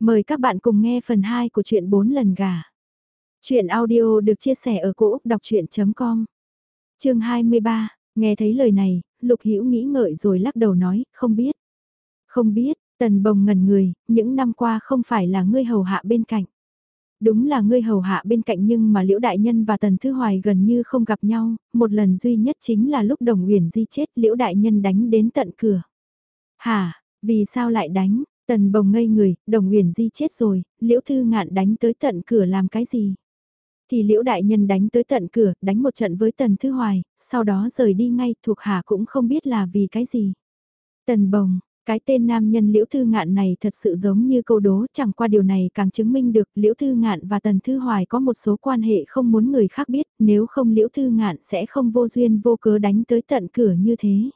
Mời các bạn cùng nghe phần 2 của truyện 4 lần gà. Chuyện audio được chia sẻ ở cỗ đọc chuyện.com Chương 23, nghe thấy lời này, Lục Hữu nghĩ ngợi rồi lắc đầu nói, không biết. Không biết, Tần Bồng ngẩn người, những năm qua không phải là ngươi hầu hạ bên cạnh. Đúng là ngươi hầu hạ bên cạnh nhưng mà Liễu Đại Nhân và Tần Thư Hoài gần như không gặp nhau, một lần duy nhất chính là lúc Đồng Uyển Di chết Liễu Đại Nhân đánh đến tận cửa. Hả, vì sao lại đánh? Tần bồng ngây người, đồng huyền di chết rồi, liễu thư ngạn đánh tới tận cửa làm cái gì? Thì liễu đại nhân đánh tới tận cửa, đánh một trận với tần thư hoài, sau đó rời đi ngay, thuộc hạ cũng không biết là vì cái gì. Tần bồng, cái tên nam nhân liễu thư ngạn này thật sự giống như câu đố, chẳng qua điều này càng chứng minh được liễu thư ngạn và tần thư hoài có một số quan hệ không muốn người khác biết, nếu không liễu thư ngạn sẽ không vô duyên vô cớ đánh tới tận cửa như thế.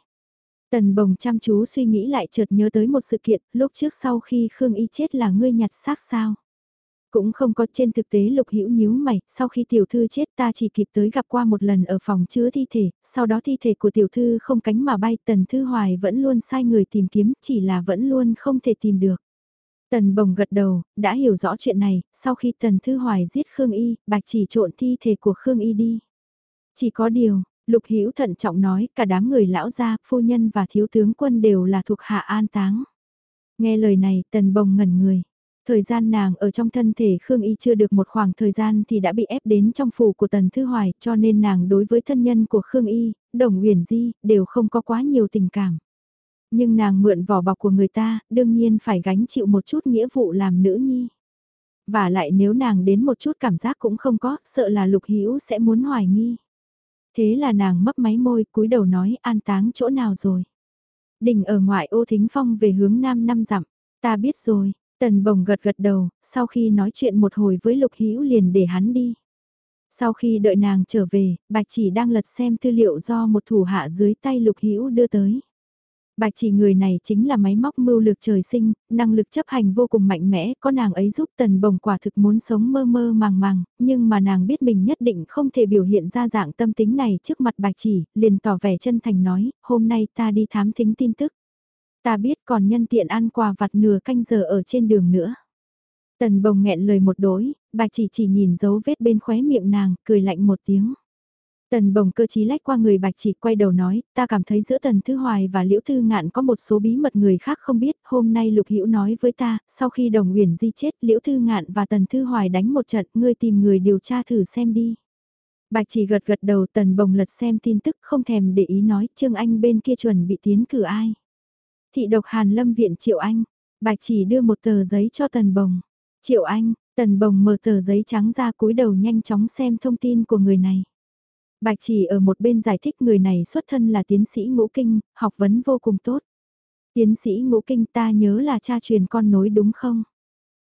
Tần bồng chăm chú suy nghĩ lại chợt nhớ tới một sự kiện, lúc trước sau khi Khương Y chết là ngươi nhặt xác sao? Cũng không có trên thực tế lục hữu nhíu mày, sau khi tiểu thư chết ta chỉ kịp tới gặp qua một lần ở phòng chứa thi thể, sau đó thi thể của tiểu thư không cánh mà bay, tần thư hoài vẫn luôn sai người tìm kiếm, chỉ là vẫn luôn không thể tìm được. Tần bồng gật đầu, đã hiểu rõ chuyện này, sau khi tần thư hoài giết Khương Y, bạch chỉ trộn thi thể của Khương Y đi. Chỉ có điều, Lục Hữu thận trọng nói, cả đám người lão gia, phu nhân và thiếu tướng quân đều là thuộc hạ an táng. Nghe lời này, tần bồng ngẩn người. Thời gian nàng ở trong thân thể Khương Y chưa được một khoảng thời gian thì đã bị ép đến trong phủ của Tần Thư Hoài, cho nên nàng đối với thân nhân của Khương Y, Đồng uyển Di, đều không có quá nhiều tình cảm. Nhưng nàng mượn vỏ bọc của người ta, đương nhiên phải gánh chịu một chút nghĩa vụ làm nữ nhi. Và lại nếu nàng đến một chút cảm giác cũng không có, sợ là Lục Hữu sẽ muốn hoài nghi. Thế là nàng mấp máy môi cúi đầu nói an táng chỗ nào rồi. Đỉnh ở ngoại ô thính phong về hướng nam năm dặm, ta biết rồi, tần bồng gật gật đầu, sau khi nói chuyện một hồi với lục hữu liền để hắn đi. Sau khi đợi nàng trở về, bạch chỉ đang lật xem tư liệu do một thủ hạ dưới tay lục hữu đưa tới. Bạch chỉ người này chính là máy móc mưu lược trời sinh, năng lực chấp hành vô cùng mạnh mẽ, có nàng ấy giúp tần bồng quả thực muốn sống mơ mơ màng màng, nhưng mà nàng biết mình nhất định không thể biểu hiện ra dạng tâm tính này trước mặt bạch chỉ, liền tỏ vẻ chân thành nói, hôm nay ta đi thám thính tin tức. Ta biết còn nhân tiện ăn quà vặt nửa canh giờ ở trên đường nữa. Tần bồng nghẹn lời một đối, bạch chỉ chỉ nhìn dấu vết bên khóe miệng nàng, cười lạnh một tiếng. Tần bồng cơ chí lách qua người bạch chỉ quay đầu nói, ta cảm thấy giữa tần thư hoài và liễu thư ngạn có một số bí mật người khác không biết, hôm nay lục hữu nói với ta, sau khi đồng huyền di chết liễu thư ngạn và tần thư hoài đánh một trận, ngươi tìm người điều tra thử xem đi. Bạch chỉ gật gật đầu tần bồng lật xem tin tức không thèm để ý nói, Trương Anh bên kia chuẩn bị tiến cử ai. Thị độc Hàn Lâm Viện Triệu Anh, bạch chỉ đưa một tờ giấy cho tần bồng. Triệu Anh, tần bồng mở tờ giấy trắng ra cúi đầu nhanh chóng xem thông tin của người này. Bạch chỉ ở một bên giải thích người này xuất thân là tiến sĩ ngũ kinh, học vấn vô cùng tốt. Tiến sĩ ngũ kinh ta nhớ là cha truyền con nối đúng không?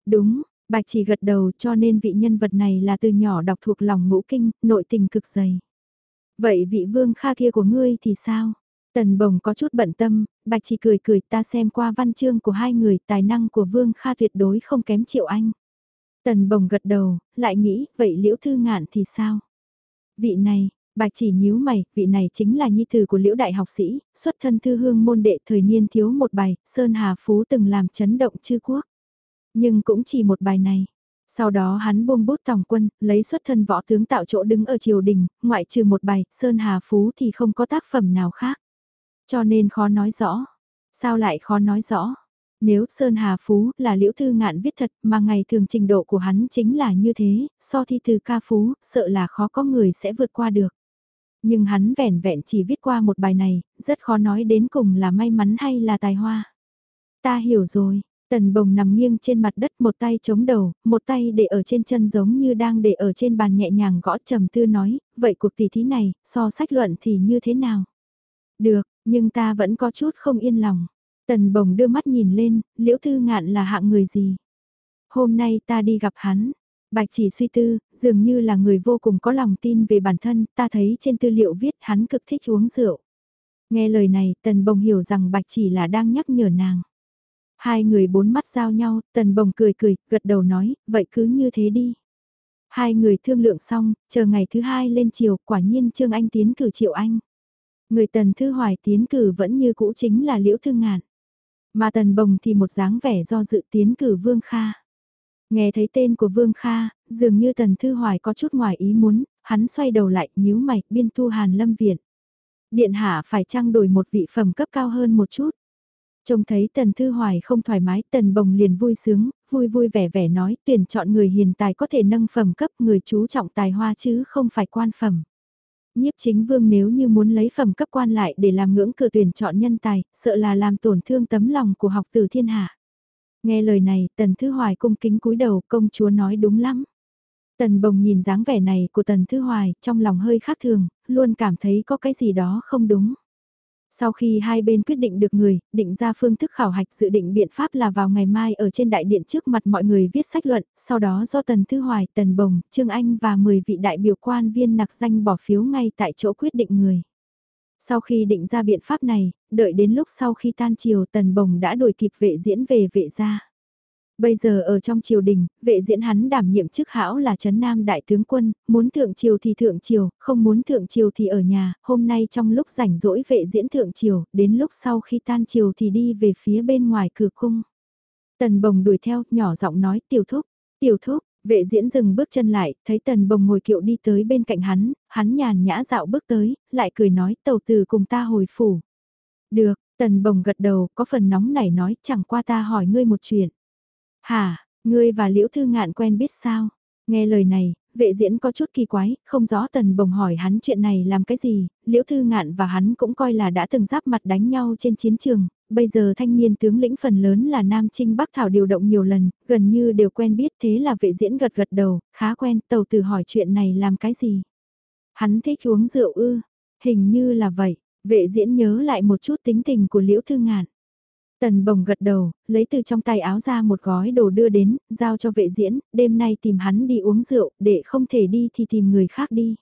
Đúng, bạch chỉ gật đầu cho nên vị nhân vật này là từ nhỏ đọc thuộc lòng ngũ kinh, nội tình cực dày. Vậy vị vương kha kia của ngươi thì sao? Tần bồng có chút bận tâm, bạch chỉ cười cười ta xem qua văn chương của hai người tài năng của vương kha tuyệt đối không kém triệu anh. Tần bồng gật đầu, lại nghĩ vậy liễu thư ngạn thì sao? Vị này, Bạch chỉ nhíu mày, vị này chính là nhi tử của liễu đại học sĩ, xuất thân thư hương môn đệ thời niên thiếu một bài, Sơn Hà Phú từng làm chấn động chư quốc. Nhưng cũng chỉ một bài này. Sau đó hắn buông bút tòng quân, lấy xuất thân võ tướng tạo chỗ đứng ở triều đình, ngoại trừ một bài, Sơn Hà Phú thì không có tác phẩm nào khác. Cho nên khó nói rõ. Sao lại khó nói rõ? Nếu Sơn Hà Phú là liễu thư ngạn viết thật mà ngày thường trình độ của hắn chính là như thế, so thi từ ca Phú, sợ là khó có người sẽ vượt qua được. Nhưng hắn vẻn vẹn chỉ viết qua một bài này, rất khó nói đến cùng là may mắn hay là tài hoa. Ta hiểu rồi, tần bồng nằm nghiêng trên mặt đất một tay chống đầu, một tay để ở trên chân giống như đang để ở trên bàn nhẹ nhàng gõ trầm tư nói, vậy cuộc tỷ thí này, so sách luận thì như thế nào? Được, nhưng ta vẫn có chút không yên lòng. Tần bồng đưa mắt nhìn lên, liễu thư ngạn là hạng người gì? Hôm nay ta đi gặp hắn, Bạch chỉ suy tư, dường như là người vô cùng có lòng tin về bản thân, ta thấy trên tư liệu viết hắn cực thích uống rượu. Nghe lời này, tần bồng hiểu rằng bạch chỉ là đang nhắc nhở nàng. Hai người bốn mắt giao nhau, tần bồng cười cười, gật đầu nói, vậy cứ như thế đi. Hai người thương lượng xong, chờ ngày thứ hai lên chiều, quả nhiên Trương Anh tiến cử Triệu Anh. Người tần thư hoài tiến cử vẫn như cũ chính là Liễu Thương Ngạn. Mà tần bồng thì một dáng vẻ do dự tiến cử Vương Kha. Nghe thấy tên của Vương Kha, dường như Tần Thư Hoài có chút ngoài ý muốn, hắn xoay đầu lại, nhíu mày, biên tu hàn lâm viện. Điện hạ phải trang đổi một vị phẩm cấp cao hơn một chút. Trông thấy Tần Thư Hoài không thoải mái, Tần Bồng liền vui sướng, vui vui vẻ vẻ nói tuyển chọn người hiền tài có thể nâng phẩm cấp người chú trọng tài hoa chứ không phải quan phẩm. Nhiếp chính vương nếu như muốn lấy phẩm cấp quan lại để làm ngưỡng cửa tuyển chọn nhân tài, sợ là làm tổn thương tấm lòng của học tử thiên hạ. Nghe lời này, Tần Thư Hoài cung kính cúi đầu công chúa nói đúng lắm. Tần Bồng nhìn dáng vẻ này của Tần Thư Hoài, trong lòng hơi khác thường, luôn cảm thấy có cái gì đó không đúng. Sau khi hai bên quyết định được người, định ra phương thức khảo hạch dự định biện pháp là vào ngày mai ở trên đại điện trước mặt mọi người viết sách luận, sau đó do Tần Thư Hoài, Tần Bồng, Trương Anh và 10 vị đại biểu quan viên nặc danh bỏ phiếu ngay tại chỗ quyết định người. Sau khi định ra biện pháp này, đợi đến lúc sau khi tan chiều Tần Bồng đã đuổi kịp vệ diễn về vệ gia. Bây giờ ở trong triều đình, vệ diễn hắn đảm nhiệm chức hão là Trấn Nam Đại Tướng Quân, muốn thượng triều thì thượng triều, không muốn thượng triều thì ở nhà, hôm nay trong lúc rảnh rỗi vệ diễn thượng triều, đến lúc sau khi tan triều thì đi về phía bên ngoài cửa cung. Tần bồng đuổi theo, nhỏ giọng nói tiểu thúc, tiểu thúc, vệ diễn dừng bước chân lại, thấy tần bồng ngồi kiệu đi tới bên cạnh hắn, hắn nhàn nhã dạo bước tới, lại cười nói tàu từ cùng ta hồi phủ. Được, tần bồng gật đầu, có phần nóng nảy nói chẳng qua ta hỏi ngươi một chuyện. Hả, ngươi và Liễu Thư Ngạn quen biết sao? Nghe lời này, vệ diễn có chút kỳ quái, không rõ tần bồng hỏi hắn chuyện này làm cái gì, Liễu Thư Ngạn và hắn cũng coi là đã từng giáp mặt đánh nhau trên chiến trường, bây giờ thanh niên tướng lĩnh phần lớn là Nam Trinh Bắc Thảo điều động nhiều lần, gần như đều quen biết thế là vệ diễn gật gật đầu, khá quen, tàu từ hỏi chuyện này làm cái gì. Hắn thích uống rượu ư, hình như là vậy, vệ diễn nhớ lại một chút tính tình của Liễu Thư Ngạn. Tần bồng gật đầu, lấy từ trong tay áo ra một gói đồ đưa đến, giao cho vệ diễn, đêm nay tìm hắn đi uống rượu, để không thể đi thì tìm người khác đi.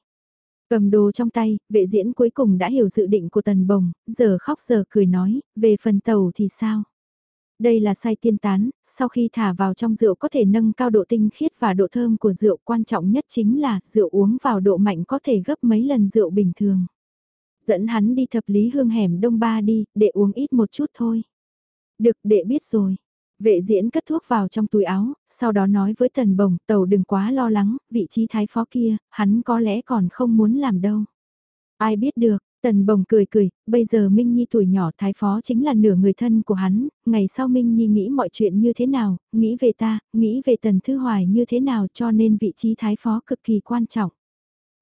Cầm đồ trong tay, vệ diễn cuối cùng đã hiểu dự định của tần bồng, giờ khóc giờ cười nói, về phần tàu thì sao? Đây là say tiên tán, sau khi thả vào trong rượu có thể nâng cao độ tinh khiết và độ thơm của rượu quan trọng nhất chính là rượu uống vào độ mạnh có thể gấp mấy lần rượu bình thường. Dẫn hắn đi thập lý hương hẻm đông ba đi, để uống ít một chút thôi. Được đệ biết rồi. Vệ diễn cất thuốc vào trong túi áo, sau đó nói với tần bồng, tàu đừng quá lo lắng, vị trí thái phó kia, hắn có lẽ còn không muốn làm đâu. Ai biết được, tần bồng cười cười, bây giờ Minh Nhi tuổi nhỏ thái phó chính là nửa người thân của hắn, ngày sau Minh Nhi nghĩ mọi chuyện như thế nào, nghĩ về ta, nghĩ về tần thư hoài như thế nào cho nên vị trí thái phó cực kỳ quan trọng.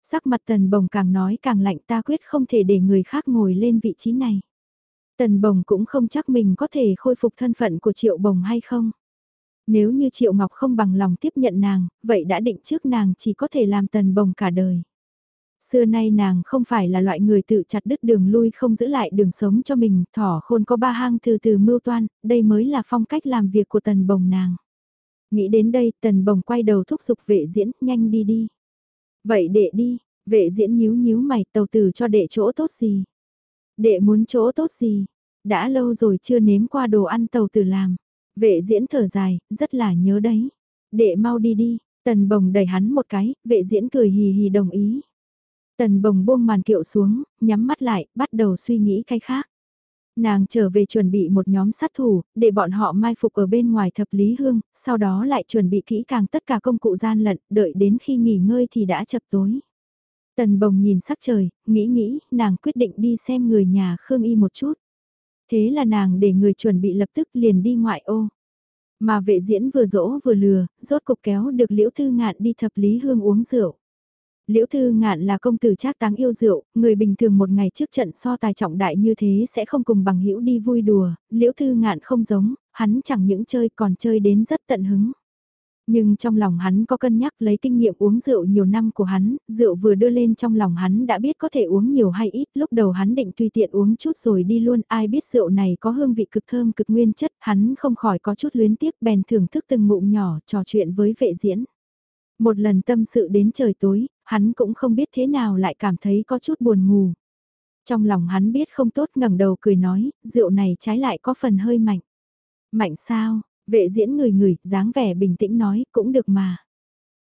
Sắc mặt tần bồng càng nói càng lạnh ta quyết không thể để người khác ngồi lên vị trí này. Tần bồng cũng không chắc mình có thể khôi phục thân phận của triệu bồng hay không. Nếu như triệu ngọc không bằng lòng tiếp nhận nàng, vậy đã định trước nàng chỉ có thể làm tần bồng cả đời. Xưa nay nàng không phải là loại người tự chặt đứt đường lui không giữ lại đường sống cho mình, thỏ khôn có ba hang từ từ mưu toan, đây mới là phong cách làm việc của tần bồng nàng. Nghĩ đến đây, tần bồng quay đầu thúc giục vệ diễn, nhanh đi đi. Vậy đệ đi, vệ diễn nhíu nhíu mày tàu tử cho đệ chỗ tốt gì. Đệ muốn chỗ tốt gì? Đã lâu rồi chưa nếm qua đồ ăn tàu tử làm. Vệ diễn thở dài, rất là nhớ đấy. Đệ mau đi đi, tần bồng đẩy hắn một cái, vệ diễn cười hì hì đồng ý. Tần bồng buông màn kiệu xuống, nhắm mắt lại, bắt đầu suy nghĩ cái khác. Nàng trở về chuẩn bị một nhóm sát thủ, để bọn họ mai phục ở bên ngoài thập lý hương, sau đó lại chuẩn bị kỹ càng tất cả công cụ gian lận, đợi đến khi nghỉ ngơi thì đã chập tối. Tần bồng nhìn sắc trời, nghĩ nghĩ, nàng quyết định đi xem người nhà Khương Y một chút. Thế là nàng để người chuẩn bị lập tức liền đi ngoại ô. Mà vệ diễn vừa dỗ vừa lừa, rốt cục kéo được Liễu Thư Ngạn đi thập lý hương uống rượu. Liễu Thư Ngạn là công tử trác táng yêu rượu, người bình thường một ngày trước trận so tài trọng đại như thế sẽ không cùng bằng hữu đi vui đùa, Liễu Thư Ngạn không giống, hắn chẳng những chơi còn chơi đến rất tận hứng. Nhưng trong lòng hắn có cân nhắc lấy kinh nghiệm uống rượu nhiều năm của hắn, rượu vừa đưa lên trong lòng hắn đã biết có thể uống nhiều hay ít, lúc đầu hắn định tùy tiện uống chút rồi đi luôn, ai biết rượu này có hương vị cực thơm cực nguyên chất, hắn không khỏi có chút luyến tiếc bèn thưởng thức từng ngụm nhỏ trò chuyện với vệ diễn. Một lần tâm sự đến trời tối, hắn cũng không biết thế nào lại cảm thấy có chút buồn ngủ. Trong lòng hắn biết không tốt ngẩng đầu cười nói, rượu này trái lại có phần hơi mạnh. Mạnh sao, Vệ diễn người người, dáng vẻ bình tĩnh nói, cũng được mà.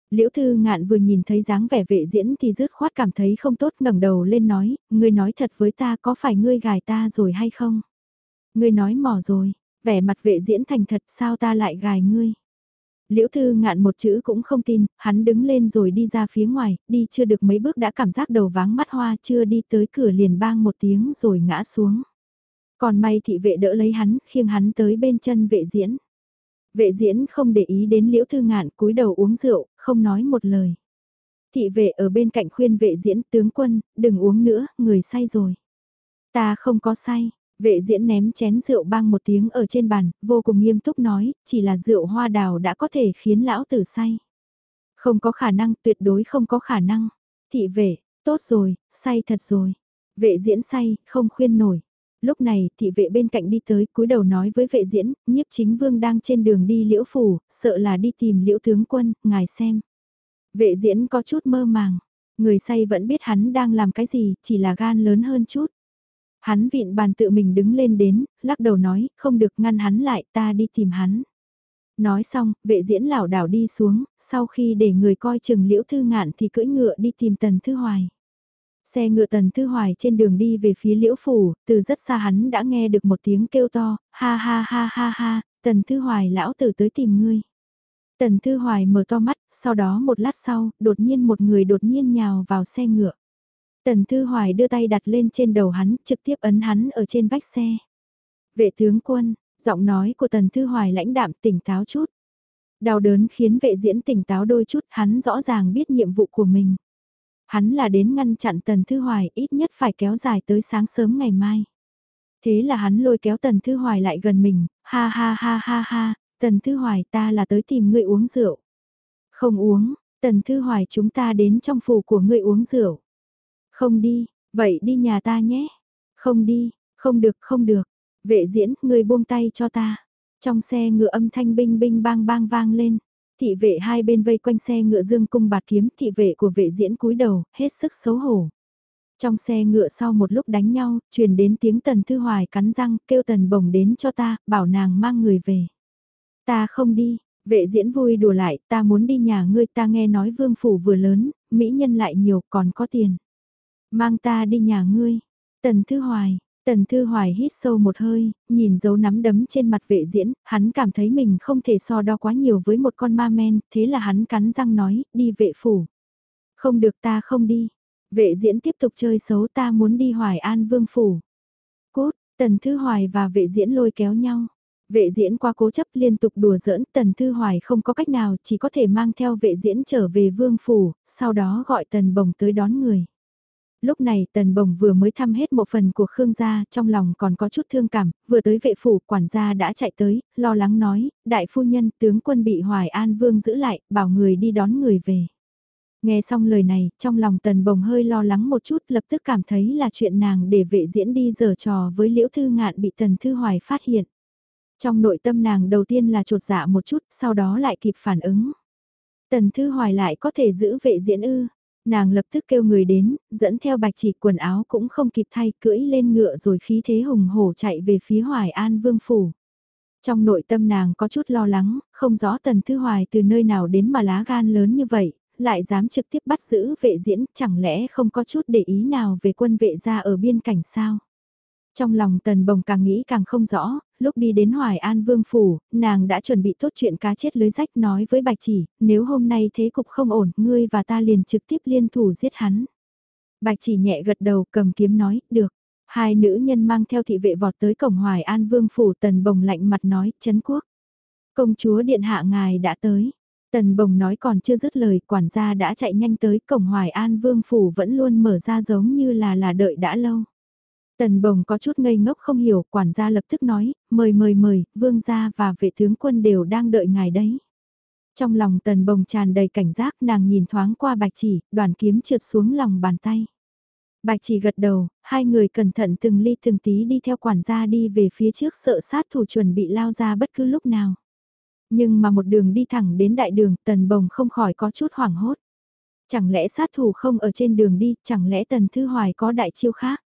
Liễu Thư Ngạn vừa nhìn thấy dáng vẻ vệ diễn thì rứt khoát cảm thấy không tốt ngẩng đầu lên nói, ngươi nói thật với ta có phải ngươi gài ta rồi hay không? Ngươi nói mỏ rồi, vẻ mặt vệ diễn thành thật sao ta lại gài ngươi? Liễu Thư ngạn một chữ cũng không tin, hắn đứng lên rồi đi ra phía ngoài, đi chưa được mấy bước đã cảm giác đầu váng mắt hoa chưa đi tới cửa liền bang một tiếng rồi ngã xuống. Còn may thị vệ đỡ lấy hắn, khiêng hắn tới bên chân vệ diễn. Vệ diễn không để ý đến Liễu Thư ngạn cúi đầu uống rượu, không nói một lời. Thị vệ ở bên cạnh khuyên vệ diễn tướng quân, đừng uống nữa, người say rồi. Ta không có say, Vệ diễn ném chén rượu bang một tiếng ở trên bàn, vô cùng nghiêm túc nói, chỉ là rượu hoa đào đã có thể khiến lão tử say. Không có khả năng, tuyệt đối không có khả năng. Thị vệ, tốt rồi, say thật rồi. Vệ diễn say, không khuyên nổi. Lúc này, thị vệ bên cạnh đi tới, cúi đầu nói với vệ diễn, nhiếp chính vương đang trên đường đi liễu phủ, sợ là đi tìm liễu tướng quân, ngài xem. Vệ diễn có chút mơ màng, người say vẫn biết hắn đang làm cái gì, chỉ là gan lớn hơn chút. Hắn vịn bàn tự mình đứng lên đến, lắc đầu nói, không được ngăn hắn lại, ta đi tìm hắn. Nói xong, vệ diễn lảo đảo đi xuống, sau khi để người coi chừng liễu thư ngạn thì cưỡi ngựa đi tìm tần thư hoài. Xe ngựa tần thư hoài trên đường đi về phía liễu phủ, từ rất xa hắn đã nghe được một tiếng kêu to, ha ha ha ha ha, tần thư hoài lão tử tới tìm ngươi. Tần thư hoài mở to mắt, sau đó một lát sau, đột nhiên một người đột nhiên nhào vào xe ngựa. Tần Thư Hoài đưa tay đặt lên trên đầu hắn, trực tiếp ấn hắn ở trên vách xe. Vệ tướng quân, giọng nói của Tần Thư Hoài lãnh đạm tỉnh táo chút. Đau đớn khiến vệ diễn tỉnh táo đôi chút, hắn rõ ràng biết nhiệm vụ của mình. Hắn là đến ngăn chặn Tần Thư Hoài ít nhất phải kéo dài tới sáng sớm ngày mai. Thế là hắn lôi kéo Tần Thư Hoài lại gần mình, ha ha ha ha ha, Tần Thư Hoài ta là tới tìm ngươi uống rượu. Không uống, Tần Thư Hoài chúng ta đến trong phủ của ngươi uống rượu. Không đi, vậy đi nhà ta nhé. Không đi, không được không được. Vệ diễn, người buông tay cho ta. Trong xe ngựa âm thanh binh binh bang bang vang lên. Thị vệ hai bên vây quanh xe ngựa dương cung bạt kiếm thị vệ của vệ diễn cúi đầu, hết sức xấu hổ. Trong xe ngựa sau một lúc đánh nhau, truyền đến tiếng tần thư hoài cắn răng, kêu tần bồng đến cho ta, bảo nàng mang người về. Ta không đi, vệ diễn vui đùa lại, ta muốn đi nhà ngươi ta nghe nói vương phủ vừa lớn, mỹ nhân lại nhiều còn có tiền. Mang ta đi nhà ngươi. Tần Thư Hoài, Tần Thư Hoài hít sâu một hơi, nhìn dấu nắm đấm trên mặt vệ diễn, hắn cảm thấy mình không thể so đo quá nhiều với một con ma men, thế là hắn cắn răng nói, đi vệ phủ. Không được ta không đi. Vệ diễn tiếp tục chơi xấu ta muốn đi Hoài An Vương Phủ. Cốt, Tần Thư Hoài và vệ diễn lôi kéo nhau. Vệ diễn qua cố chấp liên tục đùa giỡn Tần Thư Hoài không có cách nào chỉ có thể mang theo vệ diễn trở về Vương Phủ, sau đó gọi Tần Bồng tới đón người. Lúc này tần bồng vừa mới thăm hết một phần của Khương gia, trong lòng còn có chút thương cảm, vừa tới vệ phủ, quản gia đã chạy tới, lo lắng nói, đại phu nhân, tướng quân bị Hoài An Vương giữ lại, bảo người đi đón người về. Nghe xong lời này, trong lòng tần bồng hơi lo lắng một chút, lập tức cảm thấy là chuyện nàng để vệ diễn đi giở trò với liễu thư ngạn bị tần thư hoài phát hiện. Trong nội tâm nàng đầu tiên là trột dạ một chút, sau đó lại kịp phản ứng. Tần thư hoài lại có thể giữ vệ diễn ư, Nàng lập tức kêu người đến, dẫn theo bạch chỉ quần áo cũng không kịp thay cưỡi lên ngựa rồi khí thế hùng hổ chạy về phía Hoài An Vương Phủ. Trong nội tâm nàng có chút lo lắng, không rõ Tần Thư Hoài từ nơi nào đến mà lá gan lớn như vậy, lại dám trực tiếp bắt giữ vệ diễn, chẳng lẽ không có chút để ý nào về quân vệ gia ở biên cảnh sao? Trong lòng tần bồng càng nghĩ càng không rõ, lúc đi đến Hoài An Vương Phủ, nàng đã chuẩn bị tốt chuyện cá chết lưới rách nói với Bạch Chỉ, nếu hôm nay thế cục không ổn, ngươi và ta liền trực tiếp liên thủ giết hắn. Bạch Chỉ nhẹ gật đầu cầm kiếm nói, được. Hai nữ nhân mang theo thị vệ vọt tới cổng Hoài An Vương Phủ tần bồng lạnh mặt nói, chấn quốc. Công chúa điện hạ ngài đã tới. Tần bồng nói còn chưa dứt lời, quản gia đã chạy nhanh tới cổng Hoài An Vương Phủ vẫn luôn mở ra giống như là là đợi đã lâu. Tần bồng có chút ngây ngốc không hiểu, quản gia lập tức nói, mời mời mời, vương gia và vệ tướng quân đều đang đợi ngài đấy. Trong lòng tần bồng tràn đầy cảnh giác nàng nhìn thoáng qua bạch chỉ, đoàn kiếm trượt xuống lòng bàn tay. Bạch chỉ gật đầu, hai người cẩn thận từng ly từng tí đi theo quản gia đi về phía trước sợ sát thủ chuẩn bị lao ra bất cứ lúc nào. Nhưng mà một đường đi thẳng đến đại đường tần bồng không khỏi có chút hoảng hốt. Chẳng lẽ sát thủ không ở trên đường đi, chẳng lẽ tần thư hoài có đại chiêu khác?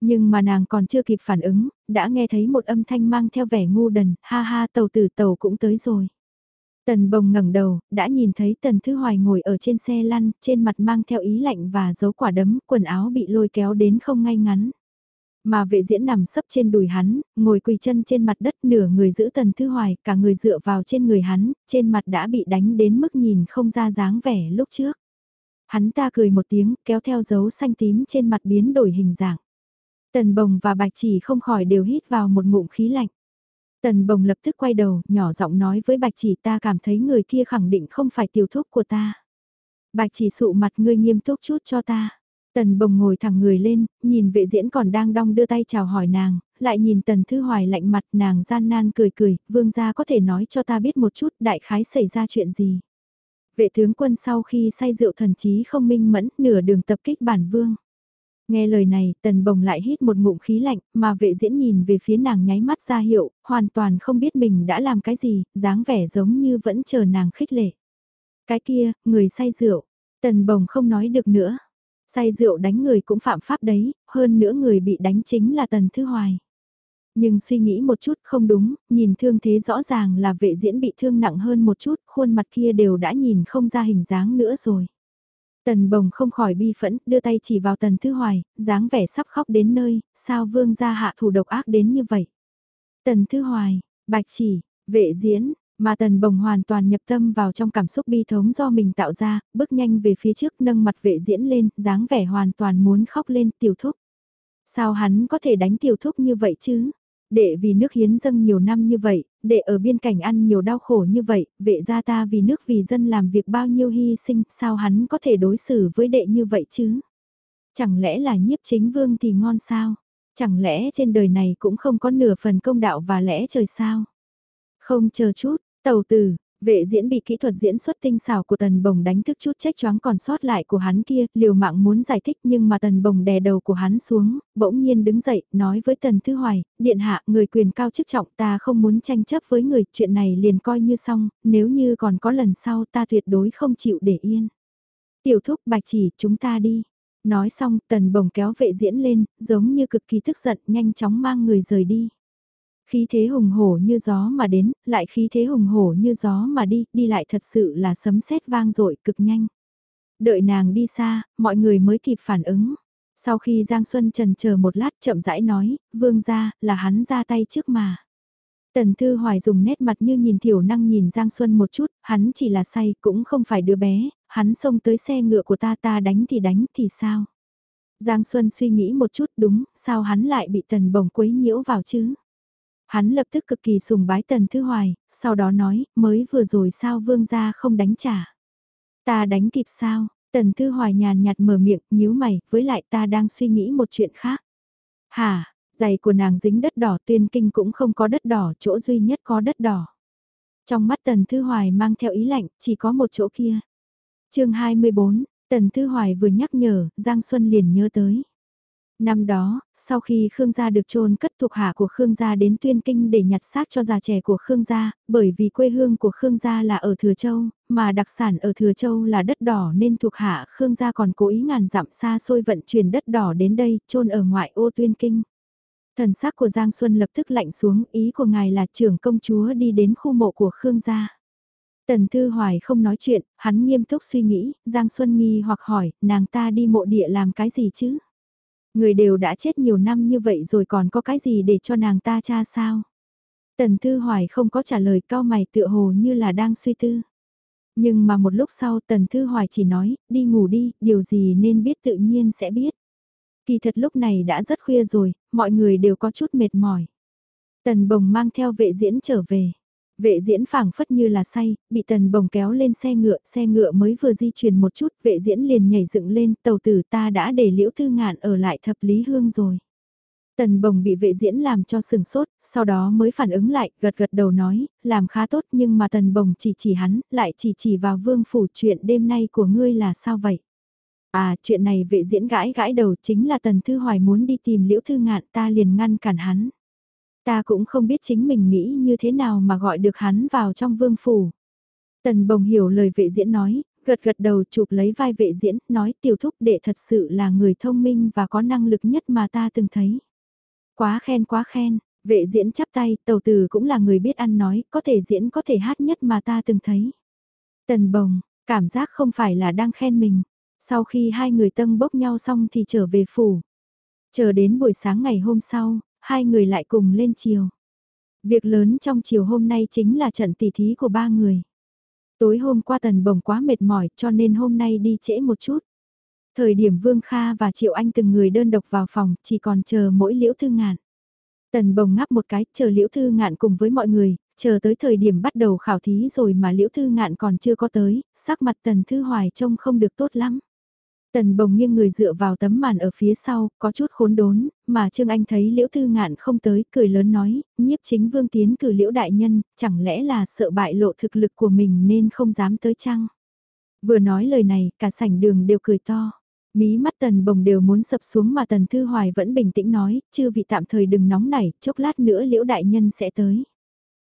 Nhưng mà nàng còn chưa kịp phản ứng, đã nghe thấy một âm thanh mang theo vẻ ngu đần, ha ha tàu tử tàu cũng tới rồi. Tần bồng ngẩng đầu, đã nhìn thấy tần thư hoài ngồi ở trên xe lăn, trên mặt mang theo ý lạnh và dấu quả đấm, quần áo bị lôi kéo đến không ngay ngắn. Mà vệ diễn nằm sấp trên đùi hắn, ngồi quỳ chân trên mặt đất nửa người giữ tần thư hoài, cả người dựa vào trên người hắn, trên mặt đã bị đánh đến mức nhìn không ra dáng vẻ lúc trước. Hắn ta cười một tiếng, kéo theo dấu xanh tím trên mặt biến đổi hình dạng. Tần bồng và bạch chỉ không khỏi đều hít vào một ngụm khí lạnh. Tần bồng lập tức quay đầu, nhỏ giọng nói với bạch chỉ ta cảm thấy người kia khẳng định không phải tiểu thúc của ta. Bạch chỉ sụ mặt ngươi nghiêm túc chút cho ta. Tần bồng ngồi thẳng người lên, nhìn vệ diễn còn đang đong đưa tay chào hỏi nàng, lại nhìn tần thư hoài lạnh mặt nàng gian nan cười cười, vương gia có thể nói cho ta biết một chút đại khái xảy ra chuyện gì. Vệ tướng quân sau khi say rượu thần trí không minh mẫn nửa đường tập kích bản vương. Nghe lời này, tần bồng lại hít một ngụm khí lạnh, mà vệ diễn nhìn về phía nàng nháy mắt ra hiệu, hoàn toàn không biết mình đã làm cái gì, dáng vẻ giống như vẫn chờ nàng khích lệ. Cái kia, người say rượu, tần bồng không nói được nữa. Say rượu đánh người cũng phạm pháp đấy, hơn nữa người bị đánh chính là tần thư hoài. Nhưng suy nghĩ một chút không đúng, nhìn thương thế rõ ràng là vệ diễn bị thương nặng hơn một chút, khuôn mặt kia đều đã nhìn không ra hình dáng nữa rồi. Tần bồng không khỏi bi phẫn, đưa tay chỉ vào tần thư hoài, dáng vẻ sắp khóc đến nơi, sao vương gia hạ thủ độc ác đến như vậy. Tần thư hoài, bạch chỉ, vệ diễn, mà tần bồng hoàn toàn nhập tâm vào trong cảm xúc bi thống do mình tạo ra, bước nhanh về phía trước nâng mặt vệ diễn lên, dáng vẻ hoàn toàn muốn khóc lên tiểu thúc. Sao hắn có thể đánh tiểu thúc như vậy chứ? Đệ vì nước hiến dâng nhiều năm như vậy, đệ ở biên cảnh ăn nhiều đau khổ như vậy, vệ gia ta vì nước vì dân làm việc bao nhiêu hy sinh, sao hắn có thể đối xử với đệ như vậy chứ? Chẳng lẽ là nhiếp chính vương thì ngon sao? Chẳng lẽ trên đời này cũng không có nửa phần công đạo và lẽ trời sao? Không chờ chút, tàu tử, Vệ diễn bị kỹ thuật diễn xuất tinh xảo của tần bồng đánh thức chút trách choáng còn sót lại của hắn kia, liều mạng muốn giải thích nhưng mà tần bồng đè đầu của hắn xuống, bỗng nhiên đứng dậy, nói với tần thư hoài, điện hạ, người quyền cao chức trọng ta không muốn tranh chấp với người, chuyện này liền coi như xong, nếu như còn có lần sau ta tuyệt đối không chịu để yên. Tiểu thúc bạch chỉ, chúng ta đi. Nói xong, tần bồng kéo vệ diễn lên, giống như cực kỳ tức giận, nhanh chóng mang người rời đi. Khí thế hùng hổ như gió mà đến, lại khí thế hùng hổ như gió mà đi, đi lại thật sự là sấm sét vang dội cực nhanh. Đợi nàng đi xa, mọi người mới kịp phản ứng. Sau khi Giang Xuân trần chờ một lát chậm rãi nói, vương ra, là hắn ra tay trước mà. Tần Thư Hoài dùng nét mặt như nhìn thiểu năng nhìn Giang Xuân một chút, hắn chỉ là say cũng không phải đứa bé, hắn xông tới xe ngựa của ta ta đánh thì đánh thì sao. Giang Xuân suy nghĩ một chút đúng, sao hắn lại bị tần bồng quấy nhiễu vào chứ. Hắn lập tức cực kỳ sùng bái Tần Thư Hoài, sau đó nói, mới vừa rồi sao vương gia không đánh trả. Ta đánh kịp sao, Tần Thư Hoài nhàn nhạt mở miệng, nhíu mày, với lại ta đang suy nghĩ một chuyện khác. Hả, giày của nàng dính đất đỏ tuyên kinh cũng không có đất đỏ, chỗ duy nhất có đất đỏ. Trong mắt Tần Thư Hoài mang theo ý lạnh, chỉ có một chỗ kia. chương 24, Tần Thư Hoài vừa nhắc nhở, Giang Xuân liền nhớ tới. Năm đó, sau khi Khương gia được chôn cất thuộc hạ của Khương gia đến tuyên kinh để nhặt xác cho già trẻ của Khương gia, bởi vì quê hương của Khương gia là ở Thừa Châu, mà đặc sản ở Thừa Châu là đất đỏ nên thuộc hạ Khương gia còn cố ý ngàn dặm xa xôi vận chuyển đất đỏ đến đây, chôn ở ngoại ô tuyên kinh. Thần sắc của Giang Xuân lập tức lạnh xuống, ý của ngài là trưởng công chúa đi đến khu mộ của Khương gia. Tần Thư Hoài không nói chuyện, hắn nghiêm túc suy nghĩ, Giang Xuân nghi hoặc hỏi, nàng ta đi mộ địa làm cái gì chứ? Người đều đã chết nhiều năm như vậy rồi còn có cái gì để cho nàng ta cha sao? Tần Thư Hoài không có trả lời cao mày tựa hồ như là đang suy tư. Nhưng mà một lúc sau Tần Thư Hoài chỉ nói, đi ngủ đi, điều gì nên biết tự nhiên sẽ biết. Kỳ thật lúc này đã rất khuya rồi, mọi người đều có chút mệt mỏi. Tần Bồng mang theo vệ diễn trở về. Vệ diễn phảng phất như là say, bị tần bồng kéo lên xe ngựa, xe ngựa mới vừa di chuyển một chút, vệ diễn liền nhảy dựng lên, tàu tử ta đã để liễu thư ngạn ở lại thập lý hương rồi. Tần bồng bị vệ diễn làm cho sừng sốt, sau đó mới phản ứng lại, gật gật đầu nói, làm khá tốt nhưng mà tần bồng chỉ chỉ hắn, lại chỉ chỉ vào vương phủ chuyện đêm nay của ngươi là sao vậy? À, chuyện này vệ diễn gãi gãi đầu chính là tần thư hoài muốn đi tìm liễu thư ngạn ta liền ngăn cản hắn. Ta cũng không biết chính mình nghĩ như thế nào mà gọi được hắn vào trong vương phủ. Tần bồng hiểu lời vệ diễn nói, gật gật đầu chụp lấy vai vệ diễn, nói tiểu thúc đệ thật sự là người thông minh và có năng lực nhất mà ta từng thấy. Quá khen quá khen, vệ diễn chắp tay, tàu từ cũng là người biết ăn nói, có thể diễn có thể hát nhất mà ta từng thấy. Tần bồng, cảm giác không phải là đang khen mình. Sau khi hai người tâm bốc nhau xong thì trở về phủ. Chờ đến buổi sáng ngày hôm sau, hai người lại cùng lên chiều. Việc lớn trong chiều hôm nay chính là trận tỉ thí của ba người. Tối hôm qua tần bồng quá mệt mỏi cho nên hôm nay đi trễ một chút. Thời điểm Vương Kha và Triệu Anh từng người đơn độc vào phòng, chỉ còn chờ mỗi liễu thư ngạn. Tần bồng ngáp một cái, chờ liễu thư ngạn cùng với mọi người, chờ tới thời điểm bắt đầu khảo thí rồi mà liễu thư ngạn còn chưa có tới, sắc mặt tần thư hoài trông không được tốt lắm. Tần bồng nghiêng người dựa vào tấm màn ở phía sau, có chút khốn đốn, mà Trương Anh thấy liễu thư ngạn không tới, cười lớn nói, nhiếp chính vương tiến cử liễu đại nhân, chẳng lẽ là sợ bại lộ thực lực của mình nên không dám tới chăng? Vừa nói lời này, cả sảnh đường đều cười to. Mí mắt tần bồng đều muốn sập xuống mà tần thư hoài vẫn bình tĩnh nói, chư vị tạm thời đừng nóng nảy, chốc lát nữa liễu đại nhân sẽ tới.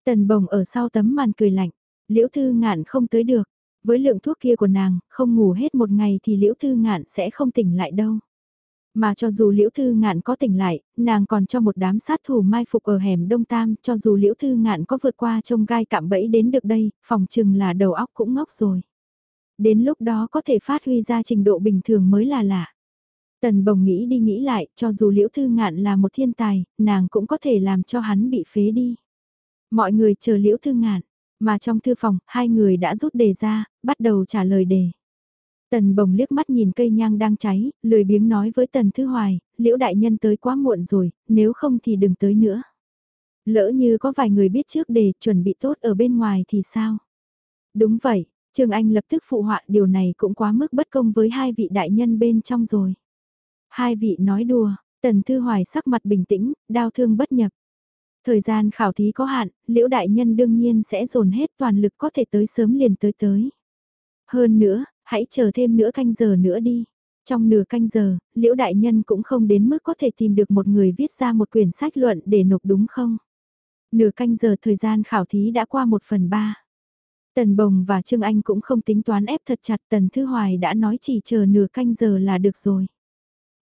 Tần bồng ở sau tấm màn cười lạnh, liễu thư ngạn không tới được, với lượng thuốc kia của nàng, không ngủ hết một ngày thì liễu thư ngạn sẽ không tỉnh lại đâu. Mà cho dù liễu thư ngạn có tỉnh lại, nàng còn cho một đám sát thủ mai phục ở hẻm Đông Tam, cho dù liễu thư ngạn có vượt qua trông gai cạm bẫy đến được đây, phòng chừng là đầu óc cũng ngốc rồi. Đến lúc đó có thể phát huy ra trình độ bình thường mới là lạ. Tần bồng nghĩ đi nghĩ lại, cho dù liễu thư ngạn là một thiên tài, nàng cũng có thể làm cho hắn bị phế đi. Mọi người chờ liễu thư ngạn, mà trong thư phòng, hai người đã rút đề ra, bắt đầu trả lời đề. Tần bồng liếc mắt nhìn cây nhang đang cháy, lười biếng nói với tần thư hoài, liễu đại nhân tới quá muộn rồi, nếu không thì đừng tới nữa. Lỡ như có vài người biết trước đề chuẩn bị tốt ở bên ngoài thì sao? Đúng vậy, Trương Anh lập tức phụ họa điều này cũng quá mức bất công với hai vị đại nhân bên trong rồi. Hai vị nói đùa, tần thư hoài sắc mặt bình tĩnh, đau thương bất nhập. Thời gian khảo thí có hạn, liễu đại nhân đương nhiên sẽ dồn hết toàn lực có thể tới sớm liền tới tới. Hơn nữa, hãy chờ thêm nửa canh giờ nữa đi. Trong nửa canh giờ, liễu đại nhân cũng không đến mức có thể tìm được một người viết ra một quyển sách luận để nộp đúng không? Nửa canh giờ thời gian khảo thí đã qua một phần ba. Tần Bồng và Trương Anh cũng không tính toán ép thật chặt Tần Thư Hoài đã nói chỉ chờ nửa canh giờ là được rồi.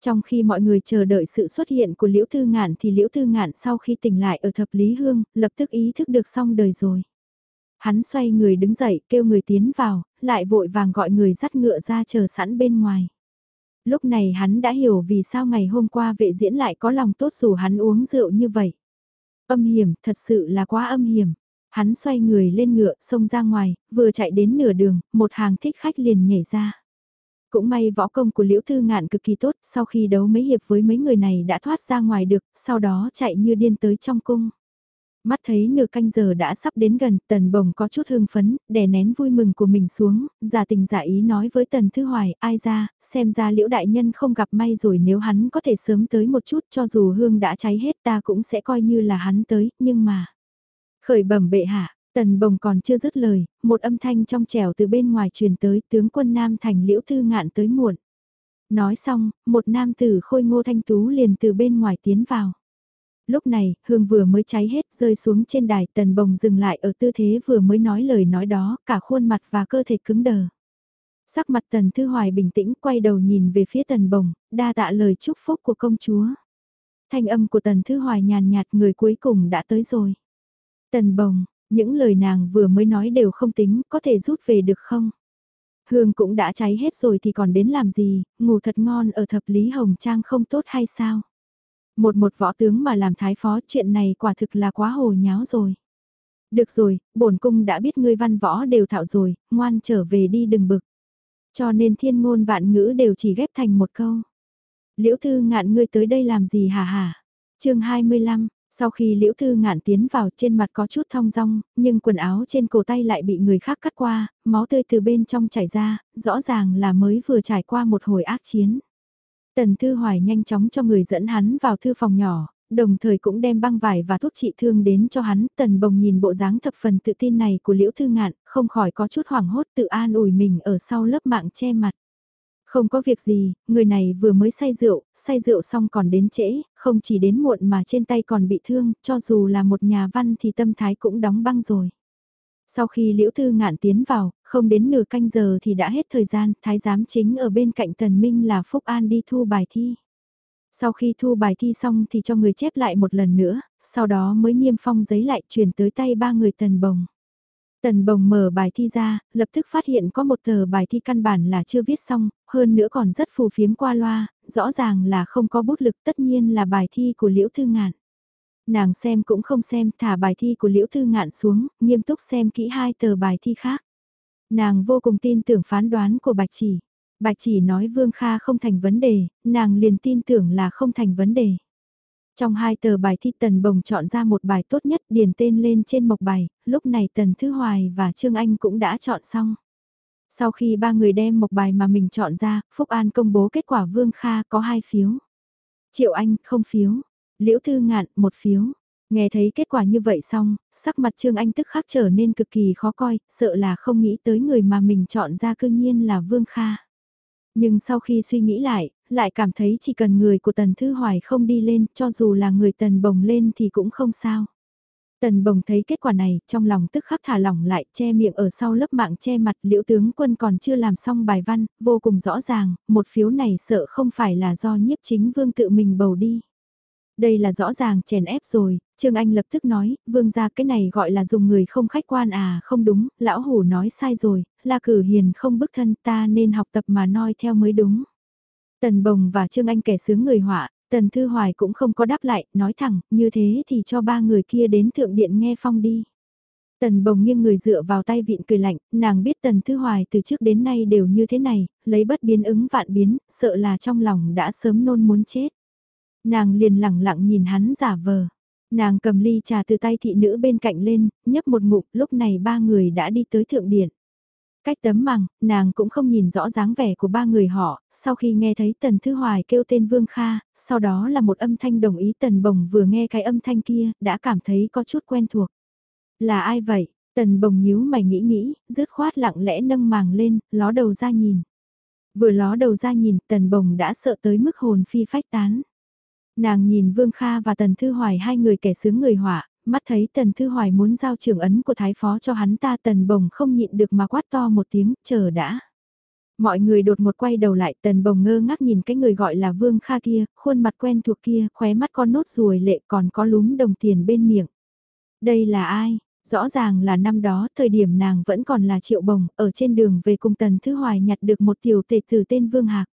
Trong khi mọi người chờ đợi sự xuất hiện của Liễu Thư Ngạn thì Liễu Thư Ngạn sau khi tỉnh lại ở thập Lý Hương, lập tức ý thức được xong đời rồi. Hắn xoay người đứng dậy kêu người tiến vào, lại vội vàng gọi người dắt ngựa ra chờ sẵn bên ngoài. Lúc này hắn đã hiểu vì sao ngày hôm qua vệ diễn lại có lòng tốt dù hắn uống rượu như vậy. Âm hiểm, thật sự là quá âm hiểm. Hắn xoay người lên ngựa, xông ra ngoài, vừa chạy đến nửa đường, một hàng thích khách liền nhảy ra. Cũng may võ công của Liễu Thư Ngạn cực kỳ tốt, sau khi đấu mấy hiệp với mấy người này đã thoát ra ngoài được, sau đó chạy như điên tới trong cung. Mắt thấy nửa canh giờ đã sắp đến gần, tần bồng có chút hưng phấn, đè nén vui mừng của mình xuống, giả tình giả ý nói với tần thư hoài, ai ra, xem ra liễu đại nhân không gặp may rồi nếu hắn có thể sớm tới một chút cho dù hương đã cháy hết ta cũng sẽ coi như là hắn tới, nhưng mà... Khởi bẩm bệ hạ, tần bồng còn chưa dứt lời, một âm thanh trong trẻo từ bên ngoài truyền tới tướng quân Nam thành liễu thư ngạn tới muộn. Nói xong, một nam tử khôi ngô thanh tú liền từ bên ngoài tiến vào. Lúc này, hương vừa mới cháy hết rơi xuống trên đài tần bồng dừng lại ở tư thế vừa mới nói lời nói đó, cả khuôn mặt và cơ thể cứng đờ. Sắc mặt tần thư hoài bình tĩnh quay đầu nhìn về phía tần bồng, đa tạ lời chúc phúc của công chúa. Thanh âm của tần thư hoài nhàn nhạt người cuối cùng đã tới rồi. Tần bồng, những lời nàng vừa mới nói đều không tính, có thể rút về được không? Hương cũng đã cháy hết rồi thì còn đến làm gì, ngủ thật ngon ở thập lý hồng trang không tốt hay sao? Một một võ tướng mà làm thái phó chuyện này quả thực là quá hồ nháo rồi. Được rồi, bổn cung đã biết ngươi văn võ đều thạo rồi, ngoan trở về đi đừng bực. Cho nên thiên ngôn vạn ngữ đều chỉ ghép thành một câu. Liễu thư ngạn ngươi tới đây làm gì hả hả? chương 25, sau khi liễu thư ngạn tiến vào trên mặt có chút thong dong, nhưng quần áo trên cổ tay lại bị người khác cắt qua, máu tươi từ bên trong chảy ra, rõ ràng là mới vừa trải qua một hồi ác chiến. Tần Thư Hoài nhanh chóng cho người dẫn hắn vào thư phòng nhỏ, đồng thời cũng đem băng vải và thuốc trị thương đến cho hắn. Tần Bồng nhìn bộ dáng thập phần tự tin này của Liễu Thư Ngạn, không khỏi có chút hoảng hốt tự an ủi mình ở sau lớp mạng che mặt. Không có việc gì, người này vừa mới say rượu, say rượu xong còn đến trễ, không chỉ đến muộn mà trên tay còn bị thương, cho dù là một nhà văn thì tâm thái cũng đóng băng rồi. Sau khi Liễu Thư Ngạn tiến vào, không đến nửa canh giờ thì đã hết thời gian, thái giám chính ở bên cạnh Tần Minh là Phúc An đi thu bài thi. Sau khi thu bài thi xong thì cho người chép lại một lần nữa, sau đó mới niêm phong giấy lại chuyển tới tay ba người Tần Bồng. Tần Bồng mở bài thi ra, lập tức phát hiện có một tờ bài thi căn bản là chưa viết xong, hơn nữa còn rất phù phiếm qua loa, rõ ràng là không có bút lực tất nhiên là bài thi của Liễu Thư Ngạn. Nàng xem cũng không xem, thả bài thi của Liễu Thư Ngạn xuống, nghiêm túc xem kỹ hai tờ bài thi khác. Nàng vô cùng tin tưởng phán đoán của Bạch Chỉ. Bạch Chỉ nói Vương Kha không thành vấn đề, nàng liền tin tưởng là không thành vấn đề. Trong hai tờ bài thi Tần Bồng chọn ra một bài tốt nhất điền tên lên trên mộc bài, lúc này Tần Thứ Hoài và Trương Anh cũng đã chọn xong. Sau khi ba người đem mộc bài mà mình chọn ra, Phúc An công bố kết quả Vương Kha có hai phiếu. Triệu Anh không phiếu, Liễu Thư Ngạn một phiếu. Nghe thấy kết quả như vậy xong, sắc mặt Trương Anh tức khắc trở nên cực kỳ khó coi, sợ là không nghĩ tới người mà mình chọn ra cương nhiên là Vương Kha. Nhưng sau khi suy nghĩ lại, lại cảm thấy chỉ cần người của Tần Thư Hoài không đi lên, cho dù là người Tần Bồng lên thì cũng không sao. Tần Bồng thấy kết quả này, trong lòng tức khắc thả lỏng lại, che miệng ở sau lớp mạng che mặt, liễu tướng quân còn chưa làm xong bài văn, vô cùng rõ ràng, một phiếu này sợ không phải là do nhiếp chính vương tự mình bầu đi. Đây là rõ ràng chèn ép rồi, Trương Anh lập tức nói, vương ra cái này gọi là dùng người không khách quan à, không đúng, lão hủ nói sai rồi, là cử hiền không bức thân ta nên học tập mà noi theo mới đúng. Tần Bồng và Trương Anh kẻ sướng người họa, Tần Thư Hoài cũng không có đáp lại, nói thẳng, như thế thì cho ba người kia đến thượng điện nghe phong đi. Tần bồng nghiêng người dựa vào tay vịn cười lạnh, nàng biết Tần Thư Hoài từ trước đến nay đều như thế này, lấy bất biến ứng vạn biến, sợ là trong lòng đã sớm nôn muốn chết. Nàng liền lẳng lặng nhìn hắn giả vờ. Nàng cầm ly trà từ tay thị nữ bên cạnh lên, nhấp một ngụm, lúc này ba người đã đi tới thượng điện. Cách tấm màng, nàng cũng không nhìn rõ dáng vẻ của ba người họ, sau khi nghe thấy Tần Thư Hoài kêu tên Vương Kha, sau đó là một âm thanh đồng ý Tần Bồng vừa nghe cái âm thanh kia, đã cảm thấy có chút quen thuộc. Là ai vậy? Tần Bồng nhíu mày nghĩ nghĩ, dứt khoát lặng lẽ nâng màng lên, ló đầu ra nhìn. Vừa ló đầu ra nhìn, Tần Bồng đã sợ tới mức hồn phi phách tán. Nàng nhìn Vương Kha và Tần Thư Hoài hai người kẻ sướng người họa, mắt thấy Tần Thư Hoài muốn giao trưởng ấn của Thái Phó cho hắn ta Tần Bồng không nhịn được mà quát to một tiếng, chờ đã. Mọi người đột một quay đầu lại Tần Bồng ngơ ngác nhìn cái người gọi là Vương Kha kia, khuôn mặt quen thuộc kia, khóe mắt con nốt ruồi lệ còn có lúm đồng tiền bên miệng. Đây là ai? Rõ ràng là năm đó thời điểm nàng vẫn còn là triệu bồng, ở trên đường về cùng Tần Thư Hoài nhặt được một tiểu tệ từ tên Vương Hạc.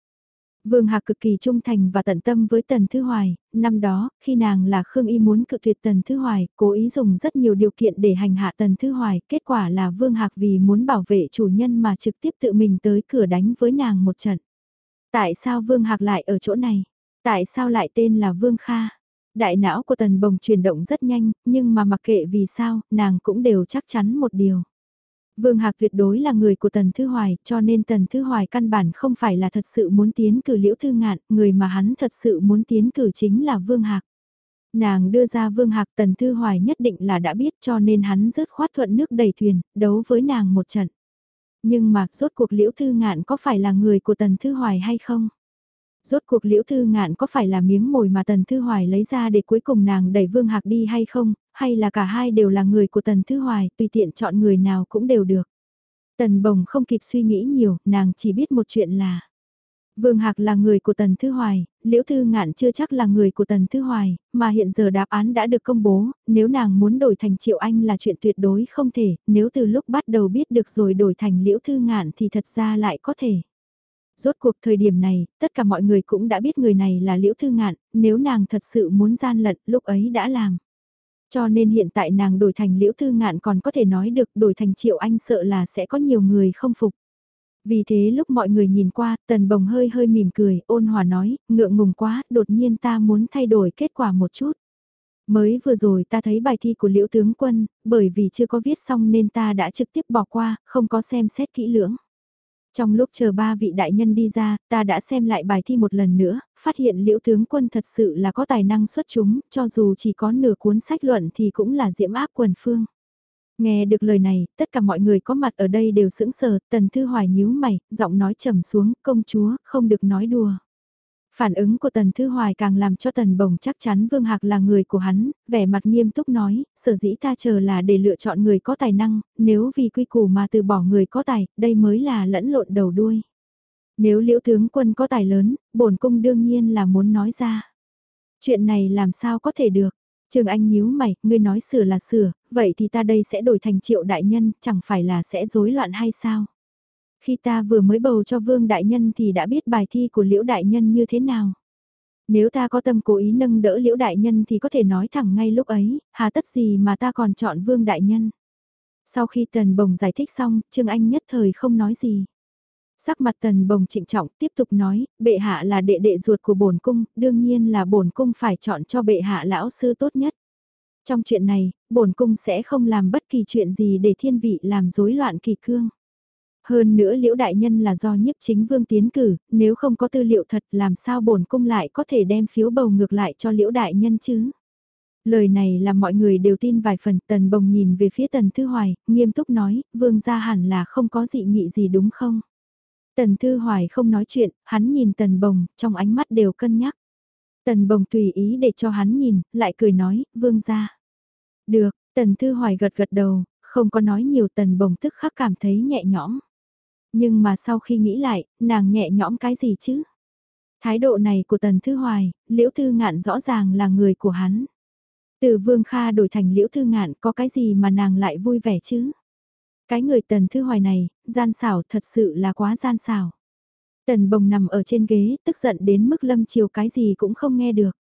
Vương Hạc cực kỳ trung thành và tận tâm với Tần Thư Hoài, năm đó, khi nàng là Khương Y muốn cự tuyệt Tần Thư Hoài, cố ý dùng rất nhiều điều kiện để hành hạ Tần Thư Hoài, kết quả là Vương Hạc vì muốn bảo vệ chủ nhân mà trực tiếp tự mình tới cửa đánh với nàng một trận. Tại sao Vương Hạc lại ở chỗ này? Tại sao lại tên là Vương Kha? Đại não của Tần Bồng chuyển động rất nhanh, nhưng mà mặc kệ vì sao, nàng cũng đều chắc chắn một điều. Vương Hạc tuyệt đối là người của Tần Thư Hoài, cho nên Tần Thư Hoài căn bản không phải là thật sự muốn tiến cử Liễu Thư Ngạn, người mà hắn thật sự muốn tiến cử chính là Vương Hạc. Nàng đưa ra Vương Hạc Tần Thư Hoài nhất định là đã biết cho nên hắn rớt khoát thuận nước đầy thuyền, đấu với nàng một trận. Nhưng mà rốt cuộc Liễu Thư Ngạn có phải là người của Tần Thư Hoài hay không? Rốt cuộc liễu thư ngạn có phải là miếng mồi mà Tần Thư Hoài lấy ra để cuối cùng nàng đẩy Vương Hạc đi hay không, hay là cả hai đều là người của Tần Thư Hoài, tùy tiện chọn người nào cũng đều được. Tần Bồng không kịp suy nghĩ nhiều, nàng chỉ biết một chuyện là Vương Hạc là người của Tần Thư Hoài, Liễu Thư Ngạn chưa chắc là người của Tần Thư Hoài, mà hiện giờ đáp án đã được công bố, nếu nàng muốn đổi thành Triệu Anh là chuyện tuyệt đối không thể, nếu từ lúc bắt đầu biết được rồi đổi thành Liễu Thư Ngạn thì thật ra lại có thể. Rốt cuộc thời điểm này, tất cả mọi người cũng đã biết người này là Liễu Thư Ngạn, nếu nàng thật sự muốn gian lận lúc ấy đã làm. Cho nên hiện tại nàng đổi thành Liễu Thư Ngạn còn có thể nói được đổi thành Triệu Anh sợ là sẽ có nhiều người không phục. Vì thế lúc mọi người nhìn qua, Tần Bồng hơi hơi mỉm cười, ôn hòa nói, ngượng ngùng quá, đột nhiên ta muốn thay đổi kết quả một chút. Mới vừa rồi ta thấy bài thi của Liễu Tướng Quân, bởi vì chưa có viết xong nên ta đã trực tiếp bỏ qua, không có xem xét kỹ lưỡng. Trong lúc chờ ba vị đại nhân đi ra, ta đã xem lại bài thi một lần nữa, phát hiện liễu tướng quân thật sự là có tài năng xuất chúng, cho dù chỉ có nửa cuốn sách luận thì cũng là diễm áp quần phương. Nghe được lời này, tất cả mọi người có mặt ở đây đều sững sờ, tần thư hoài nhíu mày, giọng nói trầm xuống, công chúa, không được nói đùa. Phản ứng của Tần Thư Hoài càng làm cho Tần Bồng chắc chắn Vương Hạc là người của hắn, vẻ mặt nghiêm túc nói, sở dĩ ta chờ là để lựa chọn người có tài năng, nếu vì quy củ mà từ bỏ người có tài, đây mới là lẫn lộn đầu đuôi. Nếu liễu tướng quân có tài lớn, bổn cung đương nhiên là muốn nói ra. Chuyện này làm sao có thể được? Trường Anh nhíu mày, ngươi nói sửa là sửa, vậy thì ta đây sẽ đổi thành triệu đại nhân, chẳng phải là sẽ rối loạn hay sao? Khi ta vừa mới bầu cho Vương Đại Nhân thì đã biết bài thi của Liễu Đại Nhân như thế nào. Nếu ta có tâm cố ý nâng đỡ Liễu Đại Nhân thì có thể nói thẳng ngay lúc ấy, hà tất gì mà ta còn chọn Vương Đại Nhân. Sau khi Tần Bồng giải thích xong, Trương Anh nhất thời không nói gì. Sắc mặt Tần Bồng trịnh trọng tiếp tục nói, bệ hạ là đệ đệ ruột của bổn cung, đương nhiên là bổn cung phải chọn cho bệ hạ lão sư tốt nhất. Trong chuyện này, bổn cung sẽ không làm bất kỳ chuyện gì để thiên vị làm rối loạn kỳ cương. Hơn nữa liễu đại nhân là do nhiếp chính vương tiến cử, nếu không có tư liệu thật làm sao bổn cung lại có thể đem phiếu bầu ngược lại cho liễu đại nhân chứ. Lời này là mọi người đều tin vài phần tần bồng nhìn về phía tần thư hoài, nghiêm túc nói, vương gia hẳn là không có dị nghị gì đúng không? Tần thư hoài không nói chuyện, hắn nhìn tần bồng, trong ánh mắt đều cân nhắc. Tần bồng tùy ý để cho hắn nhìn, lại cười nói, vương gia. Được, tần thư hoài gật gật đầu, không có nói nhiều tần bồng tức khắc cảm thấy nhẹ nhõm. Nhưng mà sau khi nghĩ lại, nàng nhẹ nhõm cái gì chứ? Thái độ này của Tần Thư Hoài, Liễu Thư Ngạn rõ ràng là người của hắn. Từ Vương Kha đổi thành Liễu Thư Ngạn có cái gì mà nàng lại vui vẻ chứ? Cái người Tần Thư Hoài này, gian xảo thật sự là quá gian xảo. Tần Bồng nằm ở trên ghế, tức giận đến mức lâm chiều cái gì cũng không nghe được.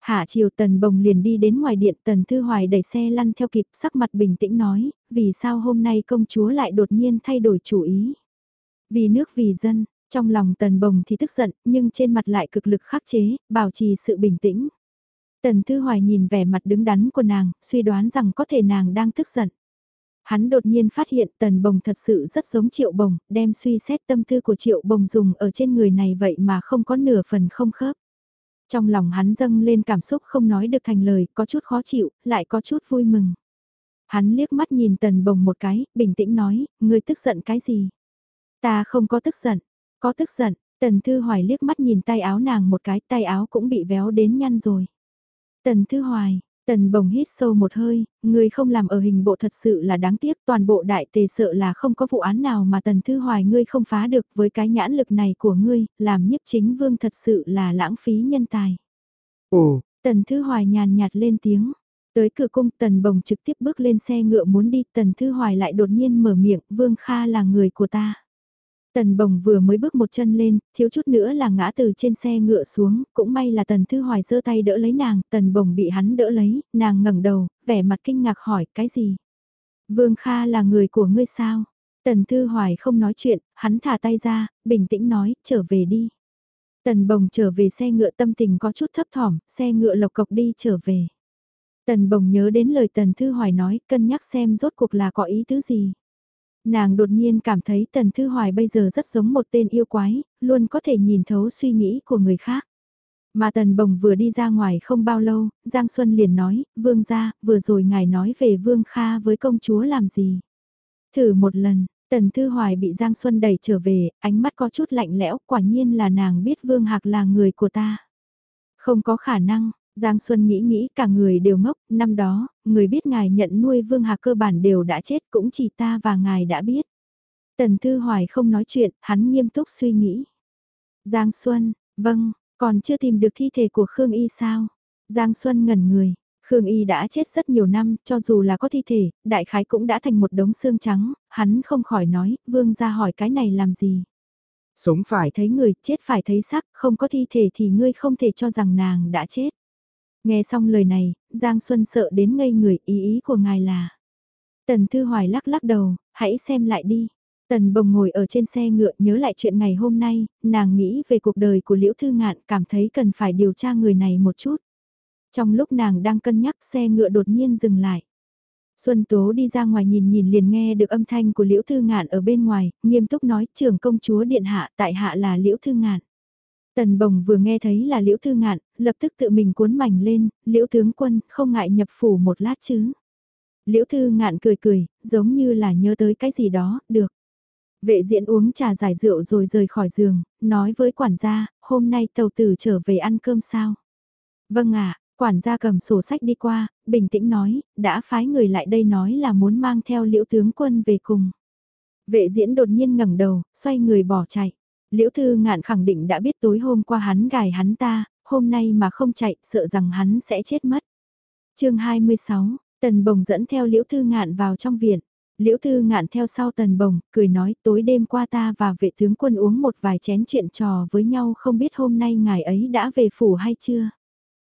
Hạ chiều Tần Bồng liền đi đến ngoài điện Tần Thư Hoài đẩy xe lăn theo kịp sắc mặt bình tĩnh nói, vì sao hôm nay công chúa lại đột nhiên thay đổi chủ ý. Vì nước vì dân, trong lòng tần bồng thì tức giận, nhưng trên mặt lại cực lực khắc chế, bảo trì sự bình tĩnh. Tần Thư Hoài nhìn vẻ mặt đứng đắn của nàng, suy đoán rằng có thể nàng đang tức giận. Hắn đột nhiên phát hiện tần bồng thật sự rất giống triệu bồng, đem suy xét tâm tư của triệu bồng dùng ở trên người này vậy mà không có nửa phần không khớp. Trong lòng hắn dâng lên cảm xúc không nói được thành lời, có chút khó chịu, lại có chút vui mừng. Hắn liếc mắt nhìn tần bồng một cái, bình tĩnh nói, ngươi tức giận cái gì? Ta không có tức giận, có tức giận, Tần Thư Hoài liếc mắt nhìn tay áo nàng một cái, tay áo cũng bị véo đến nhăn rồi. Tần Thư Hoài, Tần Bồng hít sâu một hơi, người không làm ở hình bộ thật sự là đáng tiếc, toàn bộ đại tề sợ là không có vụ án nào mà Tần Thư Hoài ngươi không phá được với cái nhãn lực này của ngươi, làm nhiếp chính vương thật sự là lãng phí nhân tài. Ồ, Tần Thư Hoài nhàn nhạt lên tiếng. Tới cửa cung Tần Bồng trực tiếp bước lên xe ngựa muốn đi, Tần Thư Hoài lại đột nhiên mở miệng, Vương Kha là người của ta. Tần bồng vừa mới bước một chân lên, thiếu chút nữa là ngã từ trên xe ngựa xuống, cũng may là tần thư hoài giơ tay đỡ lấy nàng, tần bồng bị hắn đỡ lấy, nàng ngẩng đầu, vẻ mặt kinh ngạc hỏi, cái gì? Vương Kha là người của ngươi sao? Tần thư hoài không nói chuyện, hắn thả tay ra, bình tĩnh nói, trở về đi. Tần bồng trở về xe ngựa tâm tình có chút thấp thỏm, xe ngựa lộc cộc đi trở về. Tần bồng nhớ đến lời tần thư hoài nói, cân nhắc xem rốt cuộc là có ý tứ gì. Nàng đột nhiên cảm thấy Tần Thư Hoài bây giờ rất giống một tên yêu quái, luôn có thể nhìn thấu suy nghĩ của người khác. Mà Tần Bồng vừa đi ra ngoài không bao lâu, Giang Xuân liền nói, Vương gia, vừa rồi ngài nói về Vương Kha với công chúa làm gì? Thử một lần, Tần Thư Hoài bị Giang Xuân đẩy trở về, ánh mắt có chút lạnh lẽo, quả nhiên là nàng biết Vương Hạc là người của ta. Không có khả năng, Giang Xuân nghĩ nghĩ cả người đều ngốc, năm đó, người biết ngài nhận nuôi Vương Hạc cơ bản đều đã chết cũng chỉ ta và ngài đã biết. Tần Thư Hoài không nói chuyện, hắn nghiêm túc suy nghĩ. Giang Xuân, vâng, còn chưa tìm được thi thể của Khương Y sao? Giang Xuân ngẩn người, Khương Y đã chết rất nhiều năm, cho dù là có thi thể, đại khái cũng đã thành một đống xương trắng, hắn không khỏi nói, Vương ra hỏi cái này làm gì? Sống phải thấy người, chết phải thấy sắc, không có thi thể thì ngươi không thể cho rằng nàng đã chết. Nghe xong lời này, Giang Xuân sợ đến ngây người ý ý của ngài là. Tần Thư Hoài lắc lắc đầu, hãy xem lại đi. Tần Bồng ngồi ở trên xe ngựa nhớ lại chuyện ngày hôm nay, nàng nghĩ về cuộc đời của Liễu Thư Ngạn cảm thấy cần phải điều tra người này một chút. Trong lúc nàng đang cân nhắc xe ngựa đột nhiên dừng lại. Xuân Tố đi ra ngoài nhìn nhìn liền nghe được âm thanh của Liễu Thư Ngạn ở bên ngoài, nghiêm túc nói trưởng công chúa điện hạ tại hạ là Liễu Thư Ngạn. Tần bồng vừa nghe thấy là liễu thư ngạn, lập tức tự mình cuốn mảnh lên, liễu tướng quân không ngại nhập phủ một lát chứ. Liễu thư ngạn cười cười, giống như là nhớ tới cái gì đó, được. Vệ diễn uống trà giải rượu rồi rời khỏi giường, nói với quản gia, hôm nay tàu tử trở về ăn cơm sao? Vâng ạ, quản gia cầm sổ sách đi qua, bình tĩnh nói, đã phái người lại đây nói là muốn mang theo liễu tướng quân về cùng. Vệ diễn đột nhiên ngẩng đầu, xoay người bỏ chạy. Liễu Thư Ngạn khẳng định đã biết tối hôm qua hắn gài hắn ta, hôm nay mà không chạy sợ rằng hắn sẽ chết mất. chương 26, Tần Bồng dẫn theo Liễu Thư Ngạn vào trong viện. Liễu Thư ngạn theo sau tần bồng, cười nói tối đêm qua ta và vệ tướng quân uống một vài chén chuyện trò với nhau không biết hôm nay ngài ấy đã về phủ hay chưa.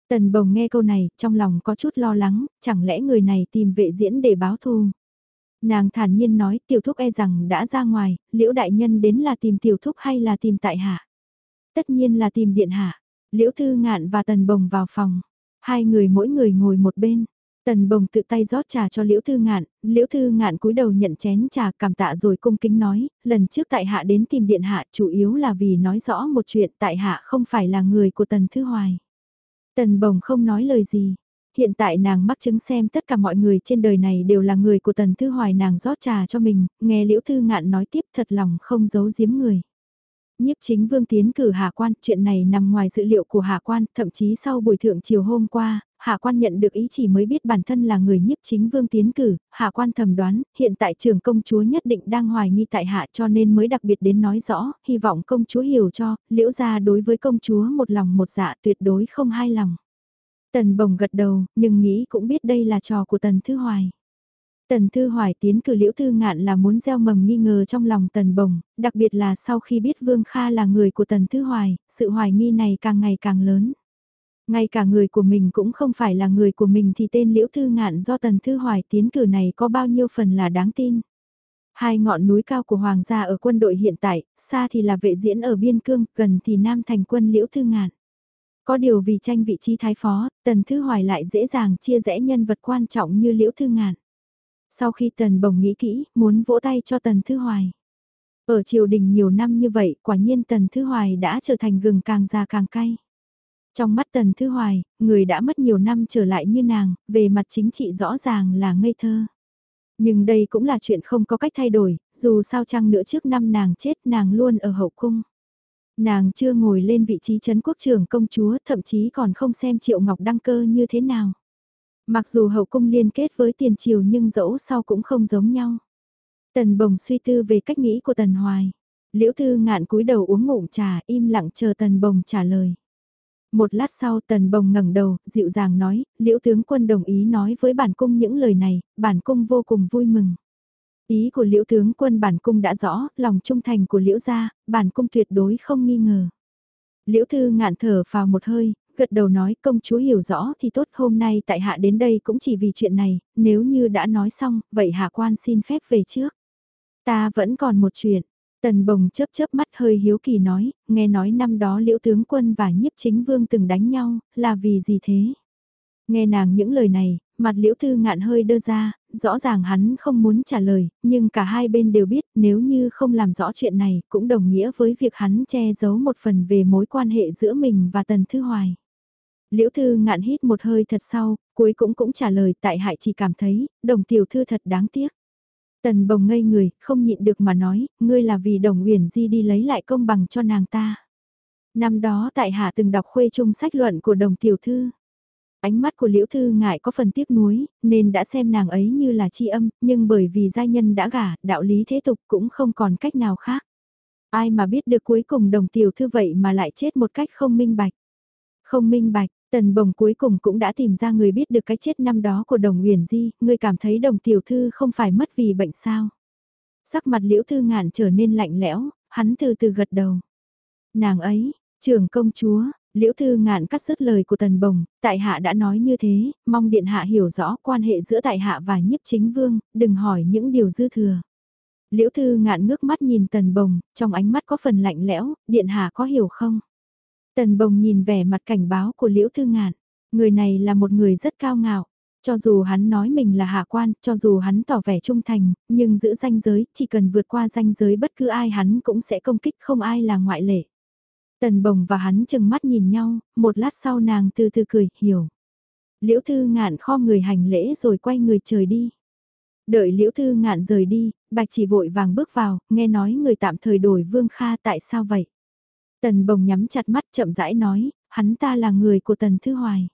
Tần bồng nghe câu này, trong lòng có chút lo lắng, chẳng lẽ người này tìm vệ diễn để báo thù. Nàng thản nhiên nói tiểu thúc e rằng đã ra ngoài, liễu đại nhân đến là tìm tiểu thúc hay là tìm tại hạ. Tất nhiên là tìm điện hạ, liễu thư ngạn và tần bồng vào phòng, hai người mỗi người ngồi một bên. Tần bồng tự tay rót trà cho Liễu Thư Ngạn, Liễu Thư Ngạn cúi đầu nhận chén trà cảm tạ rồi cung kính nói, lần trước tại hạ đến tìm điện hạ chủ yếu là vì nói rõ một chuyện tại hạ không phải là người của Tần Thư Hoài. Tần bồng không nói lời gì. Hiện tại nàng mắc chứng xem tất cả mọi người trên đời này đều là người của Tần Thư Hoài nàng rót trà cho mình, nghe Liễu Thư Ngạn nói tiếp thật lòng không giấu giếm người. Nhiếp chính vương tiến cử hạ quan, chuyện này nằm ngoài dự liệu của hạ quan, thậm chí sau buổi thượng chiều hôm qua, hạ quan nhận được ý chỉ mới biết bản thân là người nhiếp chính vương tiến cử, hạ quan thầm đoán, hiện tại trường công chúa nhất định đang hoài nghi tại hạ cho nên mới đặc biệt đến nói rõ, hy vọng công chúa hiểu cho, liễu ra đối với công chúa một lòng một dạ tuyệt đối không hai lòng. Tần bồng gật đầu, nhưng nghĩ cũng biết đây là trò của tần thư hoài. Tần Thư Hoài tiến cử Liễu Thư Ngạn là muốn gieo mầm nghi ngờ trong lòng Tần Bồng, đặc biệt là sau khi biết Vương Kha là người của Tần Thư Hoài, sự hoài nghi này càng ngày càng lớn. Ngay cả người của mình cũng không phải là người của mình thì tên Liễu Thư Ngạn do Tần Thư Hoài tiến cử này có bao nhiêu phần là đáng tin. Hai ngọn núi cao của Hoàng gia ở quân đội hiện tại, xa thì là vệ diễn ở biên cương, gần thì Nam thành quân Liễu Thư Ngạn. Có điều vì tranh vị trí thái phó, Tần Thư Hoài lại dễ dàng chia rẽ nhân vật quan trọng như Liễu Thư Ngạn. Sau khi Tần Bồng nghĩ kỹ, muốn vỗ tay cho Tần Thư Hoài. Ở triều đình nhiều năm như vậy, quả nhiên Tần Thư Hoài đã trở thành gừng càng già càng cay. Trong mắt Tần Thư Hoài, người đã mất nhiều năm trở lại như nàng, về mặt chính trị rõ ràng là ngây thơ. Nhưng đây cũng là chuyện không có cách thay đổi, dù sao chăng nữa trước năm nàng chết nàng luôn ở hậu cung. Nàng chưa ngồi lên vị trí chấn quốc trưởng công chúa, thậm chí còn không xem Triệu Ngọc đăng cơ như thế nào. Mặc dù hậu cung liên kết với tiền triều nhưng dẫu sau cũng không giống nhau. Tần bồng suy tư về cách nghĩ của Tần Hoài. Liễu Thư ngạn cúi đầu uống ngụm trà im lặng chờ Tần bồng trả lời. Một lát sau Tần bồng ngẩng đầu, dịu dàng nói, Liễu tướng quân đồng ý nói với bản cung những lời này, bản cung vô cùng vui mừng. Ý của Liễu tướng quân bản cung đã rõ, lòng trung thành của Liễu gia, bản cung tuyệt đối không nghi ngờ. Liễu Thư ngạn thở vào một hơi, gật đầu nói công chúa hiểu rõ thì tốt hôm nay tại hạ đến đây cũng chỉ vì chuyện này, nếu như đã nói xong, vậy hạ quan xin phép về trước. Ta vẫn còn một chuyện. Tần bồng chớp chớp mắt hơi hiếu kỳ nói, nghe nói năm đó liễu tướng quân và nhiếp chính vương từng đánh nhau, là vì gì thế? Nghe nàng những lời này, mặt liễu thư ngạn hơi đơ ra, rõ ràng hắn không muốn trả lời, nhưng cả hai bên đều biết nếu như không làm rõ chuyện này cũng đồng nghĩa với việc hắn che giấu một phần về mối quan hệ giữa mình và Tần Thư Hoài. Liễu Thư ngạn hít một hơi thật sau, cuối cũng cũng trả lời tại hại chỉ cảm thấy, đồng tiểu thư thật đáng tiếc. Tần bồng ngây người, không nhịn được mà nói, ngươi là vì đồng uyển di đi lấy lại công bằng cho nàng ta. Năm đó tại hạ từng đọc khuê chung sách luận của đồng tiểu thư. Ánh mắt của liễu thư ngại có phần tiếc nuối, nên đã xem nàng ấy như là chi âm, nhưng bởi vì giai nhân đã gả, đạo lý thế tục cũng không còn cách nào khác. Ai mà biết được cuối cùng đồng tiểu thư vậy mà lại chết một cách không minh bạch. Không minh bạch, Tần bồng cuối cùng cũng đã tìm ra người biết được cái chết năm đó của đồng huyền di, người cảm thấy đồng tiểu thư không phải mất vì bệnh sao. Sắc mặt liễu thư ngạn trở nên lạnh lẽo, hắn từ từ gật đầu. Nàng ấy, trưởng công chúa, liễu thư ngạn cắt dứt lời của tần bồng, tại hạ đã nói như thế, mong điện hạ hiểu rõ quan hệ giữa tại hạ và nhiếp chính vương, đừng hỏi những điều dư thừa. Liễu thư ngạn ngước mắt nhìn tần bồng, trong ánh mắt có phần lạnh lẽo, điện hạ có hiểu không? Tần bồng nhìn vẻ mặt cảnh báo của Liễu Thư Ngạn. Người này là một người rất cao ngạo. Cho dù hắn nói mình là hạ quan, cho dù hắn tỏ vẻ trung thành, nhưng giữ danh giới, chỉ cần vượt qua danh giới bất cứ ai hắn cũng sẽ công kích không ai là ngoại lệ. Tần bồng và hắn chừng mắt nhìn nhau, một lát sau nàng từ từ cười, hiểu. Liễu Thư Ngạn kho người hành lễ rồi quay người trời đi. Đợi Liễu Thư Ngạn rời đi, Bạch chỉ vội vàng bước vào, nghe nói người tạm thời đổi Vương Kha tại sao vậy? Tần bồng nhắm chặt mắt chậm rãi nói, hắn ta là người của Tần Thư Hoài.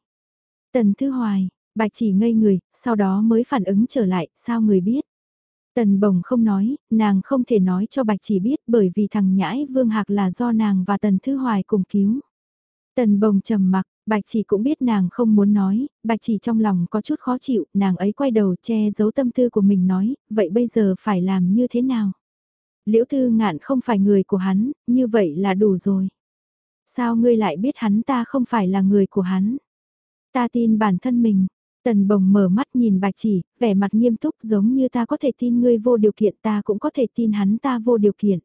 Tần Thư Hoài, bạch chỉ ngây người, sau đó mới phản ứng trở lại, sao người biết. Tần bồng không nói, nàng không thể nói cho bạch chỉ biết bởi vì thằng nhãi vương hạc là do nàng và Tần Thư Hoài cùng cứu. Tần bồng trầm mặc, Bạch chỉ cũng biết nàng không muốn nói, bạch chỉ trong lòng có chút khó chịu, nàng ấy quay đầu che giấu tâm tư của mình nói, vậy bây giờ phải làm như thế nào? Liễu Thư Ngạn không phải người của hắn, như vậy là đủ rồi. Sao ngươi lại biết hắn ta không phải là người của hắn? Ta tin bản thân mình. Tần bồng mở mắt nhìn bạch chỉ, vẻ mặt nghiêm túc giống như ta có thể tin ngươi vô điều kiện ta cũng có thể tin hắn ta vô điều kiện.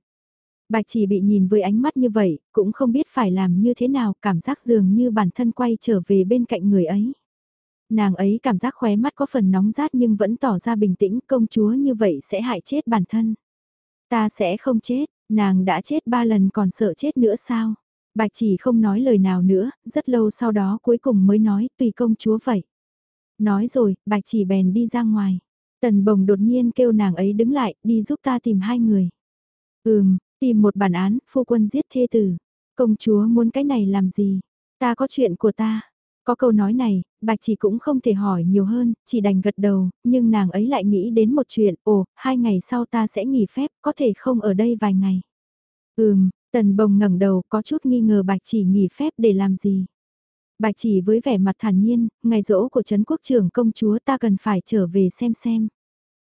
Bạch chỉ bị nhìn với ánh mắt như vậy, cũng không biết phải làm như thế nào, cảm giác dường như bản thân quay trở về bên cạnh người ấy. Nàng ấy cảm giác khóe mắt có phần nóng rát nhưng vẫn tỏ ra bình tĩnh, công chúa như vậy sẽ hại chết bản thân. Ta sẽ không chết, nàng đã chết ba lần còn sợ chết nữa sao? Bạch chỉ không nói lời nào nữa, rất lâu sau đó cuối cùng mới nói tùy công chúa vậy. Nói rồi, bạch chỉ bèn đi ra ngoài. Tần bồng đột nhiên kêu nàng ấy đứng lại, đi giúp ta tìm hai người. Ừm, tìm một bản án, phu quân giết thê tử. Công chúa muốn cái này làm gì? Ta có chuyện của ta. Có câu nói này, bạch chỉ cũng không thể hỏi nhiều hơn, chỉ đành gật đầu, nhưng nàng ấy lại nghĩ đến một chuyện, ồ, hai ngày sau ta sẽ nghỉ phép, có thể không ở đây vài ngày. Ừm, tần bồng ngẩng đầu có chút nghi ngờ bạch chỉ nghỉ phép để làm gì. Bạch chỉ với vẻ mặt thản nhiên, ngày rỗ của Trấn quốc trưởng công chúa ta cần phải trở về xem xem.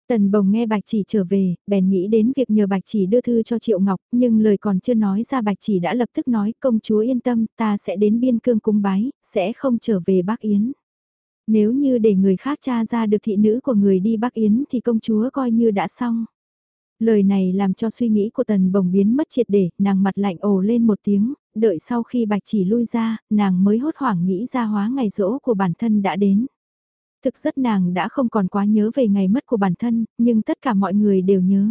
Tần bồng nghe bạch chỉ trở về, bèn nghĩ đến việc nhờ bạch chỉ đưa thư cho Triệu Ngọc, nhưng lời còn chưa nói ra bạch chỉ đã lập tức nói công chúa yên tâm, ta sẽ đến biên cương cung bái, sẽ không trở về Bắc Yến. Nếu như để người khác tra ra được thị nữ của người đi Bắc Yến thì công chúa coi như đã xong. Lời này làm cho suy nghĩ của tần bồng biến mất triệt để, nàng mặt lạnh ồ lên một tiếng, đợi sau khi bạch chỉ lui ra, nàng mới hốt hoảng nghĩ ra hóa ngày rỗ của bản thân đã đến. Thực rất nàng đã không còn quá nhớ về ngày mất của bản thân, nhưng tất cả mọi người đều nhớ.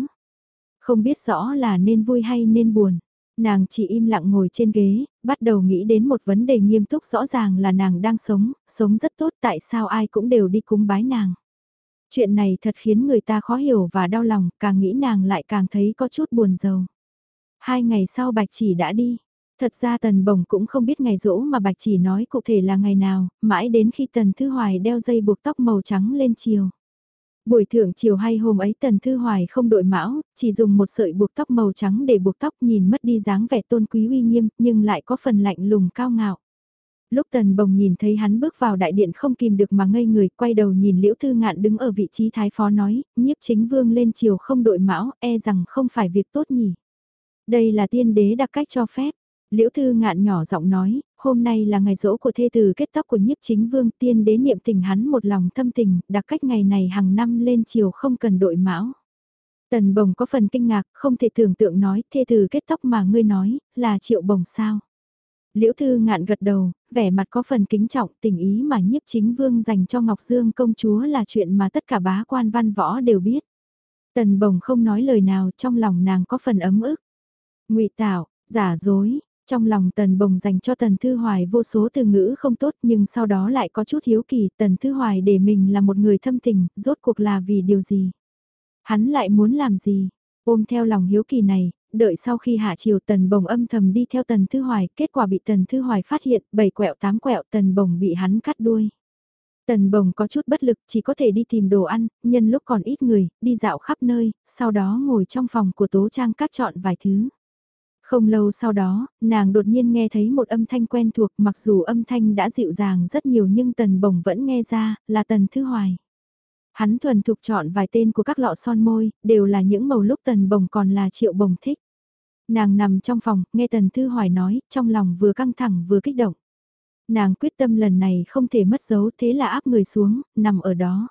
Không biết rõ là nên vui hay nên buồn. Nàng chỉ im lặng ngồi trên ghế, bắt đầu nghĩ đến một vấn đề nghiêm túc rõ ràng là nàng đang sống, sống rất tốt tại sao ai cũng đều đi cúng bái nàng. Chuyện này thật khiến người ta khó hiểu và đau lòng, càng nghĩ nàng lại càng thấy có chút buồn rầu. Hai ngày sau Bạch chỉ đã đi. Thật ra Tần Bồng cũng không biết ngày rỗ mà Bạch chỉ nói cụ thể là ngày nào, mãi đến khi Tần Thư Hoài đeo dây buộc tóc màu trắng lên chiều. Buổi thượng chiều hay hôm ấy Tần Thư Hoài không đội mão, chỉ dùng một sợi buộc tóc màu trắng để buộc tóc nhìn mất đi dáng vẻ tôn quý uy nghiêm, nhưng lại có phần lạnh lùng cao ngạo. Lúc Tần Bồng nhìn thấy hắn bước vào đại điện không kìm được mà ngây người, quay đầu nhìn Liễu Thư Ngạn đứng ở vị trí thái phó nói, nhiếp chính vương lên chiều không đội mão, e rằng không phải việc tốt nhỉ. Đây là tiên đế đặc cách cho phép. Liễu Thư Ngạn nhỏ giọng nói, hôm nay là ngày rỗ của thê tử kết tóc của nhiếp chính vương tiên đế niệm tình hắn một lòng thâm tình, đặc cách ngày này hàng năm lên chiều không cần đội mão. Tần bồng có phần kinh ngạc, không thể tưởng tượng nói, thê tử kết tóc mà ngươi nói, là triệu bồng sao. Liễu Thư ngạn gật đầu, vẻ mặt có phần kính trọng tình ý mà nhiếp chính vương dành cho Ngọc Dương công chúa là chuyện mà tất cả bá quan văn võ đều biết. Tần bồng không nói lời nào trong lòng nàng có phần ấm ức. ngụy tạo, giả dối, trong lòng tần bồng dành cho tần thư hoài vô số từ ngữ không tốt nhưng sau đó lại có chút hiếu kỳ tần thư hoài để mình là một người thâm tình, rốt cuộc là vì điều gì. Hắn lại muốn làm gì, ôm theo lòng hiếu kỳ này, đợi sau khi hạ chiều tần bồng âm thầm đi theo tần thư hoài, kết quả bị tần thư hoài phát hiện, bảy quẹo tám quẹo tần bồng bị hắn cắt đuôi. Tần bồng có chút bất lực, chỉ có thể đi tìm đồ ăn, nhân lúc còn ít người, đi dạo khắp nơi, sau đó ngồi trong phòng của tố trang cắt chọn vài thứ. Không lâu sau đó, nàng đột nhiên nghe thấy một âm thanh quen thuộc mặc dù âm thanh đã dịu dàng rất nhiều nhưng tần bồng vẫn nghe ra, là tần thư hoài. Hắn thuần thục chọn vài tên của các lọ son môi, đều là những màu lúc tần bồng còn là triệu bồng thích. Nàng nằm trong phòng, nghe tần thư hoài nói, trong lòng vừa căng thẳng vừa kích động. Nàng quyết tâm lần này không thể mất dấu thế là áp người xuống, nằm ở đó.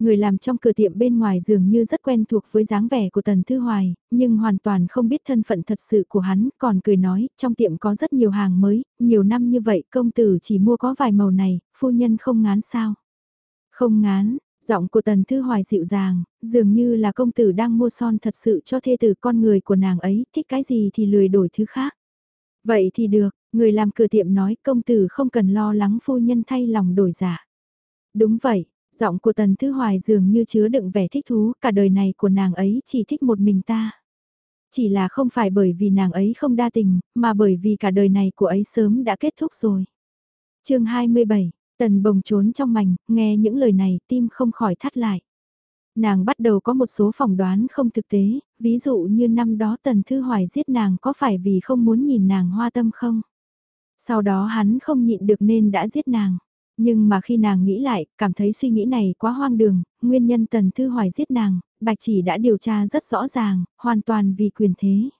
Người làm trong cửa tiệm bên ngoài dường như rất quen thuộc với dáng vẻ của Tần Thư Hoài, nhưng hoàn toàn không biết thân phận thật sự của hắn, còn cười nói, trong tiệm có rất nhiều hàng mới, nhiều năm như vậy công tử chỉ mua có vài màu này, phu nhân không ngán sao. Không ngán, giọng của Tần Thư Hoài dịu dàng, dường như là công tử đang mua son thật sự cho thê tử con người của nàng ấy, thích cái gì thì lười đổi thứ khác. Vậy thì được, người làm cửa tiệm nói công tử không cần lo lắng phu nhân thay lòng đổi giả. Đúng vậy, Giọng của Tần Thư Hoài dường như chứa đựng vẻ thích thú, cả đời này của nàng ấy chỉ thích một mình ta. Chỉ là không phải bởi vì nàng ấy không đa tình, mà bởi vì cả đời này của ấy sớm đã kết thúc rồi. chương 27, Tần bồng trốn trong mảnh, nghe những lời này tim không khỏi thắt lại. Nàng bắt đầu có một số phỏng đoán không thực tế, ví dụ như năm đó Tần Thư Hoài giết nàng có phải vì không muốn nhìn nàng hoa tâm không? Sau đó hắn không nhịn được nên đã giết nàng. Nhưng mà khi nàng nghĩ lại, cảm thấy suy nghĩ này quá hoang đường, nguyên nhân Tần Thư Hoài giết nàng, Bạch Chỉ đã điều tra rất rõ ràng, hoàn toàn vì quyền thế.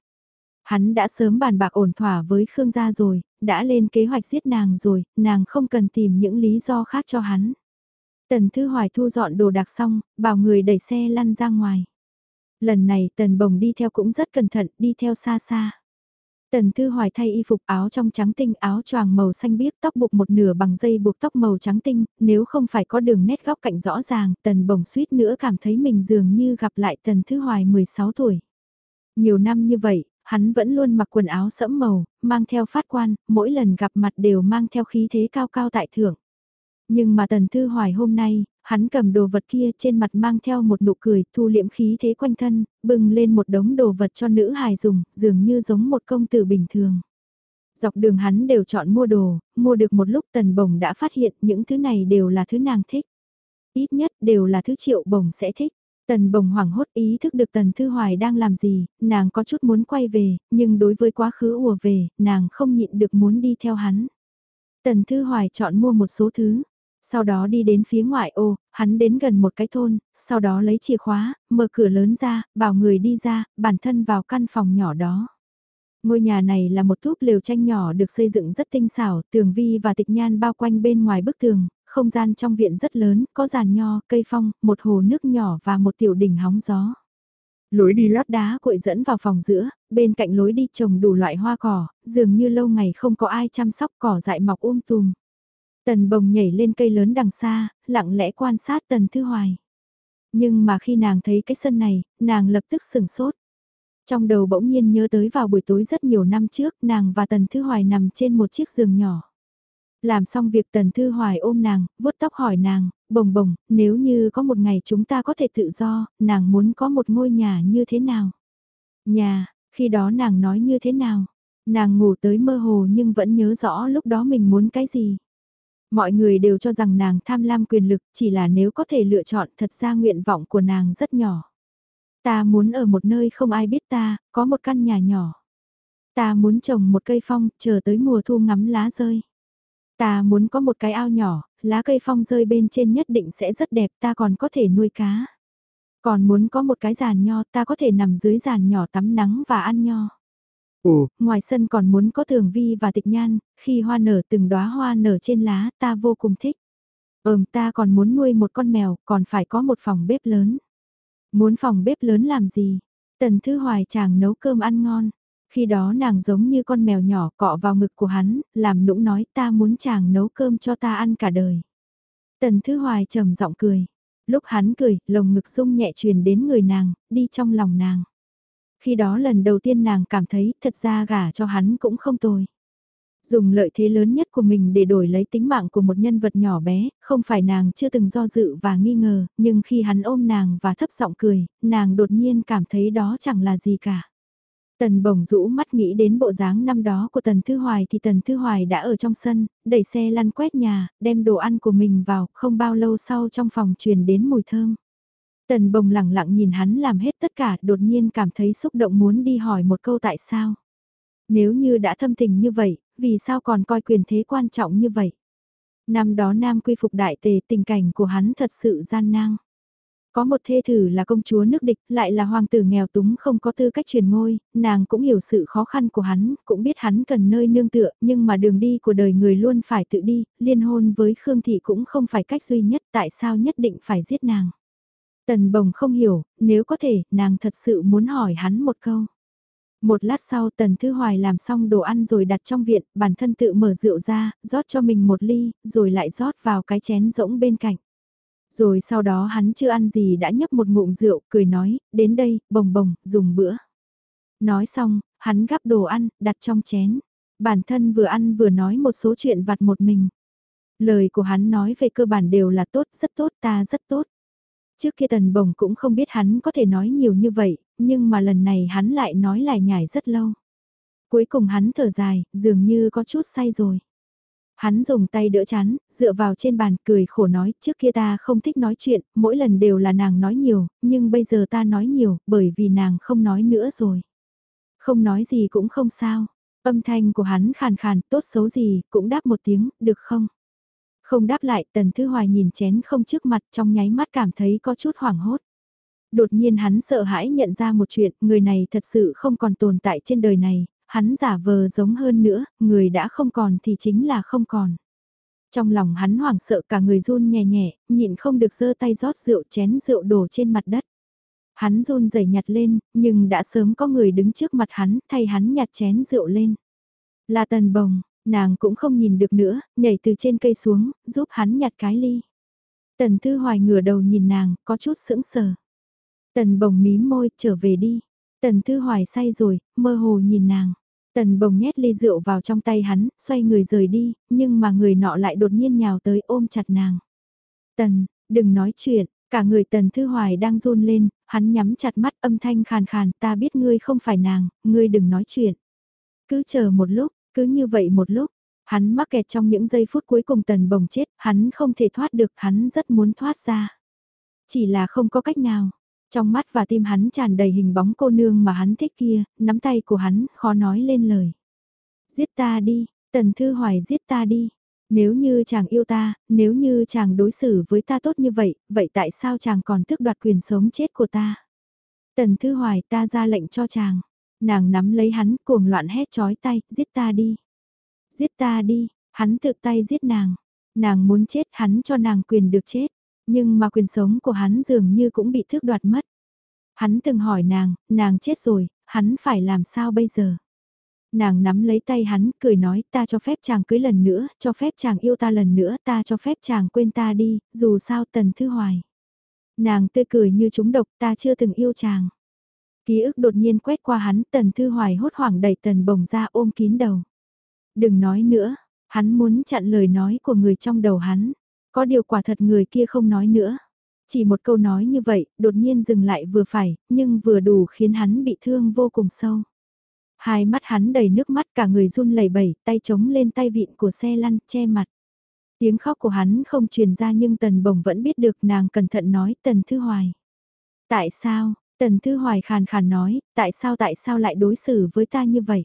Hắn đã sớm bàn bạc ổn thỏa với Khương gia rồi, đã lên kế hoạch giết nàng rồi, nàng không cần tìm những lý do khác cho hắn. Tần Thư Hoài thu dọn đồ đạc xong, bảo người đẩy xe lăn ra ngoài. Lần này Tần Bồng đi theo cũng rất cẩn thận, đi theo xa xa. Tần Thư Hoài thay y phục áo trong trắng tinh áo choàng màu xanh biếc tóc buộc một nửa bằng dây buộc tóc màu trắng tinh, nếu không phải có đường nét góc cạnh rõ ràng, Tần Bồng suýt nữa cảm thấy mình dường như gặp lại Tần Thư Hoài 16 tuổi. Nhiều năm như vậy, hắn vẫn luôn mặc quần áo sẫm màu, mang theo phát quan, mỗi lần gặp mặt đều mang theo khí thế cao cao tại thượng. Nhưng mà Tần Thư Hoài hôm nay, hắn cầm đồ vật kia trên mặt mang theo một nụ cười, thu liễm khí thế quanh thân, bưng lên một đống đồ vật cho nữ hài dùng, dường như giống một công tử bình thường. Dọc đường hắn đều chọn mua đồ, mua được một lúc Tần Bồng đã phát hiện những thứ này đều là thứ nàng thích. Ít nhất đều là thứ triệu bồng sẽ thích. Tần bồng hoảng hốt ý thức được Tần Thư Hoài đang làm gì, nàng có chút muốn quay về, nhưng đối với quá khứ ùa về, nàng không nhịn được muốn đi theo hắn. Tần Thư Hoài chọn mua một số thứ, sau đó đi đến phía ngoại ô, hắn đến gần một cái thôn, sau đó lấy chìa khóa, mở cửa lớn ra, bảo người đi ra, bản thân vào căn phòng nhỏ đó. Ngôi nhà này là một túp lều tranh nhỏ được xây dựng rất tinh xảo, tường vi và tịch nhan bao quanh bên ngoài bức tường, không gian trong viện rất lớn, có giàn nho, cây phong, một hồ nước nhỏ và một tiểu đỉnh hóng gió. Lối đi lát đá cuội dẫn vào phòng giữa, bên cạnh lối đi trồng đủ loại hoa cỏ, dường như lâu ngày không có ai chăm sóc cỏ dại mọc um tùm. Tần bồng nhảy lên cây lớn đằng xa, lặng lẽ quan sát tần thư hoài. Nhưng mà khi nàng thấy cái sân này, nàng lập tức sừng sốt. Trong đầu bỗng nhiên nhớ tới vào buổi tối rất nhiều năm trước, nàng và tần thư hoài nằm trên một chiếc giường nhỏ. Làm xong việc Tần Thư Hoài ôm nàng, vuốt tóc hỏi nàng, bồng bồng, nếu như có một ngày chúng ta có thể tự do, nàng muốn có một ngôi nhà như thế nào? Nhà, khi đó nàng nói như thế nào? Nàng ngủ tới mơ hồ nhưng vẫn nhớ rõ lúc đó mình muốn cái gì. Mọi người đều cho rằng nàng tham lam quyền lực, chỉ là nếu có thể lựa chọn thật ra nguyện vọng của nàng rất nhỏ. Ta muốn ở một nơi không ai biết ta, có một căn nhà nhỏ. Ta muốn trồng một cây phong, chờ tới mùa thu ngắm lá rơi. Ta muốn có một cái ao nhỏ, lá cây phong rơi bên trên nhất định sẽ rất đẹp, ta còn có thể nuôi cá. Còn muốn có một cái giàn nho, ta có thể nằm dưới giàn nhỏ tắm nắng và ăn nho. Ồ, ngoài sân còn muốn có thường vi và tịch nhan, khi hoa nở từng đóa hoa nở trên lá, ta vô cùng thích. Ừm, ta còn muốn nuôi một con mèo, còn phải có một phòng bếp lớn. Muốn phòng bếp lớn làm gì? Tần Thư Hoài chàng nấu cơm ăn ngon. Khi đó nàng giống như con mèo nhỏ cọ vào ngực của hắn, làm nũng nói ta muốn chàng nấu cơm cho ta ăn cả đời. Tần Thư Hoài trầm giọng cười. Lúc hắn cười, lồng ngực rung nhẹ truyền đến người nàng, đi trong lòng nàng. Khi đó lần đầu tiên nàng cảm thấy thật ra gả cho hắn cũng không tồi. Dùng lợi thế lớn nhất của mình để đổi lấy tính mạng của một nhân vật nhỏ bé, không phải nàng chưa từng do dự và nghi ngờ, nhưng khi hắn ôm nàng và thấp giọng cười, nàng đột nhiên cảm thấy đó chẳng là gì cả. Tần bồng rũ mắt nghĩ đến bộ dáng năm đó của Tần Thư Hoài thì Tần Thư Hoài đã ở trong sân, đẩy xe lăn quét nhà, đem đồ ăn của mình vào, không bao lâu sau trong phòng truyền đến mùi thơm. Tần bồng lặng lặng nhìn hắn làm hết tất cả, đột nhiên cảm thấy xúc động muốn đi hỏi một câu tại sao. Nếu như đã thâm tình như vậy, vì sao còn coi quyền thế quan trọng như vậy? Năm đó Nam quy phục đại tề tình cảnh của hắn thật sự gian nan. Có một thê thử là công chúa nước địch, lại là hoàng tử nghèo túng không có tư cách truyền ngôi, nàng cũng hiểu sự khó khăn của hắn, cũng biết hắn cần nơi nương tựa, nhưng mà đường đi của đời người luôn phải tự đi, liên hôn với Khương Thị cũng không phải cách duy nhất, tại sao nhất định phải giết nàng. Tần bồng không hiểu, nếu có thể, nàng thật sự muốn hỏi hắn một câu. Một lát sau Tần Thư Hoài làm xong đồ ăn rồi đặt trong viện, bản thân tự mở rượu ra, rót cho mình một ly, rồi lại rót vào cái chén rỗng bên cạnh. Rồi sau đó hắn chưa ăn gì đã nhấp một ngụm rượu, cười nói, đến đây, bồng bồng, dùng bữa. Nói xong, hắn gắp đồ ăn, đặt trong chén. Bản thân vừa ăn vừa nói một số chuyện vặt một mình. Lời của hắn nói về cơ bản đều là tốt, rất tốt, ta rất tốt. Trước kia tần bồng cũng không biết hắn có thể nói nhiều như vậy, nhưng mà lần này hắn lại nói lại nhải rất lâu. Cuối cùng hắn thở dài, dường như có chút say rồi. Hắn dùng tay đỡ chán, dựa vào trên bàn cười khổ nói, trước kia ta không thích nói chuyện, mỗi lần đều là nàng nói nhiều, nhưng bây giờ ta nói nhiều, bởi vì nàng không nói nữa rồi. Không nói gì cũng không sao. Âm thanh của hắn khàn khàn, tốt xấu gì, cũng đáp một tiếng, được không? Không đáp lại, Tần Thư Hoài nhìn chén không trước mặt trong nháy mắt cảm thấy có chút hoảng hốt. Đột nhiên hắn sợ hãi nhận ra một chuyện, người này thật sự không còn tồn tại trên đời này, hắn giả vờ giống hơn nữa, người đã không còn thì chính là không còn. Trong lòng hắn hoảng sợ cả người run nhẹ nhẹ, nhịn không được giơ tay rót rượu chén rượu đổ trên mặt đất. Hắn run rẩy nhặt lên, nhưng đã sớm có người đứng trước mặt hắn, thay hắn nhặt chén rượu lên. Là tần bồng, nàng cũng không nhìn được nữa, nhảy từ trên cây xuống, giúp hắn nhặt cái ly. Tần Thư Hoài ngửa đầu nhìn nàng, có chút sững sờ. Tần bồng mím môi, trở về đi. Tần Thư Hoài say rồi, mơ hồ nhìn nàng. Tần bồng nhét ly rượu vào trong tay hắn, xoay người rời đi, nhưng mà người nọ lại đột nhiên nhào tới ôm chặt nàng. Tần, đừng nói chuyện, cả người tần thư hoài đang run lên, hắn nhắm chặt mắt âm thanh khàn khàn, ta biết ngươi không phải nàng, ngươi đừng nói chuyện. Cứ chờ một lúc, cứ như vậy một lúc, hắn mắc kẹt trong những giây phút cuối cùng tần bồng chết, hắn không thể thoát được, hắn rất muốn thoát ra. Chỉ là không có cách nào. Trong mắt và tim hắn tràn đầy hình bóng cô nương mà hắn thích kia, nắm tay của hắn, khó nói lên lời. Giết ta đi, Tần Thư Hoài giết ta đi. Nếu như chàng yêu ta, nếu như chàng đối xử với ta tốt như vậy, vậy tại sao chàng còn tước đoạt quyền sống chết của ta? Tần Thư Hoài ta ra lệnh cho chàng. Nàng nắm lấy hắn cuồng loạn hét chói tay, giết ta đi. Giết ta đi, hắn tự tay giết nàng. Nàng muốn chết hắn cho nàng quyền được chết. Nhưng mà quyền sống của hắn dường như cũng bị thước đoạt mất. Hắn từng hỏi nàng, nàng chết rồi, hắn phải làm sao bây giờ? Nàng nắm lấy tay hắn, cười nói ta cho phép chàng cưới lần nữa, cho phép chàng yêu ta lần nữa, ta cho phép chàng quên ta đi, dù sao tần thư hoài. Nàng tươi cười như chúng độc ta chưa từng yêu chàng. Ký ức đột nhiên quét qua hắn, tần thư hoài hốt hoảng đẩy tần bồng ra ôm kín đầu. Đừng nói nữa, hắn muốn chặn lời nói của người trong đầu hắn. Có điều quả thật người kia không nói nữa. Chỉ một câu nói như vậy, đột nhiên dừng lại vừa phải, nhưng vừa đủ khiến hắn bị thương vô cùng sâu. Hai mắt hắn đầy nước mắt cả người run lẩy bẩy, tay chống lên tay vịn của xe lăn, che mặt. Tiếng khóc của hắn không truyền ra nhưng Tần Bồng vẫn biết được nàng cẩn thận nói Tần Thư Hoài. Tại sao, Tần Thư Hoài khàn khàn nói, tại sao tại sao lại đối xử với ta như vậy?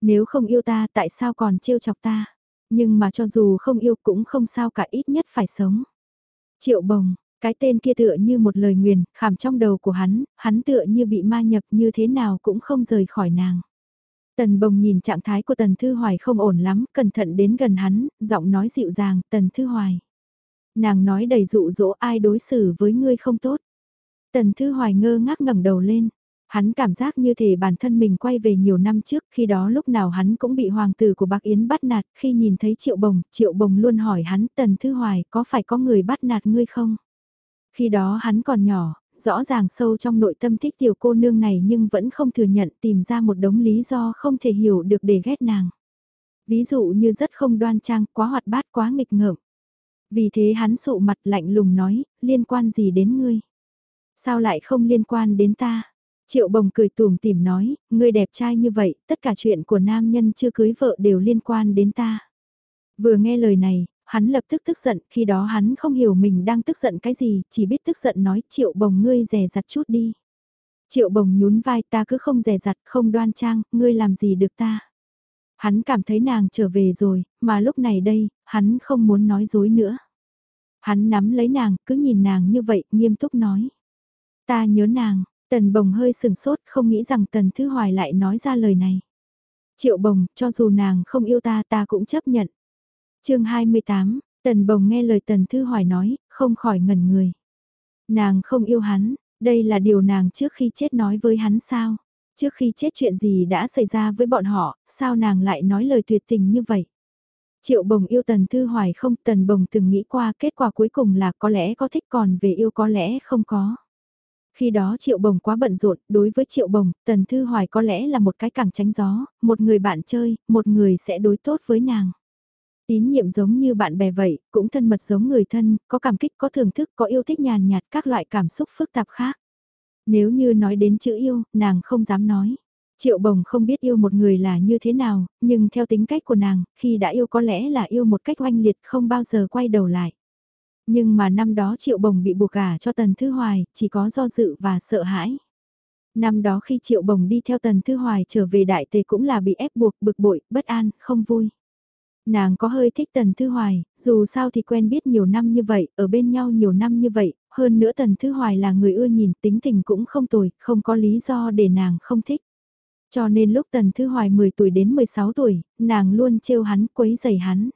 Nếu không yêu ta tại sao còn trêu chọc ta? Nhưng mà cho dù không yêu cũng không sao cả ít nhất phải sống. Triệu bồng, cái tên kia tựa như một lời nguyền, khảm trong đầu của hắn, hắn tựa như bị ma nhập như thế nào cũng không rời khỏi nàng. Tần bồng nhìn trạng thái của Tần Thư Hoài không ổn lắm, cẩn thận đến gần hắn, giọng nói dịu dàng, Tần Thư Hoài. Nàng nói đầy dụ dỗ ai đối xử với ngươi không tốt. Tần Thư Hoài ngơ ngác ngẩng đầu lên, Hắn cảm giác như thể bản thân mình quay về nhiều năm trước, khi đó lúc nào hắn cũng bị hoàng tử của Bạc Yến bắt nạt, khi nhìn thấy Triệu Bồng, Triệu Bồng luôn hỏi hắn Tần Thư Hoài có phải có người bắt nạt ngươi không? Khi đó hắn còn nhỏ, rõ ràng sâu trong nội tâm thích tiểu cô nương này nhưng vẫn không thừa nhận tìm ra một đống lý do không thể hiểu được để ghét nàng. Ví dụ như rất không đoan trang, quá hoạt bát, quá nghịch ngợm. Vì thế hắn sụ mặt lạnh lùng nói, liên quan gì đến ngươi? Sao lại không liên quan đến ta? Triệu bồng cười tùm tìm nói, ngươi đẹp trai như vậy, tất cả chuyện của nam nhân chưa cưới vợ đều liên quan đến ta. Vừa nghe lời này, hắn lập tức tức giận, khi đó hắn không hiểu mình đang tức giận cái gì, chỉ biết tức giận nói triệu bồng ngươi rè rặt chút đi. Triệu bồng nhún vai ta cứ không rè rặt, không đoan trang, ngươi làm gì được ta. Hắn cảm thấy nàng trở về rồi, mà lúc này đây, hắn không muốn nói dối nữa. Hắn nắm lấy nàng, cứ nhìn nàng như vậy, nghiêm túc nói. Ta nhớ nàng, Tần bồng hơi sừng sốt không nghĩ rằng tần thư hoài lại nói ra lời này. Triệu bồng, cho dù nàng không yêu ta ta cũng chấp nhận. chương 28, tần bồng nghe lời tần thư hoài nói, không khỏi ngẩn người. Nàng không yêu hắn, đây là điều nàng trước khi chết nói với hắn sao? Trước khi chết chuyện gì đã xảy ra với bọn họ, sao nàng lại nói lời tuyệt tình như vậy? Triệu bồng yêu tần thư hoài không, tần bồng từng nghĩ qua kết quả cuối cùng là có lẽ có thích còn về yêu có lẽ không có. Khi đó Triệu Bồng quá bận rộn, đối với Triệu Bồng, Tần Thư Hoài có lẽ là một cái càng tránh gió, một người bạn chơi, một người sẽ đối tốt với nàng. Tín nhiệm giống như bạn bè vậy, cũng thân mật giống người thân, có cảm kích, có thưởng thức, có yêu thích nhàn nhạt các loại cảm xúc phức tạp khác. Nếu như nói đến chữ yêu, nàng không dám nói. Triệu Bồng không biết yêu một người là như thế nào, nhưng theo tính cách của nàng, khi đã yêu có lẽ là yêu một cách oanh liệt không bao giờ quay đầu lại. Nhưng mà năm đó Triệu Bồng bị buộc gả cho Tần Thư Hoài, chỉ có do dự và sợ hãi. Năm đó khi Triệu Bồng đi theo Tần Thư Hoài trở về đại tề cũng là bị ép buộc, bực bội, bất an, không vui. Nàng có hơi thích Tần Thư Hoài, dù sao thì quen biết nhiều năm như vậy, ở bên nhau nhiều năm như vậy, hơn nữa Tần Thư Hoài là người ưa nhìn tính tình cũng không tồi, không có lý do để nàng không thích. Cho nên lúc Tần Thư Hoài 10 tuổi đến 16 tuổi, nàng luôn trêu hắn, quấy giày hắn.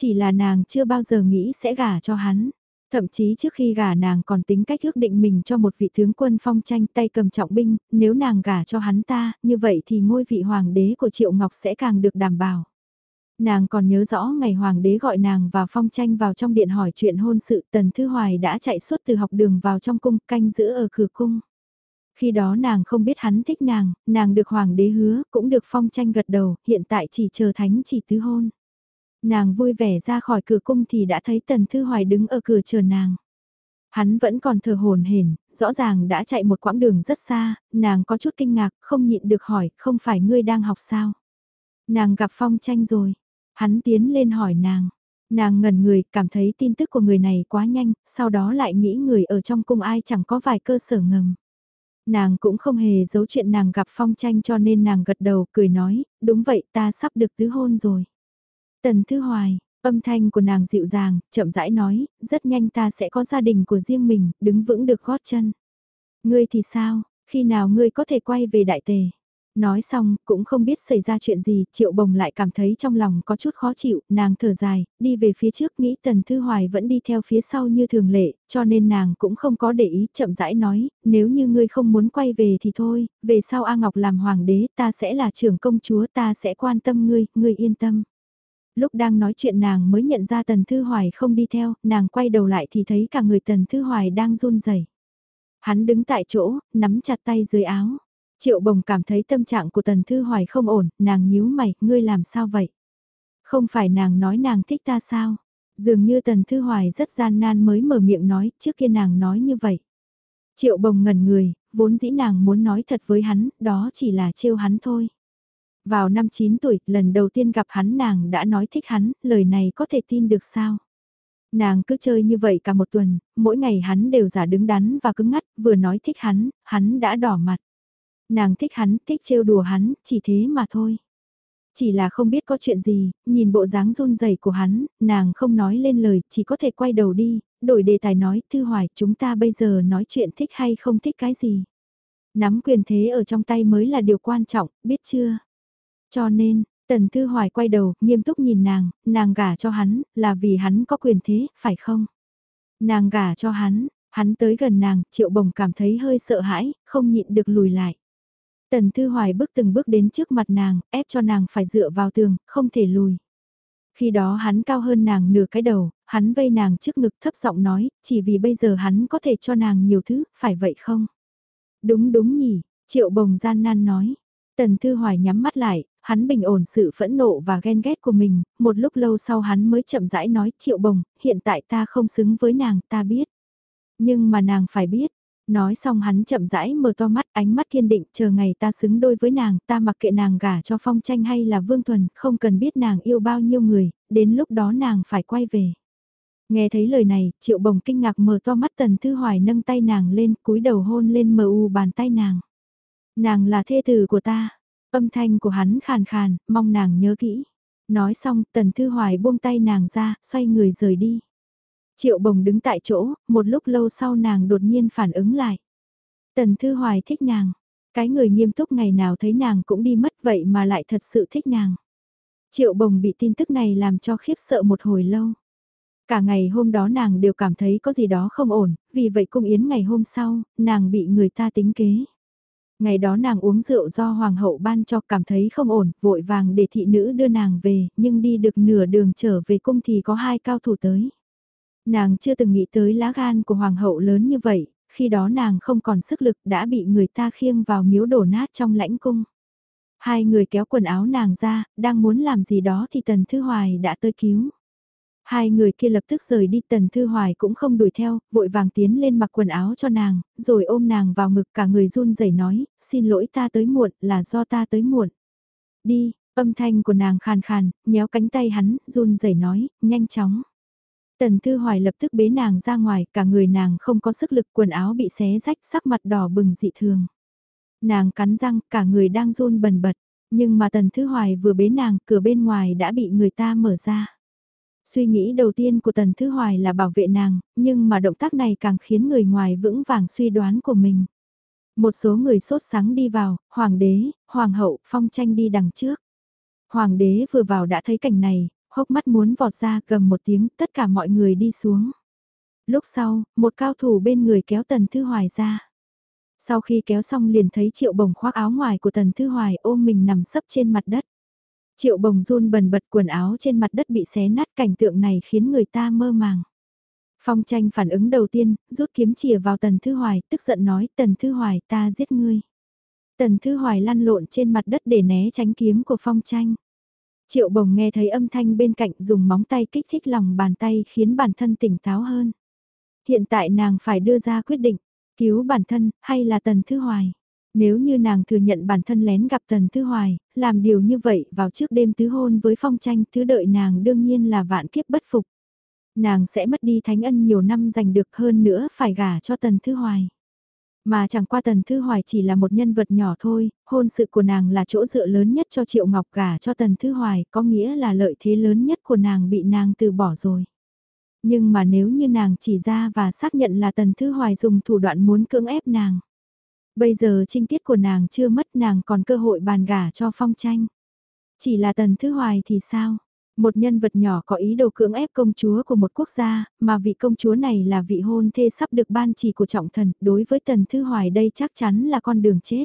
Chỉ là nàng chưa bao giờ nghĩ sẽ gả cho hắn. Thậm chí trước khi gả nàng còn tính cách ước định mình cho một vị tướng quân phong tranh tay cầm trọng binh, nếu nàng gả cho hắn ta, như vậy thì ngôi vị hoàng đế của Triệu Ngọc sẽ càng được đảm bảo. Nàng còn nhớ rõ ngày hoàng đế gọi nàng và phong tranh vào trong điện hỏi chuyện hôn sự tần thư hoài đã chạy suốt từ học đường vào trong cung canh giữ ở cửa cung. Khi đó nàng không biết hắn thích nàng, nàng được hoàng đế hứa, cũng được phong tranh gật đầu, hiện tại chỉ chờ thánh chỉ tứ hôn. Nàng vui vẻ ra khỏi cửa cung thì đã thấy tần thư hoài đứng ở cửa chờ nàng. Hắn vẫn còn thờ hồn hển, rõ ràng đã chạy một quãng đường rất xa, nàng có chút kinh ngạc, không nhịn được hỏi, không phải ngươi đang học sao? Nàng gặp phong tranh rồi, Hắn tiến lên hỏi nàng. Nàng ngẩn người, cảm thấy tin tức của người này quá nhanh, sau đó lại nghĩ người ở trong cung ai chẳng có vài cơ sở ngầm. Nàng cũng không hề giấu chuyện nàng gặp phong tranh cho nên nàng gật đầu cười nói, đúng vậy ta sắp được tứ hôn rồi. Tần Thư Hoài, âm thanh của nàng dịu dàng, chậm rãi nói, rất nhanh ta sẽ có gia đình của riêng mình, đứng vững được gót chân. Ngươi thì sao, khi nào ngươi có thể quay về đại tề? Nói xong, cũng không biết xảy ra chuyện gì, triệu bồng lại cảm thấy trong lòng có chút khó chịu, nàng thở dài, đi về phía trước nghĩ Tần Thư Hoài vẫn đi theo phía sau như thường lệ, cho nên nàng cũng không có để ý, chậm rãi nói, nếu như ngươi không muốn quay về thì thôi, về sau A Ngọc làm hoàng đế, ta sẽ là trưởng công chúa, ta sẽ quan tâm ngươi, ngươi yên tâm. Lúc đang nói chuyện nàng mới nhận ra Tần Thư Hoài không đi theo, nàng quay đầu lại thì thấy cả người Tần Thư Hoài đang run rẩy. Hắn đứng tại chỗ, nắm chặt tay dưới áo. Triệu bồng cảm thấy tâm trạng của Tần Thư Hoài không ổn, nàng nhíu mày, ngươi làm sao vậy? Không phải nàng nói nàng thích ta sao? Dường như Tần Thư Hoài rất gian nan mới mở miệng nói, trước kia nàng nói như vậy. Triệu bồng ngẩn người, vốn dĩ nàng muốn nói thật với hắn, đó chỉ là trêu hắn thôi. Vào năm 9 tuổi, lần đầu tiên gặp hắn nàng đã nói thích hắn, lời này có thể tin được sao? Nàng cứ chơi như vậy cả một tuần, mỗi ngày hắn đều giả đứng đắn và cứng ngắt, vừa nói thích hắn, hắn đã đỏ mặt. Nàng thích hắn, thích trêu đùa hắn, chỉ thế mà thôi. Chỉ là không biết có chuyện gì, nhìn bộ dáng run rẩy của hắn, nàng không nói lên lời, chỉ có thể quay đầu đi, đổi đề tài nói, Thư Hoài, chúng ta bây giờ nói chuyện thích hay không thích cái gì. Nắm quyền thế ở trong tay mới là điều quan trọng, biết chưa? Cho nên, Tần Thư Hoài quay đầu, nghiêm túc nhìn nàng, nàng gả cho hắn, là vì hắn có quyền thế, phải không? Nàng gả cho hắn, hắn tới gần nàng, triệu bồng cảm thấy hơi sợ hãi, không nhịn được lùi lại. Tần Thư Hoài bước từng bước đến trước mặt nàng, ép cho nàng phải dựa vào tường, không thể lùi. Khi đó hắn cao hơn nàng nửa cái đầu, hắn vây nàng trước ngực thấp giọng nói, chỉ vì bây giờ hắn có thể cho nàng nhiều thứ, phải vậy không? Đúng đúng nhỉ, triệu bồng gian nan nói. Tần Thư Hoài nhắm mắt lại, hắn bình ổn sự phẫn nộ và ghen ghét của mình, một lúc lâu sau hắn mới chậm rãi nói triệu bồng, hiện tại ta không xứng với nàng, ta biết. Nhưng mà nàng phải biết, Nói xong hắn chậm rãi mở to mắt, ánh mắt kiên định, chờ ngày ta xứng đôi với nàng, ta mặc kệ nàng gả cho phong tranh hay là vương thuần, không cần biết nàng yêu bao nhiêu người, đến lúc đó nàng phải quay về. Nghe thấy lời này, triệu bồng kinh ngạc mở to mắt tần thư hoài nâng tay nàng lên, cúi đầu hôn lên mờ u bàn tay nàng. Nàng là thê tử của ta, âm thanh của hắn khàn khàn, mong nàng nhớ kỹ. Nói xong, tần thư hoài buông tay nàng ra, xoay người rời đi. Triệu bồng đứng tại chỗ, một lúc lâu sau nàng đột nhiên phản ứng lại. Tần Thư Hoài thích nàng. Cái người nghiêm túc ngày nào thấy nàng cũng đi mất vậy mà lại thật sự thích nàng. Triệu bồng bị tin tức này làm cho khiếp sợ một hồi lâu. Cả ngày hôm đó nàng đều cảm thấy có gì đó không ổn, vì vậy cung yến ngày hôm sau, nàng bị người ta tính kế. Ngày đó nàng uống rượu do hoàng hậu ban cho cảm thấy không ổn, vội vàng để thị nữ đưa nàng về, nhưng đi được nửa đường trở về cung thì có hai cao thủ tới. Nàng chưa từng nghĩ tới lá gan của hoàng hậu lớn như vậy, khi đó nàng không còn sức lực đã bị người ta khiêng vào miếu đổ nát trong lãnh cung. Hai người kéo quần áo nàng ra, đang muốn làm gì đó thì Tần Thư Hoài đã tới cứu. Hai người kia lập tức rời đi Tần Thư Hoài cũng không đuổi theo, vội vàng tiến lên mặc quần áo cho nàng, rồi ôm nàng vào ngực cả người run rẩy nói, xin lỗi ta tới muộn, là do ta tới muộn. Đi, âm thanh của nàng khàn khàn, nhéo cánh tay hắn, run rẩy nói, nhanh chóng. Tần Thư Hoài lập tức bế nàng ra ngoài, cả người nàng không có sức lực quần áo bị xé rách sắc mặt đỏ bừng dị thường. Nàng cắn răng, cả người đang run bần bật, nhưng mà Tần Thư Hoài vừa bế nàng, cửa bên ngoài đã bị người ta mở ra. Suy nghĩ đầu tiên của Tần Thứ Hoài là bảo vệ nàng, nhưng mà động tác này càng khiến người ngoài vững vàng suy đoán của mình. Một số người sốt sáng đi vào, hoàng đế, hoàng hậu, phong tranh đi đằng trước. Hoàng đế vừa vào đã thấy cảnh này, hốc mắt muốn vọt ra gầm một tiếng, tất cả mọi người đi xuống. Lúc sau, một cao thủ bên người kéo Tần Thư Hoài ra. Sau khi kéo xong liền thấy Triệu Bồng khoác áo ngoài của Tần Thư Hoài ôm mình nằm sấp trên mặt đất. Triệu Bồng run bần bật quần áo trên mặt đất bị xé nát cảnh tượng này khiến người ta mơ màng. Phong tranh phản ứng đầu tiên, rút kiếm chìa vào Tần Thư Hoài, tức giận nói Tần Thư Hoài ta giết ngươi. Tần Thư Hoài lăn lộn trên mặt đất để né tránh kiếm của phong tranh. Triệu bồng nghe thấy âm thanh bên cạnh dùng móng tay kích thích lòng bàn tay khiến bản thân tỉnh táo hơn. Hiện tại nàng phải đưa ra quyết định, cứu bản thân hay là Tần Thư Hoài. Nếu như nàng thừa nhận bản thân lén gặp Tần Thư Hoài, làm điều như vậy vào trước đêm tứ hôn với phong tranh thứ đợi nàng đương nhiên là vạn kiếp bất phục. Nàng sẽ mất đi thánh ân nhiều năm giành được hơn nữa phải gả cho Tần Thư Hoài. Mà chẳng qua Tần Thư Hoài chỉ là một nhân vật nhỏ thôi, hôn sự của nàng là chỗ dựa lớn nhất cho Triệu Ngọc gả cho Tần Thư Hoài, có nghĩa là lợi thế lớn nhất của nàng bị nàng từ bỏ rồi. Nhưng mà nếu như nàng chỉ ra và xác nhận là Tần Thư Hoài dùng thủ đoạn muốn cưỡng ép nàng. Bây giờ trinh tiết của nàng chưa mất nàng còn cơ hội bàn gả cho phong tranh. Chỉ là Tần Thư Hoài thì sao? Một nhân vật nhỏ có ý đồ cưỡng ép công chúa của một quốc gia, mà vị công chúa này là vị hôn thê sắp được ban chỉ của trọng thần, đối với Tần Thư Hoài đây chắc chắn là con đường chết.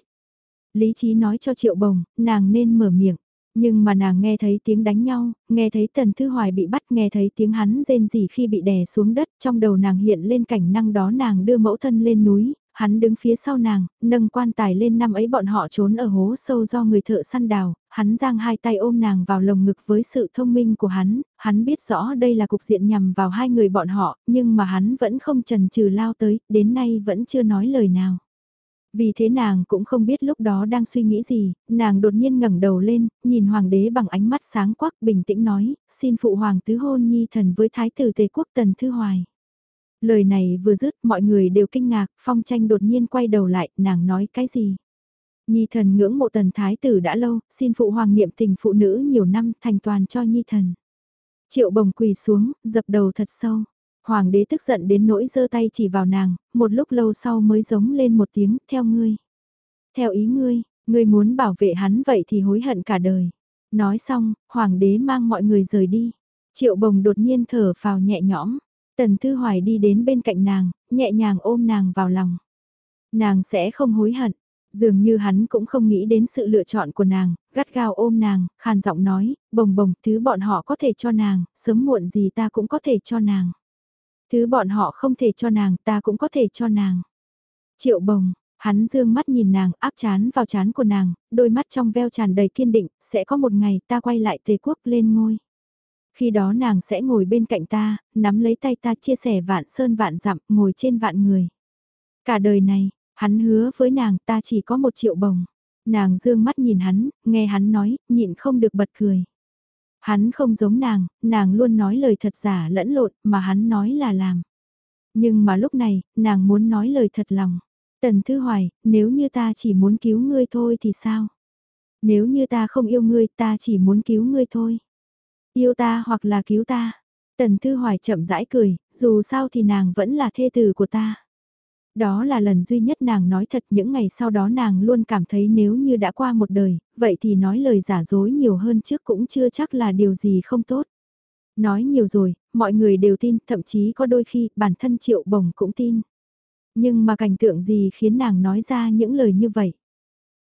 Lý trí nói cho Triệu Bồng, nàng nên mở miệng. Nhưng mà nàng nghe thấy tiếng đánh nhau, nghe thấy Tần Thư Hoài bị bắt, nghe thấy tiếng hắn rên rỉ khi bị đè xuống đất, trong đầu nàng hiện lên cảnh năng đó nàng đưa mẫu thân lên núi, hắn đứng phía sau nàng, nâng quan tài lên năm ấy bọn họ trốn ở hố sâu do người thợ săn đào, hắn giang hai tay ôm nàng vào lồng ngực với sự thông minh của hắn, hắn biết rõ đây là cục diện nhằm vào hai người bọn họ, nhưng mà hắn vẫn không trần trừ lao tới, đến nay vẫn chưa nói lời nào. Vì thế nàng cũng không biết lúc đó đang suy nghĩ gì, nàng đột nhiên ngẩng đầu lên, nhìn hoàng đế bằng ánh mắt sáng quắc bình tĩnh nói, xin phụ hoàng tứ hôn nhi thần với thái tử tề quốc tần thư hoài. Lời này vừa dứt mọi người đều kinh ngạc, phong tranh đột nhiên quay đầu lại, nàng nói cái gì? Nhi thần ngưỡng mộ tần thái tử đã lâu, xin phụ hoàng niệm tình phụ nữ nhiều năm thành toàn cho nhi thần. Triệu bồng quỳ xuống, dập đầu thật sâu. Hoàng đế tức giận đến nỗi giơ tay chỉ vào nàng, một lúc lâu sau mới giống lên một tiếng, theo ngươi. Theo ý ngươi, ngươi muốn bảo vệ hắn vậy thì hối hận cả đời. Nói xong, hoàng đế mang mọi người rời đi. Triệu bồng đột nhiên thở phào nhẹ nhõm. Tần Thư Hoài đi đến bên cạnh nàng, nhẹ nhàng ôm nàng vào lòng. Nàng sẽ không hối hận. Dường như hắn cũng không nghĩ đến sự lựa chọn của nàng, gắt gao ôm nàng, khàn giọng nói, bồng bồng, thứ bọn họ có thể cho nàng, sớm muộn gì ta cũng có thể cho nàng. Thứ bọn họ không thể cho nàng, ta cũng có thể cho nàng. Triệu bồng, hắn dương mắt nhìn nàng, áp chán vào chán của nàng, đôi mắt trong veo tràn đầy kiên định, sẽ có một ngày ta quay lại tề quốc lên ngôi. Khi đó nàng sẽ ngồi bên cạnh ta, nắm lấy tay ta chia sẻ vạn sơn vạn dặm, ngồi trên vạn người. Cả đời này, hắn hứa với nàng ta chỉ có một triệu bồng. Nàng dương mắt nhìn hắn, nghe hắn nói, nhịn không được bật cười. Hắn không giống nàng, nàng luôn nói lời thật giả lẫn lộn, mà hắn nói là làm. Nhưng mà lúc này, nàng muốn nói lời thật lòng. Tần Thư Hoài, nếu như ta chỉ muốn cứu ngươi thôi thì sao? Nếu như ta không yêu ngươi ta chỉ muốn cứu ngươi thôi. Yêu ta hoặc là cứu ta. Tần Thư Hoài chậm rãi cười, dù sao thì nàng vẫn là thê tử của ta. Đó là lần duy nhất nàng nói thật những ngày sau đó nàng luôn cảm thấy nếu như đã qua một đời, vậy thì nói lời giả dối nhiều hơn trước cũng chưa chắc là điều gì không tốt. Nói nhiều rồi, mọi người đều tin, thậm chí có đôi khi bản thân triệu bồng cũng tin. Nhưng mà cảnh tượng gì khiến nàng nói ra những lời như vậy?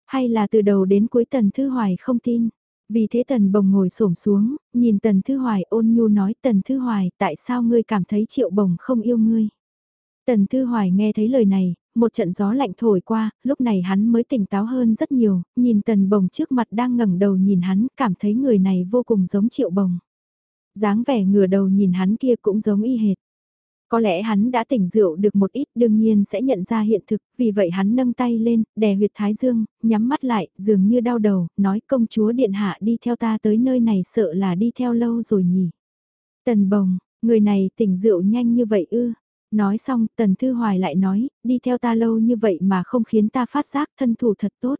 Hay là từ đầu đến cuối tần thư hoài không tin? Vì thế tần bồng ngồi xổm xuống, nhìn tần thư hoài ôn nhu nói tần thư hoài tại sao ngươi cảm thấy triệu bồng không yêu ngươi? Tần Thư Hoài nghe thấy lời này, một trận gió lạnh thổi qua, lúc này hắn mới tỉnh táo hơn rất nhiều, nhìn Tần Bồng trước mặt đang ngẩng đầu nhìn hắn, cảm thấy người này vô cùng giống Triệu Bồng. dáng vẻ ngửa đầu nhìn hắn kia cũng giống y hệt. Có lẽ hắn đã tỉnh rượu được một ít đương nhiên sẽ nhận ra hiện thực, vì vậy hắn nâng tay lên, đè huyệt thái dương, nhắm mắt lại, dường như đau đầu, nói công chúa điện hạ đi theo ta tới nơi này sợ là đi theo lâu rồi nhỉ. Tần bồng, người này tỉnh rượu nhanh như vậy ư, Nói xong, Tần Thư Hoài lại nói, đi theo ta lâu như vậy mà không khiến ta phát giác thân thủ thật tốt.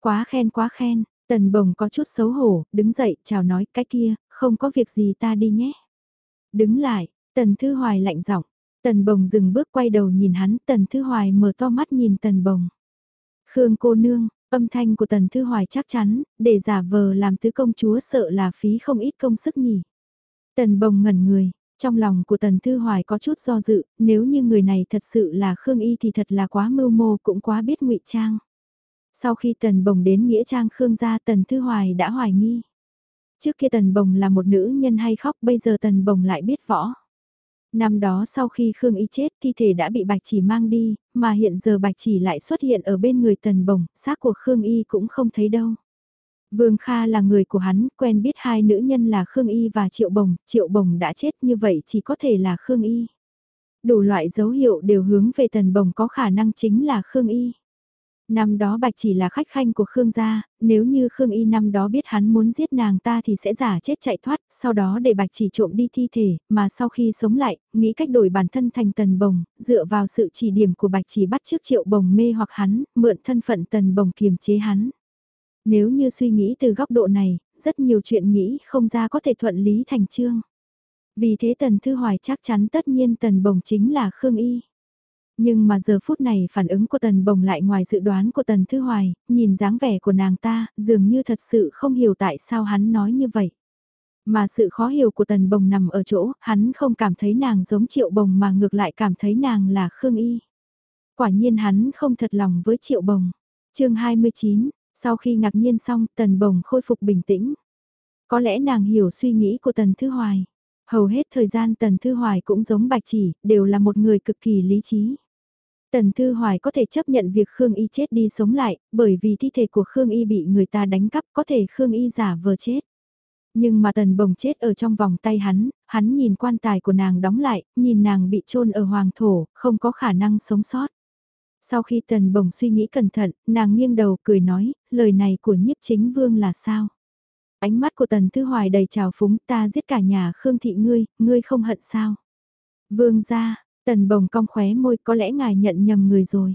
Quá khen quá khen, Tần Bồng có chút xấu hổ, đứng dậy, chào nói, cái kia, không có việc gì ta đi nhé. Đứng lại, Tần Thư Hoài lạnh giọng Tần Bồng dừng bước quay đầu nhìn hắn, Tần Thư Hoài mở to mắt nhìn Tần Bồng. Khương cô nương, âm thanh của Tần Thư Hoài chắc chắn, để giả vờ làm tứ công chúa sợ là phí không ít công sức nhỉ. Tần Bồng ngẩn người, trong lòng của Tần Thư Hoài có chút do dự, nếu như người này thật sự là Khương Y thì thật là quá mưu mô cũng quá biết ngụy trang. Sau khi Tần Bồng đến Nghĩa Trang Khương gia Tần Thư Hoài đã hoài nghi. Trước kia Tần Bồng là một nữ nhân hay khóc bây giờ Tần Bồng lại biết võ. Năm đó sau khi Khương Y chết thi thể đã bị Bạch Chỉ mang đi, mà hiện giờ Bạch Chỉ lại xuất hiện ở bên người Tần Bồng, xác của Khương Y cũng không thấy đâu. Vương Kha là người của hắn, quen biết hai nữ nhân là Khương Y và Triệu Bồng, Triệu Bồng đã chết như vậy chỉ có thể là Khương Y. Đủ loại dấu hiệu đều hướng về Tần Bồng có khả năng chính là Khương Y. Năm đó Bạch chỉ là khách khanh của Khương gia, nếu như Khương Y năm đó biết hắn muốn giết nàng ta thì sẽ giả chết chạy thoát, sau đó để Bạch chỉ trộm đi thi thể, mà sau khi sống lại, nghĩ cách đổi bản thân thành tần bồng, dựa vào sự chỉ điểm của Bạch chỉ bắt trước triệu bồng mê hoặc hắn, mượn thân phận tần bồng kiềm chế hắn. Nếu như suy nghĩ từ góc độ này, rất nhiều chuyện nghĩ không ra có thể thuận lý thành chương. Vì thế Tần Thư Hoài chắc chắn tất nhiên Tần Bồng chính là Khương Y. Nhưng mà giờ phút này phản ứng của Tần Bồng lại ngoài dự đoán của Tần Thư Hoài, nhìn dáng vẻ của nàng ta, dường như thật sự không hiểu tại sao hắn nói như vậy. Mà sự khó hiểu của Tần Bồng nằm ở chỗ, hắn không cảm thấy nàng giống Triệu Bồng mà ngược lại cảm thấy nàng là Khương Y. Quả nhiên hắn không thật lòng với Triệu Bồng. chương 29, sau khi ngạc nhiên xong, Tần Bồng khôi phục bình tĩnh. Có lẽ nàng hiểu suy nghĩ của Tần Thư Hoài. Hầu hết thời gian Tần Thư Hoài cũng giống Bạch Chỉ, đều là một người cực kỳ lý trí. Tần Thư Hoài có thể chấp nhận việc Khương Y chết đi sống lại, bởi vì thi thể của Khương Y bị người ta đánh cắp có thể Khương Y giả vờ chết. Nhưng mà Tần Bồng chết ở trong vòng tay hắn, hắn nhìn quan tài của nàng đóng lại, nhìn nàng bị chôn ở hoàng thổ, không có khả năng sống sót. Sau khi Tần Bồng suy nghĩ cẩn thận, nàng nghiêng đầu cười nói, lời này của nhiếp chính vương là sao? Ánh mắt của Tần Thư Hoài đầy trào phúng ta giết cả nhà Khương thị ngươi, ngươi không hận sao? Vương ra, Tần Bồng cong khóe môi có lẽ ngài nhận nhầm người rồi.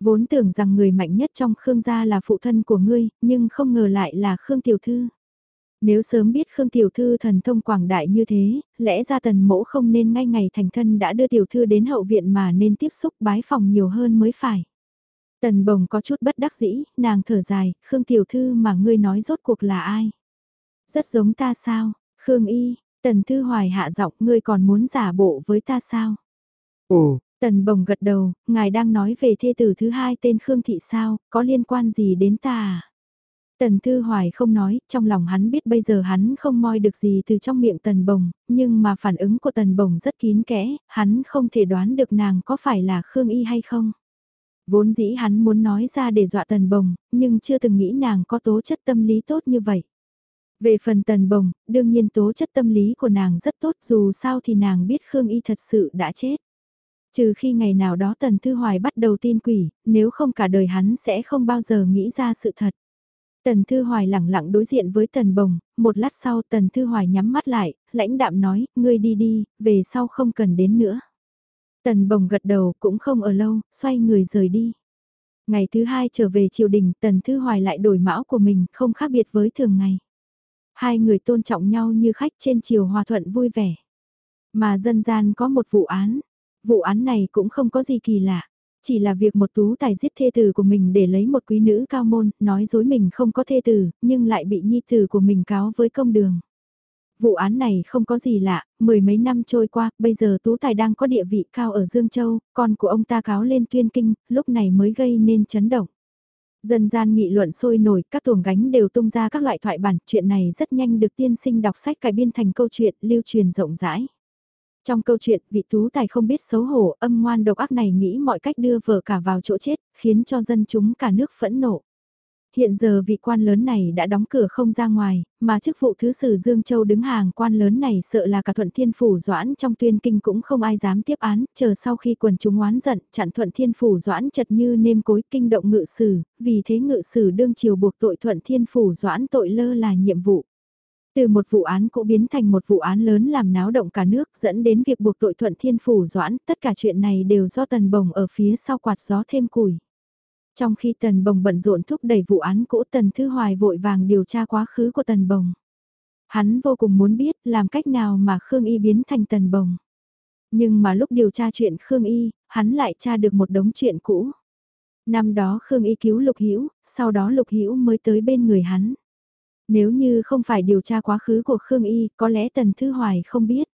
Vốn tưởng rằng người mạnh nhất trong Khương gia là phụ thân của ngươi, nhưng không ngờ lại là Khương Tiểu Thư. Nếu sớm biết Khương Tiểu Thư thần thông quảng đại như thế, lẽ ra tần mỗ không nên ngay ngày thành thân đã đưa Tiểu Thư đến hậu viện mà nên tiếp xúc bái phòng nhiều hơn mới phải. Tần bồng có chút bất đắc dĩ, nàng thở dài, Khương Tiểu Thư mà ngươi nói rốt cuộc là ai? Rất giống ta sao, Khương Y, Tần Thư Hoài hạ giọng ngươi còn muốn giả bộ với ta sao? Ồ, Tần bồng gật đầu, ngài đang nói về thê tử thứ hai tên Khương Thị sao, có liên quan gì đến ta à? Tần Thư Hoài không nói, trong lòng hắn biết bây giờ hắn không moi được gì từ trong miệng Tần Bồng, nhưng mà phản ứng của Tần Bồng rất kín kẽ, hắn không thể đoán được nàng có phải là Khương Y hay không. Vốn dĩ hắn muốn nói ra để dọa Tần Bồng, nhưng chưa từng nghĩ nàng có tố chất tâm lý tốt như vậy. Về phần Tần Bồng, đương nhiên tố chất tâm lý của nàng rất tốt dù sao thì nàng biết Khương Y thật sự đã chết. Trừ khi ngày nào đó Tần Thư Hoài bắt đầu tin quỷ, nếu không cả đời hắn sẽ không bao giờ nghĩ ra sự thật. Tần Thư Hoài lẳng lặng đối diện với Tần Bồng, một lát sau Tần Thư Hoài nhắm mắt lại, lãnh đạm nói, ngươi đi đi, về sau không cần đến nữa. Tần Bồng gật đầu cũng không ở lâu, xoay người rời đi. Ngày thứ hai trở về triều đình, Tần Thư Hoài lại đổi mão của mình, không khác biệt với thường ngày. Hai người tôn trọng nhau như khách trên triều hòa thuận vui vẻ. Mà dân gian có một vụ án, Vụ án này cũng không có gì kỳ lạ. Chỉ là việc một tú tài giết thê tử của mình để lấy một quý nữ cao môn, nói dối mình không có thê tử, nhưng lại bị nhi tử của mình cáo với công đường. Vụ án này không có gì lạ, mười mấy năm trôi qua, bây giờ Tú Tài đang có địa vị cao ở Dương Châu, con của ông ta cáo lên tuyên kinh, lúc này mới gây nên chấn động. Dân gian nghị luận sôi nổi, các tuồng gánh đều tung ra các loại thoại bản, chuyện này rất nhanh được tiên sinh đọc sách cải biên thành câu chuyện, lưu truyền rộng rãi. Trong câu chuyện, vị tú tài không biết xấu hổ, âm ngoan độc ác này nghĩ mọi cách đưa vợ cả vào chỗ chết, khiến cho dân chúng cả nước phẫn nộ. Hiện giờ vị quan lớn này đã đóng cửa không ra ngoài, mà chức vụ thứ sử Dương Châu đứng hàng quan lớn này sợ là cả thuận thiên phủ doãn trong tuyên kinh cũng không ai dám tiếp án, chờ sau khi quần chúng oán giận, chặn thuận thiên phủ doãn chật như nêm cối kinh động ngự sử, vì thế ngự sử đương chiều buộc tội thuận thiên phủ doãn tội lơ là nhiệm vụ. Từ một vụ án cũ biến thành một vụ án lớn làm náo động cả nước dẫn đến việc buộc tội thuận thiên phủ doãn, tất cả chuyện này đều do tần bồng ở phía sau quạt gió thêm củi. Trong khi tần bồng bận rộn thúc đẩy vụ án cũ tần thư hoài vội vàng điều tra quá khứ của tần bồng. Hắn vô cùng muốn biết làm cách nào mà Khương Y biến thành tần bồng. Nhưng mà lúc điều tra chuyện Khương Y, hắn lại tra được một đống chuyện cũ. Năm đó Khương Y cứu Lục Hữu sau đó Lục Hữu mới tới bên người hắn. Nếu như không phải điều tra quá khứ của Khương Y, có lẽ Tần Thư Hoài không biết.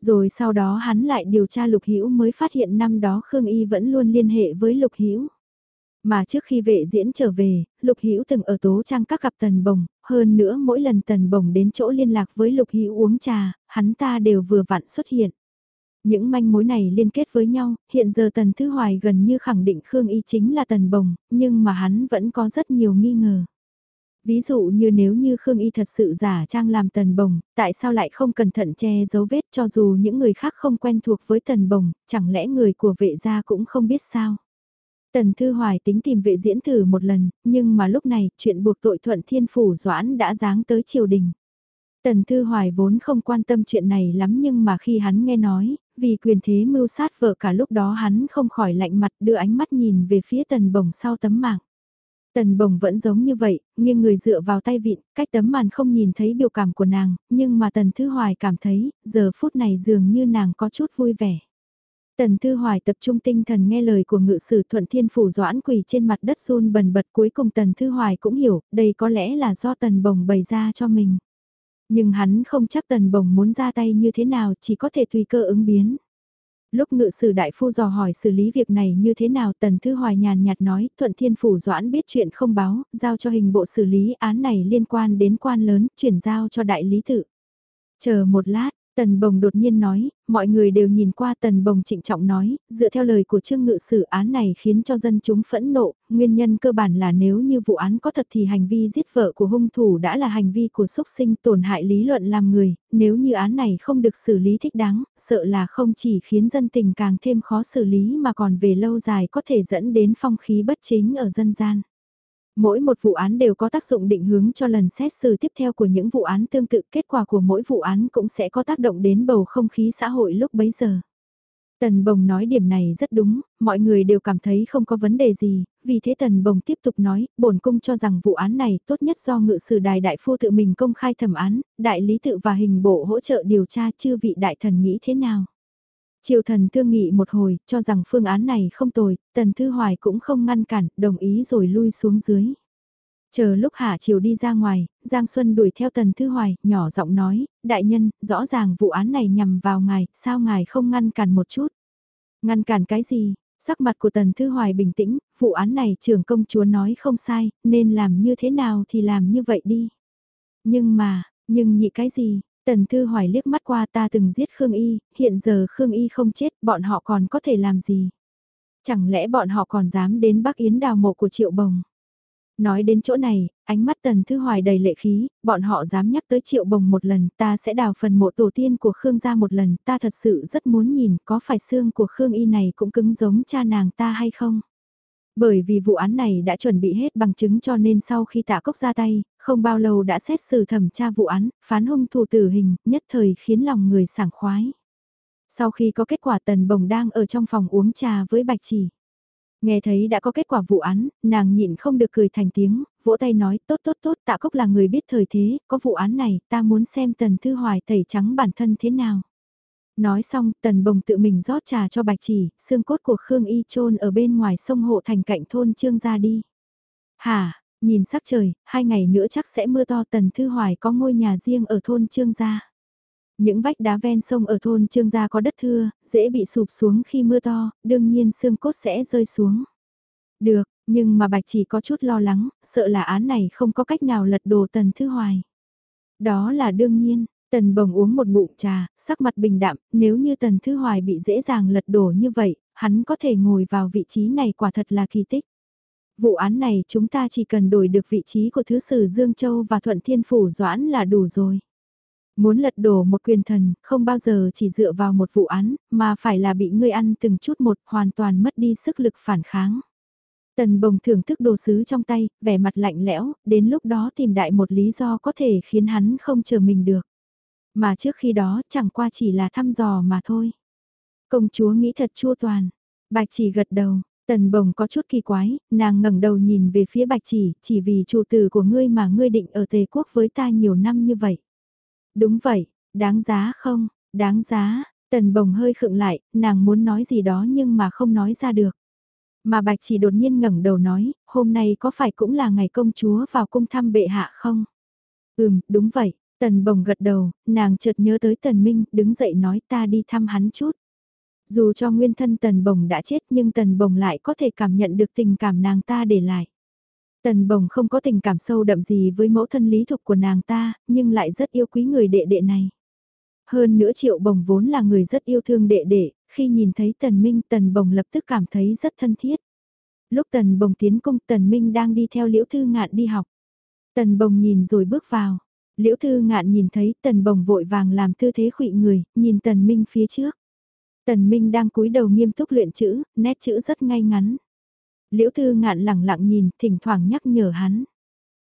Rồi sau đó hắn lại điều tra Lục Hữu mới phát hiện năm đó Khương Y vẫn luôn liên hệ với Lục Hữu. Mà trước khi vệ diễn trở về, Lục Hữu từng ở tố trang các gặp Tần Bồng, hơn nữa mỗi lần Tần Bồng đến chỗ liên lạc với Lục Hữu uống trà, hắn ta đều vừa vặn xuất hiện. Những manh mối này liên kết với nhau, hiện giờ Tần Thư Hoài gần như khẳng định Khương Y chính là Tần Bồng, nhưng mà hắn vẫn có rất nhiều nghi ngờ. Ví dụ như nếu như Khương Y thật sự giả trang làm tần bồng, tại sao lại không cẩn thận che dấu vết cho dù những người khác không quen thuộc với tần bồng, chẳng lẽ người của vệ gia cũng không biết sao? Tần Thư Hoài tính tìm vệ diễn thử một lần, nhưng mà lúc này chuyện buộc tội thuận thiên phủ doãn đã giáng tới triều đình. Tần Thư Hoài vốn không quan tâm chuyện này lắm nhưng mà khi hắn nghe nói, vì quyền thế mưu sát vợ cả lúc đó hắn không khỏi lạnh mặt đưa ánh mắt nhìn về phía tần bồng sau tấm mạng. Tần bồng vẫn giống như vậy, nghiêng người dựa vào tay vịn, cách tấm màn không nhìn thấy biểu cảm của nàng, nhưng mà tần thư hoài cảm thấy, giờ phút này dường như nàng có chút vui vẻ. Tần Thư Hoài tập trung tinh thần nghe lời của ngự sử thuận thiên phủ doãn quỳ trên mặt đất run bần bật cuối cùng Tần Thư Hoài cũng hiểu, đây có lẽ là do Tần Bồng bày ra cho mình. Nhưng hắn không chắc Tần Bồng muốn ra tay như thế nào chỉ có thể tùy cơ ứng biến. Lúc ngự sử đại phu dò hỏi xử lý việc này như thế nào Tần Thư Hoài nhàn nhạt nói thuận thiên phủ doãn biết chuyện không báo, giao cho hình bộ xử lý án này liên quan đến quan lớn, chuyển giao cho đại lý tự. Chờ một lát, Tần Bồng đột nhiên nói, mọi người đều nhìn qua Tần Bồng trịnh trọng nói, dựa theo lời của Trương Ngự sử án này khiến cho dân chúng phẫn nộ, nguyên nhân cơ bản là nếu như vụ án có thật thì hành vi giết vợ của hung thủ đã là hành vi của xúc sinh tổn hại lý luận làm người, nếu như án này không được xử lý thích đáng, sợ là không chỉ khiến dân tình càng thêm khó xử lý mà còn về lâu dài có thể dẫn đến phong khí bất chính ở dân gian. Mỗi một vụ án đều có tác dụng định hướng cho lần xét xử tiếp theo của những vụ án tương tự kết quả của mỗi vụ án cũng sẽ có tác động đến bầu không khí xã hội lúc bấy giờ. Tần Bồng nói điểm này rất đúng, mọi người đều cảm thấy không có vấn đề gì, vì thế Tần Bồng tiếp tục nói, bổn cung cho rằng vụ án này tốt nhất do ngự sử đài đại phu tự mình công khai thẩm án, đại lý tự và hình bộ hỗ trợ điều tra chư vị đại thần nghĩ thế nào. Triều thần thương nghị một hồi, cho rằng phương án này không tồi, Tần Thư Hoài cũng không ngăn cản, đồng ý rồi lui xuống dưới. Chờ lúc Hạ Triều đi ra ngoài, Giang Xuân đuổi theo Tần Thư Hoài, nhỏ giọng nói, đại nhân, rõ ràng vụ án này nhằm vào ngài, sao ngài không ngăn cản một chút? Ngăn cản cái gì? Sắc mặt của Tần Thư Hoài bình tĩnh, vụ án này trưởng công chúa nói không sai, nên làm như thế nào thì làm như vậy đi. Nhưng mà, nhưng nhị cái gì? Tần Thư Hoài liếc mắt qua ta từng giết Khương Y, hiện giờ Khương Y không chết, bọn họ còn có thể làm gì? Chẳng lẽ bọn họ còn dám đến Bắc Yến đào mộ của Triệu Bồng? Nói đến chỗ này, ánh mắt Tần Thư Hoài đầy lệ khí, bọn họ dám nhắc tới Triệu Bồng một lần, ta sẽ đào phần mộ tổ tiên của Khương gia một lần, ta thật sự rất muốn nhìn có phải xương của Khương Y này cũng cứng giống cha nàng ta hay không? Bởi vì vụ án này đã chuẩn bị hết bằng chứng cho nên sau khi tạ cốc ra tay, không bao lâu đã xét xử thẩm tra vụ án, phán hung thủ tử hình, nhất thời khiến lòng người sảng khoái. Sau khi có kết quả tần bồng đang ở trong phòng uống trà với bạch chỉ. Nghe thấy đã có kết quả vụ án, nàng nhịn không được cười thành tiếng, vỗ tay nói tốt tốt tốt tạ cốc là người biết thời thế, có vụ án này, ta muốn xem tần thư hoài tẩy trắng bản thân thế nào. Nói xong, tần bồng tự mình rót trà cho bạch chỉ, xương cốt của Khương Y trôn ở bên ngoài sông hộ thành cạnh thôn Trương ra đi. Hả, nhìn sắc trời, hai ngày nữa chắc sẽ mưa to tần thư hoài có ngôi nhà riêng ở thôn Trương gia. Những vách đá ven sông ở thôn Trương gia có đất thưa, dễ bị sụp xuống khi mưa to, đương nhiên xương cốt sẽ rơi xuống. Được, nhưng mà bạch chỉ có chút lo lắng, sợ là án này không có cách nào lật đổ tần thư hoài. Đó là đương nhiên, Tần bồng uống một ngụm trà, sắc mặt bình đạm, nếu như tần thư hoài bị dễ dàng lật đổ như vậy, hắn có thể ngồi vào vị trí này quả thật là kỳ tích. Vụ án này chúng ta chỉ cần đổi được vị trí của Thứ sử Dương Châu và Thuận Thiên Phủ Doãn là đủ rồi. Muốn lật đổ một quyền thần, không bao giờ chỉ dựa vào một vụ án, mà phải là bị ngươi ăn từng chút một hoàn toàn mất đi sức lực phản kháng. Tần bồng thưởng thức đồ sứ trong tay, vẻ mặt lạnh lẽo, đến lúc đó tìm đại một lý do có thể khiến hắn không chờ mình được. Mà trước khi đó chẳng qua chỉ là thăm dò mà thôi. Công chúa nghĩ thật chua toàn. Bạch chỉ gật đầu, tần bồng có chút kỳ quái, nàng ngẩng đầu nhìn về phía bạch chỉ, chỉ vì chủ tử của ngươi mà ngươi định ở tề quốc với ta nhiều năm như vậy. Đúng vậy, đáng giá không, đáng giá, tần bồng hơi khựng lại, nàng muốn nói gì đó nhưng mà không nói ra được. Mà bạch chỉ đột nhiên ngẩng đầu nói, hôm nay có phải cũng là ngày công chúa vào cung thăm bệ hạ không? Ừm, đúng vậy, tần bồng gật đầu, nàng chợt nhớ tới tần minh, đứng dậy nói ta đi thăm hắn chút. Dù cho nguyên thân tần bồng đã chết nhưng tần bồng lại có thể cảm nhận được tình cảm nàng ta để lại. Tần bồng không có tình cảm sâu đậm gì với mẫu thân lý thục của nàng ta, nhưng lại rất yêu quý người đệ đệ này. Hơn nữa triệu bồng vốn là người rất yêu thương đệ đệ, khi nhìn thấy tần minh tần bồng lập tức cảm thấy rất thân thiết. Lúc tần bồng tiến cung tần minh đang đi theo liễu thư ngạn đi học. Tần bồng nhìn rồi bước vào. Liễu thư ngạn nhìn thấy tần bồng vội vàng làm tư thế khụy người, nhìn tần minh phía trước. Tần minh đang cúi đầu nghiêm túc luyện chữ, nét chữ rất ngay ngắn. Liễu thư ngạn lặng lặng nhìn, thỉnh thoảng nhắc nhở hắn.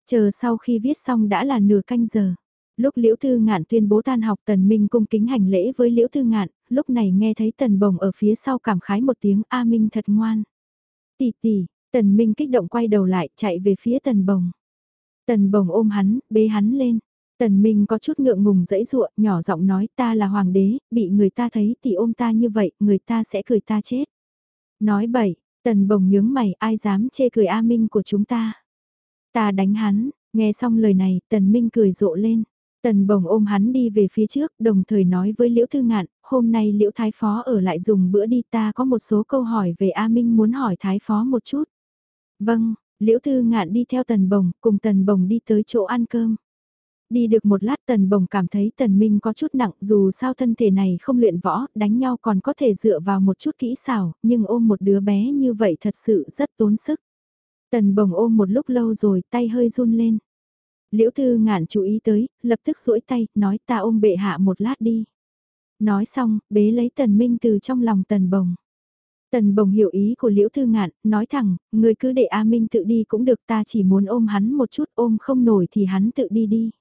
Chờ sau khi viết xong đã là nửa canh giờ. Lúc Liễu Thư Ngạn tuyên bố tan học Tần Minh cung kính hành lễ với Liễu Thư Ngạn, lúc này nghe thấy Tần Bồng ở phía sau cảm khái một tiếng A Minh thật ngoan. Tỷ tỷ, Tần Minh kích động quay đầu lại chạy về phía Tần Bồng. Tần Bồng ôm hắn, bế hắn lên. Tần Minh có chút ngượng ngùng dẫy dụa, nhỏ giọng nói ta là hoàng đế, bị người ta thấy thì ôm ta như vậy, người ta sẽ cười ta chết. Nói bậy, Tần Bồng nhướng mày, ai dám chê cười A Minh của chúng ta. Ta đánh hắn, nghe xong lời này, Tần Minh cười rộ lên. Tần bồng ôm hắn đi về phía trước, đồng thời nói với Liễu Thư Ngạn, hôm nay Liễu Thái Phó ở lại dùng bữa đi ta có một số câu hỏi về A Minh muốn hỏi Thái Phó một chút. Vâng, Liễu Thư Ngạn đi theo Tần bồng, cùng Tần bồng đi tới chỗ ăn cơm. Đi được một lát Tần bồng cảm thấy Tần Minh có chút nặng dù sao thân thể này không luyện võ, đánh nhau còn có thể dựa vào một chút kỹ xảo, nhưng ôm một đứa bé như vậy thật sự rất tốn sức. Tần bồng ôm một lúc lâu rồi tay hơi run lên. Liễu Thư Ngạn chú ý tới, lập tức duỗi tay, nói ta ôm bệ hạ một lát đi. Nói xong, bế lấy Tần Minh từ trong lòng Tần Bồng. Tần Bồng hiểu ý của Liễu Thư Ngạn, nói thẳng, người cứ để A Minh tự đi cũng được ta chỉ muốn ôm hắn một chút ôm không nổi thì hắn tự đi đi.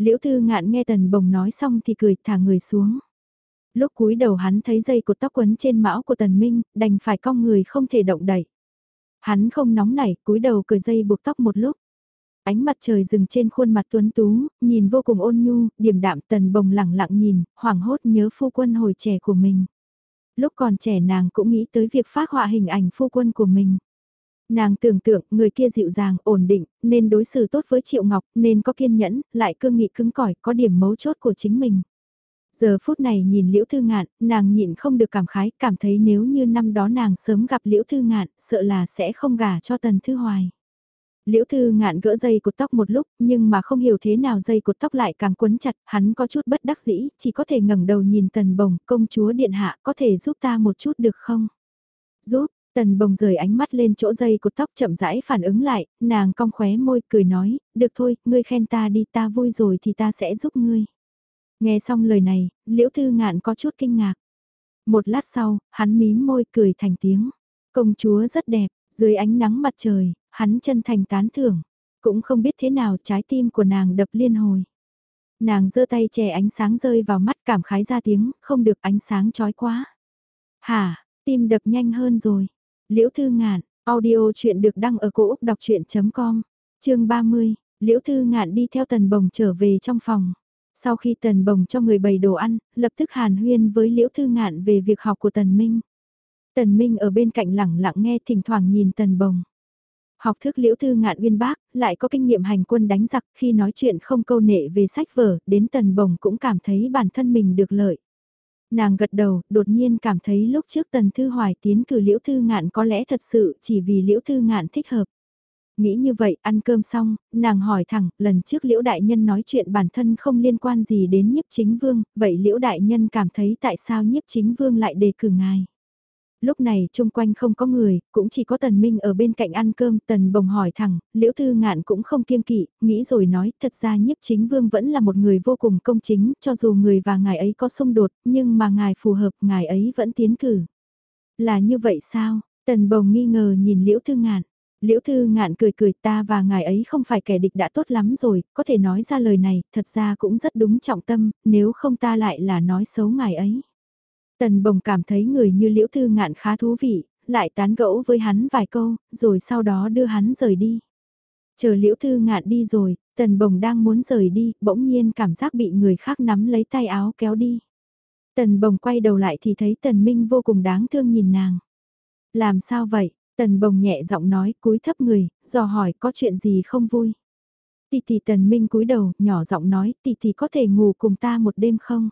Liễu Thư Ngạn nghe Tần Bồng nói xong thì cười thả người xuống. Lúc cúi đầu hắn thấy dây cột tóc quấn trên mão của Tần Minh, đành phải cong người không thể động đậy. Hắn không nóng nảy, cúi đầu cười dây buộc tóc một lúc. Ánh mặt trời dừng trên khuôn mặt tuấn tú, nhìn vô cùng ôn nhu, điềm đạm tần bồng lẳng lặng nhìn, hoảng hốt nhớ phu quân hồi trẻ của mình. Lúc còn trẻ nàng cũng nghĩ tới việc phát họa hình ảnh phu quân của mình. Nàng tưởng tượng người kia dịu dàng, ổn định, nên đối xử tốt với Triệu Ngọc, nên có kiên nhẫn, lại cương nghị cứng cỏi, có điểm mấu chốt của chính mình. Giờ phút này nhìn Liễu Thư Ngạn, nàng nhịn không được cảm khái, cảm thấy nếu như năm đó nàng sớm gặp Liễu Thư Ngạn, sợ là sẽ không gả cho Tần Thư Hoài. Liễu Thư ngạn gỡ dây cột tóc một lúc, nhưng mà không hiểu thế nào dây cột tóc lại càng quấn chặt, hắn có chút bất đắc dĩ, chỉ có thể ngẩng đầu nhìn tần bồng, công chúa điện hạ có thể giúp ta một chút được không? Giúp, tần bồng rời ánh mắt lên chỗ dây cột tóc chậm rãi phản ứng lại, nàng cong khóe môi cười nói, được thôi, ngươi khen ta đi ta vui rồi thì ta sẽ giúp ngươi. Nghe xong lời này, liễu thư ngạn có chút kinh ngạc. Một lát sau, hắn mím môi cười thành tiếng. Công chúa rất đẹp, dưới ánh nắng mặt trời, hắn chân thành tán thưởng, cũng không biết thế nào trái tim của nàng đập liên hồi. Nàng giơ tay che ánh sáng rơi vào mắt cảm khái ra tiếng, không được ánh sáng chói quá. Hả, tim đập nhanh hơn rồi. Liễu Thư Ngạn, audio chuyện được đăng ở cổ Úc đọc chuyện.com, chương 30, Liễu Thư Ngạn đi theo Tần Bồng trở về trong phòng. Sau khi Tần Bồng cho người bày đồ ăn, lập tức hàn huyên với Liễu Thư Ngạn về việc học của Tần Minh. Tần Minh ở bên cạnh lẳng lặng nghe thỉnh thoảng nhìn Tần Bồng. Học thức liễu thư ngạn uyên bác, lại có kinh nghiệm hành quân đánh giặc khi nói chuyện không câu nệ về sách vở, đến tần bồng cũng cảm thấy bản thân mình được lợi. Nàng gật đầu, đột nhiên cảm thấy lúc trước tần thư hoài tiến cử liễu thư ngạn có lẽ thật sự chỉ vì liễu thư ngạn thích hợp. Nghĩ như vậy, ăn cơm xong, nàng hỏi thẳng, lần trước liễu đại nhân nói chuyện bản thân không liên quan gì đến nhiếp chính vương, vậy liễu đại nhân cảm thấy tại sao nhiếp chính vương lại đề cử ngài? Lúc này chung quanh không có người, cũng chỉ có Tần Minh ở bên cạnh ăn cơm, Tần Bồng hỏi thẳng, Liễu Thư Ngạn cũng không kiêng kỵ, nghĩ rồi nói, thật ra nhiếp chính vương vẫn là một người vô cùng công chính, cho dù người và ngài ấy có xung đột, nhưng mà ngài phù hợp, ngài ấy vẫn tiến cử. Là như vậy sao? Tần Bồng nghi ngờ nhìn Liễu Thư Ngạn. Liễu Thư ngạn cười cười ta và ngài ấy không phải kẻ địch đã tốt lắm rồi, có thể nói ra lời này, thật ra cũng rất đúng trọng tâm, nếu không ta lại là nói xấu ngài ấy. Tần bồng cảm thấy người như Liễu Thư ngạn khá thú vị, lại tán gẫu với hắn vài câu, rồi sau đó đưa hắn rời đi. Chờ Liễu Thư ngạn đi rồi, tần bồng đang muốn rời đi, bỗng nhiên cảm giác bị người khác nắm lấy tay áo kéo đi. Tần bồng quay đầu lại thì thấy tần minh vô cùng đáng thương nhìn nàng. Làm sao vậy? Tần bồng nhẹ giọng nói cúi thấp người, dò hỏi có chuyện gì không vui. Tì tì tần minh cúi đầu, nhỏ giọng nói tì tì có thể ngủ cùng ta một đêm không?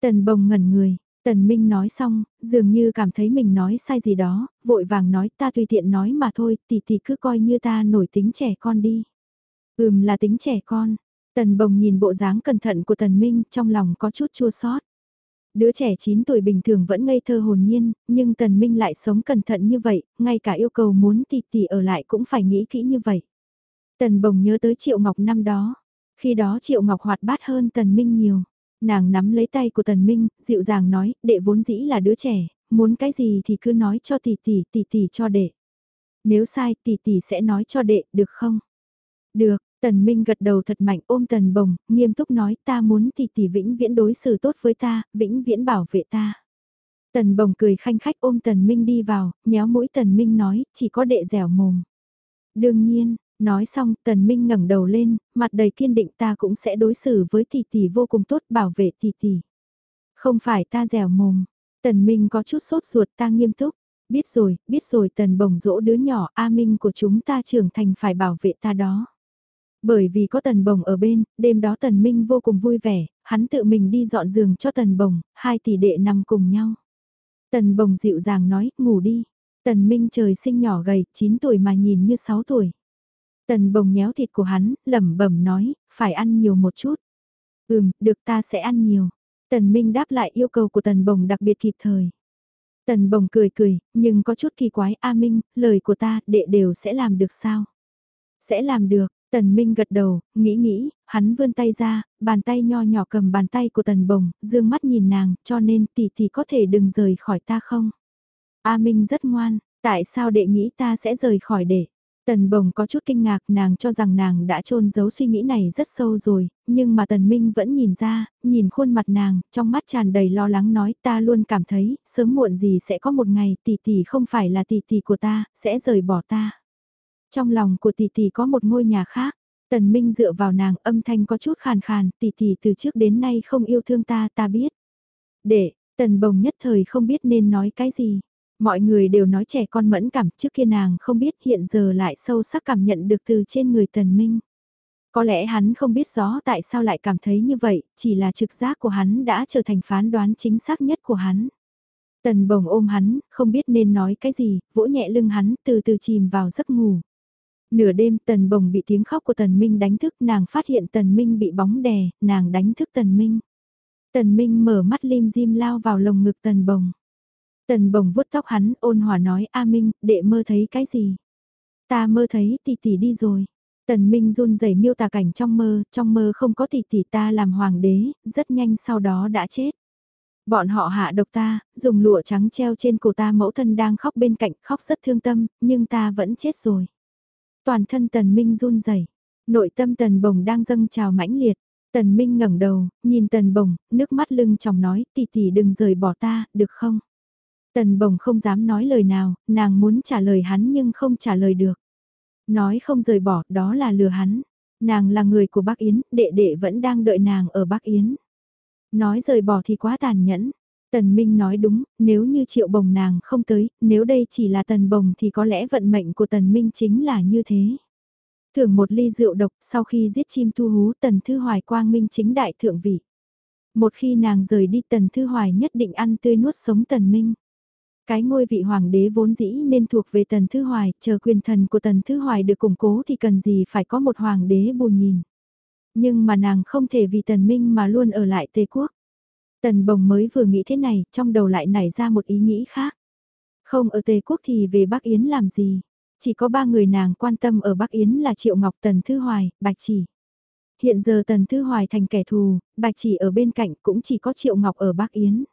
Tần bồng ngẩn người, tần minh nói xong, dường như cảm thấy mình nói sai gì đó, vội vàng nói ta tùy tiện nói mà thôi, tì tì cứ coi như ta nổi tính trẻ con đi. Ừm là tính trẻ con. Tần bồng nhìn bộ dáng cẩn thận của tần minh trong lòng có chút chua xót. Đứa trẻ 9 tuổi bình thường vẫn ngây thơ hồn nhiên, nhưng Tần Minh lại sống cẩn thận như vậy, ngay cả yêu cầu muốn tỷ tỷ ở lại cũng phải nghĩ kỹ như vậy. Tần Bồng nhớ tới Triệu Ngọc năm đó. Khi đó Triệu Ngọc hoạt bát hơn Tần Minh nhiều. Nàng nắm lấy tay của Tần Minh, dịu dàng nói, đệ vốn dĩ là đứa trẻ, muốn cái gì thì cứ nói cho tỷ tỷ, tỷ tỷ cho đệ. Nếu sai tỷ tỷ sẽ nói cho đệ, được không? Được, Tần Minh gật đầu thật mạnh ôm Tần Bồng, nghiêm túc nói ta muốn tỷ tỷ vĩnh viễn đối xử tốt với ta, vĩnh viễn bảo vệ ta. Tần Bồng cười khanh khách ôm Tần Minh đi vào, nhéo mũi Tần Minh nói, chỉ có đệ dẻo mồm. Đương nhiên, nói xong Tần Minh ngẩng đầu lên, mặt đầy kiên định ta cũng sẽ đối xử với tỷ tỷ vô cùng tốt bảo vệ tỷ tỷ. Không phải ta dẻo mồm. Tần Minh có chút sốt ruột ta nghiêm túc. Biết rồi, biết rồi Tần Bồng dỗ đứa nhỏ A Minh của chúng ta trưởng thành phải bảo vệ ta đó. Bởi vì có tần bồng ở bên, đêm đó tần minh vô cùng vui vẻ, hắn tự mình đi dọn giường cho tần bồng, hai tỷ đệ nằm cùng nhau. Tần bồng dịu dàng nói, ngủ đi. Tần minh trời sinh nhỏ gầy, 9 tuổi mà nhìn như 6 tuổi. Tần bồng nhéo thịt của hắn, lẩm bẩm nói, phải ăn nhiều một chút. Ừm, được ta sẽ ăn nhiều. Tần Minh đáp lại yêu cầu của Tần Bồng đặc biệt kịp thời. Tần Bồng cười cười, nhưng có chút kỳ quái, A Minh, lời của ta, đệ đều sẽ làm được sao? Sẽ làm được, Tần Minh gật đầu, nghĩ nghĩ, hắn vươn tay ra, bàn tay nho nhỏ cầm bàn tay của Tần Bồng, dương mắt nhìn nàng, cho nên tỷ tỷ có thể đừng rời khỏi ta không? A Minh rất ngoan, tại sao đệ nghĩ ta sẽ rời khỏi đệ? Tần Bồng có chút kinh ngạc nàng cho rằng nàng đã trôn giấu suy nghĩ này rất sâu rồi, nhưng mà Tần Minh vẫn nhìn ra, nhìn khuôn mặt nàng, trong mắt tràn đầy lo lắng nói ta luôn cảm thấy, sớm muộn gì sẽ có một ngày tỷ tỷ không phải là tỷ tỷ của ta, sẽ rời bỏ ta. Trong lòng của tỷ tỷ có một ngôi nhà khác. Tần Minh dựa vào nàng âm thanh có chút khàn khàn, tỷ tỷ từ trước đến nay không yêu thương ta, ta biết. Để, tần bồng nhất thời không biết nên nói cái gì. Mọi người đều nói trẻ con mẫn cảm trước kia nàng không biết hiện giờ lại sâu sắc cảm nhận được từ trên người tần minh. Có lẽ hắn không biết rõ tại sao lại cảm thấy như vậy, chỉ là trực giác của hắn đã trở thành phán đoán chính xác nhất của hắn. Tần bồng ôm hắn, không biết nên nói cái gì, vỗ nhẹ lưng hắn từ từ chìm vào giấc ngủ. Nửa đêm tần bồng bị tiếng khóc của tần minh đánh thức nàng phát hiện tần minh bị bóng đè, nàng đánh thức tần minh. Tần minh mở mắt lim dim lao vào lồng ngực tần bồng. Tần bồng vuốt tóc hắn ôn hòa nói A Minh, đệ mơ thấy cái gì? Ta mơ thấy tỷ tỷ đi rồi. Tần Minh run rẩy miêu tả cảnh trong mơ, trong mơ không có tỷ tỷ ta làm hoàng đế, rất nhanh sau đó đã chết. Bọn họ hạ độc ta, dùng lụa trắng treo trên cổ ta mẫu thân đang khóc bên cạnh, khóc rất thương tâm, nhưng ta vẫn chết rồi toàn thân Tần Minh run rẩy, nội tâm Tần Bồng đang dâng trào mãnh liệt. Tần Minh ngẩng đầu, nhìn Tần Bồng, nước mắt lưng tròng nói, tỷ tỷ đừng rời bỏ ta, được không? Tần Bồng không dám nói lời nào, nàng muốn trả lời hắn nhưng không trả lời được. Nói không rời bỏ, đó là lừa hắn. Nàng là người của bác Yến, đệ đệ vẫn đang đợi nàng ở bác Yến. Nói rời bỏ thì quá tàn nhẫn, Tần Minh nói đúng, nếu như triệu bồng nàng không tới, nếu đây chỉ là tần bồng thì có lẽ vận mệnh của tần Minh chính là như thế. Thưởng một ly rượu độc sau khi giết chim thu hú tần thư hoài quang minh chính đại thượng vị. Một khi nàng rời đi tần thư hoài nhất định ăn tươi nuốt sống tần Minh. Cái ngôi vị hoàng đế vốn dĩ nên thuộc về tần thư hoài, chờ quyền thần của tần thư hoài được củng cố thì cần gì phải có một hoàng đế bù nhìn. Nhưng mà nàng không thể vì tần minh mà luôn ở lại tây quốc. Tần bồng mới vừa nghĩ thế này, trong đầu lại nảy ra một ý nghĩ khác. Không ở tây Quốc thì về Bắc Yến làm gì? Chỉ có ba người nàng quan tâm ở Bắc Yến là Triệu Ngọc Tần Thư Hoài, Bạch Chỉ. Hiện giờ Tần Thư Hoài thành kẻ thù, Bạch Chỉ ở bên cạnh cũng chỉ có Triệu Ngọc ở Bắc Yến.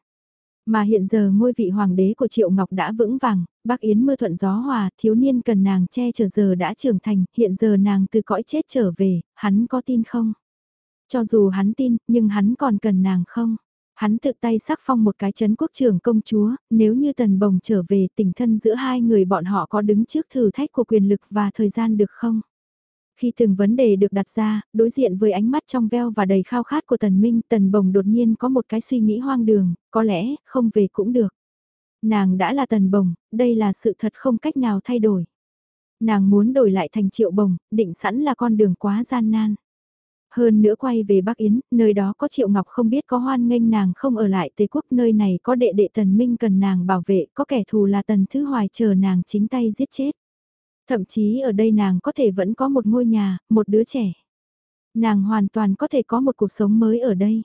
Mà hiện giờ ngôi vị hoàng đế của Triệu Ngọc đã vững vàng, bác Yến mưa thuận gió hòa, thiếu niên cần nàng che chở giờ đã trưởng thành, hiện giờ nàng từ cõi chết trở về, hắn có tin không? Cho dù hắn tin, nhưng hắn còn cần nàng không? Hắn tự tay sắc phong một cái chấn quốc trưởng công chúa, nếu như tần bồng trở về tình thân giữa hai người bọn họ có đứng trước thử thách của quyền lực và thời gian được không? Khi từng vấn đề được đặt ra, đối diện với ánh mắt trong veo và đầy khao khát của Tần Minh, Tần Bồng đột nhiên có một cái suy nghĩ hoang đường, có lẽ, không về cũng được. Nàng đã là Tần Bồng, đây là sự thật không cách nào thay đổi. Nàng muốn đổi lại thành Triệu Bồng, định sẵn là con đường quá gian nan. Hơn nữa quay về Bắc Yến, nơi đó có Triệu Ngọc không biết có hoan nghênh nàng không ở lại Tây Quốc, nơi này có đệ đệ Tần Minh cần nàng bảo vệ, có kẻ thù là Tần Thứ Hoài chờ nàng chính tay giết chết. Thậm chí ở đây nàng có thể vẫn có một ngôi nhà, một đứa trẻ. Nàng hoàn toàn có thể có một cuộc sống mới ở đây.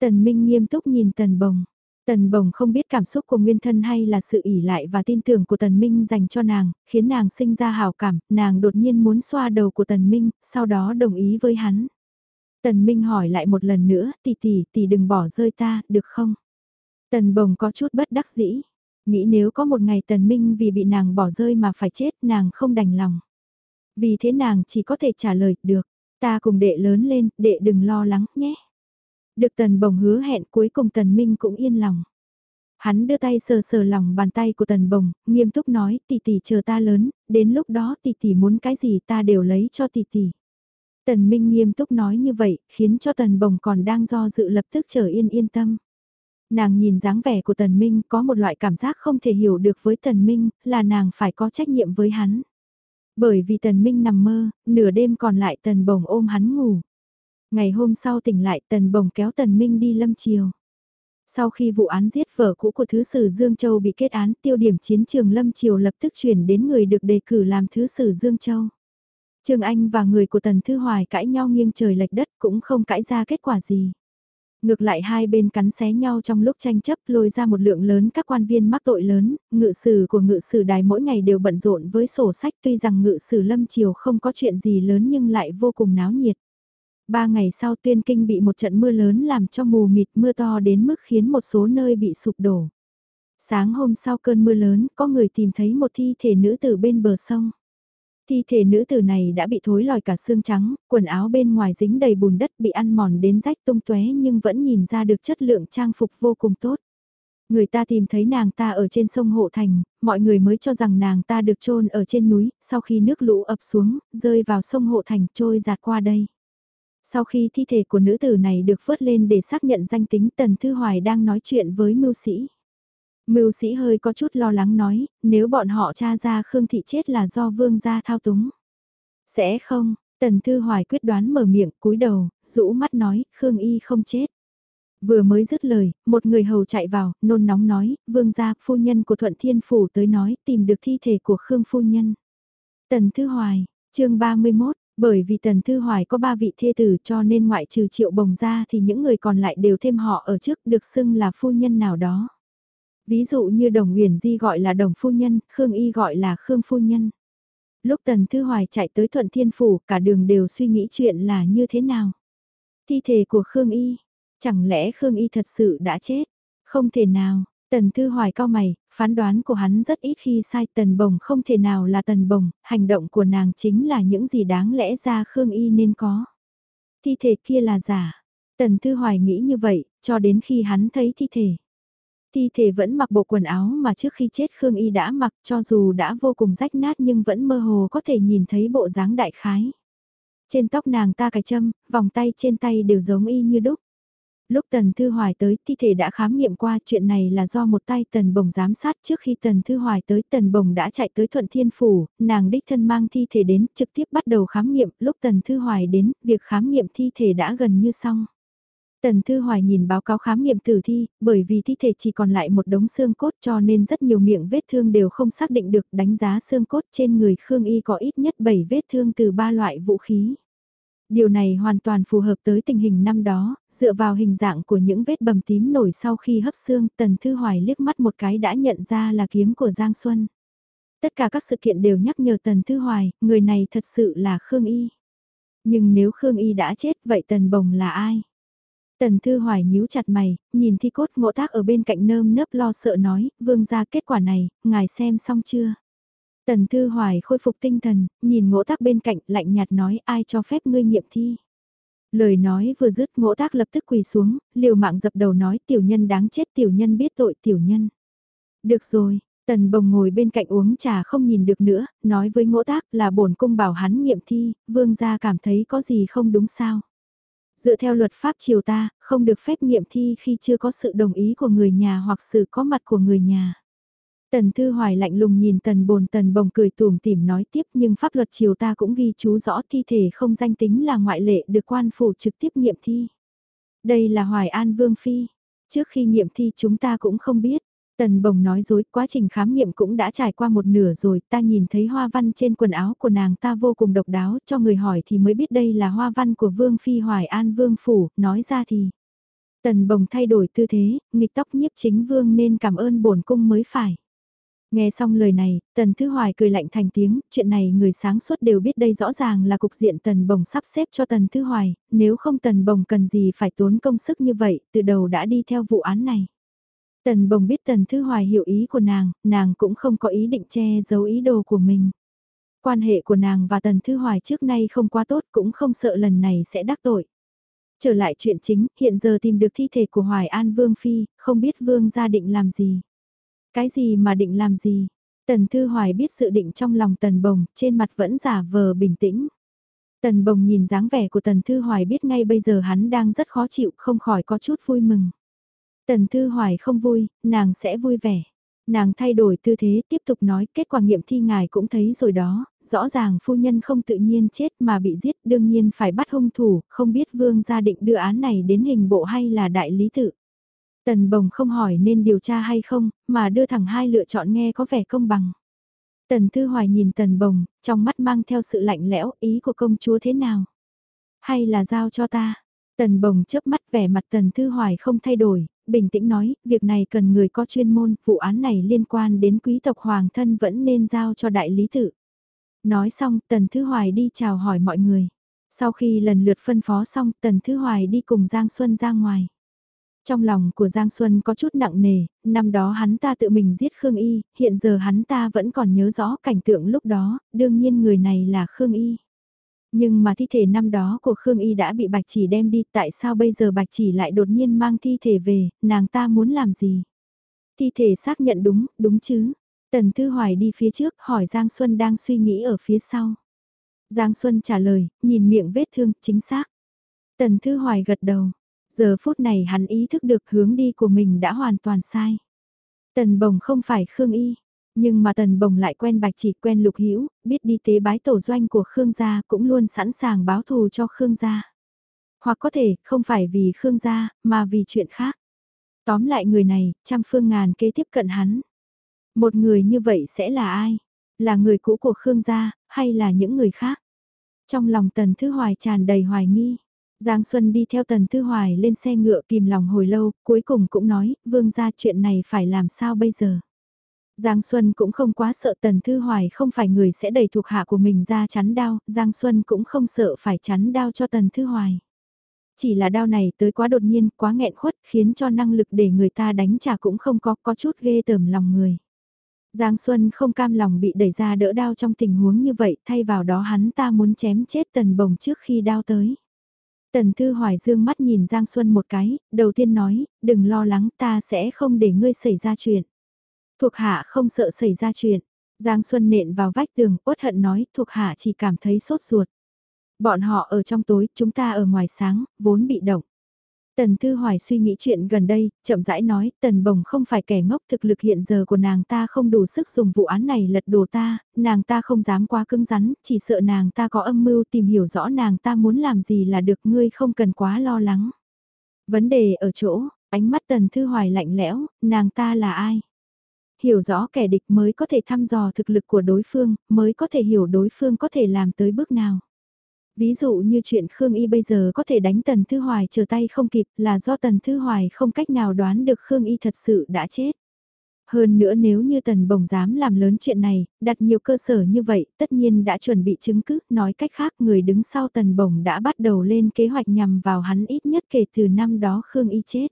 Tần Minh nghiêm túc nhìn Tần Bồng. Tần Bồng không biết cảm xúc của nguyên thân hay là sự ỉ lại và tin tưởng của Tần Minh dành cho nàng, khiến nàng sinh ra hào cảm, nàng đột nhiên muốn xoa đầu của Tần Minh, sau đó đồng ý với hắn. Tần Minh hỏi lại một lần nữa, tỷ tỷ, tỷ đừng bỏ rơi ta, được không? Tần Bồng có chút bất đắc dĩ. Nghĩ nếu có một ngày Tần Minh vì bị nàng bỏ rơi mà phải chết nàng không đành lòng. Vì thế nàng chỉ có thể trả lời, được, ta cùng đệ lớn lên, đệ đừng lo lắng nhé. Được Tần Bồng hứa hẹn cuối cùng Tần Minh cũng yên lòng. Hắn đưa tay sờ sờ lòng bàn tay của Tần Bồng, nghiêm túc nói, tỷ tỷ chờ ta lớn, đến lúc đó tỷ tỷ muốn cái gì ta đều lấy cho tỷ tỷ. Tần Minh nghiêm túc nói như vậy, khiến cho Tần Bồng còn đang do dự lập tức trở yên yên tâm. Nàng nhìn dáng vẻ của Tần Minh có một loại cảm giác không thể hiểu được với Tần Minh, là nàng phải có trách nhiệm với hắn. Bởi vì Tần Minh nằm mơ, nửa đêm còn lại Tần Bồng ôm hắn ngủ. Ngày hôm sau tỉnh lại Tần Bồng kéo Tần Minh đi lâm chiều. Sau khi vụ án giết vợ cũ của Thứ sử Dương Châu bị kết án tiêu điểm chiến trường Lâm Triều lập tức chuyển đến người được đề cử làm Thứ sử Dương Châu. Trương Anh và người của Tần Thư Hoài cãi nhau nghiêng trời lệch đất cũng không cãi ra kết quả gì. Ngược lại hai bên cắn xé nhau trong lúc tranh chấp lôi ra một lượng lớn các quan viên mắc tội lớn, ngự sử của ngự sử đài mỗi ngày đều bận rộn với sổ sách tuy rằng ngự sử lâm triều không có chuyện gì lớn nhưng lại vô cùng náo nhiệt. Ba ngày sau tuyên kinh bị một trận mưa lớn làm cho mù mịt mưa to đến mức khiến một số nơi bị sụp đổ. Sáng hôm sau cơn mưa lớn có người tìm thấy một thi thể nữ tử bên bờ sông. Thi thể nữ tử này đã bị thối lòi cả xương trắng, quần áo bên ngoài dính đầy bùn đất bị ăn mòn đến rách tung tóe nhưng vẫn nhìn ra được chất lượng trang phục vô cùng tốt. Người ta tìm thấy nàng ta ở trên sông Hộ Thành, mọi người mới cho rằng nàng ta được chôn ở trên núi, sau khi nước lũ ập xuống, rơi vào sông Hộ Thành trôi giạt qua đây. Sau khi thi thể của nữ tử này được vớt lên để xác nhận danh tính Tần Thư Hoài đang nói chuyện với mưu sĩ. Mưu sĩ hơi có chút lo lắng nói, nếu bọn họ tra ra Khương Thị chết là do vương gia thao túng. Sẽ không, Tần Thư Hoài quyết đoán mở miệng cúi đầu, rũ mắt nói, Khương Y không chết. Vừa mới dứt lời, một người hầu chạy vào, nôn nóng nói, vương gia, phu nhân của Thuận Thiên Phủ tới nói, tìm được thi thể của Khương phu nhân. Tần Thư Hoài, chương 31, bởi vì Tần Thư Hoài có ba vị thê tử cho nên ngoại trừ triệu bồng ra thì những người còn lại đều thêm họ ở trước được xưng là phu nhân nào đó. Ví dụ như Đồng Huyền Di gọi là Đồng Phu Nhân, Khương Y gọi là Khương Phu Nhân. Lúc Tần Thư Hoài chạy tới Thuận Thiên Phủ, cả đường đều suy nghĩ chuyện là như thế nào. Thi thể của Khương Y, chẳng lẽ Khương Y thật sự đã chết? Không thể nào, Tần Thư Hoài cao mày, phán đoán của hắn rất ít khi sai Tần Bồng không thể nào là Tần Bồng, hành động của nàng chính là những gì đáng lẽ ra Khương Y nên có. Thi thể kia là giả. Tần Thư Hoài nghĩ như vậy, cho đến khi hắn thấy thi thể. Thi thể vẫn mặc bộ quần áo mà trước khi chết Khương Y đã mặc cho dù đã vô cùng rách nát nhưng vẫn mơ hồ có thể nhìn thấy bộ dáng đại khái. Trên tóc nàng ta cài châm, vòng tay trên tay đều giống y như đúc. Lúc Tần Thư Hoài tới, thi thể đã khám nghiệm qua chuyện này là do một tay Tần Bồng giám sát trước khi Tần Thư Hoài tới Tần Bồng đã chạy tới Thuận Thiên Phủ, nàng đích thân mang thi thể đến, trực tiếp bắt đầu khám nghiệm, lúc Tần Thư Hoài đến, việc khám nghiệm thi thể đã gần như xong. Tần Thư Hoài nhìn báo cáo khám nghiệm tử thi, bởi vì thi thể chỉ còn lại một đống xương cốt cho nên rất nhiều miệng vết thương đều không xác định được đánh giá xương cốt trên người Khương Y có ít nhất 7 vết thương từ ba loại vũ khí. Điều này hoàn toàn phù hợp tới tình hình năm đó, dựa vào hình dạng của những vết bầm tím nổi sau khi hấp xương, Tần Thư Hoài liếc mắt một cái đã nhận ra là kiếm của Giang Xuân. Tất cả các sự kiện đều nhắc nhở Tần Thư Hoài, người này thật sự là Khương Y. Nhưng nếu Khương Y đã chết vậy Tần Bồng là ai? Tần Thư Hoài nhíu chặt mày, nhìn thi cốt ngộ tác ở bên cạnh nơm nớp lo sợ nói, vương ra kết quả này, ngài xem xong chưa? Tần Thư Hoài khôi phục tinh thần, nhìn ngộ tác bên cạnh lạnh nhạt nói ai cho phép ngươi nghiệm thi. Lời nói vừa dứt ngỗ tác lập tức quỳ xuống, liều mạng dập đầu nói tiểu nhân đáng chết tiểu nhân biết tội tiểu nhân. Được rồi, tần bồng ngồi bên cạnh uống trà không nhìn được nữa, nói với ngỗ tác là bổn cung bảo hắn nghiệm thi, vương gia cảm thấy có gì không đúng sao. Dựa theo luật pháp triều ta, không được phép nghiệm thi khi chưa có sự đồng ý của người nhà hoặc sự có mặt của người nhà. Tần Thư Hoài lạnh lùng nhìn Tần Bồn Tần Bồng cười tùm tìm nói tiếp nhưng pháp luật triều ta cũng ghi chú rõ thi thể không danh tính là ngoại lệ được quan phủ trực tiếp nghiệm thi. Đây là Hoài An Vương Phi. Trước khi nghiệm thi chúng ta cũng không biết. Tần Bồng nói dối, quá trình khám nghiệm cũng đã trải qua một nửa rồi, ta nhìn thấy hoa văn trên quần áo của nàng ta vô cùng độc đáo, cho người hỏi thì mới biết đây là hoa văn của Vương Phi Hoài An Vương Phủ, nói ra thì. Tần Bồng thay đổi tư thế, nghịch tóc nhiếp chính Vương nên cảm ơn bổn cung mới phải. Nghe xong lời này, Tần Thứ Hoài cười lạnh thành tiếng, chuyện này người sáng suốt đều biết đây rõ ràng là cục diện Tần Bồng sắp xếp cho Tần Thứ Hoài, nếu không Tần Bồng cần gì phải tốn công sức như vậy, từ đầu đã đi theo vụ án này. Tần Bồng biết Tần thư Hoài hiểu ý của nàng, nàng cũng không có ý định che giấu ý đồ của mình. Quan hệ của nàng và Tần thư Hoài trước nay không quá tốt cũng không sợ lần này sẽ đắc tội. Trở lại chuyện chính, hiện giờ tìm được thi thể của Hoài An Vương Phi, không biết Vương gia định làm gì. Cái gì mà định làm gì? Tần Thư Hoài biết sự định trong lòng Tần Bồng, trên mặt vẫn giả vờ bình tĩnh. Tần Bồng nhìn dáng vẻ của Tần Thư Hoài biết ngay bây giờ hắn đang rất khó chịu, không khỏi có chút vui mừng. Tần Thư Hoài không vui, nàng sẽ vui vẻ. Nàng thay đổi tư thế tiếp tục nói kết quả nghiệm thi ngài cũng thấy rồi đó, rõ ràng phu nhân không tự nhiên chết mà bị giết đương nhiên phải bắt hung thủ, không biết vương gia định đưa án này đến hình bộ hay là đại lý tự. Tần bồng không hỏi nên điều tra hay không, mà đưa thẳng hai lựa chọn nghe có vẻ công bằng. Tần Thư Hoài nhìn Tần Bồng, trong mắt mang theo sự lạnh lẽo, ý của công chúa thế nào? Hay là giao cho ta? Tần Bồng chớp mắt vẻ mặt Tần Thư Hoài không thay đổi, bình tĩnh nói, việc này cần người có chuyên môn, vụ án này liên quan đến quý tộc hoàng thân vẫn nên giao cho đại lý tự. Nói xong, Tần Thư Hoài đi chào hỏi mọi người. Sau khi lần lượt phân phó xong, Tần Thư Hoài đi cùng Giang Xuân ra ngoài. Trong lòng của Giang Xuân có chút nặng nề, năm đó hắn ta tự mình giết Khương Y, hiện giờ hắn ta vẫn còn nhớ rõ cảnh tượng lúc đó, đương nhiên người này là Khương Y. Nhưng mà thi thể năm đó của Khương Y đã bị Bạch Chỉ đem đi, tại sao bây giờ Bạch Chỉ lại đột nhiên mang thi thể về, nàng ta muốn làm gì? Thi thể xác nhận đúng, đúng chứ? Tần Thư Hoài đi phía trước hỏi Giang Xuân đang suy nghĩ ở phía sau. Giang Xuân trả lời, nhìn miệng vết thương, chính xác. Tần Thư Hoài gật đầu, Giờ phút này hắn ý thức được hướng đi của mình đã hoàn toàn sai. Tần bồng không phải Khương Y, nhưng mà tần bồng lại quen bạch chỉ quen lục hữu biết đi tế bái tổ doanh của Khương gia cũng luôn sẵn sàng báo thù cho Khương gia. Hoặc có thể không phải vì Khương gia, mà vì chuyện khác. Tóm lại người này, trăm phương ngàn kế tiếp cận hắn. Một người như vậy sẽ là ai? Là người cũ của Khương gia, hay là những người khác? Trong lòng tần thứ hoài tràn đầy hoài nghi. Giang Xuân đi theo Tần Thư Hoài lên xe ngựa kìm lòng hồi lâu, cuối cùng cũng nói, vương ra chuyện này phải làm sao bây giờ. Giang Xuân cũng không quá sợ Tần Thư Hoài không phải người sẽ đẩy thuộc hạ của mình ra chắn đao, Giang Xuân cũng không sợ phải chắn đao cho Tần Thư Hoài. Chỉ là đao này tới quá đột nhiên, quá nghẹn khuất, khiến cho năng lực để người ta đánh trả cũng không có, có chút ghê tởm lòng người. Giang Xuân không cam lòng bị đẩy ra đỡ đao trong tình huống như vậy, thay vào đó hắn ta muốn chém chết Tần Bồng trước khi đao tới. Tần Thư Hoài dương mắt nhìn Giang Xuân một cái, đầu tiên nói, đừng lo lắng ta sẽ không để ngươi xảy ra chuyện. Thuộc hạ không sợ xảy ra chuyện. Giang Xuân nện vào vách tường, uất hận nói, thuộc hạ chỉ cảm thấy sốt ruột. Bọn họ ở trong tối, chúng ta ở ngoài sáng, vốn bị động. Tần Thư Hoài suy nghĩ chuyện gần đây, chậm rãi nói, Tần Bồng không phải kẻ ngốc thực lực hiện giờ của nàng ta không đủ sức dùng vụ án này lật đổ ta, nàng ta không dám quá cứng rắn, chỉ sợ nàng ta có âm mưu tìm hiểu rõ nàng ta muốn làm gì là được ngươi không cần quá lo lắng. Vấn đề ở chỗ, ánh mắt Tần Thư Hoài lạnh lẽo, nàng ta là ai? Hiểu rõ kẻ địch mới có thể thăm dò thực lực của đối phương, mới có thể hiểu đối phương có thể làm tới bước nào. Ví dụ như chuyện Khương Y bây giờ có thể đánh Tần Thư Hoài trở tay không kịp là do Tần Thư Hoài không cách nào đoán được Khương Y thật sự đã chết. Hơn nữa nếu như Tần Bồng dám làm lớn chuyện này, đặt nhiều cơ sở như vậy, tất nhiên đã chuẩn bị chứng cứ, nói cách khác người đứng sau Tần Bồng đã bắt đầu lên kế hoạch nhằm vào hắn ít nhất kể từ năm đó Khương Y chết.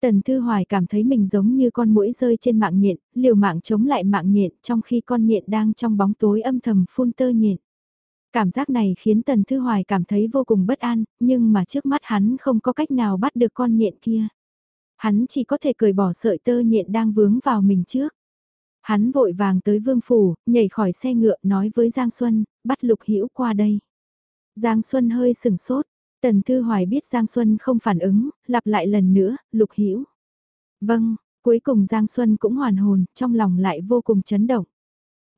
Tần Thư Hoài cảm thấy mình giống như con mũi rơi trên mạng nhện, liều mạng chống lại mạng nhện trong khi con nhện đang trong bóng tối âm thầm phun tơ nhện. Cảm giác này khiến Tần Thư Hoài cảm thấy vô cùng bất an, nhưng mà trước mắt hắn không có cách nào bắt được con nhện kia. Hắn chỉ có thể cười bỏ sợi tơ nhện đang vướng vào mình trước. Hắn vội vàng tới vương phủ, nhảy khỏi xe ngựa nói với Giang Xuân, bắt Lục Hữu qua đây. Giang Xuân hơi sừng sốt, Tần Thư Hoài biết Giang Xuân không phản ứng, lặp lại lần nữa, Lục Hữu. Vâng, cuối cùng Giang Xuân cũng hoàn hồn, trong lòng lại vô cùng chấn động.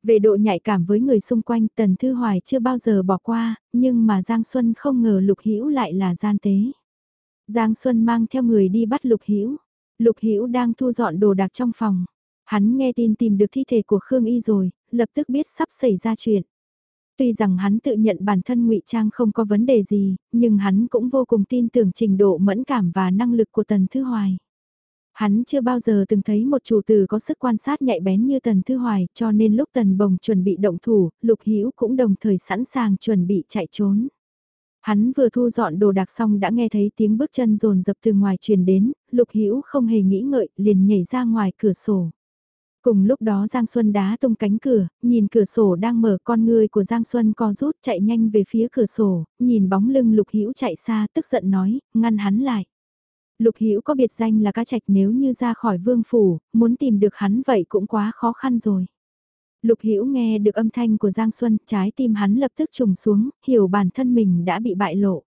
Về độ nhạy cảm với người xung quanh Tần Thư Hoài chưa bao giờ bỏ qua, nhưng mà Giang Xuân không ngờ Lục Hữu lại là gian tế. Giang Xuân mang theo người đi bắt Lục Hữu. Lục Hữu đang thu dọn đồ đạc trong phòng. Hắn nghe tin tìm được thi thể của Khương Y rồi, lập tức biết sắp xảy ra chuyện. Tuy rằng hắn tự nhận bản thân ngụy trang không có vấn đề gì, nhưng hắn cũng vô cùng tin tưởng trình độ mẫn cảm và năng lực của Tần Thư Hoài. Hắn chưa bao giờ từng thấy một chủ tử có sức quan sát nhạy bén như Tần Thư Hoài, cho nên lúc Tần Bồng chuẩn bị động thủ, Lục Hữu cũng đồng thời sẵn sàng chuẩn bị chạy trốn. Hắn vừa thu dọn đồ đạc xong đã nghe thấy tiếng bước chân rồn dập từ ngoài truyền đến, Lục Hữu không hề nghĩ ngợi, liền nhảy ra ngoài cửa sổ. Cùng lúc đó Giang Xuân đá tung cánh cửa, nhìn cửa sổ đang mở con người của Giang Xuân co rút chạy nhanh về phía cửa sổ, nhìn bóng lưng Lục Hữu chạy xa tức giận nói, ngăn hắn lại. Lục Hữu có biệt danh là cá trạch nếu như ra khỏi vương phủ, muốn tìm được hắn vậy cũng quá khó khăn rồi. Lục Hữu nghe được âm thanh của Giang Xuân, trái tim hắn lập tức trùng xuống, hiểu bản thân mình đã bị bại lộ.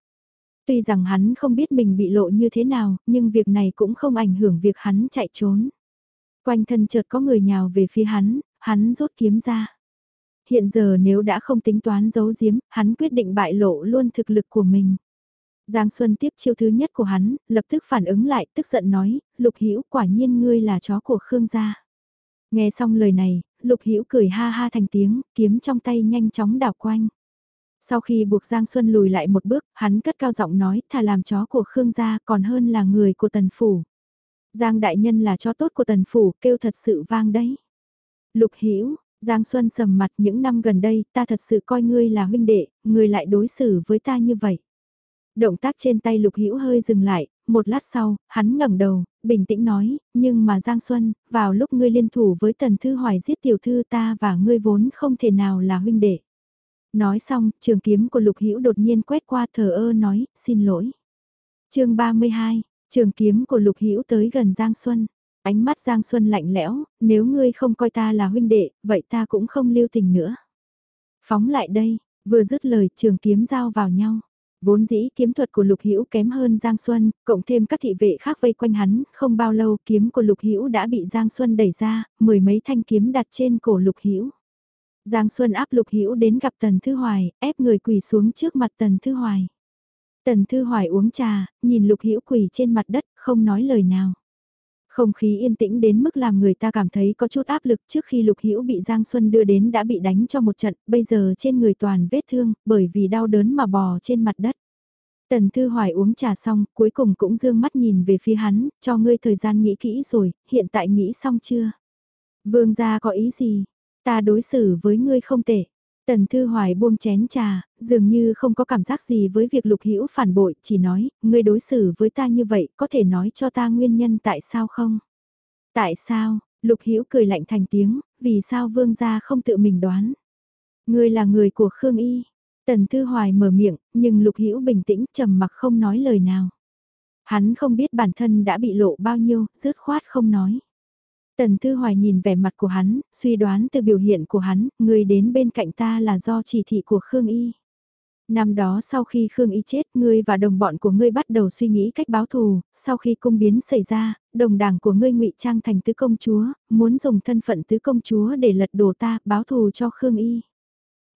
Tuy rằng hắn không biết mình bị lộ như thế nào, nhưng việc này cũng không ảnh hưởng việc hắn chạy trốn. Quanh thân chợt có người nhào về phía hắn, hắn rút kiếm ra. Hiện giờ nếu đã không tính toán giấu giếm, hắn quyết định bại lộ luôn thực lực của mình. Giang Xuân tiếp chiêu thứ nhất của hắn, lập tức phản ứng lại, tức giận nói, Lục Hữu quả nhiên ngươi là chó của Khương gia. Nghe xong lời này, Lục Hữu cười ha ha thành tiếng, kiếm trong tay nhanh chóng đảo quanh. Sau khi buộc Giang Xuân lùi lại một bước, hắn cất cao giọng nói, thà làm chó của Khương gia còn hơn là người của Tần Phủ. Giang đại nhân là cho tốt của Tần Phủ, kêu thật sự vang đấy. Lục Hữu Giang Xuân sầm mặt những năm gần đây, ta thật sự coi ngươi là huynh đệ, ngươi lại đối xử với ta như vậy. Động tác trên tay Lục Hữu hơi dừng lại, một lát sau, hắn ngẩng đầu, bình tĩnh nói, nhưng mà Giang Xuân, vào lúc ngươi liên thủ với Tần Thư Hoài giết tiểu thư ta và ngươi vốn không thể nào là huynh đệ. Nói xong, trường kiếm của Lục Hữu đột nhiên quét qua thờ ơ nói, xin lỗi. chương 32, trường kiếm của Lục Hữu tới gần Giang Xuân. Ánh mắt Giang Xuân lạnh lẽo, nếu ngươi không coi ta là huynh đệ, vậy ta cũng không lưu tình nữa. Phóng lại đây, vừa dứt lời trường kiếm giao vào nhau. Vốn dĩ kiếm thuật của Lục Hữu kém hơn Giang Xuân, cộng thêm các thị vệ khác vây quanh hắn, không bao lâu kiếm của Lục Hữu đã bị Giang Xuân đẩy ra, mười mấy thanh kiếm đặt trên cổ Lục Hữu. Giang Xuân áp Lục Hữu đến gặp Tần Thư Hoài, ép người quỳ xuống trước mặt Tần Thư Hoài. Tần Thư Hoài uống trà, nhìn Lục Hữu quỳ trên mặt đất, không nói lời nào. Không khí yên tĩnh đến mức làm người ta cảm thấy có chút áp lực trước khi Lục Hữu bị Giang Xuân đưa đến đã bị đánh cho một trận, bây giờ trên người toàn vết thương, bởi vì đau đớn mà bò trên mặt đất. Tần Thư Hoài uống trà xong, cuối cùng cũng dương mắt nhìn về phía hắn, cho ngươi thời gian nghĩ kỹ rồi, hiện tại nghĩ xong chưa? Vương gia có ý gì? Ta đối xử với ngươi không tệ. Tần Thư Hoài buông chén trà, dường như không có cảm giác gì với việc Lục Hữu phản bội, chỉ nói, ngươi đối xử với ta như vậy, có thể nói cho ta nguyên nhân tại sao không? Tại sao? Lục Hữu cười lạnh thành tiếng, vì sao vương gia không tự mình đoán? Ngươi là người của Khương Y. Tần Thư Hoài mở miệng, nhưng Lục Hữu bình tĩnh trầm mặc không nói lời nào. Hắn không biết bản thân đã bị lộ bao nhiêu, rứt khoát không nói. Tần Thư Hoài nhìn vẻ mặt của hắn, suy đoán từ biểu hiện của hắn, người đến bên cạnh ta là do chỉ thị của Khương Y. Năm đó sau khi Khương Y chết, ngươi và đồng bọn của ngươi bắt đầu suy nghĩ cách báo thù, sau khi cung biến xảy ra, đồng đảng của ngươi ngụy trang thành tứ công chúa, muốn dùng thân phận tứ công chúa để lật đổ ta, báo thù cho Khương Y.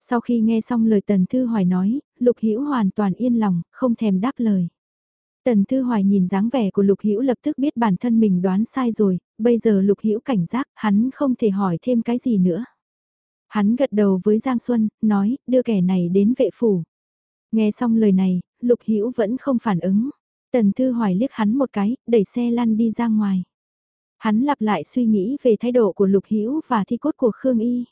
Sau khi nghe xong lời Tần Thư Hoài nói, Lục Hữu hoàn toàn yên lòng, không thèm đáp lời. Tần Thư Hoài nhìn dáng vẻ của Lục Hữu lập tức biết bản thân mình đoán sai rồi, bây giờ Lục Hữu cảnh giác, hắn không thể hỏi thêm cái gì nữa. Hắn gật đầu với Giang Xuân, nói, đưa kẻ này đến vệ phủ. Nghe xong lời này, Lục Hữu vẫn không phản ứng. Tần Thư Hoài liếc hắn một cái, đẩy xe lăn đi ra ngoài. Hắn lặp lại suy nghĩ về thái độ của Lục Hữu và thi cốt của Khương Y.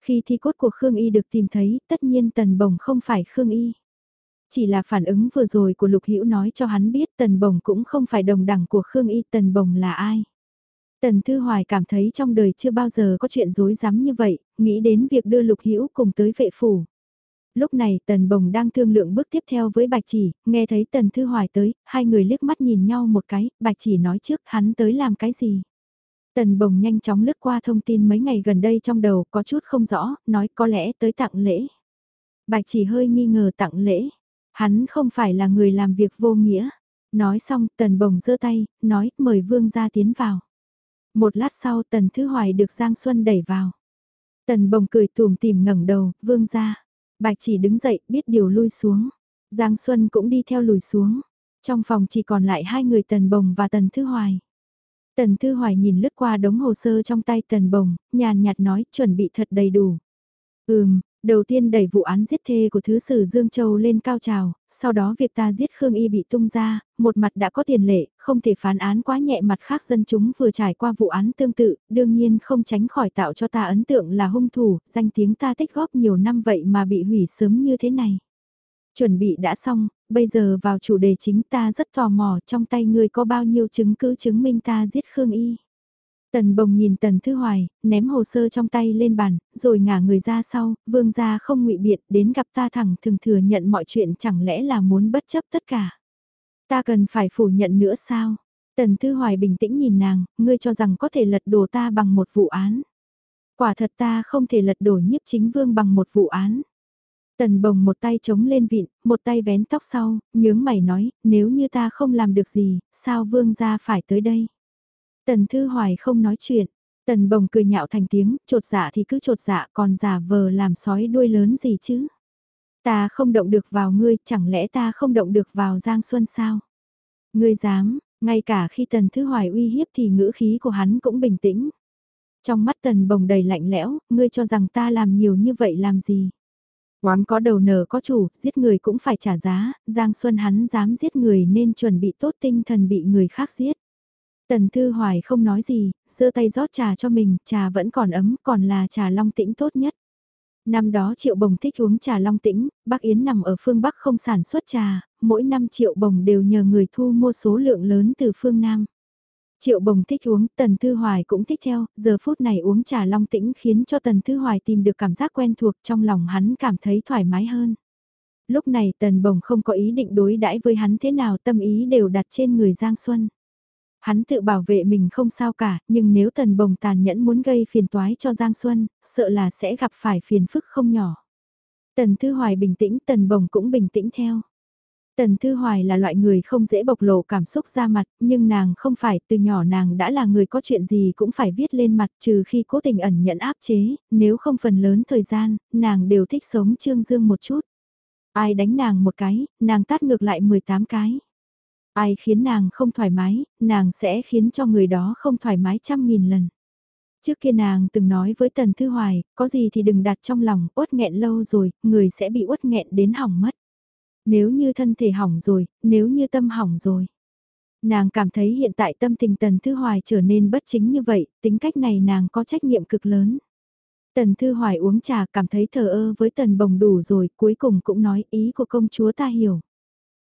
Khi thi cốt của Khương Y được tìm thấy, tất nhiên Tần Bồng không phải Khương Y. Chỉ là phản ứng vừa rồi của Lục Hữu nói cho hắn biết Tần Bồng cũng không phải đồng đẳng của Khương Y, Tần Bồng là ai. Tần Thư Hoài cảm thấy trong đời chưa bao giờ có chuyện dối rắm như vậy, nghĩ đến việc đưa Lục Hữu cùng tới vệ phủ. Lúc này Tần Bồng đang thương lượng bước tiếp theo với Bạch Chỉ, nghe thấy Tần Thư Hoài tới, hai người liếc mắt nhìn nhau một cái, Bạch Chỉ nói trước hắn tới làm cái gì. Tần Bồng nhanh chóng lướt qua thông tin mấy ngày gần đây trong đầu có chút không rõ, nói có lẽ tới tặng lễ. Bạch Chỉ hơi nghi ngờ tặng lễ, hắn không phải là người làm việc vô nghĩa. Nói xong Tần Bồng giơ tay, nói mời Vương gia tiến vào. Một lát sau Tần Thư Hoài được Giang Xuân đẩy vào. Tần Bồng cười tùm tìm ngẩng đầu, Vương gia. Bạch chỉ đứng dậy, biết điều lui xuống. Giang Xuân cũng đi theo lùi xuống. Trong phòng chỉ còn lại hai người Tần Bồng và Tần Thư Hoài. Tần Thư Hoài nhìn lướt qua đống hồ sơ trong tay Tần Bồng, nhàn nhạt nói chuẩn bị thật đầy đủ. Ừm, đầu tiên đẩy vụ án giết thê của Thứ sử Dương Châu lên cao trào, sau đó việc ta giết Khương Y bị tung ra, một mặt đã có tiền lệ, không thể phán án quá nhẹ mặt khác dân chúng vừa trải qua vụ án tương tự, đương nhiên không tránh khỏi tạo cho ta ấn tượng là hung thủ, danh tiếng ta tích góp nhiều năm vậy mà bị hủy sớm như thế này. Chuẩn bị đã xong, bây giờ vào chủ đề chính ta rất tò mò trong tay ngươi có bao nhiêu chứng cứ chứng minh ta giết Khương Y. Tần bồng nhìn tần thư hoài, ném hồ sơ trong tay lên bàn, rồi ngả người ra sau, vương gia không ngụy biện, đến gặp ta thẳng thường thừa nhận mọi chuyện chẳng lẽ là muốn bất chấp tất cả. Ta cần phải phủ nhận nữa sao? Tần thư hoài bình tĩnh nhìn nàng, ngươi cho rằng có thể lật đổ ta bằng một vụ án. Quả thật ta không thể lật đổ nhiếp chính vương bằng một vụ án. Tần bồng một tay chống lên vịn, một tay vén tóc sau, nhướng mày nói, nếu như ta không làm được gì, sao vương gia phải tới đây? Tần Thư Hoài không nói chuyện. Tần Bồng cười nhạo thành tiếng, trột dạ thì cứ trột dạ còn giả vờ làm sói đuôi lớn gì chứ. Ta không động được vào ngươi, chẳng lẽ ta không động được vào Giang Xuân sao? Ngươi dám, ngay cả khi Tần Thư Hoài uy hiếp thì ngữ khí của hắn cũng bình tĩnh. Trong mắt Tần Bồng đầy lạnh lẽo, ngươi cho rằng ta làm nhiều như vậy làm gì? Quán có đầu nở có chủ, giết người cũng phải trả giá, Giang Xuân hắn dám giết người nên chuẩn bị tốt tinh thần bị người khác giết. Tần Thư Hoài không nói gì, giơ tay rót trà cho mình, trà vẫn còn ấm, còn là trà long tĩnh tốt nhất. Năm đó Triệu Bồng thích uống trà long tĩnh, Bắc Yến nằm ở phương Bắc không sản xuất trà, mỗi năm Triệu Bồng đều nhờ người thu mua số lượng lớn từ phương Nam. Triệu Bồng thích uống, Tần Thư Hoài cũng thích theo, giờ phút này uống trà long tĩnh khiến cho Tần Thư Hoài tìm được cảm giác quen thuộc trong lòng hắn cảm thấy thoải mái hơn. Lúc này Tần Bồng không có ý định đối đãi với hắn thế nào tâm ý đều đặt trên người Giang Xuân. Hắn tự bảo vệ mình không sao cả, nhưng nếu tần bồng tàn nhẫn muốn gây phiền toái cho Giang Xuân, sợ là sẽ gặp phải phiền phức không nhỏ. Tần Thư Hoài bình tĩnh, tần bồng cũng bình tĩnh theo. Tần Thư Hoài là loại người không dễ bộc lộ cảm xúc ra mặt, nhưng nàng không phải, từ nhỏ nàng đã là người có chuyện gì cũng phải viết lên mặt trừ khi cố tình ẩn nhận áp chế, nếu không phần lớn thời gian, nàng đều thích sống trương dương một chút. Ai đánh nàng một cái, nàng tát ngược lại 18 cái. Ai khiến nàng không thoải mái, nàng sẽ khiến cho người đó không thoải mái trăm nghìn lần. Trước kia nàng từng nói với Tần Thư Hoài, có gì thì đừng đặt trong lòng, uất nghẹn lâu rồi, người sẽ bị uất nghẹn đến hỏng mất. Nếu như thân thể hỏng rồi, nếu như tâm hỏng rồi. Nàng cảm thấy hiện tại tâm tình Tần Thư Hoài trở nên bất chính như vậy, tính cách này nàng có trách nhiệm cực lớn. Tần Thư Hoài uống trà cảm thấy thờ ơ với Tần Bồng đủ rồi, cuối cùng cũng nói ý của công chúa ta hiểu.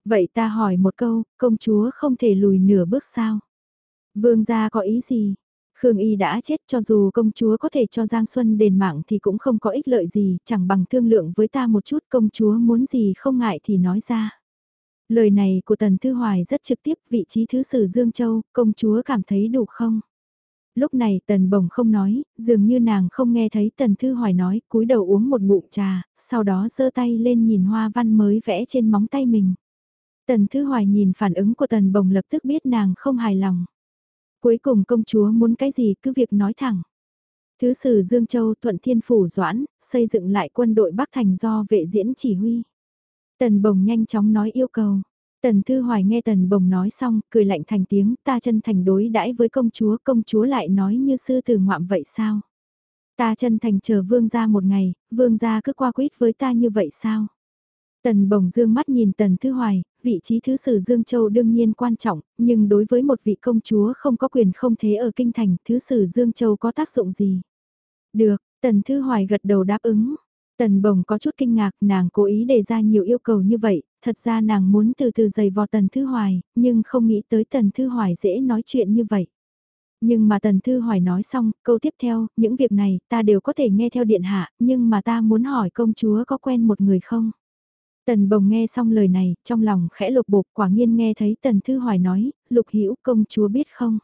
Vậy ta hỏi một câu, công chúa không thể lùi nửa bước sao? Vương gia có ý gì? Khương Y đã chết cho dù công chúa có thể cho Giang Xuân đền mạng thì cũng không có ích lợi gì, chẳng bằng thương lượng với ta một chút công chúa muốn gì không ngại thì nói ra. Lời này của Tần Thư Hoài rất trực tiếp vị trí thứ sử Dương Châu, công chúa cảm thấy đủ không? Lúc này Tần Bồng không nói, dường như nàng không nghe thấy Tần Thư Hoài nói, cúi đầu uống một ngụm trà, sau đó giơ tay lên nhìn hoa văn mới vẽ trên móng tay mình. Tần Thư Hoài nhìn phản ứng của Tần Bồng lập tức biết nàng không hài lòng. Cuối cùng công chúa muốn cái gì cứ việc nói thẳng. Thứ sử Dương Châu thuận thiên phủ doãn, xây dựng lại quân đội Bắc Thành do vệ diễn chỉ huy. Tần Bồng nhanh chóng nói yêu cầu. Tần Thư Hoài nghe Tần Bồng nói xong, cười lạnh thành tiếng, ta chân thành đối đãi với công chúa, công chúa lại nói như sư tử ngoạm vậy sao? Ta chân thành chờ vương gia một ngày, vương gia cứ qua quýt với ta như vậy sao? Tần Bồng Dương mắt nhìn Tần Thư Hoài, vị trí thứ sử Dương Châu đương nhiên quan trọng, nhưng đối với một vị công chúa không có quyền không thế ở kinh thành, thứ sử Dương Châu có tác dụng gì? Được, Tần Thư Hoài gật đầu đáp ứng. Tần Bồng có chút kinh ngạc, nàng cố ý đề ra nhiều yêu cầu như vậy, thật ra nàng muốn từ từ giày vò Tần Thư Hoài, nhưng không nghĩ tới Tần Thư Hoài dễ nói chuyện như vậy. Nhưng mà Tần Thư Hoài nói xong, câu tiếp theo, những việc này ta đều có thể nghe theo điện hạ, nhưng mà ta muốn hỏi công chúa có quen một người không? Tần Bồng nghe xong lời này, trong lòng khẽ lục bột quả nhiên nghe thấy Tần Thư Hoài nói, lục hữu công chúa biết không?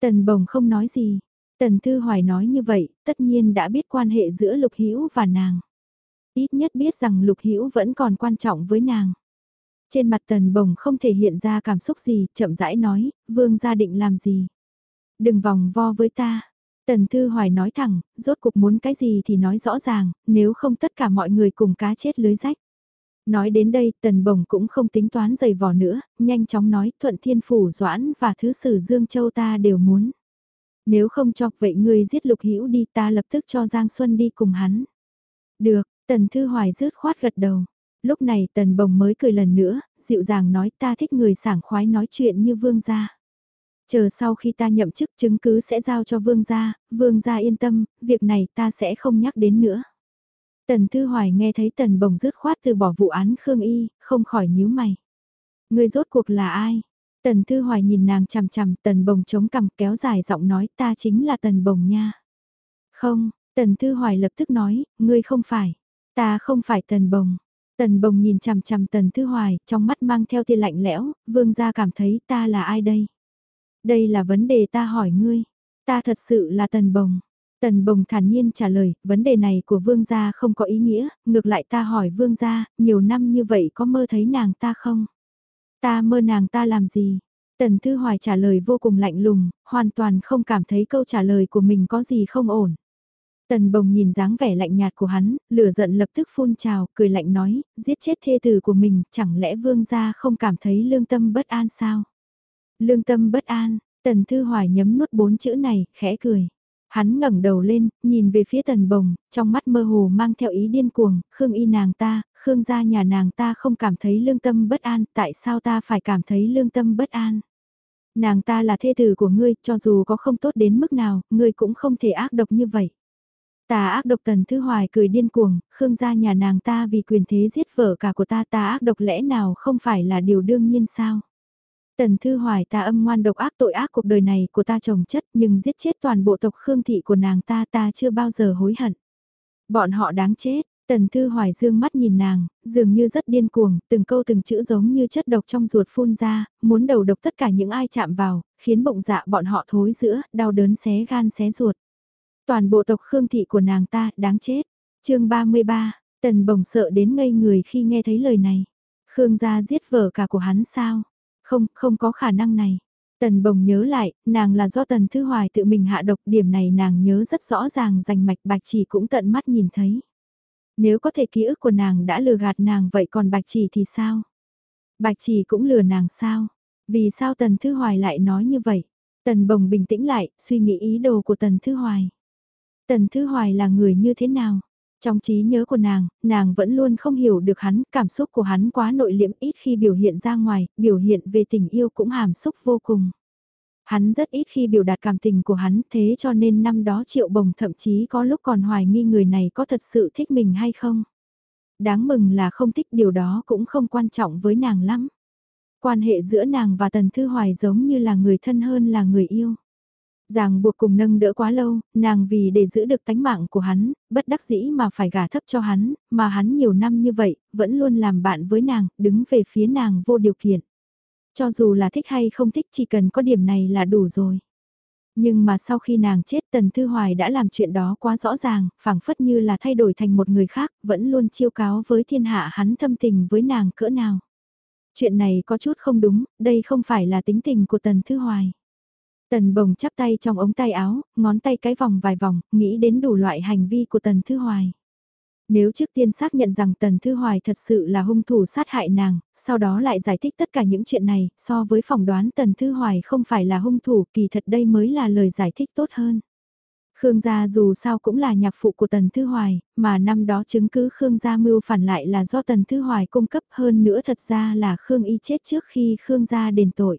Tần Bồng không nói gì. Tần Thư Hoài nói như vậy, tất nhiên đã biết quan hệ giữa lục hữu và nàng. Ít nhất biết rằng lục hữu vẫn còn quan trọng với nàng. Trên mặt Tần Bồng không thể hiện ra cảm xúc gì, chậm rãi nói, vương gia định làm gì? Đừng vòng vo với ta. Tần Thư Hoài nói thẳng, rốt cuộc muốn cái gì thì nói rõ ràng, nếu không tất cả mọi người cùng cá chết lưới rách. Nói đến đây, Tần Bồng cũng không tính toán giày vò nữa, nhanh chóng nói Thuận Thiên Phủ Doãn và Thứ Sử Dương Châu ta đều muốn. Nếu không cho vậy ngươi giết Lục Hữu đi ta lập tức cho Giang Xuân đi cùng hắn. Được, Tần Thư Hoài rứt khoát gật đầu. Lúc này Tần Bồng mới cười lần nữa, dịu dàng nói ta thích người sảng khoái nói chuyện như vương gia. Chờ sau khi ta nhậm chức chứng cứ sẽ giao cho vương gia, vương gia yên tâm, việc này ta sẽ không nhắc đến nữa. Tần Thư Hoài nghe thấy Tần Bồng dứt khoát từ bỏ vụ án Khương Y, không khỏi nhíu mày. Người rốt cuộc là ai? Tần Thư Hoài nhìn nàng chằm chằm, Tần Bồng chống cằm kéo dài giọng nói ta chính là Tần Bồng nha. Không, Tần Thư Hoài lập tức nói, ngươi không phải. Ta không phải Tần Bồng. Tần Bồng nhìn chằm chằm Tần Thư Hoài, trong mắt mang theo tia lạnh lẽo, vương gia cảm thấy ta là ai đây? Đây là vấn đề ta hỏi ngươi. Ta thật sự là Tần Bồng. Tần Bồng thản nhiên trả lời, vấn đề này của vương gia không có ý nghĩa, ngược lại ta hỏi vương gia, nhiều năm như vậy có mơ thấy nàng ta không? Ta mơ nàng ta làm gì? Tần Thư Hoài trả lời vô cùng lạnh lùng, hoàn toàn không cảm thấy câu trả lời của mình có gì không ổn. Tần Bồng nhìn dáng vẻ lạnh nhạt của hắn, lửa giận lập tức phun trào, cười lạnh nói, giết chết thê tử của mình, chẳng lẽ vương gia không cảm thấy lương tâm bất an sao? Lương tâm bất an, Tần Thư Hoài nhấm nuốt bốn chữ này, khẽ cười. Hắn ngẩng đầu lên, nhìn về phía tần bồng, trong mắt mơ hồ mang theo ý điên cuồng, Khương y nàng ta, Khương gia nhà nàng ta không cảm thấy lương tâm bất an, tại sao ta phải cảm thấy lương tâm bất an? Nàng ta là thê tử của ngươi, cho dù có không tốt đến mức nào, ngươi cũng không thể ác độc như vậy. Ta ác độc tần thư hoài cười điên cuồng, Khương gia nhà nàng ta vì quyền thế giết vợ cả của ta ta ác độc lẽ nào không phải là điều đương nhiên sao? Tần Thư Hoài ta âm ngoan độc ác tội ác cuộc đời này của ta trồng chất nhưng giết chết toàn bộ tộc Khương Thị của nàng ta ta chưa bao giờ hối hận. Bọn họ đáng chết, Tần Thư Hoài dương mắt nhìn nàng, dường như rất điên cuồng, từng câu từng chữ giống như chất độc trong ruột phun ra, muốn đầu độc tất cả những ai chạm vào, khiến bụng dạ bọn họ thối giữa, đau đớn xé gan xé ruột. Toàn bộ tộc Khương Thị của nàng ta, đáng chết. chương 33, Tần Bồng sợ đến ngây người khi nghe thấy lời này. Khương gia giết vợ cả của hắn sao? Không, không có khả năng này. Tần bồng nhớ lại, nàng là do Tần Thư Hoài tự mình hạ độc điểm này nàng nhớ rất rõ ràng rành mạch bạch chỉ cũng tận mắt nhìn thấy. Nếu có thể ký ức của nàng đã lừa gạt nàng vậy còn bạch chỉ thì sao? Bạch chỉ cũng lừa nàng sao? Vì sao Tần Thư Hoài lại nói như vậy? Tần bồng bình tĩnh lại, suy nghĩ ý đồ của Tần Thư Hoài. Tần Thư Hoài là người như thế nào? Trong trí nhớ của nàng, nàng vẫn luôn không hiểu được hắn, cảm xúc của hắn quá nội liễm ít khi biểu hiện ra ngoài, biểu hiện về tình yêu cũng hàm xúc vô cùng. Hắn rất ít khi biểu đạt cảm tình của hắn thế cho nên năm đó triệu bồng thậm chí có lúc còn hoài nghi người này có thật sự thích mình hay không. Đáng mừng là không thích điều đó cũng không quan trọng với nàng lắm. Quan hệ giữa nàng và Tần Thư Hoài giống như là người thân hơn là người yêu. Ràng buộc cùng nâng đỡ quá lâu, nàng vì để giữ được tánh mạng của hắn, bất đắc dĩ mà phải gả thấp cho hắn, mà hắn nhiều năm như vậy, vẫn luôn làm bạn với nàng, đứng về phía nàng vô điều kiện. Cho dù là thích hay không thích chỉ cần có điểm này là đủ rồi. Nhưng mà sau khi nàng chết Tần Thư Hoài đã làm chuyện đó quá rõ ràng, phảng phất như là thay đổi thành một người khác, vẫn luôn chiêu cáo với thiên hạ hắn thâm tình với nàng cỡ nào. Chuyện này có chút không đúng, đây không phải là tính tình của Tần Thư Hoài. Tần bồng chắp tay trong ống tay áo, ngón tay cái vòng vài vòng, nghĩ đến đủ loại hành vi của Tần Thư Hoài. Nếu trước tiên xác nhận rằng Tần Thư Hoài thật sự là hung thủ sát hại nàng, sau đó lại giải thích tất cả những chuyện này, so với phỏng đoán Tần Thư Hoài không phải là hung thủ, kỳ thật đây mới là lời giải thích tốt hơn. Khương gia dù sao cũng là nhạc phụ của Tần Thư Hoài, mà năm đó chứng cứ Khương gia mưu phản lại là do Tần Thư Hoài cung cấp hơn nữa thật ra là Khương y chết trước khi Khương gia đền tội.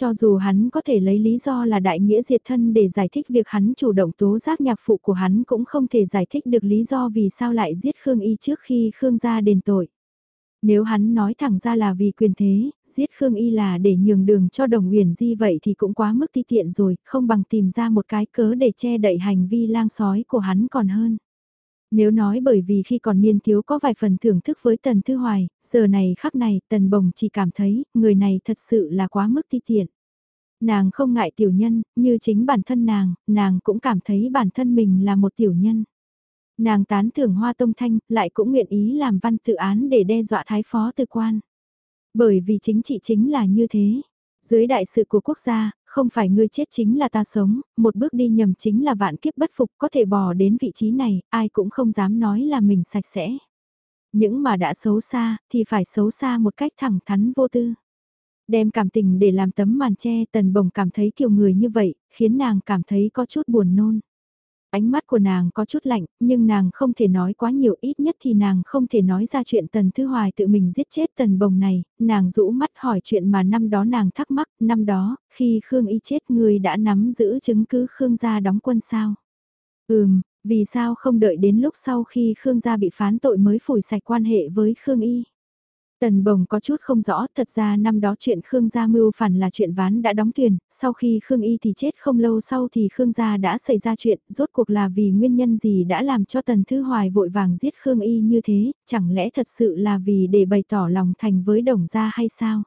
Cho dù hắn có thể lấy lý do là đại nghĩa diệt thân để giải thích việc hắn chủ động tố giác nhạc phụ của hắn cũng không thể giải thích được lý do vì sao lại giết Khương y trước khi Khương gia đền tội. Nếu hắn nói thẳng ra là vì quyền thế, giết Khương Y là để nhường đường cho đồng huyền di vậy thì cũng quá mức ti tiện rồi, không bằng tìm ra một cái cớ để che đậy hành vi lang sói của hắn còn hơn. Nếu nói bởi vì khi còn niên thiếu có vài phần thưởng thức với Tần Thư Hoài, giờ này khắc này Tần Bồng chỉ cảm thấy người này thật sự là quá mức ti tiện. Nàng không ngại tiểu nhân, như chính bản thân nàng, nàng cũng cảm thấy bản thân mình là một tiểu nhân. Nàng tán thưởng Hoa Tông Thanh, lại cũng nguyện ý làm văn tự án để đe dọa thái phó tư quan. Bởi vì chính trị chính là như thế. Dưới đại sự của quốc gia, không phải ngươi chết chính là ta sống, một bước đi nhầm chính là vạn kiếp bất phục có thể bò đến vị trí này, ai cũng không dám nói là mình sạch sẽ. Những mà đã xấu xa, thì phải xấu xa một cách thẳng thắn vô tư. Đem cảm tình để làm tấm màn che tần bồng cảm thấy kiểu người như vậy, khiến nàng cảm thấy có chút buồn nôn. Ánh mắt của nàng có chút lạnh, nhưng nàng không thể nói quá nhiều ít nhất thì nàng không thể nói ra chuyện Tần Thư Hoài tự mình giết chết Tần Bồng này, nàng rũ mắt hỏi chuyện mà năm đó nàng thắc mắc, năm đó, khi Khương Y chết người đã nắm giữ chứng cứ Khương gia đóng quân sao? Ừm, vì sao không đợi đến lúc sau khi Khương gia bị phán tội mới phủi sạch quan hệ với Khương Y? Tần Bồng có chút không rõ, thật ra năm đó chuyện Khương Gia mưu phản là chuyện ván đã đóng thuyền, sau khi Khương Y thì chết không lâu sau thì Khương Gia đã xảy ra chuyện, rốt cuộc là vì nguyên nhân gì đã làm cho Tần Thư Hoài vội vàng giết Khương Y như thế, chẳng lẽ thật sự là vì để bày tỏ lòng thành với Đồng Gia hay sao?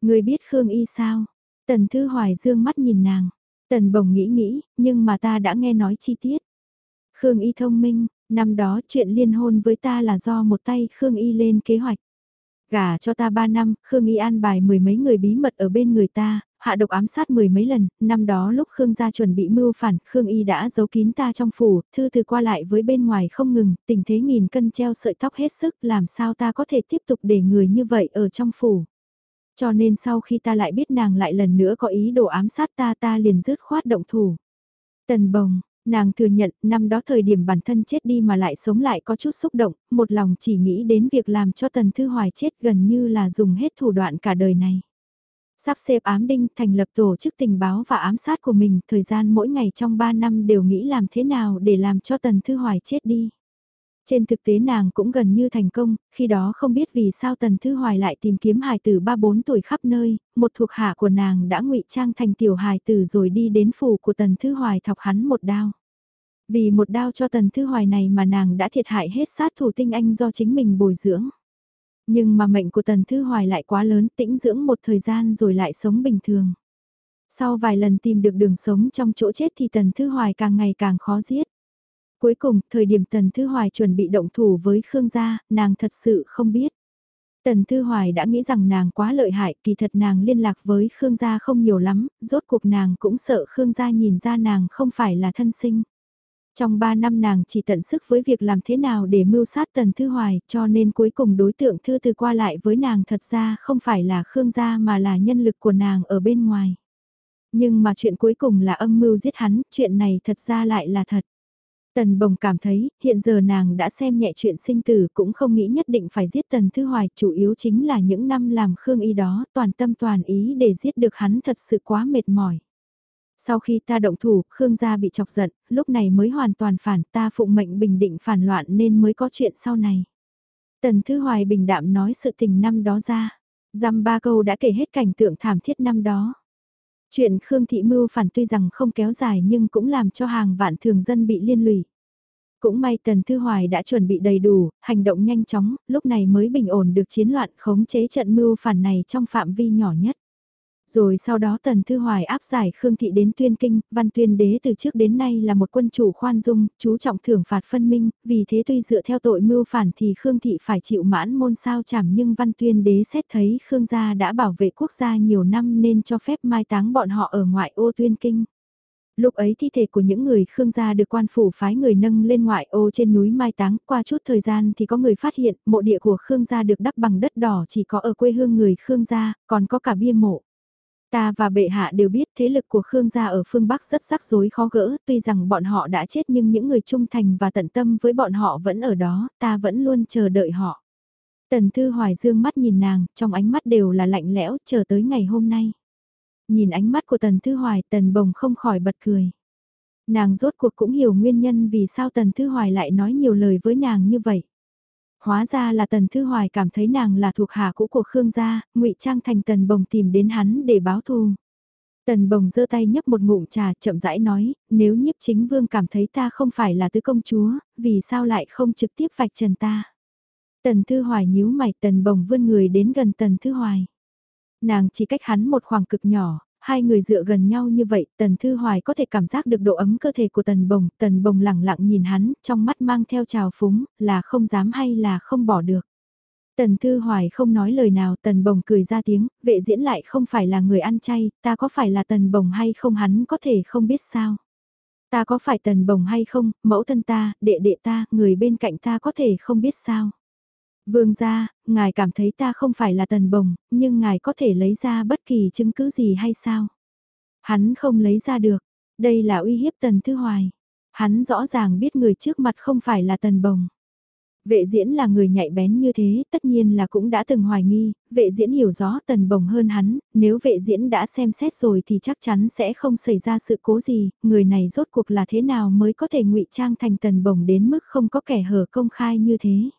Người biết Khương Y sao? Tần Thư Hoài dương mắt nhìn nàng, Tần Bồng nghĩ nghĩ, nhưng mà ta đã nghe nói chi tiết. Khương Y thông minh, năm đó chuyện liên hôn với ta là do một tay Khương Y lên kế hoạch. Gả cho ta 3 năm, Khương Y an bài mười mấy người bí mật ở bên người ta, hạ độc ám sát mười mấy lần, năm đó lúc Khương gia chuẩn bị mưu phản, Khương Y đã giấu kín ta trong phủ, thư từ qua lại với bên ngoài không ngừng, tình thế nghìn cân treo sợi tóc hết sức, làm sao ta có thể tiếp tục để người như vậy ở trong phủ. Cho nên sau khi ta lại biết nàng lại lần nữa có ý đồ ám sát ta ta liền dứt khoát động thủ. Tần bồng, Nàng thừa nhận, năm đó thời điểm bản thân chết đi mà lại sống lại có chút xúc động, một lòng chỉ nghĩ đến việc làm cho Tần Thư Hoài chết gần như là dùng hết thủ đoạn cả đời này. Sắp xếp ám đinh thành lập tổ chức tình báo và ám sát của mình, thời gian mỗi ngày trong 3 năm đều nghĩ làm thế nào để làm cho Tần Thư Hoài chết đi. Trên thực tế nàng cũng gần như thành công, khi đó không biết vì sao Tần Thư Hoài lại tìm kiếm hài tử 3-4 tuổi khắp nơi, một thuộc hạ của nàng đã ngụy trang thành tiểu hài tử rồi đi đến phủ của Tần Thư Hoài thọc hắn một đao. Vì một đao cho Tần Thư Hoài này mà nàng đã thiệt hại hết sát thủ tinh anh do chính mình bồi dưỡng. Nhưng mà mệnh của Tần Thư Hoài lại quá lớn tĩnh dưỡng một thời gian rồi lại sống bình thường. Sau vài lần tìm được đường sống trong chỗ chết thì Tần Thư Hoài càng ngày càng khó giết. Cuối cùng, thời điểm Tần Thư Hoài chuẩn bị động thủ với Khương gia, nàng thật sự không biết. Tần Thư Hoài đã nghĩ rằng nàng quá lợi hại, kỳ thật nàng liên lạc với Khương gia không nhiều lắm, rốt cuộc nàng cũng sợ Khương gia nhìn ra nàng không phải là thân sinh. Trong 3 năm nàng chỉ tận sức với việc làm thế nào để mưu sát Tần Thư Hoài, cho nên cuối cùng đối tượng thư từ qua lại với nàng thật ra không phải là Khương gia mà là nhân lực của nàng ở bên ngoài. Nhưng mà chuyện cuối cùng là âm mưu giết hắn, chuyện này thật ra lại là thật. Tần Bồng cảm thấy, hiện giờ nàng đã xem nhẹ chuyện sinh tử cũng không nghĩ nhất định phải giết Tần Thư Hoài, chủ yếu chính là những năm làm Khương Y đó, toàn tâm toàn ý để giết được hắn thật sự quá mệt mỏi. Sau khi ta động thủ, Khương gia bị chọc giận, lúc này mới hoàn toàn phản, ta phụng mệnh bình định phản loạn nên mới có chuyện sau này. Tần Thư Hoài bình đạm nói sự tình năm đó ra. Dăm ba câu đã kể hết cảnh tượng thảm thiết năm đó. Chuyện Khương Thị Mưu phản tuy rằng không kéo dài nhưng cũng làm cho hàng vạn thường dân bị liên lụy. Cũng may Tần Thư Hoài đã chuẩn bị đầy đủ, hành động nhanh chóng, lúc này mới bình ổn được chiến loạn khống chế trận mưu phản này trong phạm vi nhỏ nhất. Rồi sau đó Tần Thư Hoài áp giải Khương Thị đến tuyên kinh, văn tuyên đế từ trước đến nay là một quân chủ khoan dung, chú trọng thưởng phạt phân minh, vì thế tuy dựa theo tội mưu phản thì Khương Thị phải chịu mãn môn sao chảm nhưng văn tuyên đế xét thấy Khương gia đã bảo vệ quốc gia nhiều năm nên cho phép mai táng bọn họ ở ngoại ô tuyên kinh. Lúc ấy thi thể của những người Khương gia được quan phủ phái người nâng lên ngoại ô trên núi Mai Táng, qua chút thời gian thì có người phát hiện mộ địa của Khương gia được đắp bằng đất đỏ chỉ có ở quê hương người Khương gia, còn có cả bia mộ. Ta và bệ hạ đều biết thế lực của Khương gia ở phương Bắc rất rắc rối khó gỡ, tuy rằng bọn họ đã chết nhưng những người trung thành và tận tâm với bọn họ vẫn ở đó, ta vẫn luôn chờ đợi họ. Tần Thư Hoài dương mắt nhìn nàng, trong ánh mắt đều là lạnh lẽo, chờ tới ngày hôm nay. Nhìn ánh mắt của Tần Thư Hoài, Tần Bồng không khỏi bật cười. Nàng rốt cuộc cũng hiểu nguyên nhân vì sao Tần Thư Hoài lại nói nhiều lời với nàng như vậy. Hóa ra là Tần Thư Hoài cảm thấy nàng là thuộc hạ cũ của Khương gia, ngụy trang thành Tần Bồng tìm đến hắn để báo thù. Tần Bồng giơ tay nhấp một ngụm trà chậm rãi nói, nếu nhiếp chính vương cảm thấy ta không phải là tứ công chúa, vì sao lại không trực tiếp vạch trần ta. Tần Thư Hoài nhíu mày Tần Bồng vươn người đến gần Tần Thư Hoài. Nàng chỉ cách hắn một khoảng cực nhỏ, hai người dựa gần nhau như vậy, Tần Thư Hoài có thể cảm giác được độ ấm cơ thể của Tần Bồng, Tần Bồng lẳng lặng nhìn hắn, trong mắt mang theo trào phúng, là không dám hay là không bỏ được. Tần Thư Hoài không nói lời nào, Tần Bồng cười ra tiếng, vệ diễn lại không phải là người ăn chay, ta có phải là Tần Bồng hay không hắn có thể không biết sao. Ta có phải Tần Bồng hay không, mẫu thân ta, đệ đệ ta, người bên cạnh ta có thể không biết sao. Vương gia, ngài cảm thấy ta không phải là tần bồng, nhưng ngài có thể lấy ra bất kỳ chứng cứ gì hay sao? Hắn không lấy ra được, đây là uy hiếp tần thư hoài. Hắn rõ ràng biết người trước mặt không phải là tần bồng. Vệ diễn là người nhạy bén như thế, tất nhiên là cũng đã từng hoài nghi, vệ diễn hiểu rõ tần bồng hơn hắn, nếu vệ diễn đã xem xét rồi thì chắc chắn sẽ không xảy ra sự cố gì, người này rốt cuộc là thế nào mới có thể ngụy trang thành tần bồng đến mức không có kẻ hở công khai như thế.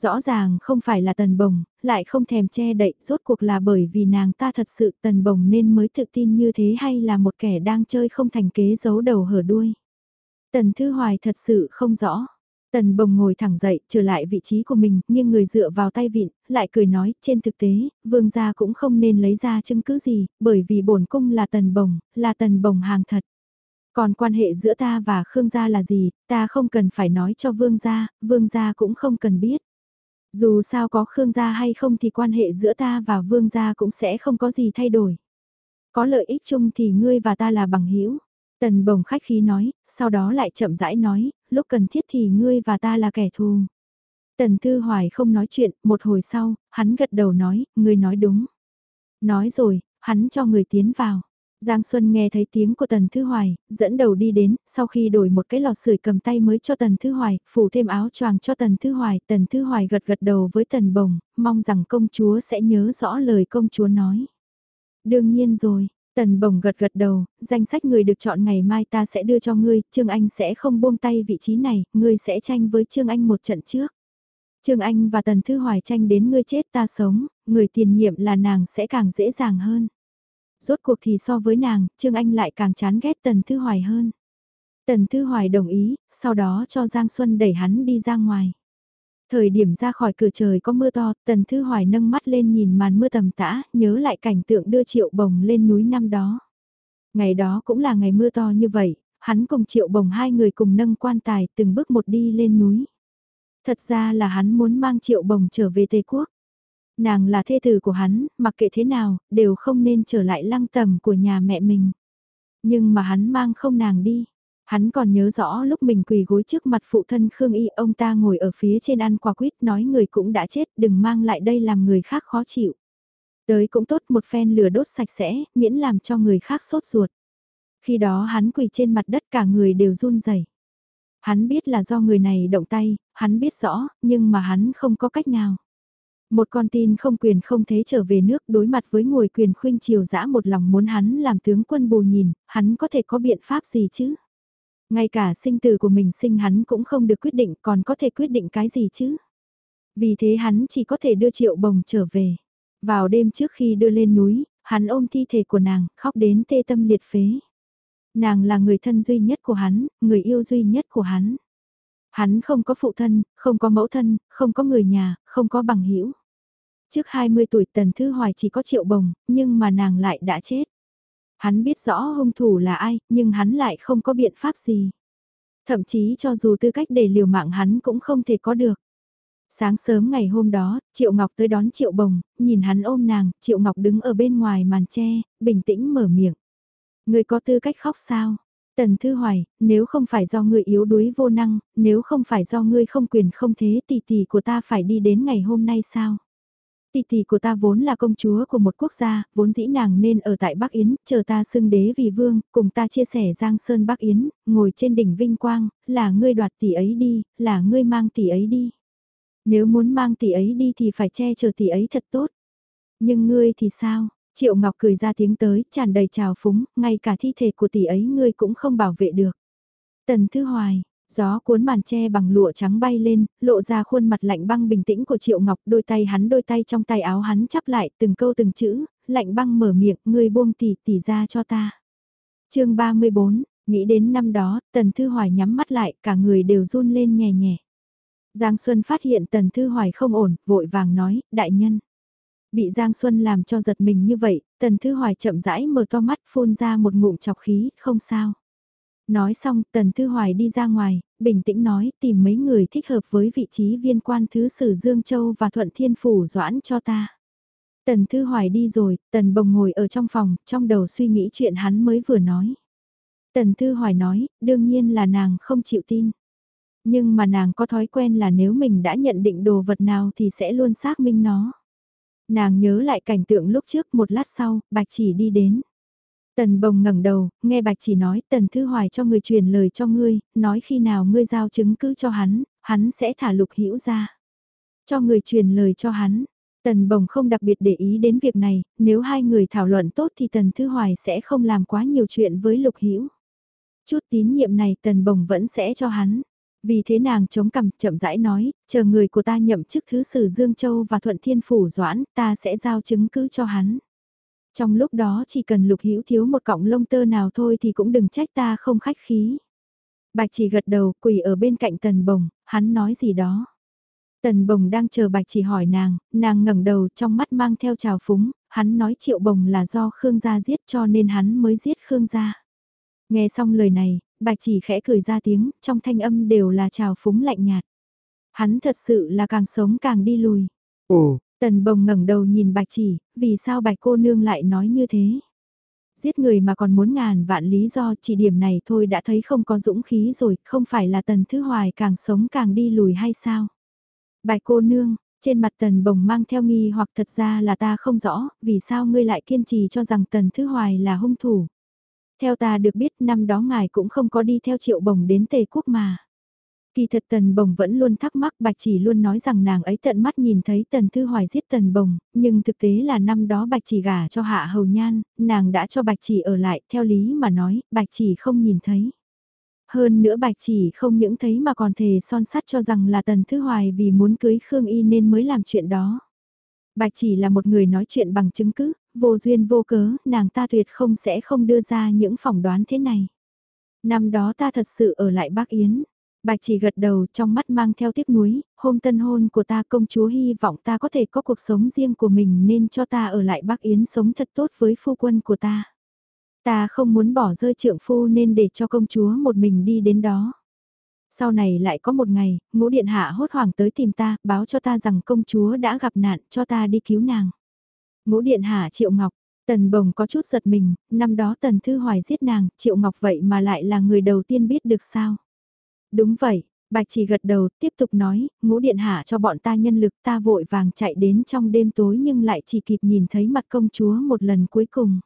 Rõ ràng không phải là tần bồng, lại không thèm che đậy, rốt cuộc là bởi vì nàng ta thật sự tần bồng nên mới tự tin như thế hay là một kẻ đang chơi không thành kế giấu đầu hở đuôi. Tần Thư Hoài thật sự không rõ. Tần bồng ngồi thẳng dậy, trở lại vị trí của mình, nhưng người dựa vào tay vịn, lại cười nói, trên thực tế, vương gia cũng không nên lấy ra chứng cứ gì, bởi vì bổn cung là tần bồng, là tần bồng hàng thật. Còn quan hệ giữa ta và Khương gia là gì, ta không cần phải nói cho vương gia, vương gia cũng không cần biết. Dù sao có Khương gia hay không thì quan hệ giữa ta và Vương gia cũng sẽ không có gì thay đổi. Có lợi ích chung thì ngươi và ta là bằng hữu Tần bồng khách khí nói, sau đó lại chậm rãi nói, lúc cần thiết thì ngươi và ta là kẻ thù. Tần Thư Hoài không nói chuyện, một hồi sau, hắn gật đầu nói, ngươi nói đúng. Nói rồi, hắn cho người tiến vào. Giang Xuân nghe thấy tiếng của Tần Thư Hoài, dẫn đầu đi đến, sau khi đổi một cái lò sưởi cầm tay mới cho Tần Thư Hoài, phủ thêm áo choàng cho Tần Thư Hoài, Tần Thư Hoài gật gật đầu với Tần Bồng, mong rằng công chúa sẽ nhớ rõ lời công chúa nói. Đương nhiên rồi, Tần Bồng gật gật đầu, danh sách người được chọn ngày mai ta sẽ đưa cho ngươi, Trương Anh sẽ không buông tay vị trí này, ngươi sẽ tranh với Trương Anh một trận trước. Trương Anh và Tần Thư Hoài tranh đến ngươi chết ta sống, người tiền nhiệm là nàng sẽ càng dễ dàng hơn. Rốt cuộc thì so với nàng, Trương Anh lại càng chán ghét Tần Thư Hoài hơn. Tần Thư Hoài đồng ý, sau đó cho Giang Xuân đẩy hắn đi ra ngoài. Thời điểm ra khỏi cửa trời có mưa to, Tần Thư Hoài nâng mắt lên nhìn màn mưa tầm tã, nhớ lại cảnh tượng đưa Triệu Bồng lên núi năm đó. Ngày đó cũng là ngày mưa to như vậy, hắn cùng Triệu Bồng hai người cùng nâng quan tài từng bước một đi lên núi. Thật ra là hắn muốn mang Triệu Bồng trở về Tây Quốc. Nàng là thê tử của hắn, mặc kệ thế nào, đều không nên trở lại lăng tầm của nhà mẹ mình. Nhưng mà hắn mang không nàng đi. Hắn còn nhớ rõ lúc mình quỳ gối trước mặt phụ thân Khương Y, ông ta ngồi ở phía trên ăn quả quýt nói người cũng đã chết, đừng mang lại đây làm người khác khó chịu. Tới cũng tốt một phen lửa đốt sạch sẽ, miễn làm cho người khác sốt ruột. Khi đó hắn quỳ trên mặt đất cả người đều run rẩy. Hắn biết là do người này động tay, hắn biết rõ, nhưng mà hắn không có cách nào. Một con tin không quyền không thế trở về nước đối mặt với ngồi quyền khuynh triều dã một lòng muốn hắn làm tướng quân bù nhìn, hắn có thể có biện pháp gì chứ? Ngay cả sinh tử của mình sinh hắn cũng không được quyết định còn có thể quyết định cái gì chứ? Vì thế hắn chỉ có thể đưa triệu bồng trở về. Vào đêm trước khi đưa lên núi, hắn ôm thi thể của nàng, khóc đến tê tâm liệt phế. Nàng là người thân duy nhất của hắn, người yêu duy nhất của hắn. Hắn không có phụ thân, không có mẫu thân, không có người nhà, không có bằng hữu. Trước 20 tuổi Tần Thư Hoài chỉ có triệu bồng, nhưng mà nàng lại đã chết. Hắn biết rõ hung thủ là ai, nhưng hắn lại không có biện pháp gì. Thậm chí cho dù tư cách để liều mạng hắn cũng không thể có được. Sáng sớm ngày hôm đó, Triệu Ngọc tới đón Triệu Bồng, nhìn hắn ôm nàng, Triệu Ngọc đứng ở bên ngoài màn tre, bình tĩnh mở miệng. Người có tư cách khóc sao? Tần Thư Hoài, nếu không phải do ngươi yếu đuối vô năng, nếu không phải do ngươi không quyền không thế tỷ tỷ của ta phải đi đến ngày hôm nay sao? Tỷ tỷ của ta vốn là công chúa của một quốc gia, vốn dĩ nàng nên ở tại Bắc Yến, chờ ta xưng đế vì vương, cùng ta chia sẻ Giang Sơn Bắc Yến, ngồi trên đỉnh vinh quang, là ngươi đoạt tỷ ấy đi, là ngươi mang tỷ ấy đi. Nếu muốn mang tỷ ấy đi thì phải che chở tỷ ấy thật tốt. Nhưng ngươi thì sao? Triệu Ngọc cười ra tiếng tới, tràn đầy trào phúng, ngay cả thi thể của tỷ ấy ngươi cũng không bảo vệ được. Tần Thư Hoài, Gió cuốn màn tre bằng lụa trắng bay lên, lộ ra khuôn mặt lạnh băng bình tĩnh của Triệu Ngọc, đôi tay hắn đôi tay trong tay áo hắn chắp lại, từng câu từng chữ, lạnh băng mở miệng, ngươi buông tỷ tỷ ra cho ta. chương 34, nghĩ đến năm đó, Tần Thư Hoài nhắm mắt lại, cả người đều run lên nhẹ nhẹ. Giang Xuân phát hiện Tần Thư Hoài không ổn, vội vàng nói, đại nhân. Bị Giang Xuân làm cho giật mình như vậy, Tần Thư Hoài chậm rãi mở to mắt phun ra một ngụm chọc khí, không sao. Nói xong, Tần Thư Hoài đi ra ngoài, bình tĩnh nói tìm mấy người thích hợp với vị trí viên quan thứ sử Dương Châu và Thuận Thiên Phủ doãn cho ta. Tần Thư Hoài đi rồi, Tần Bồng ngồi ở trong phòng, trong đầu suy nghĩ chuyện hắn mới vừa nói. Tần Thư Hoài nói, đương nhiên là nàng không chịu tin. Nhưng mà nàng có thói quen là nếu mình đã nhận định đồ vật nào thì sẽ luôn xác minh nó. Nàng nhớ lại cảnh tượng lúc trước một lát sau, Bạch chỉ đi đến. Tần bồng ngẩng đầu, nghe bạch chỉ nói tần thư hoài cho người truyền lời cho ngươi, nói khi nào ngươi giao chứng cứ cho hắn, hắn sẽ thả lục hữu ra. Cho người truyền lời cho hắn. Tần bồng không đặc biệt để ý đến việc này, nếu hai người thảo luận tốt thì tần thư hoài sẽ không làm quá nhiều chuyện với lục hữu Chút tín nhiệm này tần bồng vẫn sẽ cho hắn. Vì thế nàng chống cằm chậm rãi nói, chờ người của ta nhậm chức thứ sử Dương Châu và Thuận Thiên Phủ Doãn, ta sẽ giao chứng cứ cho hắn. Trong lúc đó chỉ cần lục hữu thiếu một cọng lông tơ nào thôi thì cũng đừng trách ta không khách khí. Bạch chỉ gật đầu quỳ ở bên cạnh tần bồng, hắn nói gì đó. Tần bồng đang chờ bạch chỉ hỏi nàng, nàng ngẩng đầu trong mắt mang theo trào phúng, hắn nói triệu bồng là do Khương gia giết cho nên hắn mới giết Khương gia. Nghe xong lời này, bạch chỉ khẽ cười ra tiếng, trong thanh âm đều là trào phúng lạnh nhạt. Hắn thật sự là càng sống càng đi lùi. Ồ, Tần bồng ngẩng đầu nhìn bạch chỉ, vì sao bạch cô nương lại nói như thế? Giết người mà còn muốn ngàn vạn lý do chỉ điểm này thôi đã thấy không có dũng khí rồi, không phải là tần thứ hoài càng sống càng đi lùi hay sao? Bạch cô nương, trên mặt tần bồng mang theo nghi hoặc thật ra là ta không rõ, vì sao ngươi lại kiên trì cho rằng tần thứ hoài là hung thủ? Theo ta được biết năm đó ngài cũng không có đi theo triệu bồng đến tề quốc mà. Kỳ thật Tần Bồng vẫn luôn thắc mắc Bạch Chỉ luôn nói rằng nàng ấy tận mắt nhìn thấy Tần Thư Hoài giết Tần Bồng, nhưng thực tế là năm đó Bạch Chỉ gả cho Hạ Hầu Nhan, nàng đã cho Bạch Chỉ ở lại, theo lý mà nói, Bạch Chỉ không nhìn thấy. Hơn nữa Bạch Chỉ không những thấy mà còn thề son sắt cho rằng là Tần Thư Hoài vì muốn cưới Khương Y nên mới làm chuyện đó. Bạch Chỉ là một người nói chuyện bằng chứng cứ, vô duyên vô cớ, nàng ta tuyệt không sẽ không đưa ra những phỏng đoán thế này. Năm đó ta thật sự ở lại Bắc Yến, Bạch chỉ gật đầu trong mắt mang theo tiếc nuối, hôm tân hôn của ta công chúa hy vọng ta có thể có cuộc sống riêng của mình nên cho ta ở lại Bắc Yến sống thật tốt với phu quân của ta. Ta không muốn bỏ rơi trượng phu nên để cho công chúa một mình đi đến đó. Sau này lại có một ngày, ngũ điện hạ hốt hoảng tới tìm ta, báo cho ta rằng công chúa đã gặp nạn, cho ta đi cứu nàng. Ngũ điện hạ triệu ngọc, tần bồng có chút giật mình, năm đó tần thư hoài giết nàng, triệu ngọc vậy mà lại là người đầu tiên biết được sao. Đúng vậy, Bạch chỉ gật đầu, tiếp tục nói, ngũ điện hạ cho bọn ta nhân lực ta vội vàng chạy đến trong đêm tối nhưng lại chỉ kịp nhìn thấy mặt công chúa một lần cuối cùng.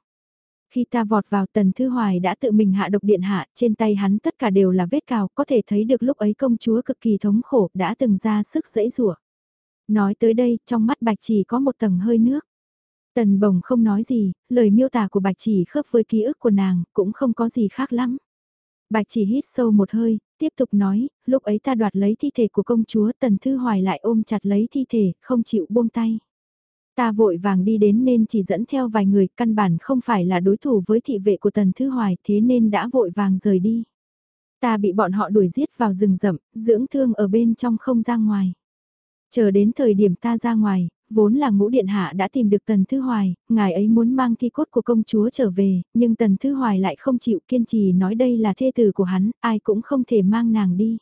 Khi ta vọt vào tần thư hoài đã tự mình hạ độc điện hạ, trên tay hắn tất cả đều là vết cào, có thể thấy được lúc ấy công chúa cực kỳ thống khổ, đã từng ra sức dẫy rủa. Nói tới đây, trong mắt bạch chỉ có một tầng hơi nước. Tần bồng không nói gì, lời miêu tả của bạch chỉ khớp với ký ức của nàng, cũng không có gì khác lắm. Bạch chỉ hít sâu một hơi, tiếp tục nói, lúc ấy ta đoạt lấy thi thể của công chúa Tần Thư Hoài lại ôm chặt lấy thi thể, không chịu buông tay. Ta vội vàng đi đến nên chỉ dẫn theo vài người, căn bản không phải là đối thủ với thị vệ của Tần Thư Hoài, thế nên đã vội vàng rời đi. Ta bị bọn họ đuổi giết vào rừng rậm, dưỡng thương ở bên trong không ra ngoài. Chờ đến thời điểm ta ra ngoài, vốn là ngũ điện hạ đã tìm được Tần Thư Hoài, ngài ấy muốn mang thi cốt của công chúa trở về, nhưng Tần Thư Hoài lại không chịu kiên trì nói đây là thê tử của hắn, ai cũng không thể mang nàng đi.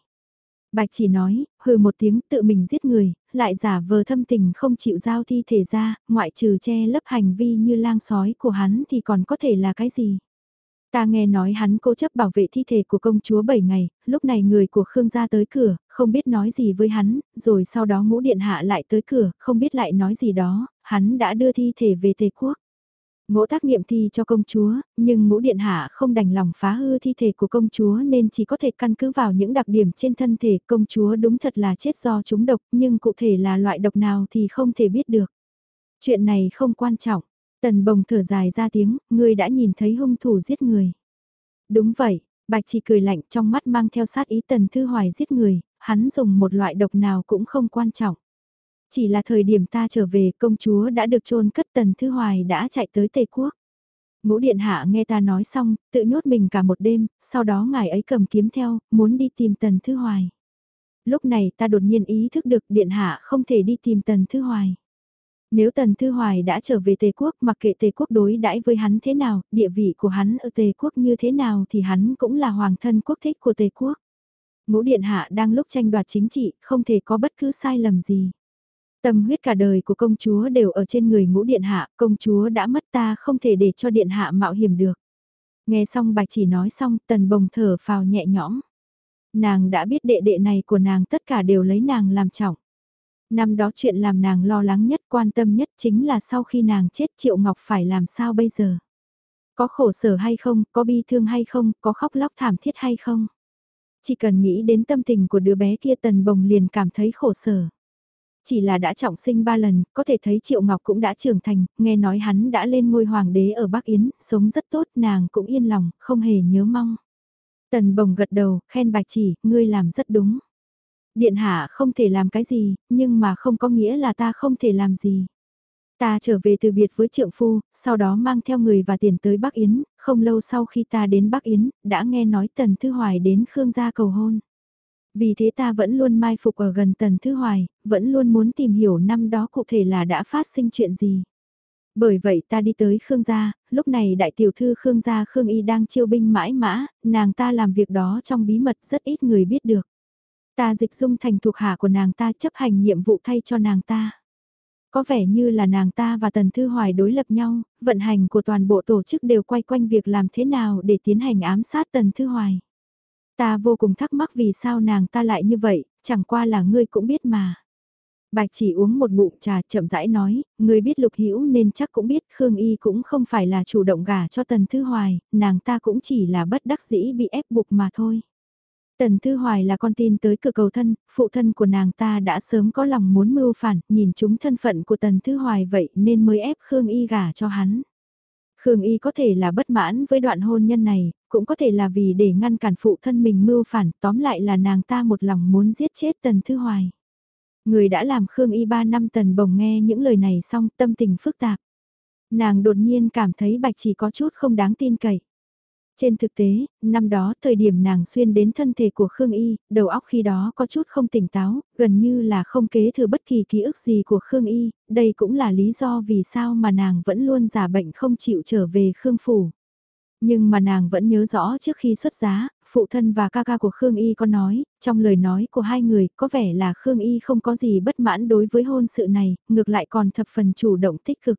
Bạch chỉ nói, hừ một tiếng tự mình giết người, lại giả vờ thâm tình không chịu giao thi thể ra, ngoại trừ che lấp hành vi như lang sói của hắn thì còn có thể là cái gì. Ta nghe nói hắn cố chấp bảo vệ thi thể của công chúa 7 ngày, lúc này người của Khương gia tới cửa, không biết nói gì với hắn, rồi sau đó ngũ điện hạ lại tới cửa, không biết lại nói gì đó, hắn đã đưa thi thể về Tề quốc. Ngỗ tác nghiệm thi cho công chúa, nhưng ngũ điện hạ không đành lòng phá hư thi thể của công chúa nên chỉ có thể căn cứ vào những đặc điểm trên thân thể công chúa đúng thật là chết do trúng độc nhưng cụ thể là loại độc nào thì không thể biết được. Chuyện này không quan trọng, tần bồng thở dài ra tiếng, ngươi đã nhìn thấy hung thủ giết người. Đúng vậy, bạch chỉ cười lạnh trong mắt mang theo sát ý tần thư hoài giết người, hắn dùng một loại độc nào cũng không quan trọng. Chỉ là thời điểm ta trở về công chúa đã được chôn cất tần thư hoài đã chạy tới Tây Quốc. Ngũ điện hạ nghe ta nói xong, tự nhốt mình cả một đêm, sau đó ngài ấy cầm kiếm theo, muốn đi tìm tần thư hoài. Lúc này ta đột nhiên ý thức được điện hạ không thể đi tìm tần thư hoài. Nếu Tần Thư Hoài đã trở về Tề Quốc mặc kệ Tề Quốc đối đãi với hắn thế nào, địa vị của hắn ở Tề Quốc như thế nào thì hắn cũng là hoàng thân quốc thích của Tề Quốc. Ngũ Điện Hạ đang lúc tranh đoạt chính trị, không thể có bất cứ sai lầm gì. Tâm huyết cả đời của công chúa đều ở trên người ngũ điện hạ, công chúa đã mất ta không thể để cho điện hạ mạo hiểm được. Nghe xong bạch chỉ nói xong, tần bồng thở phào nhẹ nhõm. Nàng đã biết đệ đệ này của nàng tất cả đều lấy nàng làm trọng. Năm đó chuyện làm nàng lo lắng nhất quan tâm nhất chính là sau khi nàng chết Triệu Ngọc phải làm sao bây giờ. Có khổ sở hay không, có bi thương hay không, có khóc lóc thảm thiết hay không. Chỉ cần nghĩ đến tâm tình của đứa bé kia tần bồng liền cảm thấy khổ sở. Chỉ là đã trọng sinh ba lần, có thể thấy Triệu Ngọc cũng đã trưởng thành, nghe nói hắn đã lên ngôi hoàng đế ở Bắc Yến, sống rất tốt, nàng cũng yên lòng, không hề nhớ mong. Tần bồng gật đầu, khen bạch chỉ, ngươi làm rất đúng. Điện hạ không thể làm cái gì, nhưng mà không có nghĩa là ta không thể làm gì. Ta trở về từ biệt với trượng phu, sau đó mang theo người và tiền tới Bắc Yến, không lâu sau khi ta đến Bắc Yến, đã nghe nói Tần Thư Hoài đến Khương gia cầu hôn. Vì thế ta vẫn luôn mai phục ở gần Tần Thư Hoài, vẫn luôn muốn tìm hiểu năm đó cụ thể là đã phát sinh chuyện gì. Bởi vậy ta đi tới Khương gia, lúc này đại tiểu thư Khương gia Khương Y đang chiêu binh mãi mã, nàng ta làm việc đó trong bí mật rất ít người biết được. Ta dịch dung thành thuộc hạ của nàng ta chấp hành nhiệm vụ thay cho nàng ta. Có vẻ như là nàng ta và Tần Thư Hoài đối lập nhau, vận hành của toàn bộ tổ chức đều quay quanh việc làm thế nào để tiến hành ám sát Tần Thư Hoài. Ta vô cùng thắc mắc vì sao nàng ta lại như vậy, chẳng qua là ngươi cũng biết mà. Bạch chỉ uống một ngụm trà chậm rãi nói, ngươi biết lục hữu nên chắc cũng biết Khương Y cũng không phải là chủ động gả cho Tần Thư Hoài, nàng ta cũng chỉ là bất đắc dĩ bị ép buộc mà thôi. Tần Thư Hoài là con tin tới cửa cầu thân, phụ thân của nàng ta đã sớm có lòng muốn mưu phản, nhìn chúng thân phận của Tần Thư Hoài vậy nên mới ép Khương Y gả cho hắn. Khương Y có thể là bất mãn với đoạn hôn nhân này, cũng có thể là vì để ngăn cản phụ thân mình mưu phản, tóm lại là nàng ta một lòng muốn giết chết Tần Thư Hoài. Người đã làm Khương Y ba năm Tần Bồng nghe những lời này xong tâm tình phức tạp. Nàng đột nhiên cảm thấy Bạch chỉ có chút không đáng tin cậy. Trên thực tế, năm đó thời điểm nàng xuyên đến thân thể của Khương Y, đầu óc khi đó có chút không tỉnh táo, gần như là không kế thừa bất kỳ ký ức gì của Khương Y, đây cũng là lý do vì sao mà nàng vẫn luôn giả bệnh không chịu trở về Khương Phủ. Nhưng mà nàng vẫn nhớ rõ trước khi xuất giá, phụ thân và ca ca của Khương Y có nói, trong lời nói của hai người có vẻ là Khương Y không có gì bất mãn đối với hôn sự này, ngược lại còn thập phần chủ động tích cực.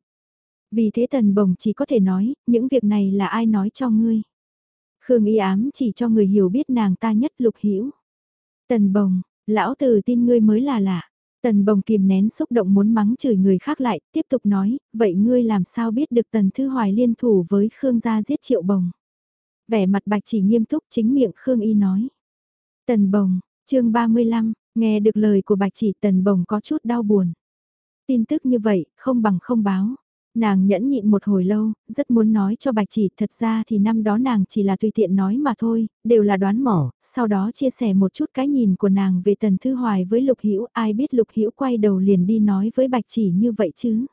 Vì thế tần bồng chỉ có thể nói, những việc này là ai nói cho ngươi. Khương y ám chỉ cho người hiểu biết nàng ta nhất lục hiểu. Tần bồng, lão tử tin ngươi mới là lạ. Tần bồng kìm nén xúc động muốn mắng chửi người khác lại, tiếp tục nói, vậy ngươi làm sao biết được tần thư hoài liên thủ với Khương gia giết triệu bồng. Vẻ mặt bạch chỉ nghiêm túc chính miệng Khương y nói. Tần bồng, chương 35, nghe được lời của bạch chỉ tần bồng có chút đau buồn. Tin tức như vậy, không bằng không báo. Nàng nhẫn nhịn một hồi lâu, rất muốn nói cho bạch chỉ, thật ra thì năm đó nàng chỉ là tùy tiện nói mà thôi, đều là đoán mỏ, sau đó chia sẻ một chút cái nhìn của nàng về tần thư hoài với lục hữu ai biết lục hữu quay đầu liền đi nói với bạch chỉ như vậy chứ.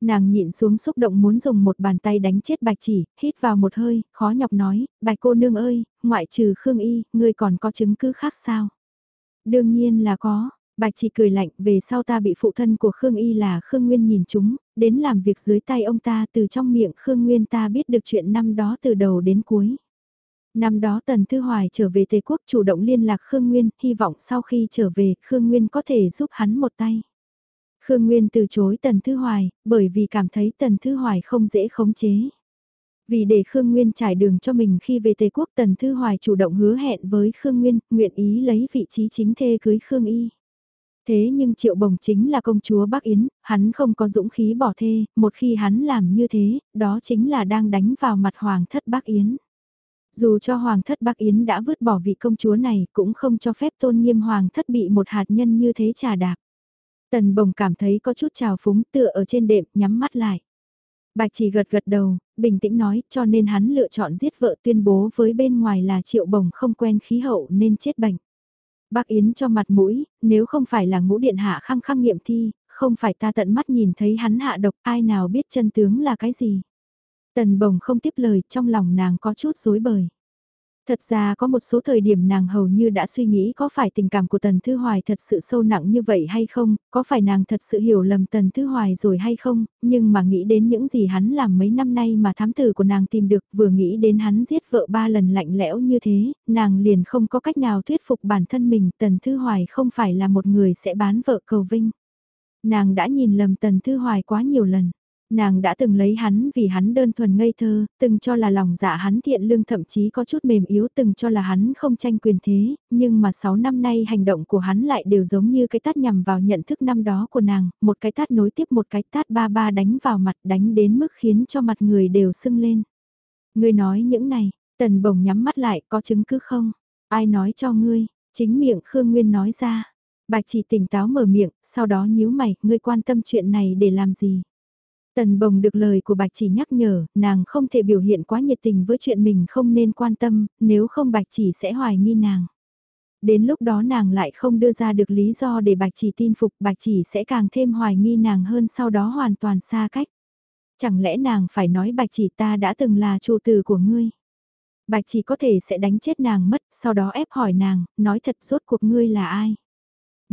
Nàng nhịn xuống xúc động muốn dùng một bàn tay đánh chết bạch chỉ, hít vào một hơi, khó nhọc nói, bạch cô nương ơi, ngoại trừ Khương Y, ngươi còn có chứng cứ khác sao? Đương nhiên là có, Bạch chỉ cười lạnh về sau ta bị phụ thân của Khương Y là Khương Nguyên nhìn chúng, đến làm việc dưới tay ông ta từ trong miệng Khương Nguyên ta biết được chuyện năm đó từ đầu đến cuối. Năm đó Tần Thư Hoài trở về Tây Quốc chủ động liên lạc Khương Nguyên, hy vọng sau khi trở về Khương Nguyên có thể giúp hắn một tay. Khương Nguyên từ chối Tần Thư Hoài, bởi vì cảm thấy Tần Thư Hoài không dễ khống chế. Vì để Khương Nguyên trải đường cho mình khi về Tề Quốc Tần Thư Hoài chủ động hứa hẹn với Khương Nguyên, nguyện ý lấy vị trí chính thê cưới Khương Y. Thế nhưng Triệu Bồng chính là công chúa Bắc Yến, hắn không có dũng khí bỏ thê, một khi hắn làm như thế, đó chính là đang đánh vào mặt Hoàng thất Bắc Yến. Dù cho Hoàng thất Bắc Yến đã vứt bỏ vị công chúa này cũng không cho phép tôn nghiêm Hoàng thất bị một hạt nhân như thế trà đạp. Tần Bồng cảm thấy có chút trào phúng tựa ở trên đệm nhắm mắt lại. Bạch chỉ gật gật đầu, bình tĩnh nói cho nên hắn lựa chọn giết vợ tuyên bố với bên ngoài là triệu bồng không quen khí hậu nên chết bệnh. Bác Yến cho mặt mũi, nếu không phải là ngũ điện hạ khăng khăng nghiệm thi, không phải ta tận mắt nhìn thấy hắn hạ độc ai nào biết chân tướng là cái gì. Tần bồng không tiếp lời trong lòng nàng có chút dối bời. Thật ra có một số thời điểm nàng hầu như đã suy nghĩ có phải tình cảm của Tần Thư Hoài thật sự sâu nặng như vậy hay không, có phải nàng thật sự hiểu lầm Tần Thư Hoài rồi hay không, nhưng mà nghĩ đến những gì hắn làm mấy năm nay mà thám tử của nàng tìm được vừa nghĩ đến hắn giết vợ ba lần lạnh lẽo như thế, nàng liền không có cách nào thuyết phục bản thân mình Tần Thư Hoài không phải là một người sẽ bán vợ cầu vinh. Nàng đã nhìn lầm Tần Thư Hoài quá nhiều lần. Nàng đã từng lấy hắn vì hắn đơn thuần ngây thơ, từng cho là lòng dạ hắn thiện lương thậm chí có chút mềm yếu từng cho là hắn không tranh quyền thế, nhưng mà 6 năm nay hành động của hắn lại đều giống như cái tát nhằm vào nhận thức năm đó của nàng, một cái tát nối tiếp một cái tát ba ba đánh vào mặt đánh đến mức khiến cho mặt người đều sưng lên. Ngươi nói những này, tần bồng nhắm mắt lại có chứng cứ không? Ai nói cho ngươi? Chính miệng Khương Nguyên nói ra. Bạch chỉ tỉnh táo mở miệng, sau đó nhíu mày, ngươi quan tâm chuyện này để làm gì? Tần bồng được lời của Bạch chỉ nhắc nhở, nàng không thể biểu hiện quá nhiệt tình với chuyện mình không nên quan tâm, nếu không Bạch chỉ sẽ hoài nghi nàng. Đến lúc đó nàng lại không đưa ra được lý do để Bạch chỉ tin phục, Bạch chỉ sẽ càng thêm hoài nghi nàng hơn sau đó hoàn toàn xa cách. Chẳng lẽ nàng phải nói Bạch chỉ ta đã từng là chủ tử của ngươi? Bạch chỉ có thể sẽ đánh chết nàng mất, sau đó ép hỏi nàng, nói thật rốt cuộc ngươi là ai?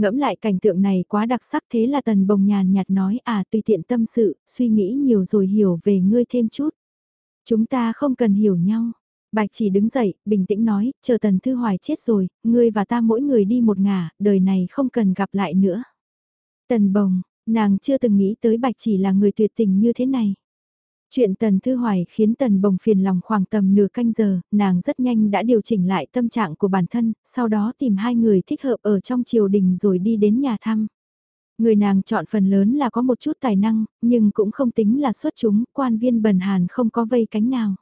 Ngẫm lại cảnh tượng này quá đặc sắc thế là tần bồng nhàn nhạt nói à tùy tiện tâm sự, suy nghĩ nhiều rồi hiểu về ngươi thêm chút. Chúng ta không cần hiểu nhau. Bạch chỉ đứng dậy, bình tĩnh nói, chờ tần thư hoài chết rồi, ngươi và ta mỗi người đi một ngả, đời này không cần gặp lại nữa. Tần bồng, nàng chưa từng nghĩ tới bạch chỉ là người tuyệt tình như thế này. Chuyện Tần Thư Hoài khiến Tần Bồng phiền lòng khoảng tầm nửa canh giờ, nàng rất nhanh đã điều chỉnh lại tâm trạng của bản thân, sau đó tìm hai người thích hợp ở trong triều đình rồi đi đến nhà thăm. Người nàng chọn phần lớn là có một chút tài năng, nhưng cũng không tính là xuất chúng, quan viên bần hàn không có vây cánh nào.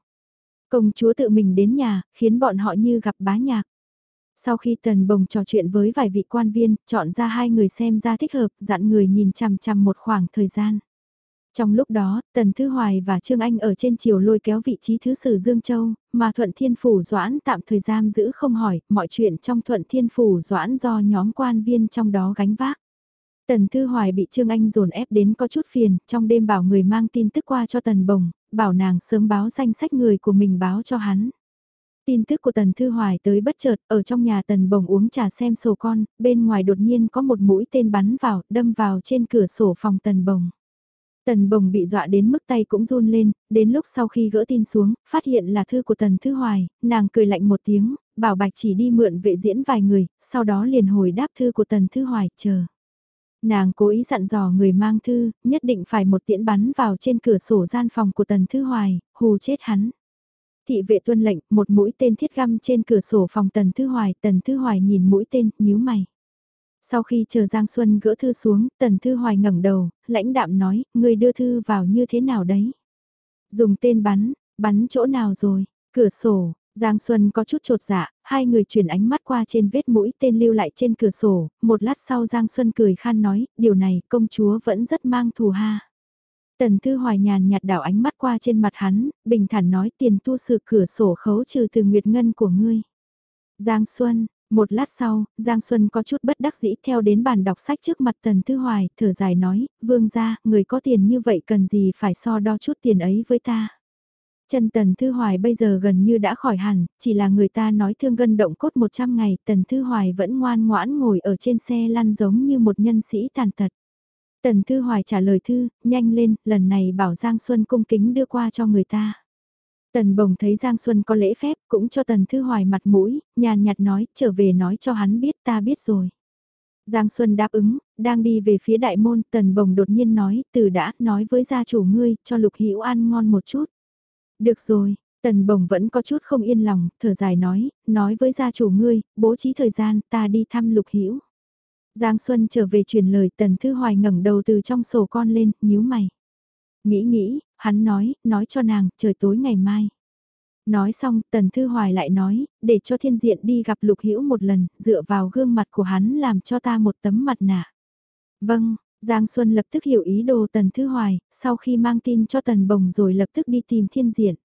Công chúa tự mình đến nhà, khiến bọn họ như gặp bá nhạc. Sau khi Tần Bồng trò chuyện với vài vị quan viên, chọn ra hai người xem ra thích hợp, dặn người nhìn chằm chằm một khoảng thời gian. Trong lúc đó, Tần Thư Hoài và Trương Anh ở trên chiều lôi kéo vị trí thứ sử Dương Châu, mà Thuận Thiên Phủ Doãn tạm thời giam giữ không hỏi, mọi chuyện trong Thuận Thiên Phủ Doãn do nhóm quan viên trong đó gánh vác. Tần Thư Hoài bị Trương Anh dồn ép đến có chút phiền, trong đêm bảo người mang tin tức qua cho Tần Bồng, bảo nàng sớm báo danh sách người của mình báo cho hắn. Tin tức của Tần Thư Hoài tới bất chợt, ở trong nhà Tần Bồng uống trà xem sổ con, bên ngoài đột nhiên có một mũi tên bắn vào, đâm vào trên cửa sổ phòng Tần Bồng. Tần bồng bị dọa đến mức tay cũng run lên, đến lúc sau khi gỡ tin xuống, phát hiện là thư của Tần Thư Hoài, nàng cười lạnh một tiếng, bảo Bạch chỉ đi mượn vệ diễn vài người, sau đó liền hồi đáp thư của Tần Thư Hoài, chờ. Nàng cố ý dặn dò người mang thư, nhất định phải một tiễn bắn vào trên cửa sổ gian phòng của Tần Thư Hoài, hù chết hắn. Thị vệ tuân lệnh, một mũi tên thiết găm trên cửa sổ phòng Tần Thư Hoài, Tần Thư Hoài nhìn mũi tên, nhíu mày. Sau khi chờ Giang Xuân gỡ thư xuống, Tần Thư Hoài ngẩng đầu, lãnh đạm nói, người đưa thư vào như thế nào đấy? Dùng tên bắn, bắn chỗ nào rồi? Cửa sổ, Giang Xuân có chút trột dạ, hai người chuyển ánh mắt qua trên vết mũi tên lưu lại trên cửa sổ, một lát sau Giang Xuân cười khan nói, điều này công chúa vẫn rất mang thù ha. Tần Thư Hoài nhàn nhạt đảo ánh mắt qua trên mặt hắn, bình thản nói tiền tu sự cửa sổ khấu trừ từ nguyệt ngân của ngươi. Giang Xuân, một lát sau, Giang Xuân có chút bất đắc dĩ theo đến bàn đọc sách trước mặt Tần Thư Hoài, thở dài nói, vương gia, người có tiền như vậy cần gì phải so đo chút tiền ấy với ta. Chân Tần Thư Hoài bây giờ gần như đã khỏi hẳn, chỉ là người ta nói thương gân động cốt 100 ngày, Tần Thư Hoài vẫn ngoan ngoãn ngồi ở trên xe lăn giống như một nhân sĩ tàn tật. Tần Thư Hoài trả lời thư, nhanh lên, lần này bảo Giang Xuân cung kính đưa qua cho người ta. Tần bồng thấy Giang Xuân có lễ phép, cũng cho Tần Thư Hoài mặt mũi, nhàn nhạt nói, trở về nói cho hắn biết ta biết rồi. Giang Xuân đáp ứng, đang đi về phía đại môn, Tần bồng đột nhiên nói, từ đã, nói với gia chủ ngươi, cho Lục Hữu ăn ngon một chút. Được rồi, Tần Bồng vẫn có chút không yên lòng, thở dài nói, nói với gia chủ ngươi, bố trí thời gian, ta đi thăm Lục Hữu. Giang Xuân trở về truyền lời, Tần Thư Hoài ngẩng đầu từ trong sổ con lên, nhíu mày. Nghĩ nghĩ, hắn nói, nói cho nàng, trời tối ngày mai. Nói xong, Tần Thư Hoài lại nói, để cho thiên diện đi gặp Lục Hữu một lần, dựa vào gương mặt của hắn làm cho ta một tấm mặt nạ. Vâng, Giang Xuân lập tức hiểu ý đồ Tần Thư Hoài, sau khi mang tin cho Tần Bồng rồi lập tức đi tìm thiên diện.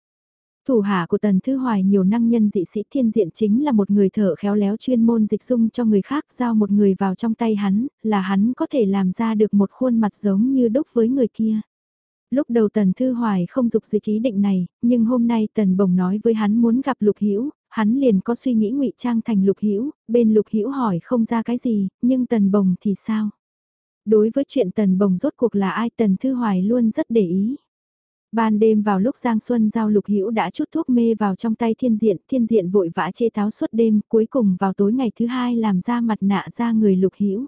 Thủ hạ của Tần Thư Hoài nhiều năng nhân dị sĩ thiên diện chính là một người thở khéo léo chuyên môn dịch dung cho người khác giao một người vào trong tay hắn, là hắn có thể làm ra được một khuôn mặt giống như đúc với người kia. Lúc đầu Tần Thư Hoài không dục dịch ý định này, nhưng hôm nay Tần Bồng nói với hắn muốn gặp Lục Hữu hắn liền có suy nghĩ ngụy trang thành Lục Hữu bên Lục Hữu hỏi không ra cái gì, nhưng Tần Bồng thì sao? Đối với chuyện Tần Bồng rốt cuộc là ai Tần Thư Hoài luôn rất để ý. Ban đêm vào lúc Giang Xuân giao lục hữu đã chút thuốc mê vào trong tay thiên diện, thiên diện vội vã chê táo suốt đêm, cuối cùng vào tối ngày thứ hai làm ra mặt nạ ra người lục hữu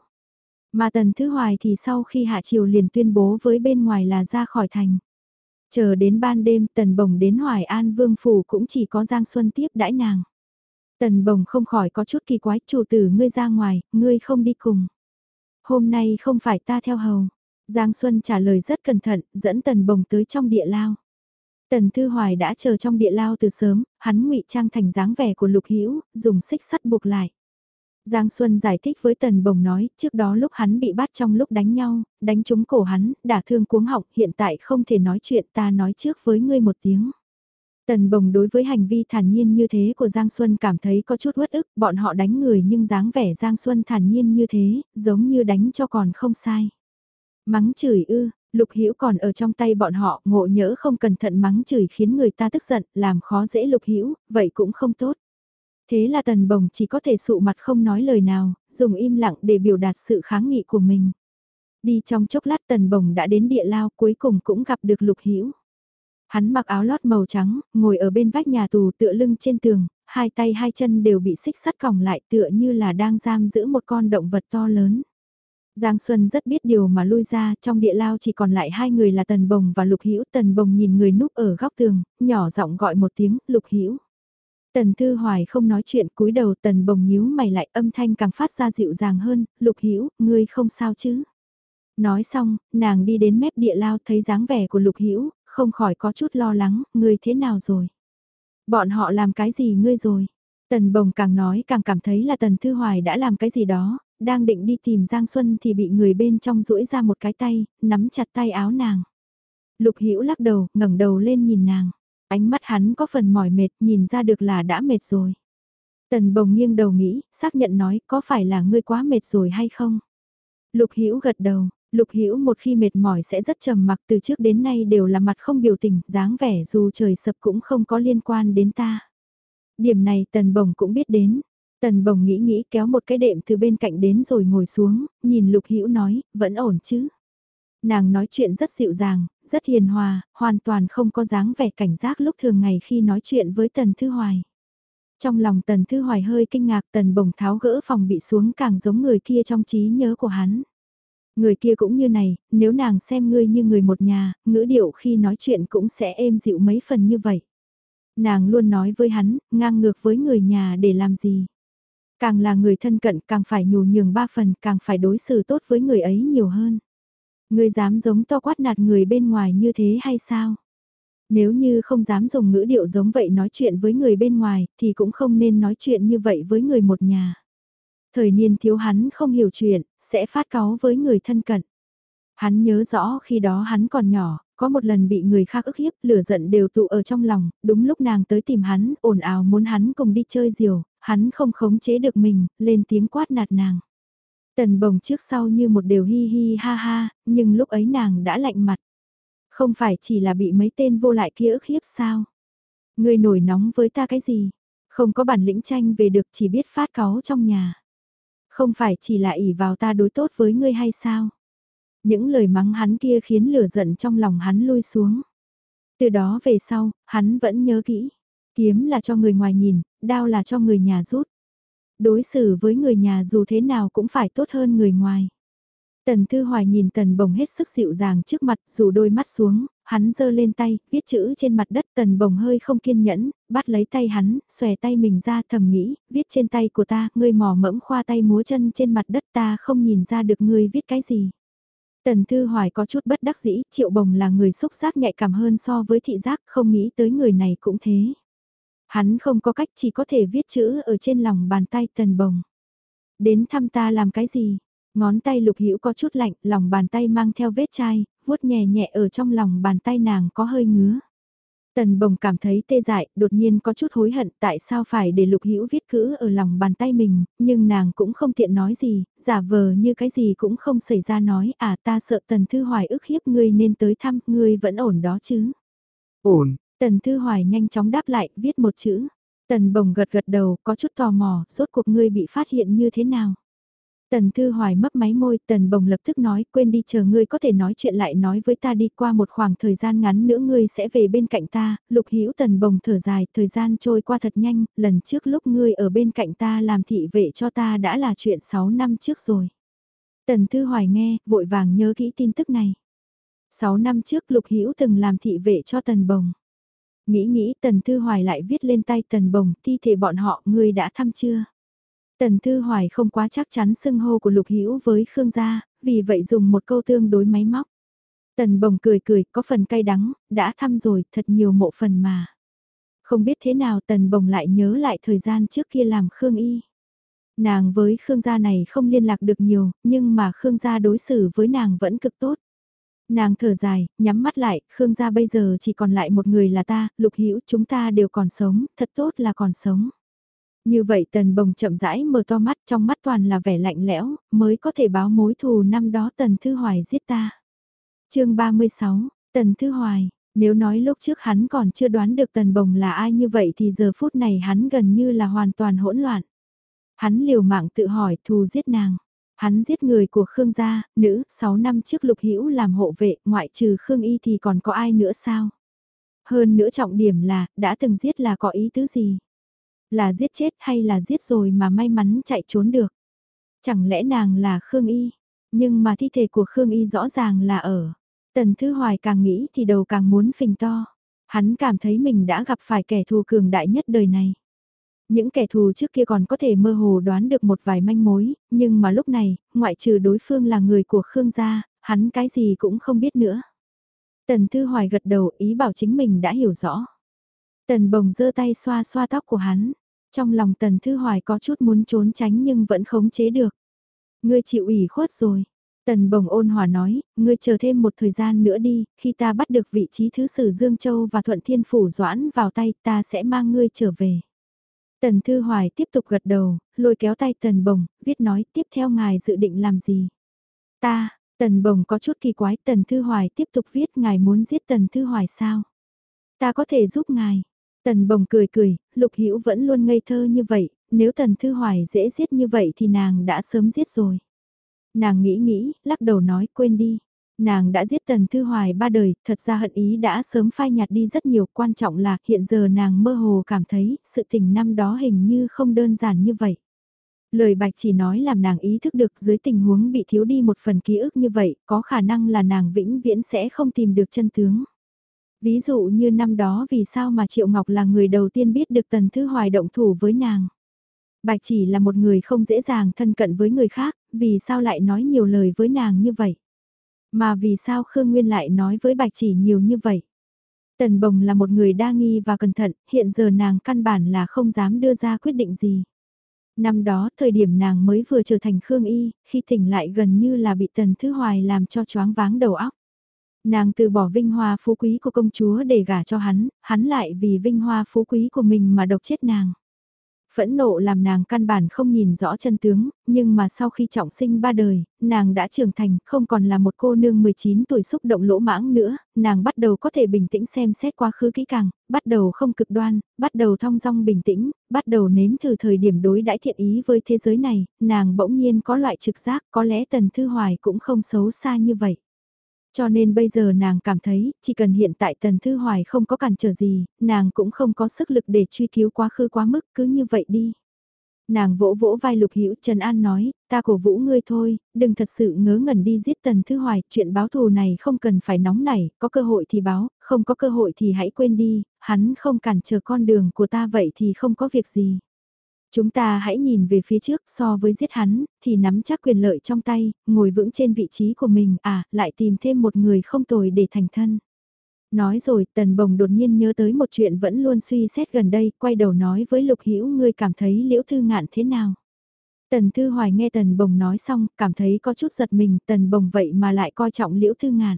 mà tần thứ hoài thì sau khi hạ triều liền tuyên bố với bên ngoài là ra khỏi thành. Chờ đến ban đêm tần bồng đến Hoài An Vương Phủ cũng chỉ có Giang Xuân tiếp đãi nàng. Tần bồng không khỏi có chút kỳ quái, chủ tử ngươi ra ngoài, ngươi không đi cùng. Hôm nay không phải ta theo hầu. Giang Xuân trả lời rất cẩn thận, dẫn Tần Bồng tới trong địa lao. Tần Thư Hoài đã chờ trong địa lao từ sớm, hắn ngụy trang thành dáng vẻ của Lục Hữu, dùng xích sắt buộc lại. Giang Xuân giải thích với Tần Bồng nói, trước đó lúc hắn bị bắt trong lúc đánh nhau, đánh trúng cổ hắn, đả thương cuống họng, hiện tại không thể nói chuyện ta nói trước với ngươi một tiếng. Tần Bồng đối với hành vi thản nhiên như thế của Giang Xuân cảm thấy có chút uất ức, bọn họ đánh người nhưng dáng vẻ Giang Xuân thản nhiên như thế, giống như đánh cho còn không sai. Mắng chửi ư, Lục Hữu còn ở trong tay bọn họ, ngộ nhỡ không cẩn thận mắng chửi khiến người ta tức giận, làm khó dễ Lục Hữu, vậy cũng không tốt. Thế là Tần Bồng chỉ có thể sụ mặt không nói lời nào, dùng im lặng để biểu đạt sự kháng nghị của mình. Đi trong chốc lát Tần Bồng đã đến địa lao, cuối cùng cũng gặp được Lục Hữu. Hắn mặc áo lót màu trắng, ngồi ở bên vách nhà tù tựa lưng trên tường, hai tay hai chân đều bị xích sắt còng lại tựa như là đang giam giữ một con động vật to lớn. Giang Xuân rất biết điều mà lui ra, trong địa lao chỉ còn lại hai người là Tần Bồng và Lục Hữu. Tần Bồng nhìn người núp ở góc tường, nhỏ giọng gọi một tiếng, Lục Hữu. Tần Thư Hoài không nói chuyện, cúi đầu Tần Bồng nhíu mày lại, âm thanh càng phát ra dịu dàng hơn, "Lục Hữu, ngươi không sao chứ?" Nói xong, nàng đi đến mép địa lao, thấy dáng vẻ của Lục Hữu, không khỏi có chút lo lắng, "Ngươi thế nào rồi? Bọn họ làm cái gì ngươi rồi?" Tần Bồng càng nói càng cảm thấy là Tần Thư Hoài đã làm cái gì đó, đang định đi tìm Giang Xuân thì bị người bên trong duỗi ra một cái tay, nắm chặt tay áo nàng. Lục Hữu lắc đầu, ngẩng đầu lên nhìn nàng. Ánh mắt hắn có phần mỏi mệt, nhìn ra được là đã mệt rồi. Tần bồng nghiêng đầu nghĩ, xác nhận nói có phải là ngươi quá mệt rồi hay không? Lục Hữu gật đầu, Lục Hữu một khi mệt mỏi sẽ rất trầm mặc từ trước đến nay đều là mặt không biểu tình, dáng vẻ dù trời sập cũng không có liên quan đến ta. Điểm này Tần Bồng cũng biết đến, Tần bồng nghĩ nghĩ kéo một cái đệm từ bên cạnh đến rồi ngồi xuống, nhìn Lục Hữu nói, vẫn ổn chứ. Nàng nói chuyện rất dịu dàng, rất hiền hòa, hoàn toàn không có dáng vẻ cảnh giác lúc thường ngày khi nói chuyện với Tần Thư Hoài. Trong lòng Tần Thư Hoài hơi kinh ngạc Tần bồng tháo gỡ phòng bị xuống càng giống người kia trong trí nhớ của hắn. Người kia cũng như này, nếu nàng xem ngươi như người một nhà, ngữ điệu khi nói chuyện cũng sẽ êm dịu mấy phần như vậy. Nàng luôn nói với hắn, ngang ngược với người nhà để làm gì. Càng là người thân cận càng phải nhù nhường ba phần, càng phải đối xử tốt với người ấy nhiều hơn ngươi dám giống to quát nạt người bên ngoài như thế hay sao? Nếu như không dám dùng ngữ điệu giống vậy nói chuyện với người bên ngoài, thì cũng không nên nói chuyện như vậy với người một nhà. Thời niên thiếu hắn không hiểu chuyện, sẽ phát cáu với người thân cận. Hắn nhớ rõ khi đó hắn còn nhỏ, có một lần bị người khác ức hiếp, lửa giận đều tụ ở trong lòng, đúng lúc nàng tới tìm hắn, ồn ào muốn hắn cùng đi chơi diều, hắn không khống chế được mình, lên tiếng quát nạt nàng. Tần bồng trước sau như một điều hi hi ha ha, nhưng lúc ấy nàng đã lạnh mặt. Không phải chỉ là bị mấy tên vô lại kia ức hiếp sao? Người nổi nóng với ta cái gì? Không có bản lĩnh tranh về được chỉ biết phát cáu trong nhà. Không phải chỉ là ỉ vào ta đối tốt với ngươi hay sao? Những lời mắng hắn kia khiến lửa giận trong lòng hắn lui xuống. Từ đó về sau, hắn vẫn nhớ kỹ. Kiếm là cho người ngoài nhìn, đao là cho người nhà rút. Đối xử với người nhà dù thế nào cũng phải tốt hơn người ngoài. Tần Thư Hoài nhìn Tần Bồng hết sức dịu dàng trước mặt, dù đôi mắt xuống, hắn giơ lên tay, viết chữ trên mặt đất Tần Bồng hơi không kiên nhẫn, bắt lấy tay hắn, xòe tay mình ra thầm nghĩ, viết trên tay của ta, ngươi mò mẫm khoa tay múa chân trên mặt đất ta không nhìn ra được ngươi viết cái gì. Tần Thư Hoài có chút bất đắc dĩ, Triệu Bồng là người xúc giác nhạy cảm hơn so với thị giác, không nghĩ tới người này cũng thế. Hắn không có cách chỉ có thể viết chữ ở trên lòng bàn tay Tần Bồng. Đến thăm ta làm cái gì? Ngón tay lục hữu có chút lạnh, lòng bàn tay mang theo vết chai, vuốt nhẹ nhẹ ở trong lòng bàn tay nàng có hơi ngứa. Tần bồng cảm thấy tê dại, đột nhiên có chút hối hận tại sao phải để lục hữu viết cữ ở lòng bàn tay mình, nhưng nàng cũng không tiện nói gì, giả vờ như cái gì cũng không xảy ra nói, à ta sợ tần thư hoài ức hiếp ngươi nên tới thăm, ngươi vẫn ổn đó chứ. Ổn. Tần thư hoài nhanh chóng đáp lại, viết một chữ. Tần bồng gật gật đầu, có chút tò mò, rốt cuộc ngươi bị phát hiện như thế nào. Tần Thư Hoài mấp máy môi, Tần Bồng lập tức nói, quên đi chờ ngươi có thể nói chuyện lại nói với ta đi qua một khoảng thời gian ngắn nữa ngươi sẽ về bên cạnh ta, lục hữu Tần Bồng thở dài, thời gian trôi qua thật nhanh, lần trước lúc ngươi ở bên cạnh ta làm thị vệ cho ta đã là chuyện 6 năm trước rồi. Tần Thư Hoài nghe, vội vàng nhớ kỹ tin tức này. 6 năm trước lục hữu từng làm thị vệ cho Tần Bồng. Nghĩ nghĩ Tần Thư Hoài lại viết lên tay Tần Bồng, thi thể bọn họ ngươi đã thăm chưa? Tần Thư Hoài không quá chắc chắn xưng hô của Lục Hữu với Khương gia, vì vậy dùng một câu tương đối máy móc. Tần Bồng cười cười, có phần cay đắng, đã thăm rồi, thật nhiều mộ phần mà. Không biết thế nào Tần Bồng lại nhớ lại thời gian trước kia làm Khương Y. Nàng với Khương gia này không liên lạc được nhiều, nhưng mà Khương gia đối xử với nàng vẫn cực tốt. Nàng thở dài, nhắm mắt lại, Khương gia bây giờ chỉ còn lại một người là ta, Lục Hữu chúng ta đều còn sống, thật tốt là còn sống. Như vậy tần bồng chậm rãi mở to mắt trong mắt toàn là vẻ lạnh lẽo, mới có thể báo mối thù năm đó tần thư hoài giết ta. chương 36, tần thư hoài, nếu nói lúc trước hắn còn chưa đoán được tần bồng là ai như vậy thì giờ phút này hắn gần như là hoàn toàn hỗn loạn. Hắn liều mạng tự hỏi thù giết nàng. Hắn giết người của Khương gia, nữ, 6 năm trước lục hữu làm hộ vệ, ngoại trừ Khương y thì còn có ai nữa sao? Hơn nữa trọng điểm là, đã từng giết là có ý tứ gì? Là giết chết hay là giết rồi mà may mắn chạy trốn được? Chẳng lẽ nàng là Khương Y? Nhưng mà thi thể của Khương Y rõ ràng là ở. Tần thứ Hoài càng nghĩ thì đầu càng muốn phình to. Hắn cảm thấy mình đã gặp phải kẻ thù cường đại nhất đời này. Những kẻ thù trước kia còn có thể mơ hồ đoán được một vài manh mối, nhưng mà lúc này, ngoại trừ đối phương là người của Khương gia, hắn cái gì cũng không biết nữa. Tần Thư Hoài gật đầu ý bảo chính mình đã hiểu rõ. Tần bồng giơ tay xoa xoa tóc của hắn. Trong lòng tần thư hoài có chút muốn trốn tránh nhưng vẫn khống chế được. Ngươi chịu ủy khuất rồi. Tần bồng ôn hòa nói, ngươi chờ thêm một thời gian nữa đi, khi ta bắt được vị trí thứ sử Dương Châu và Thuận Thiên Phủ Doãn vào tay ta sẽ mang ngươi trở về. Tần Thư Hoài tiếp tục gật đầu, lôi kéo tay Tần Bồng, viết nói tiếp theo ngài dự định làm gì. Ta, Tần Bồng có chút kỳ quái, Tần Thư Hoài tiếp tục viết ngài muốn giết Tần Thư Hoài sao? Ta có thể giúp ngài. Tần bồng cười cười, lục hữu vẫn luôn ngây thơ như vậy, nếu tần thư hoài dễ giết như vậy thì nàng đã sớm giết rồi. Nàng nghĩ nghĩ, lắc đầu nói quên đi. Nàng đã giết tần thư hoài ba đời, thật ra hận ý đã sớm phai nhạt đi rất nhiều, quan trọng là hiện giờ nàng mơ hồ cảm thấy sự tình năm đó hình như không đơn giản như vậy. Lời bạch chỉ nói làm nàng ý thức được dưới tình huống bị thiếu đi một phần ký ức như vậy, có khả năng là nàng vĩnh viễn sẽ không tìm được chân tướng. Ví dụ như năm đó vì sao mà Triệu Ngọc là người đầu tiên biết được Tần Thư Hoài động thủ với nàng. Bạch chỉ là một người không dễ dàng thân cận với người khác, vì sao lại nói nhiều lời với nàng như vậy? Mà vì sao Khương Nguyên lại nói với Bạch chỉ nhiều như vậy? Tần Bồng là một người đa nghi và cẩn thận, hiện giờ nàng căn bản là không dám đưa ra quyết định gì. Năm đó, thời điểm nàng mới vừa trở thành Khương Y, khi tỉnh lại gần như là bị Tần Thứ Hoài làm cho choáng váng đầu óc. Nàng từ bỏ vinh hoa phú quý của công chúa để gả cho hắn, hắn lại vì vinh hoa phú quý của mình mà độc chết nàng. Phẫn nộ làm nàng căn bản không nhìn rõ chân tướng, nhưng mà sau khi trọng sinh ba đời, nàng đã trưởng thành, không còn là một cô nương 19 tuổi xúc động lỗ mãng nữa, nàng bắt đầu có thể bình tĩnh xem xét quá khứ kỹ càng, bắt đầu không cực đoan, bắt đầu thong dong bình tĩnh, bắt đầu nếm thử thời điểm đối đãi thiện ý với thế giới này, nàng bỗng nhiên có loại trực giác có lẽ Tần Thư Hoài cũng không xấu xa như vậy. Cho nên bây giờ nàng cảm thấy, chỉ cần hiện tại Tần Thư Hoài không có cản trở gì, nàng cũng không có sức lực để truy cứu quá khứ quá mức, cứ như vậy đi. Nàng vỗ vỗ vai Lục Hữu Trần An nói, ta cổ vũ ngươi thôi, đừng thật sự ngớ ngẩn đi giết Tần Thư Hoài, chuyện báo thù này không cần phải nóng nảy, có cơ hội thì báo, không có cơ hội thì hãy quên đi, hắn không cản trở con đường của ta vậy thì không có việc gì. Chúng ta hãy nhìn về phía trước so với giết hắn, thì nắm chắc quyền lợi trong tay, ngồi vững trên vị trí của mình, à, lại tìm thêm một người không tồi để thành thân. Nói rồi, Tần Bồng đột nhiên nhớ tới một chuyện vẫn luôn suy xét gần đây, quay đầu nói với Lục Hữu ngươi cảm thấy Liễu Thư Ngạn thế nào? Tần Thư Hoài nghe Tần Bồng nói xong, cảm thấy có chút giật mình, Tần Bồng vậy mà lại coi trọng Liễu Thư Ngạn.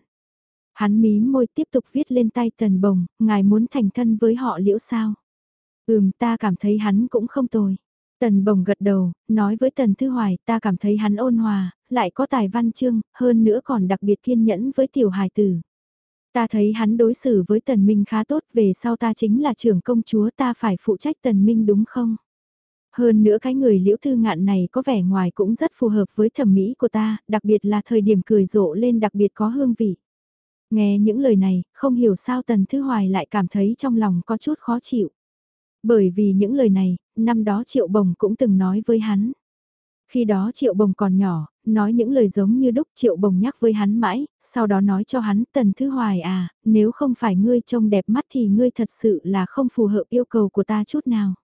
Hắn mím môi tiếp tục viết lên tay Tần Bồng, ngài muốn thành thân với họ Liễu sao? Ừm, ta cảm thấy hắn cũng không tồi. Tần Bồng gật đầu, nói với Tần Thư Hoài, ta cảm thấy hắn ôn hòa, lại có tài văn chương, hơn nữa còn đặc biệt kiên nhẫn với tiểu hài tử. Ta thấy hắn đối xử với Tần Minh khá tốt, về sau ta chính là trưởng công chúa ta phải phụ trách Tần Minh đúng không? Hơn nữa cái người liễu thư ngạn này có vẻ ngoài cũng rất phù hợp với thẩm mỹ của ta, đặc biệt là thời điểm cười rộ lên đặc biệt có hương vị. Nghe những lời này, không hiểu sao Tần Thư Hoài lại cảm thấy trong lòng có chút khó chịu. Bởi vì những lời này, năm đó Triệu Bồng cũng từng nói với hắn. Khi đó Triệu Bồng còn nhỏ, nói những lời giống như đúc Triệu Bồng nhắc với hắn mãi, sau đó nói cho hắn Tần Thứ Hoài à, nếu không phải ngươi trông đẹp mắt thì ngươi thật sự là không phù hợp yêu cầu của ta chút nào.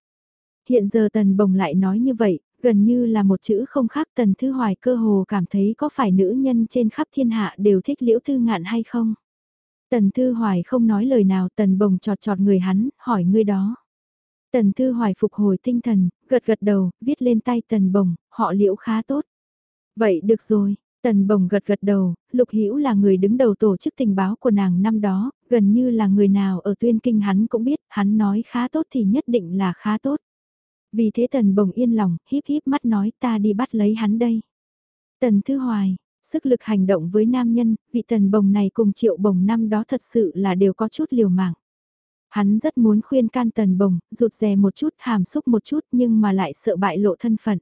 Hiện giờ Tần Bồng lại nói như vậy, gần như là một chữ không khác Tần Thứ Hoài cơ hồ cảm thấy có phải nữ nhân trên khắp thiên hạ đều thích liễu thư ngạn hay không. Tần Thư Hoài không nói lời nào Tần Bồng trọt trọt người hắn, hỏi ngươi đó. Tần Thư Hoài phục hồi tinh thần, gật gật đầu, viết lên tay Tần Bồng, họ liễu khá tốt. Vậy được rồi, Tần Bồng gật gật đầu, Lục Hữu là người đứng đầu tổ chức tình báo của nàng năm đó, gần như là người nào ở tuyên kinh hắn cũng biết, hắn nói khá tốt thì nhất định là khá tốt. Vì thế Tần Bồng yên lòng, híp híp mắt nói ta đi bắt lấy hắn đây. Tần Thư Hoài, sức lực hành động với nam nhân, vị Tần Bồng này cùng Triệu Bồng năm đó thật sự là đều có chút liều mạng. Hắn rất muốn khuyên can tần bồng, rụt rè một chút, hàm xúc một chút nhưng mà lại sợ bại lộ thân phận.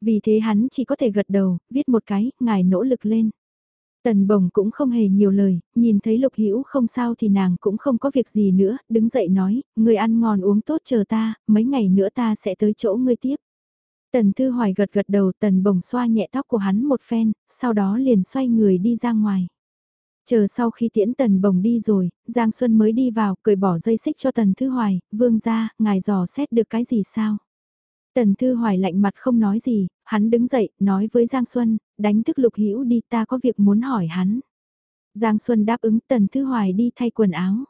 Vì thế hắn chỉ có thể gật đầu, viết một cái, ngài nỗ lực lên. Tần bồng cũng không hề nhiều lời, nhìn thấy lục hữu không sao thì nàng cũng không có việc gì nữa, đứng dậy nói, người ăn ngon uống tốt chờ ta, mấy ngày nữa ta sẽ tới chỗ ngươi tiếp. Tần Thư Hoài gật gật đầu tần bồng xoa nhẹ tóc của hắn một phen, sau đó liền xoay người đi ra ngoài. Chờ sau khi tiễn tần bồng đi rồi, Giang Xuân mới đi vào, cười bỏ dây xích cho tần Thư Hoài, vương ra, ngài dò xét được cái gì sao? Tần Thư Hoài lạnh mặt không nói gì, hắn đứng dậy, nói với Giang Xuân, đánh thức lục hữu đi ta có việc muốn hỏi hắn. Giang Xuân đáp ứng Tần Thư Hoài đi thay quần áo.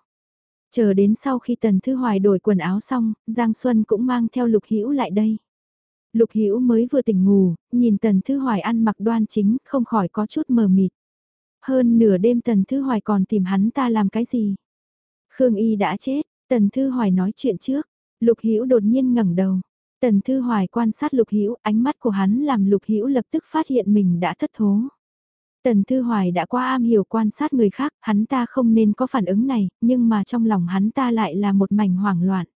Chờ đến sau khi Tần Thư Hoài đổi quần áo xong, Giang Xuân cũng mang theo lục hữu lại đây. Lục hữu mới vừa tỉnh ngủ, nhìn Tần Thư Hoài ăn mặc đoan chính, không khỏi có chút mờ mịt. Hơn nửa đêm Tần Thư Hoài còn tìm hắn ta làm cái gì? Khương Y đã chết, Tần Thư Hoài nói chuyện trước, Lục Hữu đột nhiên ngẩng đầu. Tần Thư Hoài quan sát Lục Hữu, ánh mắt của hắn làm Lục Hữu lập tức phát hiện mình đã thất thố. Tần Thư Hoài đã qua am hiểu quan sát người khác, hắn ta không nên có phản ứng này, nhưng mà trong lòng hắn ta lại là một mảnh hoảng loạn.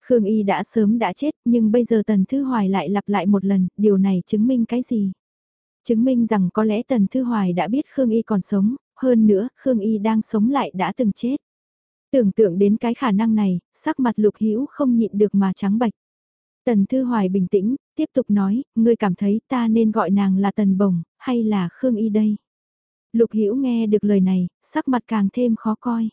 Khương Y đã sớm đã chết, nhưng bây giờ Tần Thư Hoài lại lặp lại một lần, điều này chứng minh cái gì? Chứng minh rằng có lẽ Tần Thư Hoài đã biết Khương Y còn sống, hơn nữa, Khương Y đang sống lại đã từng chết. Tưởng tượng đến cái khả năng này, sắc mặt lục hữu không nhịn được mà trắng bạch. Tần Thư Hoài bình tĩnh, tiếp tục nói, ngươi cảm thấy ta nên gọi nàng là Tần Bồng, hay là Khương Y đây? Lục Hữu nghe được lời này, sắc mặt càng thêm khó coi.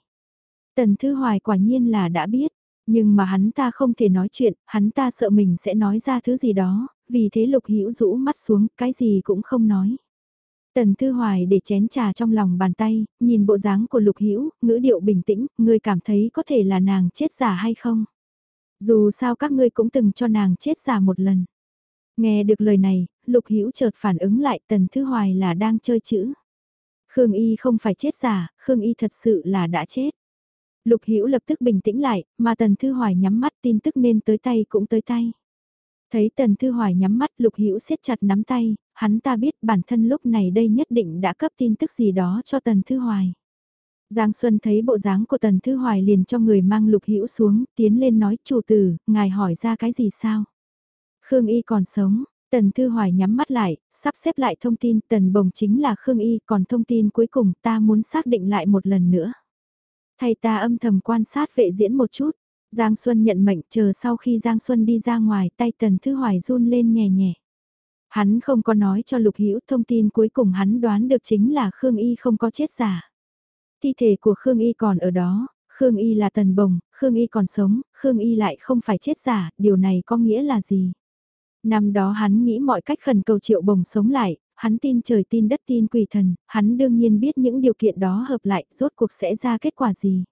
Tần Thư Hoài quả nhiên là đã biết, nhưng mà hắn ta không thể nói chuyện, hắn ta sợ mình sẽ nói ra thứ gì đó, vì thế Lục Hữu rũ mắt xuống, cái gì cũng không nói. Tần Thư Hoài để chén trà trong lòng bàn tay, nhìn bộ dáng của Lục Hữu, ngữ điệu bình tĩnh, ngươi cảm thấy có thể là nàng chết giả hay không? Dù sao các ngươi cũng từng cho nàng chết giả một lần. Nghe được lời này, Lục Hữu chợt phản ứng lại Tần Thư Hoài là đang chơi chữ. Khương Y không phải chết giả, Khương Y thật sự là đã chết. Lục Hữu lập tức bình tĩnh lại, mà Tần Thư Hoài nhắm mắt tin tức nên tới tay cũng tới tay. Thấy Tần Thư Hoài nhắm mắt Lục Hữu siết chặt nắm tay, hắn ta biết bản thân lúc này đây nhất định đã cấp tin tức gì đó cho Tần Thư Hoài. Giang Xuân thấy bộ dáng của Tần Thư Hoài liền cho người mang Lục Hữu xuống, tiến lên nói chủ tử, ngài hỏi ra cái gì sao? Khương Y còn sống, Tần Thư Hoài nhắm mắt lại, sắp xếp lại thông tin Tần Bồng chính là Khương Y, còn thông tin cuối cùng ta muốn xác định lại một lần nữa. Thầy ta âm thầm quan sát vệ diễn một chút, Giang Xuân nhận mệnh chờ sau khi Giang Xuân đi ra ngoài tay Tần thứ Hoài run lên nhẹ nhẹ. Hắn không có nói cho Lục Hữu thông tin cuối cùng hắn đoán được chính là Khương Y không có chết giả. Thi thể của Khương Y còn ở đó, Khương Y là tần bồng, Khương Y còn sống, Khương Y lại không phải chết giả, điều này có nghĩa là gì? Năm đó hắn nghĩ mọi cách khẩn cầu triệu bồng sống lại, hắn tin trời tin đất tin quỷ thần, hắn đương nhiên biết những điều kiện đó hợp lại, rốt cuộc sẽ ra kết quả gì.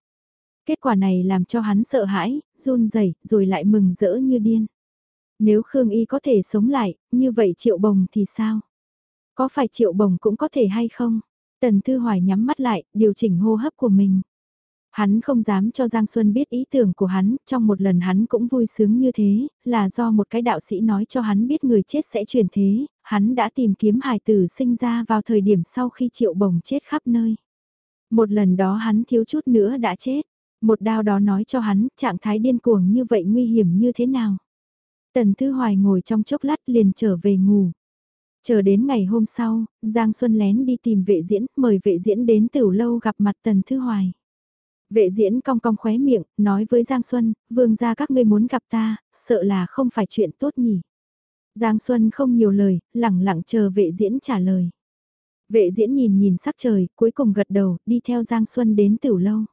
Kết quả này làm cho hắn sợ hãi, run rẩy rồi lại mừng rỡ như điên. Nếu Khương Y có thể sống lại, như vậy triệu bồng thì sao? Có phải triệu bồng cũng có thể hay không? Tần Thư Hoài nhắm mắt lại, điều chỉnh hô hấp của mình. Hắn không dám cho Giang Xuân biết ý tưởng của hắn, trong một lần hắn cũng vui sướng như thế, là do một cái đạo sĩ nói cho hắn biết người chết sẽ chuyển thế, hắn đã tìm kiếm hài tử sinh ra vào thời điểm sau khi triệu bồng chết khắp nơi. Một lần đó hắn thiếu chút nữa đã chết, một đao đó nói cho hắn trạng thái điên cuồng như vậy nguy hiểm như thế nào. Tần Thư Hoài ngồi trong chốc lát liền trở về ngủ. Chờ đến ngày hôm sau, Giang Xuân lén đi tìm vệ diễn, mời vệ diễn đến tiểu lâu gặp mặt Tần Thư Hoài. Vệ diễn cong cong khóe miệng, nói với Giang Xuân, vương gia các ngươi muốn gặp ta, sợ là không phải chuyện tốt nhỉ. Giang Xuân không nhiều lời, lẳng lặng chờ vệ diễn trả lời. Vệ diễn nhìn nhìn sắc trời, cuối cùng gật đầu, đi theo Giang Xuân đến tiểu lâu.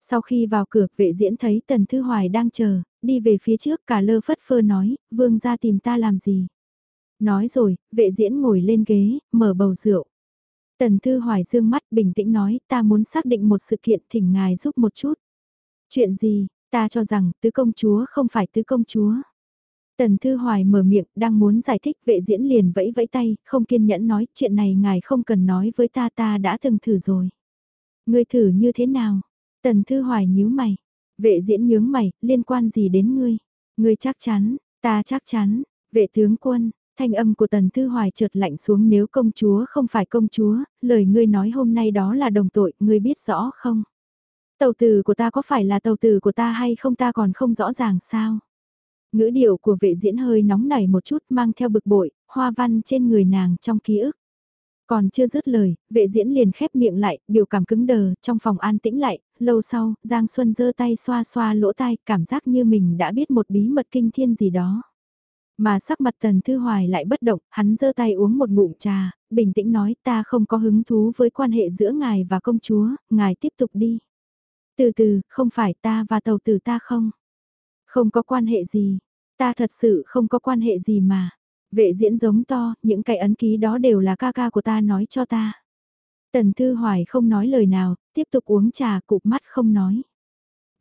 Sau khi vào cửa, vệ diễn thấy Tần Thư Hoài đang chờ, đi về phía trước cả lơ phất phơ nói, vương gia tìm ta làm gì. Nói rồi, vệ diễn ngồi lên ghế, mở bầu rượu. Tần Thư Hoài dương mắt bình tĩnh nói, ta muốn xác định một sự kiện thỉnh ngài giúp một chút. Chuyện gì, ta cho rằng tứ công chúa không phải tứ công chúa. Tần Thư Hoài mở miệng, đang muốn giải thích vệ diễn liền vẫy vẫy tay, không kiên nhẫn nói, chuyện này ngài không cần nói với ta ta đã từng thử rồi. Ngươi thử như thế nào? Tần Thư Hoài nhíu mày. Vệ diễn nhướng mày, liên quan gì đến ngươi? Ngươi chắc chắn, ta chắc chắn, vệ tướng quân, Thanh âm của Tần Thư Hoài trượt lạnh xuống nếu công chúa không phải công chúa, lời ngươi nói hôm nay đó là đồng tội, ngươi biết rõ không? Tàu từ của ta có phải là tàu từ của ta hay không ta còn không rõ ràng sao? Ngữ điệu của vệ diễn hơi nóng nảy một chút mang theo bực bội, hoa văn trên người nàng trong ký ức. Còn chưa dứt lời, vệ diễn liền khép miệng lại, biểu cảm cứng đờ, trong phòng an tĩnh lại, lâu sau, Giang Xuân giơ tay xoa xoa lỗ tai, cảm giác như mình đã biết một bí mật kinh thiên gì đó. Mà sắc mặt Tần Thư Hoài lại bất động, hắn giơ tay uống một ngụm trà, bình tĩnh nói ta không có hứng thú với quan hệ giữa ngài và công chúa, ngài tiếp tục đi. Từ từ, không phải ta và tàu tử ta không? Không có quan hệ gì, ta thật sự không có quan hệ gì mà. Vệ diễn giống to, những cái ấn ký đó đều là ca ca của ta nói cho ta. Tần Thư Hoài không nói lời nào, tiếp tục uống trà cụp mắt không nói.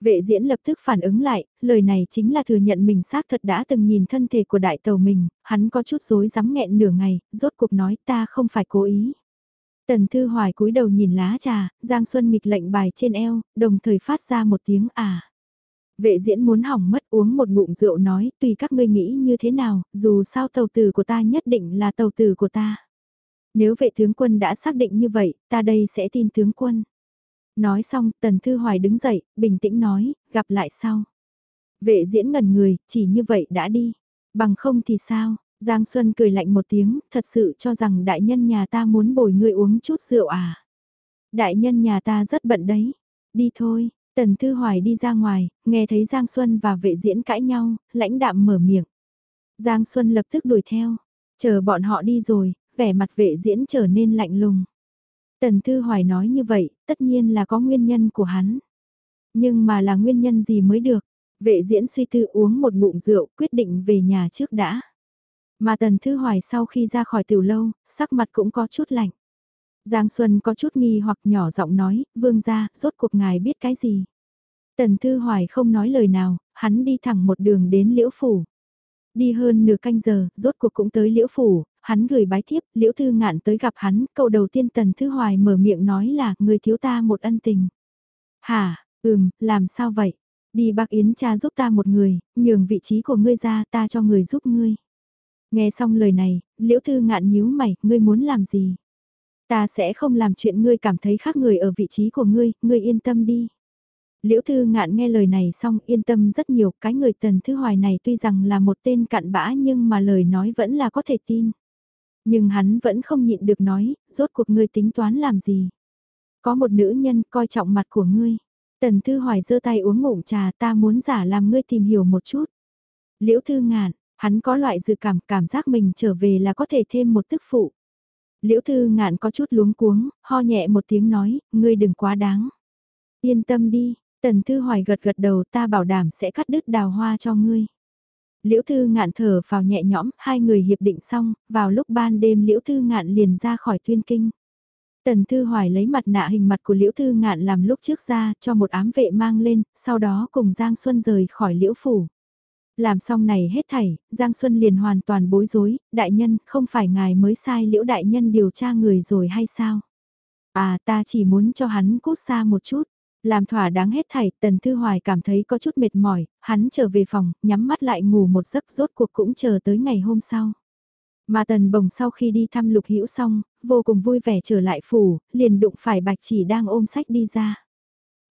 Vệ diễn lập tức phản ứng lại, lời này chính là thừa nhận mình xác thật đã từng nhìn thân thể của đại tàu mình, hắn có chút rối rắm nghẹn nửa ngày, rốt cuộc nói ta không phải cố ý. Tần Thư Hoài cúi đầu nhìn lá trà, Giang Xuân nghịch lệnh bài trên eo, đồng thời phát ra một tiếng à. Vệ diễn muốn hỏng mất uống một ngụm rượu nói, tùy các ngươi nghĩ như thế nào, dù sao tàu tử của ta nhất định là tàu tử của ta. Nếu vệ tướng quân đã xác định như vậy, ta đây sẽ tin tướng quân. Nói xong, Tần Thư Hoài đứng dậy, bình tĩnh nói, gặp lại sau. Vệ diễn ngần người, chỉ như vậy đã đi. Bằng không thì sao? Giang Xuân cười lạnh một tiếng, thật sự cho rằng đại nhân nhà ta muốn bồi người uống chút rượu à. Đại nhân nhà ta rất bận đấy. Đi thôi, Tần Thư Hoài đi ra ngoài, nghe thấy Giang Xuân và vệ diễn cãi nhau, lãnh đạm mở miệng. Giang Xuân lập tức đuổi theo, chờ bọn họ đi rồi, vẻ mặt vệ diễn trở nên lạnh lùng. Tần Thư Hoài nói như vậy, tất nhiên là có nguyên nhân của hắn. Nhưng mà là nguyên nhân gì mới được? Vệ diễn suy tư uống một ngụm rượu quyết định về nhà trước đã. Mà Tần Thư Hoài sau khi ra khỏi tiểu lâu, sắc mặt cũng có chút lạnh. Giang Xuân có chút nghi hoặc nhỏ giọng nói, vương gia, rốt cuộc ngài biết cái gì? Tần Thư Hoài không nói lời nào, hắn đi thẳng một đường đến liễu phủ. Đi hơn nửa canh giờ, rốt cuộc cũng tới liễu phủ, hắn gửi bái thiếp, liễu thư ngạn tới gặp hắn, cậu đầu tiên tần thư hoài mở miệng nói là, người thiếu ta một ân tình. Hả, ừm, làm sao vậy? Đi bác Yến cha giúp ta một người, nhường vị trí của ngươi ra ta cho người giúp ngươi. Nghe xong lời này, liễu thư ngạn nhíu mày, ngươi muốn làm gì? Ta sẽ không làm chuyện ngươi cảm thấy khác người ở vị trí của ngươi, ngươi yên tâm đi. Liễu Thư Ngạn nghe lời này xong yên tâm rất nhiều, cái người Tần Thư Hoài này tuy rằng là một tên cặn bã nhưng mà lời nói vẫn là có thể tin. Nhưng hắn vẫn không nhịn được nói, rốt cuộc ngươi tính toán làm gì. Có một nữ nhân coi trọng mặt của ngươi. Tần Thư Hoài giơ tay uống ngụm trà ta muốn giả làm ngươi tìm hiểu một chút. Liễu Thư ngạn, hắn có loại dự cảm cảm giác mình trở về là có thể thêm một tức phụ. Liễu Thư ngạn có chút luống cuống, ho nhẹ một tiếng nói, ngươi đừng quá đáng. Yên tâm đi, Tần Thư Hoài gật gật đầu ta bảo đảm sẽ cắt đứt đào hoa cho ngươi. Liễu Thư ngạn thở vào nhẹ nhõm, hai người hiệp định xong, vào lúc ban đêm Liễu Thư ngạn liền ra khỏi tuyên kinh. Tần Thư Hoài lấy mặt nạ hình mặt của Liễu Thư ngạn làm lúc trước ra cho một ám vệ mang lên, sau đó cùng Giang Xuân rời khỏi Liễu Phủ. Làm xong này hết thảy, Giang Xuân liền hoàn toàn bối rối, đại nhân, không phải ngài mới sai Liễu đại nhân điều tra người rồi hay sao? À ta chỉ muốn cho hắn cút xa một chút. Làm thỏa đáng hết thảy, Tần Thư Hoài cảm thấy có chút mệt mỏi, hắn trở về phòng, nhắm mắt lại ngủ một giấc rốt cuộc cũng chờ tới ngày hôm sau. Mà Tần Bồng sau khi đi thăm Lục Hữu xong, vô cùng vui vẻ trở lại phủ, liền đụng phải Bạch Chỉ đang ôm sách đi ra.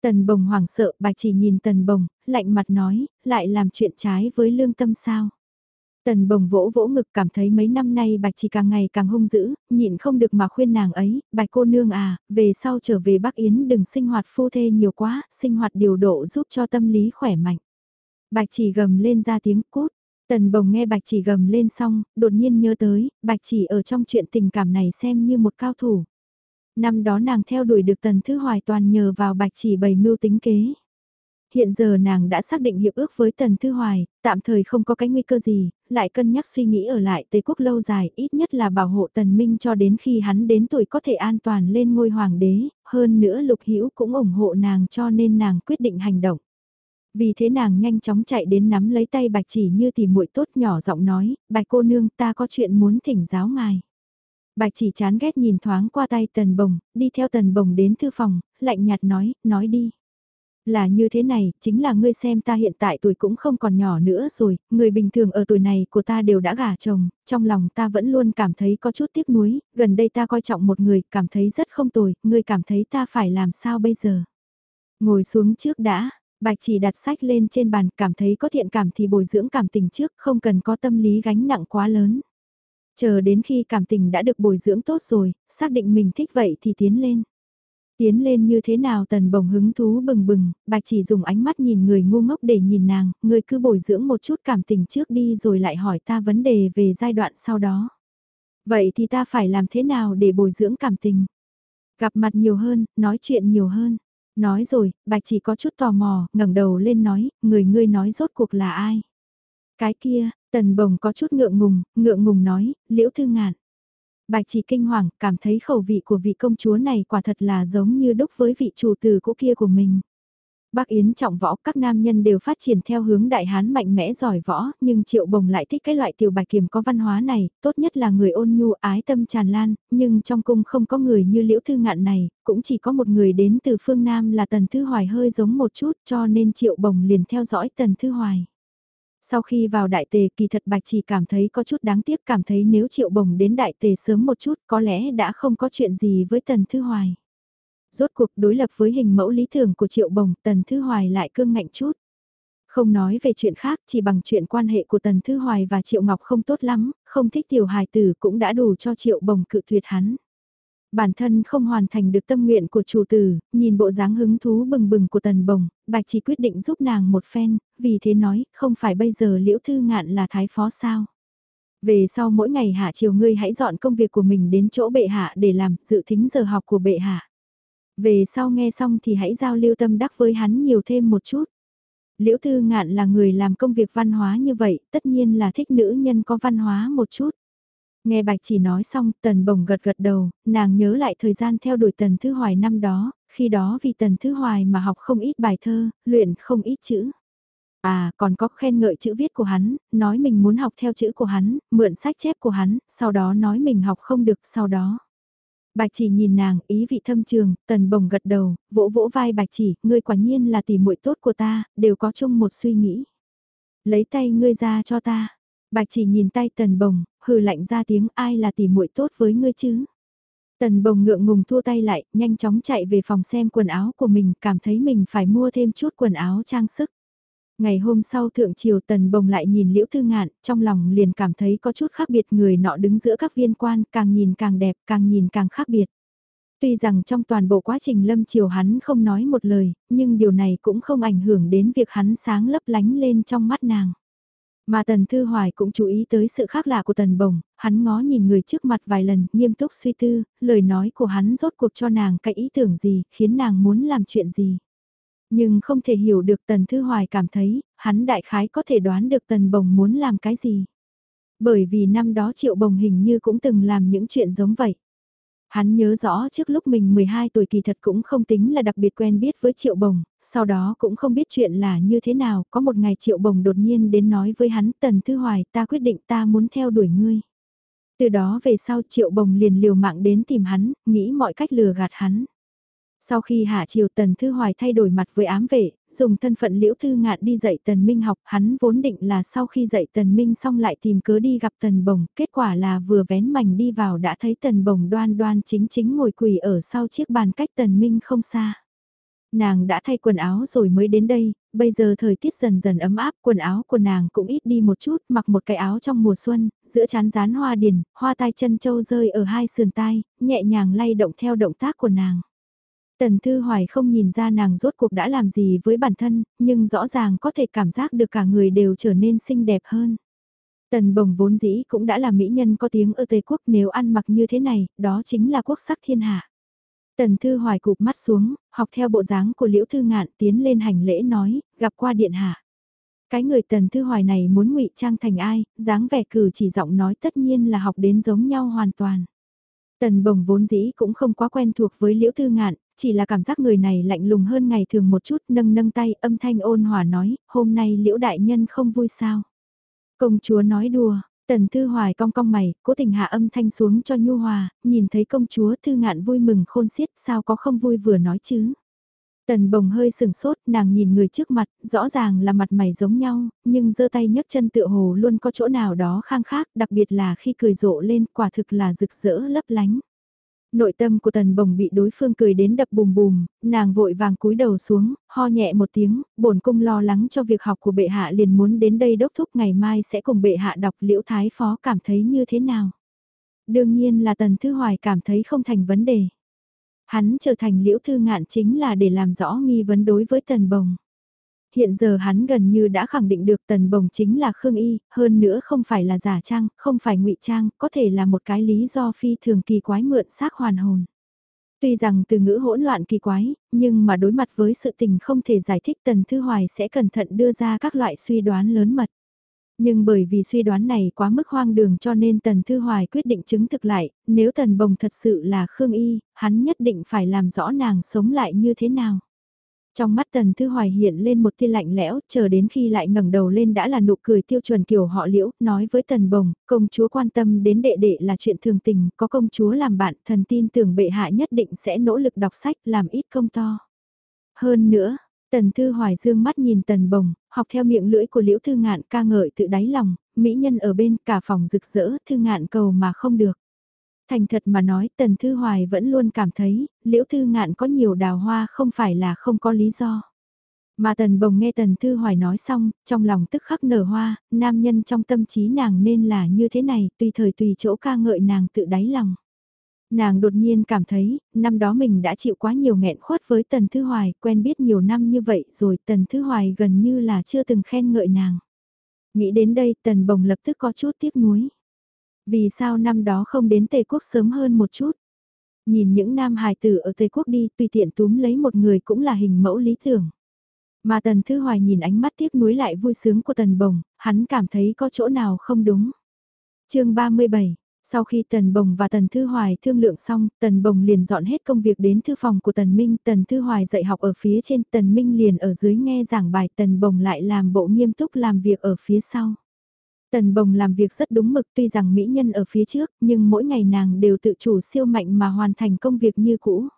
Tần Bồng hoảng sợ, Bạch Chỉ nhìn Tần Bồng, lạnh mặt nói, lại làm chuyện trái với lương tâm sao. Tần bồng vỗ vỗ ngực cảm thấy mấy năm nay bạch chỉ càng ngày càng hung dữ, nhịn không được mà khuyên nàng ấy, bạch cô nương à, về sau trở về Bắc Yến đừng sinh hoạt phu thê nhiều quá, sinh hoạt điều độ giúp cho tâm lý khỏe mạnh. Bạch chỉ gầm lên ra tiếng cút, tần bồng nghe bạch chỉ gầm lên xong, đột nhiên nhớ tới, bạch chỉ ở trong chuyện tình cảm này xem như một cao thủ. Năm đó nàng theo đuổi được tần thứ hoài toàn nhờ vào bạch chỉ bày mưu tính kế. Hiện giờ nàng đã xác định hiệp ước với Tần Thư Hoài, tạm thời không có cái nguy cơ gì, lại cân nhắc suy nghĩ ở lại Tây Quốc lâu dài, ít nhất là bảo hộ Tần Minh cho đến khi hắn đến tuổi có thể an toàn lên ngôi hoàng đế, hơn nữa Lục Hữu cũng ủng hộ nàng cho nên nàng quyết định hành động. Vì thế nàng nhanh chóng chạy đến nắm lấy tay Bạch Chỉ như tìm muội tốt nhỏ giọng nói, Bạch cô nương ta có chuyện muốn thỉnh giáo ngài. Bạch Chỉ chán ghét nhìn thoáng qua tay Tần Bồng, đi theo Tần Bồng đến thư phòng, lạnh nhạt nói, nói đi. Là như thế này, chính là ngươi xem ta hiện tại tuổi cũng không còn nhỏ nữa rồi, người bình thường ở tuổi này của ta đều đã gả chồng, trong lòng ta vẫn luôn cảm thấy có chút tiếc nuối, gần đây ta coi trọng một người, cảm thấy rất không tồi, ngươi cảm thấy ta phải làm sao bây giờ. Ngồi xuống trước đã, bạch chỉ đặt sách lên trên bàn, cảm thấy có thiện cảm thì bồi dưỡng cảm tình trước, không cần có tâm lý gánh nặng quá lớn. Chờ đến khi cảm tình đã được bồi dưỡng tốt rồi, xác định mình thích vậy thì tiến lên. Tiến lên như thế nào tần bồng hứng thú bừng bừng, bạch chỉ dùng ánh mắt nhìn người ngu ngốc để nhìn nàng, người cứ bồi dưỡng một chút cảm tình trước đi rồi lại hỏi ta vấn đề về giai đoạn sau đó. Vậy thì ta phải làm thế nào để bồi dưỡng cảm tình? Gặp mặt nhiều hơn, nói chuyện nhiều hơn. Nói rồi, bạch chỉ có chút tò mò, ngẩng đầu lên nói, người ngươi nói rốt cuộc là ai? Cái kia, tần bồng có chút ngượng ngùng, ngượng ngùng nói, liễu thư ngạn. Bạch chỉ kinh hoàng, cảm thấy khẩu vị của vị công chúa này quả thật là giống như đúc với vị chủ tử cũ kia của mình. Bác Yến trọng võ, các nam nhân đều phát triển theo hướng đại hán mạnh mẽ giỏi võ, nhưng Triệu Bồng lại thích cái loại tiểu bạch kiềm có văn hóa này, tốt nhất là người ôn nhu ái tâm tràn lan, nhưng trong cung không có người như Liễu Thư Ngạn này, cũng chỉ có một người đến từ phương Nam là Tần Thư Hoài hơi giống một chút cho nên Triệu Bồng liền theo dõi Tần Thư Hoài. Sau khi vào đại tề kỳ thật bạch chỉ cảm thấy có chút đáng tiếc cảm thấy nếu triệu bồng đến đại tề sớm một chút có lẽ đã không có chuyện gì với Tần Thư Hoài. Rốt cuộc đối lập với hình mẫu lý tưởng của triệu bồng Tần Thư Hoài lại cương ngạnh chút. Không nói về chuyện khác chỉ bằng chuyện quan hệ của Tần Thư Hoài và Triệu Ngọc không tốt lắm, không thích tiểu hài tử cũng đã đủ cho Triệu Bồng cự tuyệt hắn bản thân không hoàn thành được tâm nguyện của chủ tử, nhìn bộ dáng hứng thú bừng bừng của tần bồng, bạch chỉ quyết định giúp nàng một phen, vì thế nói, không phải bây giờ liễu thư ngạn là thái phó sao. Về sau mỗi ngày hạ chiều ngươi hãy dọn công việc của mình đến chỗ bệ hạ để làm, dự thính giờ học của bệ hạ. Về sau nghe xong thì hãy giao lưu tâm đắc với hắn nhiều thêm một chút. Liễu Thư Ngạn là người làm công việc văn hóa như vậy, tất nhiên là thích nữ nhân có văn hóa một chút. Nghe Bạch chỉ nói xong, Tần Bồng gật gật đầu, nàng nhớ lại thời gian theo đuổi Tần Thứ Hoài năm đó, khi đó vì Tần Thứ Hoài mà học không ít bài thơ, luyện không ít chữ. À, còn có khen ngợi chữ viết của hắn, nói mình muốn học theo chữ của hắn, mượn sách chép của hắn, sau đó nói mình học không được sau đó. Bạch chỉ nhìn nàng, ý vị thâm trường, tần bồng gật đầu, vỗ vỗ vai bạch chỉ, ngươi quả nhiên là tỷ muội tốt của ta, đều có chung một suy nghĩ. Lấy tay ngươi ra cho ta. Bạch chỉ nhìn tay tần bồng, hừ lạnh ra tiếng ai là tỷ muội tốt với ngươi chứ. Tần bồng ngượng ngùng thua tay lại, nhanh chóng chạy về phòng xem quần áo của mình, cảm thấy mình phải mua thêm chút quần áo trang sức. Ngày hôm sau thượng triều tần bồng lại nhìn liễu thư ngạn, trong lòng liền cảm thấy có chút khác biệt người nọ đứng giữa các viên quan, càng nhìn càng đẹp, càng nhìn càng khác biệt. Tuy rằng trong toàn bộ quá trình lâm chiều hắn không nói một lời, nhưng điều này cũng không ảnh hưởng đến việc hắn sáng lấp lánh lên trong mắt nàng. Mà Tần Thư Hoài cũng chú ý tới sự khác lạ của Tần Bồng, hắn ngó nhìn người trước mặt vài lần, nghiêm túc suy tư, lời nói của hắn rốt cuộc cho nàng cái ý tưởng gì, khiến nàng muốn làm chuyện gì. Nhưng không thể hiểu được Tần Thư Hoài cảm thấy, hắn đại khái có thể đoán được Tần Bồng muốn làm cái gì. Bởi vì năm đó Triệu Bồng hình như cũng từng làm những chuyện giống vậy. Hắn nhớ rõ trước lúc mình 12 tuổi kỳ thật cũng không tính là đặc biệt quen biết với Triệu Bồng, sau đó cũng không biết chuyện là như thế nào, có một ngày Triệu Bồng đột nhiên đến nói với hắn Tần Thư Hoài ta quyết định ta muốn theo đuổi ngươi. Từ đó về sau Triệu Bồng liền liều mạng đến tìm hắn, nghĩ mọi cách lừa gạt hắn. Sau khi hạ triều Tần Thư Hoài thay đổi mặt với ám vệ, dùng thân phận liễu thư ngạn đi dạy Tần Minh học, hắn vốn định là sau khi dạy Tần Minh xong lại tìm cớ đi gặp Tần Bồng, kết quả là vừa vén mảnh đi vào đã thấy Tần Bồng đoan đoan chính chính ngồi quỳ ở sau chiếc bàn cách Tần Minh không xa. Nàng đã thay quần áo rồi mới đến đây, bây giờ thời tiết dần dần ấm áp, quần áo của nàng cũng ít đi một chút, mặc một cái áo trong mùa xuân, giữa chán rán hoa điền, hoa tai chân châu rơi ở hai sườn tai, nhẹ nhàng lay động theo động tác của nàng. Tần Thư Hoài không nhìn ra nàng rốt cuộc đã làm gì với bản thân, nhưng rõ ràng có thể cảm giác được cả người đều trở nên xinh đẹp hơn. Tần Bồng vốn dĩ cũng đã là mỹ nhân có tiếng ở Tây Quốc nếu ăn mặc như thế này, đó chính là quốc sắc thiên hạ. Tần Thư Hoài cụp mắt xuống, học theo bộ dáng của Liễu Thư Ngạn tiến lên hành lễ nói, gặp qua điện hạ. Cái người Tần Thư Hoài này muốn ngụy trang thành ai, dáng vẻ cử chỉ giọng nói tất nhiên là học đến giống nhau hoàn toàn. Tần Bồng vốn dĩ cũng không quá quen thuộc với Liễu Thư Ngạn, chỉ là cảm giác người này lạnh lùng hơn ngày thường một chút nâng nâng tay âm thanh ôn hòa nói, hôm nay liễu đại nhân không vui sao. Công chúa nói đùa, tần thư hoài cong cong mày, cố tình hạ âm thanh xuống cho nhu hòa, nhìn thấy công chúa thư ngạn vui mừng khôn xiết sao có không vui vừa nói chứ. Tần bồng hơi sừng sốt, nàng nhìn người trước mặt, rõ ràng là mặt mày giống nhau, nhưng giơ tay nhấc chân tựa hồ luôn có chỗ nào đó khang khác, đặc biệt là khi cười rộ lên quả thực là rực rỡ lấp lánh. Nội tâm của tần bồng bị đối phương cười đến đập bùm bùm, nàng vội vàng cúi đầu xuống, ho nhẹ một tiếng, bổn cung lo lắng cho việc học của bệ hạ liền muốn đến đây đốc thúc ngày mai sẽ cùng bệ hạ đọc liễu thái phó cảm thấy như thế nào. Đương nhiên là tần thư hoài cảm thấy không thành vấn đề. Hắn trở thành liễu thư ngạn chính là để làm rõ nghi vấn đối với tần bồng. Hiện giờ hắn gần như đã khẳng định được tần bồng chính là Khương Y, hơn nữa không phải là giả trang, không phải ngụy trang, có thể là một cái lý do phi thường kỳ quái mượn xác hoàn hồn. Tuy rằng từ ngữ hỗn loạn kỳ quái, nhưng mà đối mặt với sự tình không thể giải thích Tần Thư Hoài sẽ cẩn thận đưa ra các loại suy đoán lớn mật. Nhưng bởi vì suy đoán này quá mức hoang đường cho nên Tần Thư Hoài quyết định chứng thực lại, nếu Tần Bồng thật sự là Khương Y, hắn nhất định phải làm rõ nàng sống lại như thế nào. Trong mắt Tần Thư Hoài hiện lên một tia lạnh lẽo, chờ đến khi lại ngẩng đầu lên đã là nụ cười tiêu chuẩn kiểu họ liễu, nói với Tần Bồng, công chúa quan tâm đến đệ đệ là chuyện thường tình, có công chúa làm bạn, thần tin tưởng bệ hạ nhất định sẽ nỗ lực đọc sách, làm ít công to. Hơn nữa, Tần Thư Hoài dương mắt nhìn Tần Bồng, học theo miệng lưỡi của Liễu Thư Ngạn ca ngợi tự đáy lòng, mỹ nhân ở bên cả phòng rực rỡ, Thư Ngạn cầu mà không được. Thành thật mà nói Tần Thư Hoài vẫn luôn cảm thấy, Liễu Thư Ngạn có nhiều đào hoa không phải là không có lý do. Mà Tần Bồng nghe Tần Thư Hoài nói xong, trong lòng tức khắc nở hoa, nam nhân trong tâm trí nàng nên là như thế này, tùy thời tùy chỗ ca ngợi nàng tự đáy lòng. Nàng đột nhiên cảm thấy, năm đó mình đã chịu quá nhiều nghẹn khuất với Tần Thư Hoài, quen biết nhiều năm như vậy rồi Tần Thư Hoài gần như là chưa từng khen ngợi nàng. Nghĩ đến đây Tần Bồng lập tức có chút tiếc nuối. Vì sao năm đó không đến Tây Quốc sớm hơn một chút? Nhìn những nam hài tử ở Tây Quốc đi tùy tiện túm lấy một người cũng là hình mẫu lý tưởng. Mà Tần Thư Hoài nhìn ánh mắt tiếc nuối lại vui sướng của Tần Bồng, hắn cảm thấy có chỗ nào không đúng. chương 37 sau khi Tần Bồng và Tần Thư Hoài thương lượng xong, Tần Bồng liền dọn hết công việc đến thư phòng của Tần Minh, Tần Thư Hoài dạy học ở phía trên, Tần Minh liền ở dưới nghe giảng bài, Tần Bồng lại làm bộ nghiêm túc làm việc ở phía sau. Tần Bồng làm việc rất đúng mực tuy rằng mỹ nhân ở phía trước, nhưng mỗi ngày nàng đều tự chủ siêu mạnh mà hoàn thành công việc như cũ.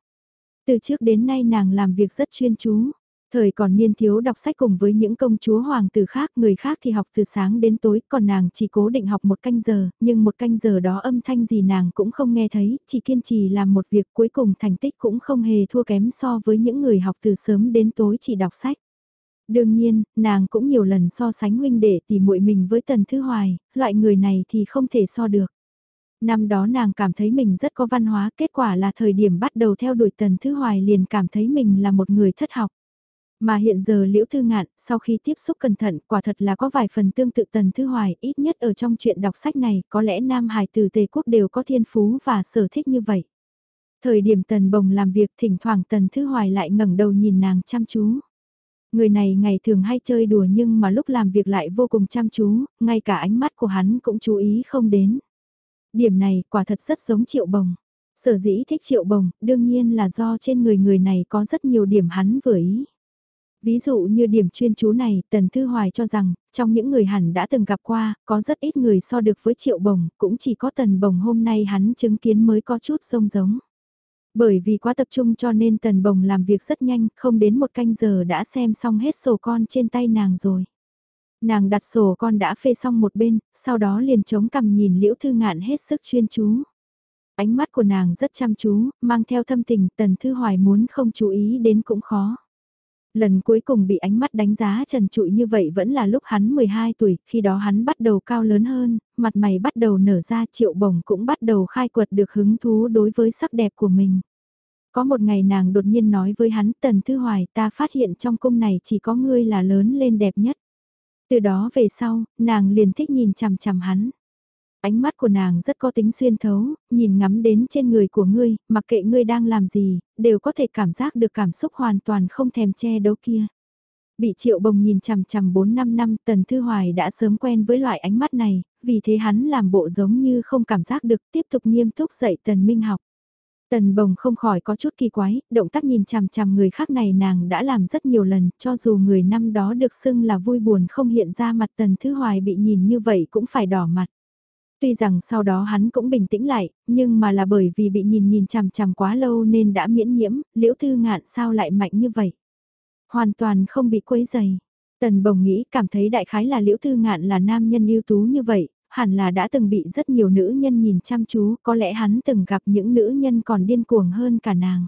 Từ trước đến nay nàng làm việc rất chuyên chú. Thời còn niên thiếu đọc sách cùng với những công chúa hoàng tử khác, người khác thì học từ sáng đến tối, còn nàng chỉ cố định học một canh giờ, nhưng một canh giờ đó âm thanh gì nàng cũng không nghe thấy, chỉ kiên trì làm một việc cuối cùng thành tích cũng không hề thua kém so với những người học từ sớm đến tối chỉ đọc sách. Đương nhiên, nàng cũng nhiều lần so sánh huynh đệ tỷ muội mình với Tần Thư Hoài, loại người này thì không thể so được. Năm đó nàng cảm thấy mình rất có văn hóa, kết quả là thời điểm bắt đầu theo đuổi Tần Thư Hoài liền cảm thấy mình là một người thất học. Mà hiện giờ Liễu Thư Ngạn, sau khi tiếp xúc cẩn thận, quả thật là có vài phần tương tự Tần Thư Hoài, ít nhất ở trong chuyện đọc sách này, có lẽ Nam Hải từ Tề Quốc đều có thiên phú và sở thích như vậy. Thời điểm Tần Bồng làm việc thỉnh thoảng Tần Thư Hoài lại ngẩng đầu nhìn nàng chăm chú. Người này ngày thường hay chơi đùa nhưng mà lúc làm việc lại vô cùng chăm chú, ngay cả ánh mắt của hắn cũng chú ý không đến. Điểm này quả thật rất giống triệu bồng. Sở dĩ thích triệu bồng, đương nhiên là do trên người người này có rất nhiều điểm hắn vừa ý. Ví dụ như điểm chuyên chú này, Tần Thư Hoài cho rằng, trong những người hẳn đã từng gặp qua, có rất ít người so được với triệu bồng, cũng chỉ có tần bồng hôm nay hắn chứng kiến mới có chút sông giống. Bởi vì quá tập trung cho nên tần bồng làm việc rất nhanh, không đến một canh giờ đã xem xong hết sổ con trên tay nàng rồi. Nàng đặt sổ con đã phê xong một bên, sau đó liền chống cằm nhìn liễu thư ngạn hết sức chuyên chú. Ánh mắt của nàng rất chăm chú, mang theo thâm tình, tần thư hoài muốn không chú ý đến cũng khó. Lần cuối cùng bị ánh mắt đánh giá trần trụi như vậy vẫn là lúc hắn 12 tuổi, khi đó hắn bắt đầu cao lớn hơn, mặt mày bắt đầu nở ra triệu bổng cũng bắt đầu khai quật được hứng thú đối với sắc đẹp của mình. Có một ngày nàng đột nhiên nói với hắn Tần Thư Hoài ta phát hiện trong cung này chỉ có ngươi là lớn lên đẹp nhất. Từ đó về sau, nàng liền thích nhìn chằm chằm hắn. Ánh mắt của nàng rất có tính xuyên thấu, nhìn ngắm đến trên người của ngươi, mặc kệ ngươi đang làm gì, đều có thể cảm giác được cảm xúc hoàn toàn không thèm che đấu kia. Bị triệu bồng nhìn chằm chằm 4-5 năm Tần Thư Hoài đã sớm quen với loại ánh mắt này, vì thế hắn làm bộ giống như không cảm giác được tiếp tục nghiêm túc dạy Tần Minh học. Tần bồng không khỏi có chút kỳ quái, động tác nhìn chằm chằm người khác này nàng đã làm rất nhiều lần, cho dù người năm đó được xưng là vui buồn không hiện ra mặt tần thứ hoài bị nhìn như vậy cũng phải đỏ mặt. Tuy rằng sau đó hắn cũng bình tĩnh lại, nhưng mà là bởi vì bị nhìn nhìn chằm chằm quá lâu nên đã miễn nhiễm, liễu thư ngạn sao lại mạnh như vậy. Hoàn toàn không bị quấy dày. Tần bồng nghĩ cảm thấy đại khái là liễu thư ngạn là nam nhân ưu tú như vậy, hẳn là đã từng bị rất nhiều nữ nhân nhìn chăm chú, có lẽ hắn từng gặp những nữ nhân còn điên cuồng hơn cả nàng.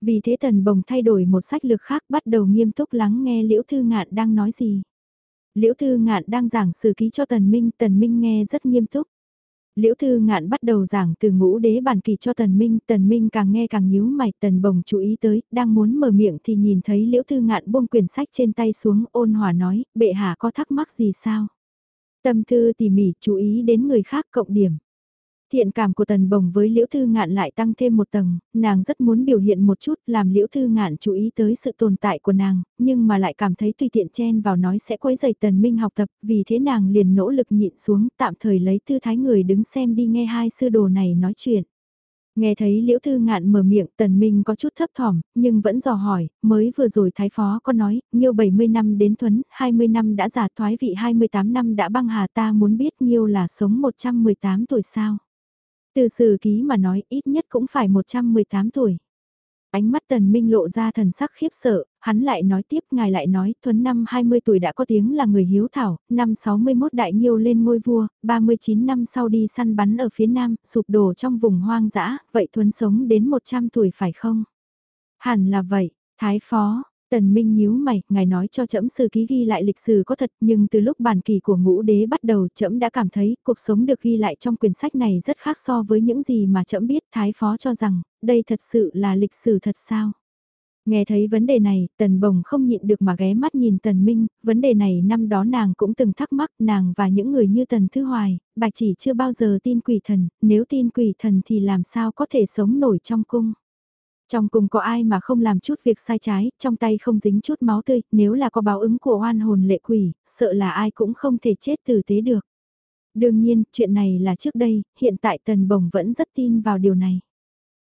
Vì thế tần bồng thay đổi một sách lược khác bắt đầu nghiêm túc lắng nghe Liễu Thư Ngạn đang nói gì. Liễu Thư Ngạn đang giảng sử ký cho Tần Minh, Tần Minh nghe rất nghiêm túc. Liễu Thư Ngạn bắt đầu giảng từ ngũ đế bản kỳ cho Tần Minh, Tần Minh càng nghe càng nhíu mày, Tần Bồng chú ý tới, đang muốn mở miệng thì nhìn thấy Liễu Thư Ngạn buông quyển sách trên tay xuống, ôn hòa nói, bệ hạ có thắc mắc gì sao? Tâm thư tỉ mỉ chú ý đến người khác cộng điểm. Thiện cảm của tần bồng với liễu thư ngạn lại tăng thêm một tầng, nàng rất muốn biểu hiện một chút làm liễu thư ngạn chú ý tới sự tồn tại của nàng, nhưng mà lại cảm thấy tùy tiện chen vào nói sẽ quấy dày tần minh học tập, vì thế nàng liền nỗ lực nhịn xuống tạm thời lấy tư thái người đứng xem đi nghe hai sư đồ này nói chuyện. Nghe thấy Liễu Thư Ngạn mở miệng Tần Minh có chút thấp thỏm, nhưng vẫn dò hỏi, mới vừa rồi Thái Phó có nói, Nghiêu 70 năm đến Thuấn, 20 năm đã giả thoái vị 28 năm đã băng hà ta muốn biết Nghiêu là sống 118 tuổi sao. Từ sử ký mà nói ít nhất cũng phải 118 tuổi. Ánh mắt tần minh lộ ra thần sắc khiếp sợ, hắn lại nói tiếp ngài lại nói thuấn năm 20 tuổi đã có tiếng là người hiếu thảo, năm 61 đại nghiêu lên ngôi vua, 39 năm sau đi săn bắn ở phía nam, sụp đổ trong vùng hoang dã, vậy thuấn sống đến 100 tuổi phải không? Hẳn là vậy, thái phó, Tần Minh nhíu mày, ngài nói cho trẫm sử ký ghi lại lịch sử có thật, nhưng từ lúc bản kỳ của ngũ đế bắt đầu trẫm đã cảm thấy cuộc sống được ghi lại trong quyển sách này rất khác so với những gì mà trẫm biết. Thái phó cho rằng, đây thật sự là lịch sử thật sao? Nghe thấy vấn đề này, Tần Bồng không nhịn được mà ghé mắt nhìn Tần Minh, vấn đề này năm đó nàng cũng từng thắc mắc nàng và những người như Tần Thư Hoài, bạch chỉ chưa bao giờ tin quỷ thần, nếu tin quỷ thần thì làm sao có thể sống nổi trong cung. Trong cùng có ai mà không làm chút việc sai trái, trong tay không dính chút máu tươi, nếu là có báo ứng của oan hồn lệ quỷ, sợ là ai cũng không thể chết tử tế được. Đương nhiên, chuyện này là trước đây, hiện tại Tần Bồng vẫn rất tin vào điều này.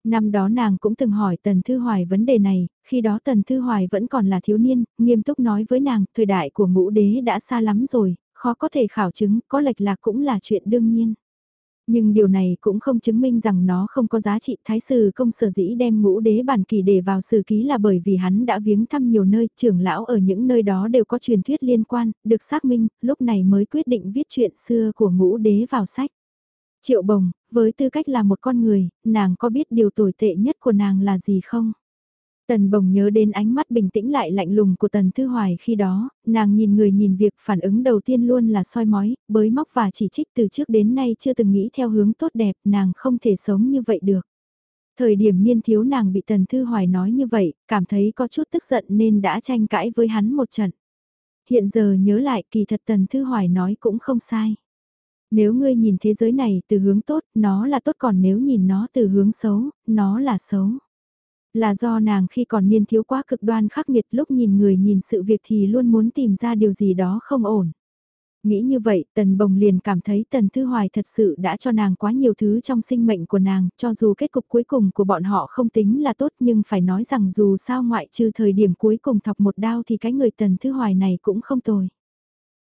Năm đó nàng cũng từng hỏi Tần Thư Hoài vấn đề này, khi đó Tần Thư Hoài vẫn còn là thiếu niên, nghiêm túc nói với nàng, thời đại của ngũ đế đã xa lắm rồi, khó có thể khảo chứng, có lệch lạc cũng là chuyện đương nhiên. Nhưng điều này cũng không chứng minh rằng nó không có giá trị. Thái sử công sở dĩ đem ngũ đế bản kỳ để vào sử ký là bởi vì hắn đã viếng thăm nhiều nơi, trưởng lão ở những nơi đó đều có truyền thuyết liên quan, được xác minh, lúc này mới quyết định viết chuyện xưa của ngũ đế vào sách. Triệu bồng, với tư cách là một con người, nàng có biết điều tồi tệ nhất của nàng là gì không? Tần bồng nhớ đến ánh mắt bình tĩnh lại lạnh lùng của Tần Thư Hoài khi đó, nàng nhìn người nhìn việc phản ứng đầu tiên luôn là soi mói, bới móc và chỉ trích từ trước đến nay chưa từng nghĩ theo hướng tốt đẹp, nàng không thể sống như vậy được. Thời điểm niên thiếu nàng bị Tần Thư Hoài nói như vậy, cảm thấy có chút tức giận nên đã tranh cãi với hắn một trận. Hiện giờ nhớ lại kỳ thật Tần Thư Hoài nói cũng không sai. Nếu ngươi nhìn thế giới này từ hướng tốt, nó là tốt còn nếu nhìn nó từ hướng xấu, nó là xấu. Là do nàng khi còn niên thiếu quá cực đoan khắc nghiệt lúc nhìn người nhìn sự việc thì luôn muốn tìm ra điều gì đó không ổn. Nghĩ như vậy, Tần Bồng liền cảm thấy Tần Thư Hoài thật sự đã cho nàng quá nhiều thứ trong sinh mệnh của nàng, cho dù kết cục cuối cùng của bọn họ không tính là tốt nhưng phải nói rằng dù sao ngoại trừ thời điểm cuối cùng thọc một đao thì cái người Tần Thư Hoài này cũng không tồi.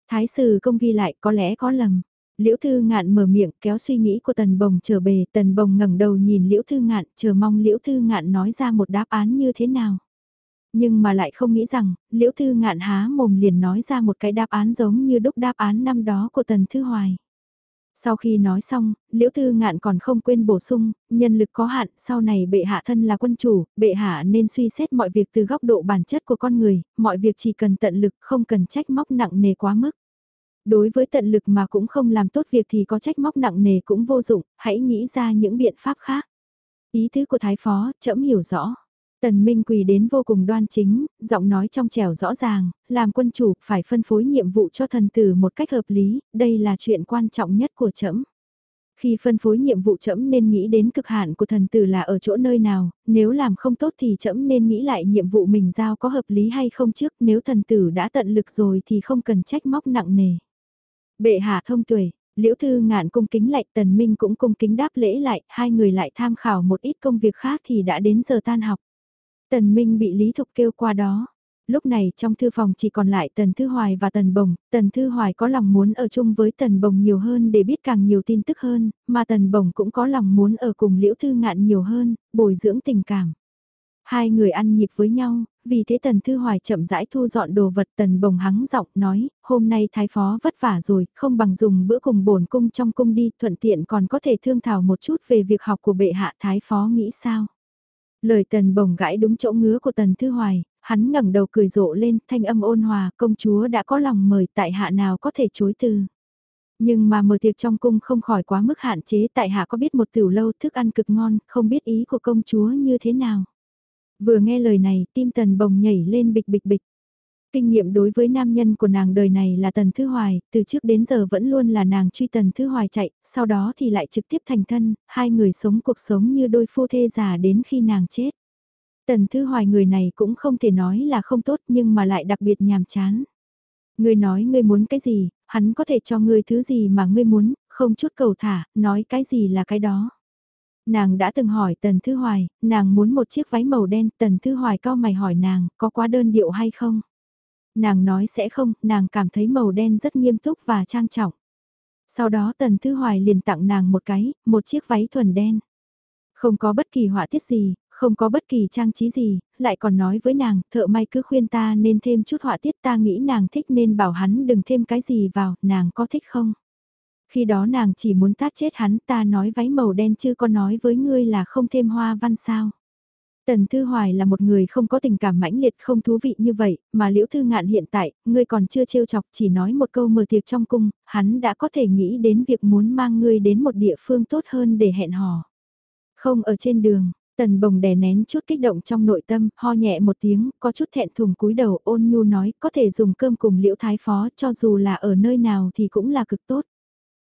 Thái sử công ghi lại có lẽ có lầm. Liễu Thư Ngạn mở miệng kéo suy nghĩ của Tần Bồng trở về Tần Bồng ngẩng đầu nhìn Liễu Thư Ngạn, chờ mong Liễu Thư Ngạn nói ra một đáp án như thế nào. Nhưng mà lại không nghĩ rằng, Liễu Thư Ngạn há mồm liền nói ra một cái đáp án giống như đúc đáp án năm đó của Tần Thư Hoài. Sau khi nói xong, Liễu Thư Ngạn còn không quên bổ sung, nhân lực có hạn, sau này bệ hạ thân là quân chủ, bệ hạ nên suy xét mọi việc từ góc độ bản chất của con người, mọi việc chỉ cần tận lực không cần trách móc nặng nề quá mức. Đối với tận lực mà cũng không làm tốt việc thì có trách móc nặng nề cũng vô dụng, hãy nghĩ ra những biện pháp khác. Ý tứ của Thái Phó, trẫm hiểu rõ. Tần Minh quỳ đến vô cùng đoan chính, giọng nói trong trẻo rõ ràng, làm quân chủ phải phân phối nhiệm vụ cho thần tử một cách hợp lý, đây là chuyện quan trọng nhất của trẫm. Khi phân phối nhiệm vụ trẫm nên nghĩ đến cực hạn của thần tử là ở chỗ nơi nào, nếu làm không tốt thì trẫm nên nghĩ lại nhiệm vụ mình giao có hợp lý hay không trước, nếu thần tử đã tận lực rồi thì không cần trách móc nặng nề. Bệ hạ thông tuổi, liễu thư ngạn cung kính lại tần minh cũng cung kính đáp lễ lại, hai người lại tham khảo một ít công việc khác thì đã đến giờ tan học. Tần minh bị Lý Thục kêu qua đó. Lúc này trong thư phòng chỉ còn lại Tần Thư Hoài và Tần Bồng, Tần Thư Hoài có lòng muốn ở chung với Tần Bồng nhiều hơn để biết càng nhiều tin tức hơn, mà Tần Bồng cũng có lòng muốn ở cùng Liễu Thư Ngạn nhiều hơn, bồi dưỡng tình cảm. Hai người ăn nhịp với nhau, vì thế Tần Thư Hoài chậm rãi thu dọn đồ vật Tần Bồng hắng giọng nói, hôm nay Thái Phó vất vả rồi, không bằng dùng bữa cùng bổn cung trong cung đi, thuận tiện còn có thể thương thảo một chút về việc học của bệ hạ Thái Phó nghĩ sao. Lời Tần Bồng gãi đúng chỗ ngứa của Tần Thư Hoài, hắn ngẩng đầu cười rộ lên, thanh âm ôn hòa, công chúa đã có lòng mời tại hạ nào có thể chối từ. Nhưng mà mở tiệc trong cung không khỏi quá mức hạn chế tại hạ có biết một tiểu lâu thức ăn cực ngon, không biết ý của công chúa như thế nào. Vừa nghe lời này, tim tần bồng nhảy lên bịch bịch bịch. Kinh nghiệm đối với nam nhân của nàng đời này là Tần Thư Hoài, từ trước đến giờ vẫn luôn là nàng truy Tần Thư Hoài chạy, sau đó thì lại trực tiếp thành thân, hai người sống cuộc sống như đôi phu thê già đến khi nàng chết. Tần Thư Hoài người này cũng không thể nói là không tốt nhưng mà lại đặc biệt nhàm chán. Ngươi nói ngươi muốn cái gì, hắn có thể cho ngươi thứ gì mà ngươi muốn, không chút cầu thả, nói cái gì là cái đó. Nàng đã từng hỏi Tần Thư Hoài, nàng muốn một chiếc váy màu đen, Tần Thư Hoài cao mày hỏi nàng, có quá đơn điệu hay không? Nàng nói sẽ không, nàng cảm thấy màu đen rất nghiêm túc và trang trọng. Sau đó Tần Thư Hoài liền tặng nàng một cái, một chiếc váy thuần đen. Không có bất kỳ họa tiết gì, không có bất kỳ trang trí gì, lại còn nói với nàng, thợ may cứ khuyên ta nên thêm chút họa tiết ta nghĩ nàng thích nên bảo hắn đừng thêm cái gì vào, nàng có thích không? Khi đó nàng chỉ muốn tát chết hắn ta nói váy màu đen chứ có nói với ngươi là không thêm hoa văn sao. Tần Thư Hoài là một người không có tình cảm mãnh liệt không thú vị như vậy, mà Liễu Thư Ngạn hiện tại, ngươi còn chưa trêu chọc chỉ nói một câu mở tiệc trong cung, hắn đã có thể nghĩ đến việc muốn mang ngươi đến một địa phương tốt hơn để hẹn hò. Không ở trên đường, Tần Bồng đè nén chút kích động trong nội tâm, ho nhẹ một tiếng, có chút thẹn thùng cúi đầu ôn nhu nói, có thể dùng cơm cùng Liễu Thái Phó cho dù là ở nơi nào thì cũng là cực tốt.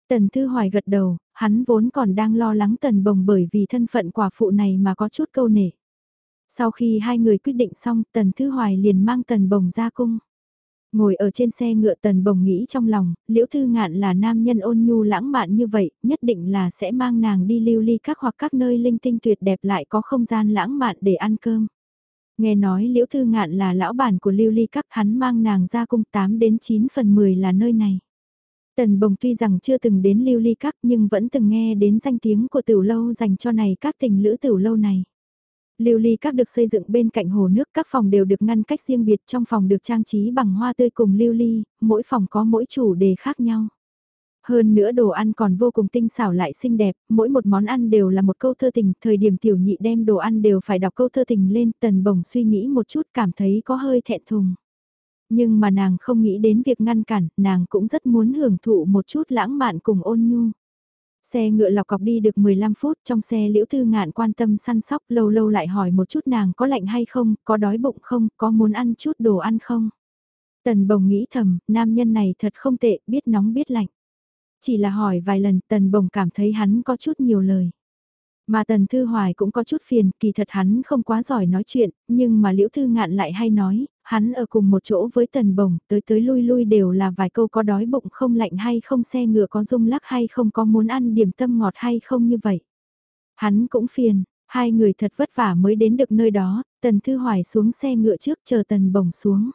Tần Thư Hoài gật đầu, hắn vốn còn đang lo lắng Tần Bồng bởi vì thân phận quả phụ này mà có chút câu nể. Sau khi hai người quyết định xong, Tần Thư Hoài liền mang Tần Bồng ra cung. Ngồi ở trên xe ngựa Tần Bồng nghĩ trong lòng, Liễu Thư Ngạn là nam nhân ôn nhu lãng mạn như vậy, nhất định là sẽ mang nàng đi lưu ly các hoặc các nơi linh tinh tuyệt đẹp lại có không gian lãng mạn để ăn cơm. Nghe nói Liễu Thư Ngạn là lão bản của lưu ly các hắn mang nàng ra cung 8 đến 9 phần 10 là nơi này. Tần Bồng tuy rằng chưa từng đến lưu ly các nhưng vẫn từng nghe đến danh tiếng của tiểu lâu dành cho này các tình lữ tiểu lâu này. Lưu ly các được xây dựng bên cạnh hồ nước, các phòng đều được ngăn cách riêng biệt trong phòng được trang trí bằng hoa tươi cùng lưu ly, mỗi phòng có mỗi chủ đề khác nhau. Hơn nữa đồ ăn còn vô cùng tinh xảo lại xinh đẹp, mỗi một món ăn đều là một câu thơ tình, thời điểm tiểu nhị đem đồ ăn đều phải đọc câu thơ tình lên, tần bồng suy nghĩ một chút cảm thấy có hơi thẹn thùng. Nhưng mà nàng không nghĩ đến việc ngăn cản, nàng cũng rất muốn hưởng thụ một chút lãng mạn cùng ôn nhu. Xe ngựa lọc cọc đi được 15 phút trong xe liễu thư ngạn quan tâm săn sóc lâu lâu lại hỏi một chút nàng có lạnh hay không, có đói bụng không, có muốn ăn chút đồ ăn không. Tần bồng nghĩ thầm, nam nhân này thật không tệ, biết nóng biết lạnh. Chỉ là hỏi vài lần tần bồng cảm thấy hắn có chút nhiều lời. Mà Tần Thư Hoài cũng có chút phiền, kỳ thật hắn không quá giỏi nói chuyện, nhưng mà Liễu Thư Ngạn lại hay nói, hắn ở cùng một chỗ với Tần Bồng, tới tới lui lui đều là vài câu có đói bụng không lạnh hay không xe ngựa có rung lắc hay không có muốn ăn điểm tâm ngọt hay không như vậy. Hắn cũng phiền, hai người thật vất vả mới đến được nơi đó, Tần Thư Hoài xuống xe ngựa trước chờ Tần Bồng xuống.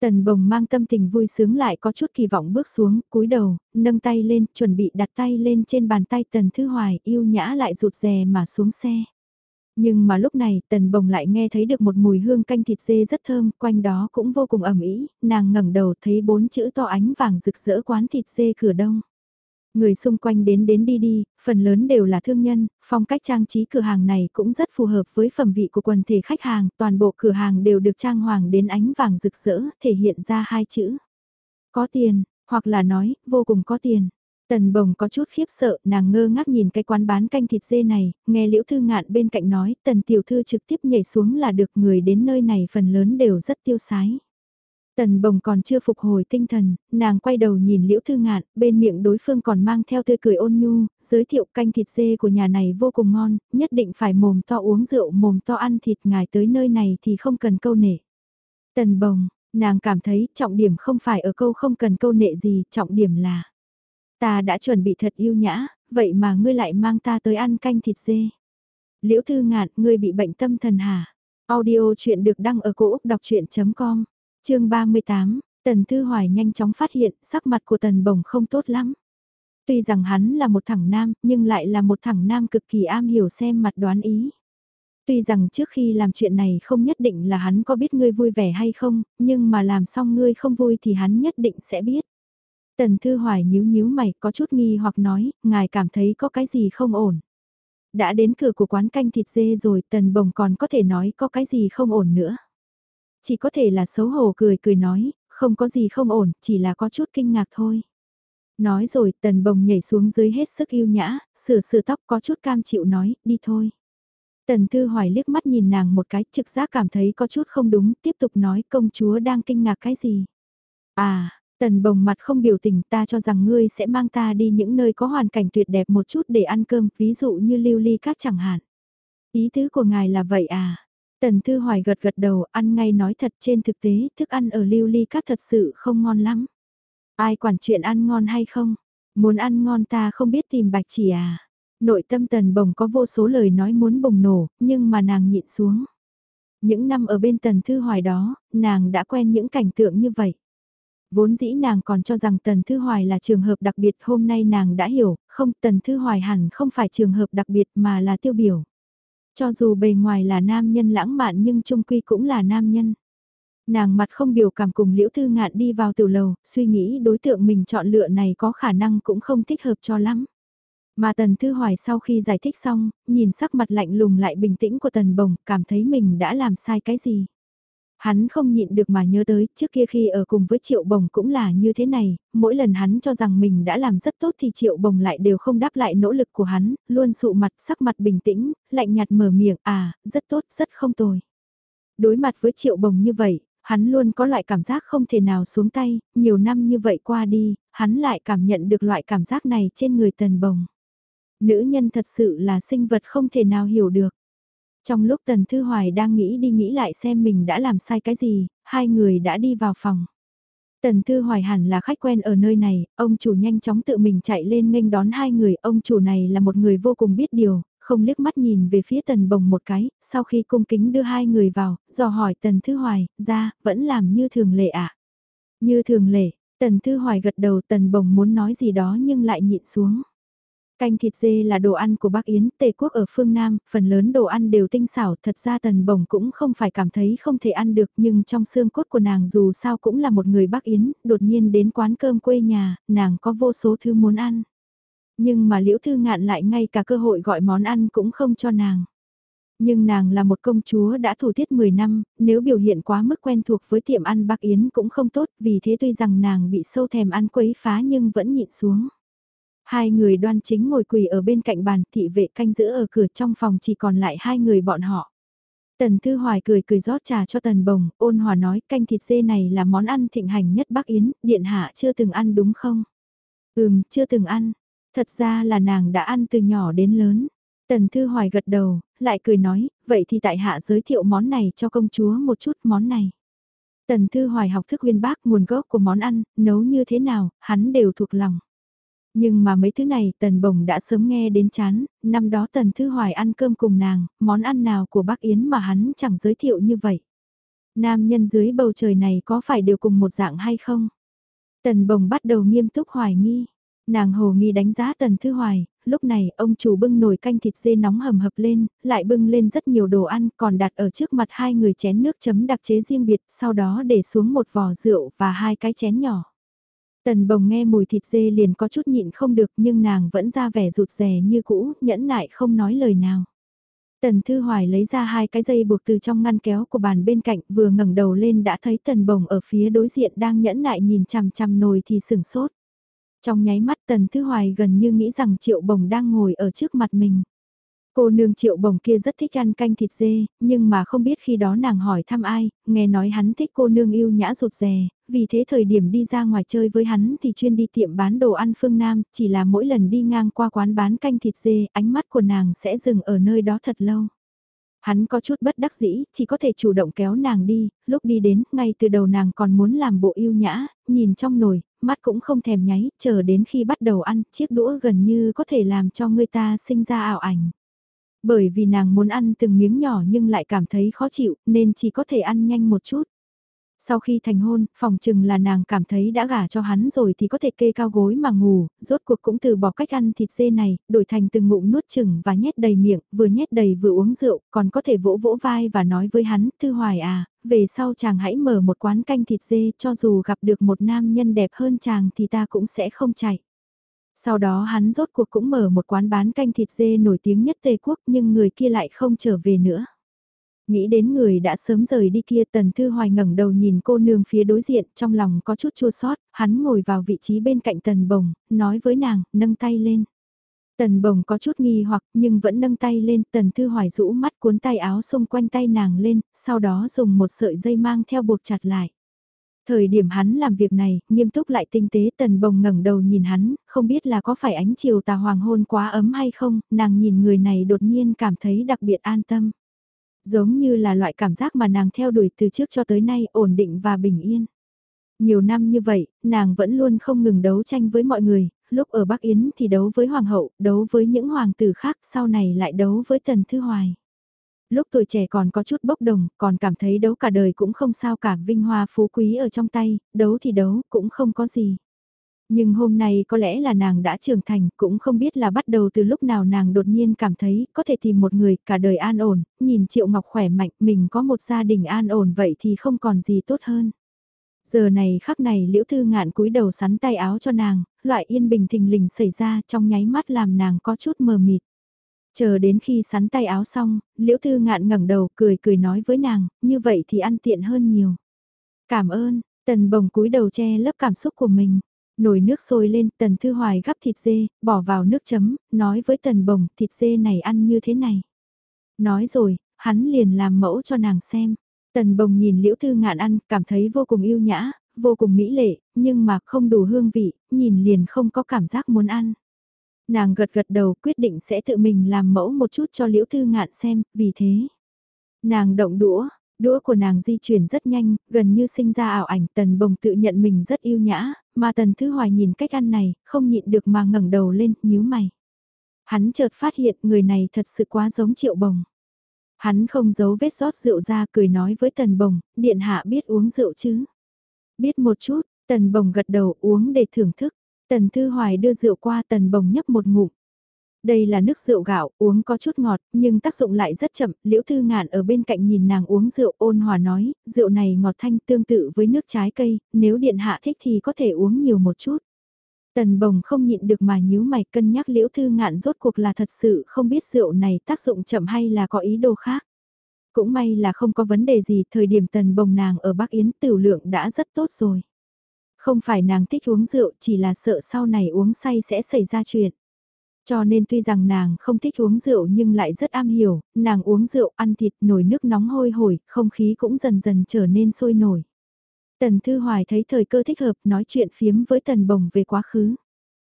Tần bồng mang tâm tình vui sướng lại có chút kỳ vọng bước xuống, cúi đầu, nâng tay lên, chuẩn bị đặt tay lên trên bàn tay tần thư hoài, yêu nhã lại rụt rè mà xuống xe. Nhưng mà lúc này, tần bồng lại nghe thấy được một mùi hương canh thịt dê rất thơm, quanh đó cũng vô cùng ẩm ý, nàng ngẩng đầu thấy bốn chữ to ánh vàng rực rỡ quán thịt dê cửa đông. Người xung quanh đến đến đi đi, phần lớn đều là thương nhân, phong cách trang trí cửa hàng này cũng rất phù hợp với phẩm vị của quần thể khách hàng, toàn bộ cửa hàng đều được trang hoàng đến ánh vàng rực rỡ, thể hiện ra hai chữ. Có tiền, hoặc là nói, vô cùng có tiền. Tần bồng có chút khiếp sợ, nàng ngơ ngác nhìn cái quán bán canh thịt dê này, nghe liễu thư ngạn bên cạnh nói, tần tiểu thư trực tiếp nhảy xuống là được người đến nơi này phần lớn đều rất tiêu sái. Tần bồng còn chưa phục hồi tinh thần, nàng quay đầu nhìn liễu thư ngạn, bên miệng đối phương còn mang theo tươi cười ôn nhu, giới thiệu canh thịt dê của nhà này vô cùng ngon, nhất định phải mồm to uống rượu mồm to ăn thịt ngài tới nơi này thì không cần câu nể. Tần bồng, nàng cảm thấy trọng điểm không phải ở câu không cần câu nệ gì, trọng điểm là ta đã chuẩn bị thật yêu nhã, vậy mà ngươi lại mang ta tới ăn canh thịt dê. Liễu thư ngạn, ngươi bị bệnh tâm thần hả? Audio chuyện được đăng ở cổ Úc đọc chuyện.com chương 38, Tần Thư Hoài nhanh chóng phát hiện sắc mặt của Tần Bồng không tốt lắm. Tuy rằng hắn là một thằng nam, nhưng lại là một thằng nam cực kỳ am hiểu xem mặt đoán ý. Tuy rằng trước khi làm chuyện này không nhất định là hắn có biết ngươi vui vẻ hay không, nhưng mà làm xong ngươi không vui thì hắn nhất định sẽ biết. Tần Thư Hoài nhíu nhíu mày có chút nghi hoặc nói, ngài cảm thấy có cái gì không ổn. Đã đến cửa của quán canh thịt dê rồi Tần Bồng còn có thể nói có cái gì không ổn nữa. Chỉ có thể là xấu hổ cười cười nói, không có gì không ổn, chỉ là có chút kinh ngạc thôi. Nói rồi tần bồng nhảy xuống dưới hết sức yêu nhã, sửa sửa tóc có chút cam chịu nói, đi thôi. Tần Thư Hoài liếc mắt nhìn nàng một cái trực giác cảm thấy có chút không đúng, tiếp tục nói công chúa đang kinh ngạc cái gì. À, Tần bồng mặt không biểu tình ta cho rằng ngươi sẽ mang ta đi những nơi có hoàn cảnh tuyệt đẹp một chút để ăn cơm, ví dụ như lưu ly các chẳng hạn. Ý tứ của ngài là vậy à? Tần Thư Hoài gật gật đầu, ăn ngay nói thật trên thực tế, thức ăn ở lưu ly các thật sự không ngon lắm. Ai quản chuyện ăn ngon hay không? Muốn ăn ngon ta không biết tìm bạch chỉ à? Nội tâm tần bồng có vô số lời nói muốn bùng nổ, nhưng mà nàng nhịn xuống. Những năm ở bên tần Thư Hoài đó, nàng đã quen những cảnh tượng như vậy. Vốn dĩ nàng còn cho rằng Tần Thư Hoài là trường hợp đặc biệt hôm nay nàng đã hiểu, không Tần Thư Hoài hẳn không phải trường hợp đặc biệt mà là tiêu biểu. Cho dù bề ngoài là nam nhân lãng mạn nhưng trung quy cũng là nam nhân. Nàng mặt không biểu cảm cùng Liễu Thư Ngạn đi vào tiểu lầu, suy nghĩ đối tượng mình chọn lựa này có khả năng cũng không thích hợp cho lắm. Mà Tần Thư Hoài sau khi giải thích xong, nhìn sắc mặt lạnh lùng lại bình tĩnh của Tần Bồng, cảm thấy mình đã làm sai cái gì. Hắn không nhịn được mà nhớ tới, trước kia khi ở cùng với Triệu Bồng cũng là như thế này, mỗi lần hắn cho rằng mình đã làm rất tốt thì Triệu Bồng lại đều không đáp lại nỗ lực của hắn, luôn sụ mặt, sắc mặt bình tĩnh, lạnh nhạt mở miệng, à, rất tốt, rất không tồi. Đối mặt với Triệu Bồng như vậy, hắn luôn có loại cảm giác không thể nào xuống tay, nhiều năm như vậy qua đi, hắn lại cảm nhận được loại cảm giác này trên người Tần Bồng. Nữ nhân thật sự là sinh vật không thể nào hiểu được. Trong lúc Tần Thư Hoài đang nghĩ đi nghĩ lại xem mình đã làm sai cái gì, hai người đã đi vào phòng. Tần Thư Hoài hẳn là khách quen ở nơi này, ông chủ nhanh chóng tự mình chạy lên nghênh đón hai người, ông chủ này là một người vô cùng biết điều, không liếc mắt nhìn về phía Tần Bồng một cái, sau khi cung kính đưa hai người vào, dò hỏi Tần Thư Hoài, ra, vẫn làm như thường lệ ạ. À? Như thường lệ, Tần Thư Hoài gật đầu Tần Bồng muốn nói gì đó nhưng lại nhịn xuống. Canh thịt dê là đồ ăn của Bắc Yến, Tề quốc ở phương Nam, phần lớn đồ ăn đều tinh xảo, thật ra tần bồng cũng không phải cảm thấy không thể ăn được nhưng trong xương cốt của nàng dù sao cũng là một người Bắc Yến, đột nhiên đến quán cơm quê nhà, nàng có vô số thứ muốn ăn. Nhưng mà liễu thư ngạn lại ngay cả cơ hội gọi món ăn cũng không cho nàng. Nhưng nàng là một công chúa đã thủ tiết 10 năm, nếu biểu hiện quá mức quen thuộc với tiệm ăn Bắc Yến cũng không tốt, vì thế tuy rằng nàng bị sâu thèm ăn quấy phá nhưng vẫn nhịn xuống. Hai người đoan chính ngồi quỳ ở bên cạnh bàn, thị vệ canh giữ ở cửa trong phòng chỉ còn lại hai người bọn họ. Tần Thư Hoài cười cười rót trà cho Tần Bồng, ôn hòa nói canh thịt dê này là món ăn thịnh hành nhất Bắc Yến, Điện Hạ chưa từng ăn đúng không? Ừm, chưa từng ăn. Thật ra là nàng đã ăn từ nhỏ đến lớn. Tần Thư Hoài gật đầu, lại cười nói, vậy thì tại hạ giới thiệu món này cho công chúa một chút món này. Tần Thư Hoài học thức uyên bác nguồn gốc của món ăn, nấu như thế nào, hắn đều thuộc lòng. Nhưng mà mấy thứ này Tần Bồng đã sớm nghe đến chán, năm đó Tần Thư Hoài ăn cơm cùng nàng, món ăn nào của bác Yến mà hắn chẳng giới thiệu như vậy. Nam nhân dưới bầu trời này có phải đều cùng một dạng hay không? Tần Bồng bắt đầu nghiêm túc hoài nghi. Nàng hồ nghi đánh giá Tần Thư Hoài, lúc này ông chủ bưng nồi canh thịt dê nóng hầm hập lên, lại bưng lên rất nhiều đồ ăn còn đặt ở trước mặt hai người chén nước chấm đặc chế riêng biệt, sau đó để xuống một vò rượu và hai cái chén nhỏ. Tần bồng nghe mùi thịt dê liền có chút nhịn không được nhưng nàng vẫn ra vẻ rụt rè như cũ, nhẫn nại không nói lời nào. Tần Thư Hoài lấy ra hai cái dây buộc từ trong ngăn kéo của bàn bên cạnh vừa ngẩng đầu lên đã thấy tần bồng ở phía đối diện đang nhẫn nại nhìn chằm chằm nồi thì sửng sốt. Trong nháy mắt Tần Thư Hoài gần như nghĩ rằng Triệu Bồng đang ngồi ở trước mặt mình. Cô nương triệu bồng kia rất thích ăn canh thịt dê, nhưng mà không biết khi đó nàng hỏi thăm ai, nghe nói hắn thích cô nương yêu nhã rụt rè, vì thế thời điểm đi ra ngoài chơi với hắn thì chuyên đi tiệm bán đồ ăn phương Nam, chỉ là mỗi lần đi ngang qua quán bán canh thịt dê, ánh mắt của nàng sẽ dừng ở nơi đó thật lâu. Hắn có chút bất đắc dĩ, chỉ có thể chủ động kéo nàng đi, lúc đi đến, ngay từ đầu nàng còn muốn làm bộ yêu nhã, nhìn trong nồi, mắt cũng không thèm nháy, chờ đến khi bắt đầu ăn, chiếc đũa gần như có thể làm cho người ta sinh ra ảo ảnh. Bởi vì nàng muốn ăn từng miếng nhỏ nhưng lại cảm thấy khó chịu nên chỉ có thể ăn nhanh một chút. Sau khi thành hôn, phòng chừng là nàng cảm thấy đã gả cho hắn rồi thì có thể kê cao gối mà ngủ, rốt cuộc cũng từ bỏ cách ăn thịt dê này, đổi thành từng ngụm nuốt chừng và nhét đầy miệng, vừa nhét đầy vừa uống rượu, còn có thể vỗ vỗ vai và nói với hắn, Thư Hoài à, về sau chàng hãy mở một quán canh thịt dê cho dù gặp được một nam nhân đẹp hơn chàng thì ta cũng sẽ không chạy. Sau đó hắn rốt cuộc cũng mở một quán bán canh thịt dê nổi tiếng nhất Tây Quốc nhưng người kia lại không trở về nữa. Nghĩ đến người đã sớm rời đi kia Tần Thư Hoài ngẩng đầu nhìn cô nương phía đối diện trong lòng có chút chua sót, hắn ngồi vào vị trí bên cạnh Tần Bồng, nói với nàng, nâng tay lên. Tần Bồng có chút nghi hoặc nhưng vẫn nâng tay lên, Tần Thư Hoài rũ mắt cuốn tay áo xung quanh tay nàng lên, sau đó dùng một sợi dây mang theo buộc chặt lại. Thời điểm hắn làm việc này, nghiêm túc lại tinh tế tần bồng ngẩng đầu nhìn hắn, không biết là có phải ánh chiều tà hoàng hôn quá ấm hay không, nàng nhìn người này đột nhiên cảm thấy đặc biệt an tâm. Giống như là loại cảm giác mà nàng theo đuổi từ trước cho tới nay ổn định và bình yên. Nhiều năm như vậy, nàng vẫn luôn không ngừng đấu tranh với mọi người, lúc ở Bắc Yến thì đấu với Hoàng hậu, đấu với những hoàng tử khác, sau này lại đấu với Tần Thư Hoài. Lúc tuổi trẻ còn có chút bốc đồng, còn cảm thấy đấu cả đời cũng không sao cả, vinh hoa phú quý ở trong tay, đấu thì đấu, cũng không có gì. Nhưng hôm nay có lẽ là nàng đã trưởng thành, cũng không biết là bắt đầu từ lúc nào nàng đột nhiên cảm thấy có thể tìm một người cả đời an ổn, nhìn Triệu Ngọc khỏe mạnh, mình có một gia đình an ổn vậy thì không còn gì tốt hơn. Giờ này khắc này liễu thư ngạn cúi đầu sắn tay áo cho nàng, loại yên bình thình lình xảy ra trong nháy mắt làm nàng có chút mờ mịt. Chờ đến khi sắn tay áo xong, Liễu Thư Ngạn ngẩng đầu cười cười nói với nàng, như vậy thì ăn tiện hơn nhiều. Cảm ơn, Tần Bồng cúi đầu che lớp cảm xúc của mình. Nồi nước sôi lên, Tần Thư Hoài gắp thịt dê, bỏ vào nước chấm, nói với Tần Bồng, thịt dê này ăn như thế này. Nói rồi, hắn liền làm mẫu cho nàng xem. Tần Bồng nhìn Liễu Thư Ngạn ăn, cảm thấy vô cùng yêu nhã, vô cùng mỹ lệ, nhưng mà không đủ hương vị, nhìn liền không có cảm giác muốn ăn. Nàng gật gật đầu quyết định sẽ tự mình làm mẫu một chút cho Liễu Thư Ngạn xem, vì thế. Nàng động đũa, đũa của nàng di chuyển rất nhanh, gần như sinh ra ảo ảnh tần bồng tự nhận mình rất yêu nhã, mà tần thứ hoài nhìn cách ăn này, không nhịn được mà ngẩng đầu lên, nhíu mày. Hắn chợt phát hiện người này thật sự quá giống triệu bồng. Hắn không giấu vết rót rượu ra cười nói với tần bồng, điện hạ biết uống rượu chứ. Biết một chút, tần bồng gật đầu uống để thưởng thức. Tần Thư Hoài đưa rượu qua tần bồng nhấp một ngụm. Đây là nước rượu gạo, uống có chút ngọt, nhưng tác dụng lại rất chậm, liễu thư ngạn ở bên cạnh nhìn nàng uống rượu ôn hòa nói, rượu này ngọt thanh tương tự với nước trái cây, nếu điện hạ thích thì có thể uống nhiều một chút. Tần bồng không nhịn được mà nhíu mày cân nhắc liễu thư ngạn rốt cuộc là thật sự không biết rượu này tác dụng chậm hay là có ý đồ khác. Cũng may là không có vấn đề gì, thời điểm tần bồng nàng ở Bắc Yến tiểu lượng đã rất tốt rồi. Không phải nàng thích uống rượu, chỉ là sợ sau này uống say sẽ xảy ra chuyện. Cho nên tuy rằng nàng không thích uống rượu nhưng lại rất am hiểu, nàng uống rượu, ăn thịt, nồi nước nóng hôi hổi, không khí cũng dần dần trở nên sôi nổi. Tần Thư Hoài thấy thời cơ thích hợp nói chuyện phiếm với Tần Bồng về quá khứ.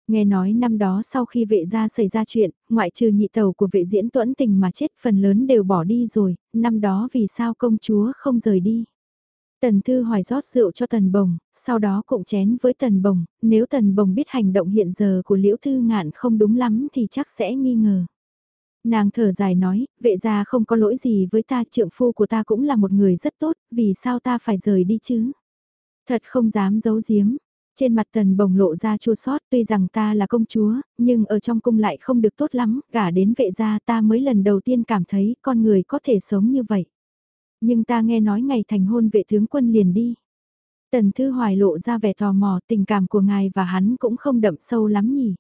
Nghe nói năm đó sau khi vệ gia xảy ra chuyện, ngoại trừ nhị tàu của vệ diễn tuẫn tình mà chết phần lớn đều bỏ đi rồi, năm đó vì sao công chúa không rời đi. Tần Thư Hoài rót rượu cho Tần Bồng, sau đó cũng chén với Tần Bồng, nếu Tần Bồng biết hành động hiện giờ của Liễu Thư Ngạn không đúng lắm thì chắc sẽ nghi ngờ. Nàng thở dài nói, vệ gia không có lỗi gì với ta, trượng phu của ta cũng là một người rất tốt, vì sao ta phải rời đi chứ? Thật không dám giấu giếm. Trên mặt tần bồng lộ ra chua sót tuy rằng ta là công chúa, nhưng ở trong cung lại không được tốt lắm, cả đến vệ gia ta mới lần đầu tiên cảm thấy con người có thể sống như vậy. Nhưng ta nghe nói ngày thành hôn vệ tướng quân liền đi. Tần Thư Hoài lộ ra vẻ tò mò tình cảm của ngài và hắn cũng không đậm sâu lắm nhỉ.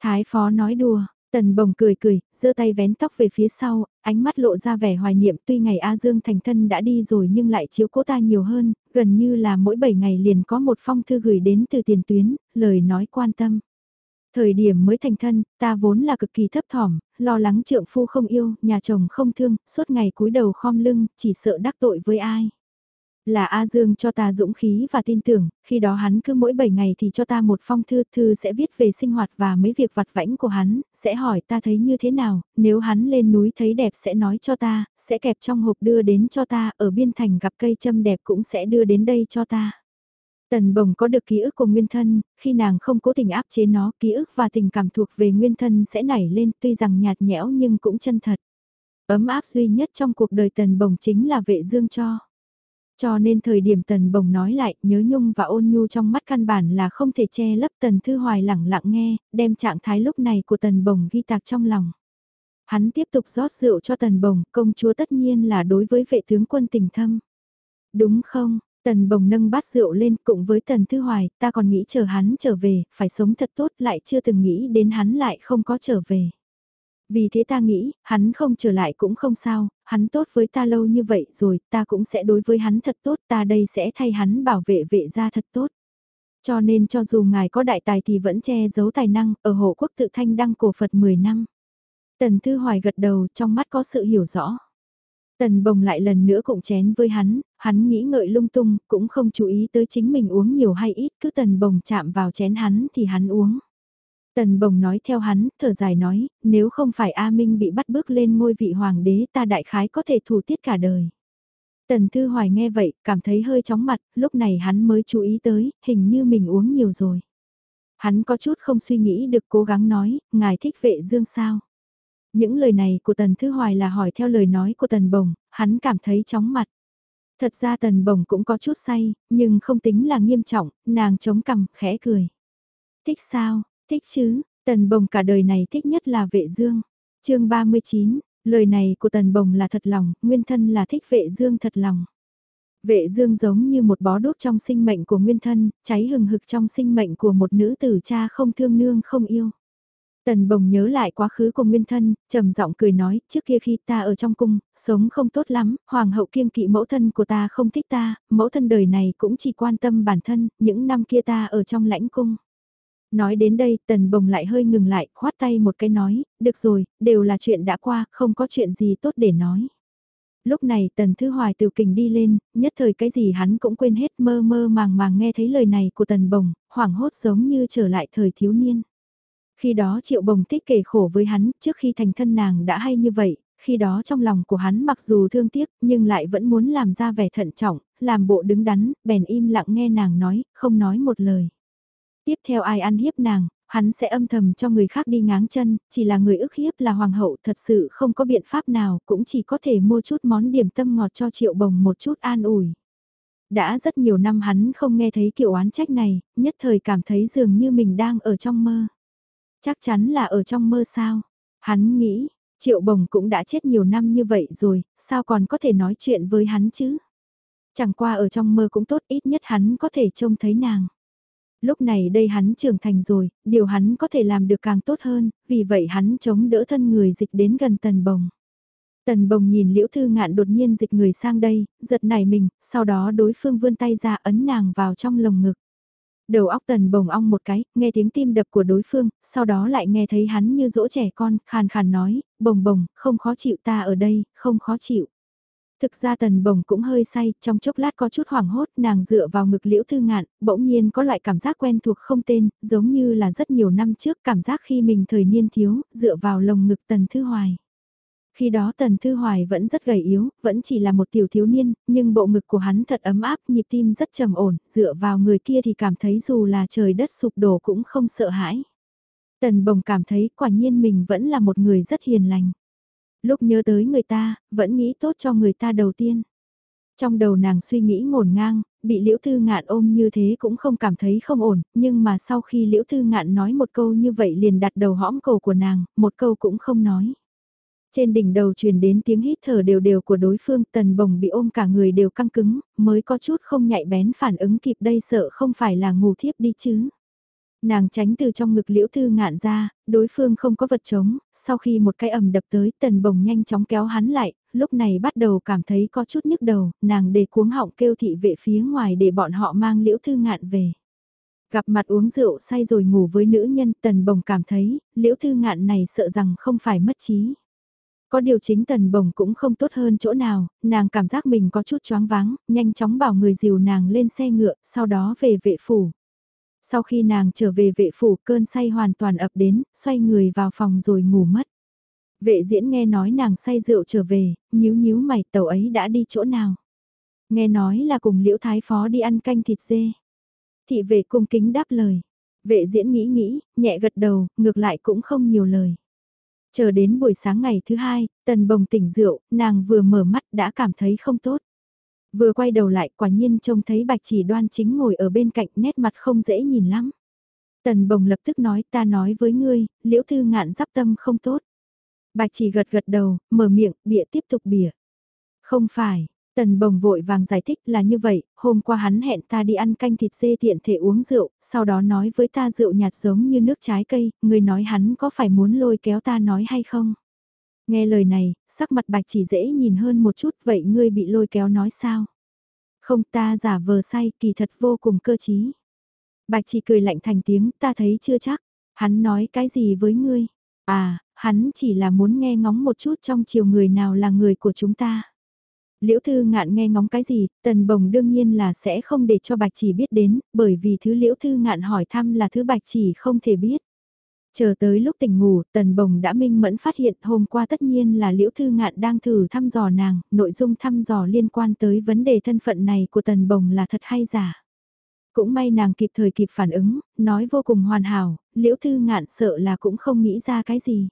Thái phó nói đùa, Tần bồng cười cười, giơ tay vén tóc về phía sau, ánh mắt lộ ra vẻ hoài niệm tuy ngày A Dương thành thân đã đi rồi nhưng lại chiếu cố ta nhiều hơn, gần như là mỗi 7 ngày liền có một phong thư gửi đến từ tiền tuyến, lời nói quan tâm. Thời điểm mới thành thân, ta vốn là cực kỳ thấp thỏm, lo lắng trượng phu không yêu, nhà chồng không thương, suốt ngày cúi đầu khom lưng, chỉ sợ đắc tội với ai. Là A Dương cho ta dũng khí và tin tưởng, khi đó hắn cứ mỗi 7 ngày thì cho ta một phong thư, thư sẽ viết về sinh hoạt và mấy việc vặt vãnh của hắn, sẽ hỏi ta thấy như thế nào, nếu hắn lên núi thấy đẹp sẽ nói cho ta, sẽ kẹp trong hộp đưa đến cho ta, ở biên thành gặp cây châm đẹp cũng sẽ đưa đến đây cho ta. Tần bồng có được ký ức của nguyên thân, khi nàng không cố tình áp chế nó, ký ức và tình cảm thuộc về nguyên thân sẽ nảy lên tuy rằng nhạt nhẽo nhưng cũng chân thật. Ấm áp duy nhất trong cuộc đời tần bồng chính là vệ dương cho. Cho nên thời điểm Tần Bồng nói lại, nhớ nhung và ôn nhu trong mắt căn bản là không thể che lấp Tần Thư Hoài lẳng lặng nghe, đem trạng thái lúc này của Tần Bồng ghi tạc trong lòng. Hắn tiếp tục rót rượu cho Tần Bồng, công chúa tất nhiên là đối với vệ tướng quân tình thâm. Đúng không, Tần Bồng nâng bát rượu lên cùng với Tần Thư Hoài, ta còn nghĩ chờ hắn trở về, phải sống thật tốt lại chưa từng nghĩ đến hắn lại không có trở về. Vì thế ta nghĩ, hắn không trở lại cũng không sao, hắn tốt với ta lâu như vậy rồi, ta cũng sẽ đối với hắn thật tốt, ta đây sẽ thay hắn bảo vệ vệ gia thật tốt. Cho nên cho dù ngài có đại tài thì vẫn che giấu tài năng, ở hộ quốc tự thanh đăng cổ Phật 10 năm. Tần Thư Hoài gật đầu, trong mắt có sự hiểu rõ. Tần bồng lại lần nữa cũng chén với hắn, hắn nghĩ ngợi lung tung, cũng không chú ý tới chính mình uống nhiều hay ít, cứ tần bồng chạm vào chén hắn thì hắn uống. Tần bồng nói theo hắn, thở dài nói, nếu không phải A Minh bị bắt bước lên ngôi vị hoàng đế ta đại khái có thể thủ tiết cả đời. Tần Thư Hoài nghe vậy, cảm thấy hơi chóng mặt, lúc này hắn mới chú ý tới, hình như mình uống nhiều rồi. Hắn có chút không suy nghĩ được cố gắng nói, ngài thích vệ dương sao. Những lời này của Tần Thư Hoài là hỏi theo lời nói của Tần Bồng, hắn cảm thấy chóng mặt. Thật ra Tần Bồng cũng có chút say, nhưng không tính là nghiêm trọng, nàng chống cằm, khẽ cười. Thích sao, Thích chứ, Tần Bồng cả đời này thích nhất là vệ dương. chương 39, lời này của Tần Bồng là thật lòng, nguyên thân là thích vệ dương thật lòng. Vệ dương giống như một bó đốt trong sinh mệnh của nguyên thân, cháy hừng hực trong sinh mệnh của một nữ tử cha không thương nương không yêu. Tần bồng nhớ lại quá khứ của nguyên thân, trầm giọng cười nói, trước kia khi ta ở trong cung, sống không tốt lắm, hoàng hậu kiêng kỵ mẫu thân của ta không thích ta, mẫu thân đời này cũng chỉ quan tâm bản thân, những năm kia ta ở trong lãnh cung. Nói đến đây, tần bồng lại hơi ngừng lại, khoát tay một cái nói, được rồi, đều là chuyện đã qua, không có chuyện gì tốt để nói. Lúc này tần thư hoài từ kình đi lên, nhất thời cái gì hắn cũng quên hết mơ mơ màng màng nghe thấy lời này của tần bồng, hoảng hốt giống như trở lại thời thiếu niên. Khi đó triệu bồng Tích kể khổ với hắn, trước khi thành thân nàng đã hay như vậy, khi đó trong lòng của hắn mặc dù thương tiếc nhưng lại vẫn muốn làm ra vẻ thận trọng, làm bộ đứng đắn, bèn im lặng nghe nàng nói, không nói một lời. Tiếp theo ai ăn hiếp nàng, hắn sẽ âm thầm cho người khác đi ngáng chân, chỉ là người ức hiếp là hoàng hậu thật sự không có biện pháp nào, cũng chỉ có thể mua chút món điểm tâm ngọt cho triệu bồng một chút an ủi. Đã rất nhiều năm hắn không nghe thấy kiểu oán trách này, nhất thời cảm thấy dường như mình đang ở trong mơ. Chắc chắn là ở trong mơ sao. Hắn nghĩ, triệu bồng cũng đã chết nhiều năm như vậy rồi, sao còn có thể nói chuyện với hắn chứ? Chẳng qua ở trong mơ cũng tốt ít nhất hắn có thể trông thấy nàng. Lúc này đây hắn trưởng thành rồi, điều hắn có thể làm được càng tốt hơn, vì vậy hắn chống đỡ thân người dịch đến gần tần bồng. Tần bồng nhìn liễu thư ngạn đột nhiên dịch người sang đây, giật nảy mình, sau đó đối phương vươn tay ra ấn nàng vào trong lồng ngực. Đầu óc tần bồng ong một cái, nghe tiếng tim đập của đối phương, sau đó lại nghe thấy hắn như dỗ trẻ con, khàn khàn nói, bồng bồng, không khó chịu ta ở đây, không khó chịu. Thực ra tần bồng cũng hơi say, trong chốc lát có chút hoảng hốt, nàng dựa vào ngực liễu thư ngạn, bỗng nhiên có loại cảm giác quen thuộc không tên, giống như là rất nhiều năm trước cảm giác khi mình thời niên thiếu, dựa vào lồng ngực tần thư hoài. Khi đó Tần Thư Hoài vẫn rất gầy yếu, vẫn chỉ là một tiểu thiếu niên, nhưng bộ ngực của hắn thật ấm áp, nhịp tim rất trầm ổn, dựa vào người kia thì cảm thấy dù là trời đất sụp đổ cũng không sợ hãi. Tần Bồng cảm thấy quả nhiên mình vẫn là một người rất hiền lành. Lúc nhớ tới người ta, vẫn nghĩ tốt cho người ta đầu tiên. Trong đầu nàng suy nghĩ ngổn ngang, bị Liễu Thư Ngạn ôm như thế cũng không cảm thấy không ổn, nhưng mà sau khi Liễu Thư Ngạn nói một câu như vậy liền đặt đầu hõm cổ của nàng, một câu cũng không nói. Trên đỉnh đầu truyền đến tiếng hít thở đều đều của đối phương tần bồng bị ôm cả người đều căng cứng, mới có chút không nhạy bén phản ứng kịp đây sợ không phải là ngủ thiếp đi chứ. Nàng tránh từ trong ngực liễu thư ngạn ra, đối phương không có vật chống, sau khi một cái ầm đập tới tần bồng nhanh chóng kéo hắn lại, lúc này bắt đầu cảm thấy có chút nhức đầu, nàng để cuống họng kêu thị vệ phía ngoài để bọn họ mang liễu thư ngạn về. Gặp mặt uống rượu say rồi ngủ với nữ nhân tần bồng cảm thấy, liễu thư ngạn này sợ rằng không phải mất trí. Có điều chính tần bồng cũng không tốt hơn chỗ nào, nàng cảm giác mình có chút choáng váng, nhanh chóng bảo người dìu nàng lên xe ngựa, sau đó về vệ phủ. Sau khi nàng trở về vệ phủ cơn say hoàn toàn ập đến, xoay người vào phòng rồi ngủ mất. Vệ diễn nghe nói nàng say rượu trở về, nhíu nhíu mày tàu ấy đã đi chỗ nào. Nghe nói là cùng liễu thái phó đi ăn canh thịt dê. Thị vệ cung kính đáp lời. Vệ diễn nghĩ nghĩ, nhẹ gật đầu, ngược lại cũng không nhiều lời. Chờ đến buổi sáng ngày thứ hai, tần bồng tỉnh rượu, nàng vừa mở mắt đã cảm thấy không tốt. Vừa quay đầu lại quả nhiên trông thấy bạch chỉ đoan chính ngồi ở bên cạnh nét mặt không dễ nhìn lắm. Tần bồng lập tức nói ta nói với ngươi, liễu thư ngạn giáp tâm không tốt. Bạch chỉ gật gật đầu, mở miệng, bịa tiếp tục bịa. Không phải, Tần bồng vội vàng giải thích là như vậy, hôm qua hắn hẹn ta đi ăn canh thịt dê tiện thể uống rượu, sau đó nói với ta rượu nhạt giống như nước trái cây, người nói hắn có phải muốn lôi kéo ta nói hay không? Nghe lời này, sắc mặt bạch chỉ dễ nhìn hơn một chút, vậy ngươi bị lôi kéo nói sao? Không ta giả vờ say, kỳ thật vô cùng cơ trí. Bạch chỉ cười lạnh thành tiếng, ta thấy chưa chắc, hắn nói cái gì với ngươi? À, hắn chỉ là muốn nghe ngóng một chút trong chiều người nào là người của chúng ta. Liễu Thư Ngạn nghe ngóng cái gì, Tần Bồng đương nhiên là sẽ không để cho Bạch Chỉ biết đến, bởi vì thứ Liễu Thư Ngạn hỏi thăm là thứ Bạch Chỉ không thể biết. Chờ tới lúc tỉnh ngủ, Tần Bồng đã minh mẫn phát hiện hôm qua tất nhiên là Liễu Thư Ngạn đang thử thăm dò nàng, nội dung thăm dò liên quan tới vấn đề thân phận này của Tần Bồng là thật hay giả. Cũng may nàng kịp thời kịp phản ứng, nói vô cùng hoàn hảo, Liễu Thư Ngạn sợ là cũng không nghĩ ra cái gì.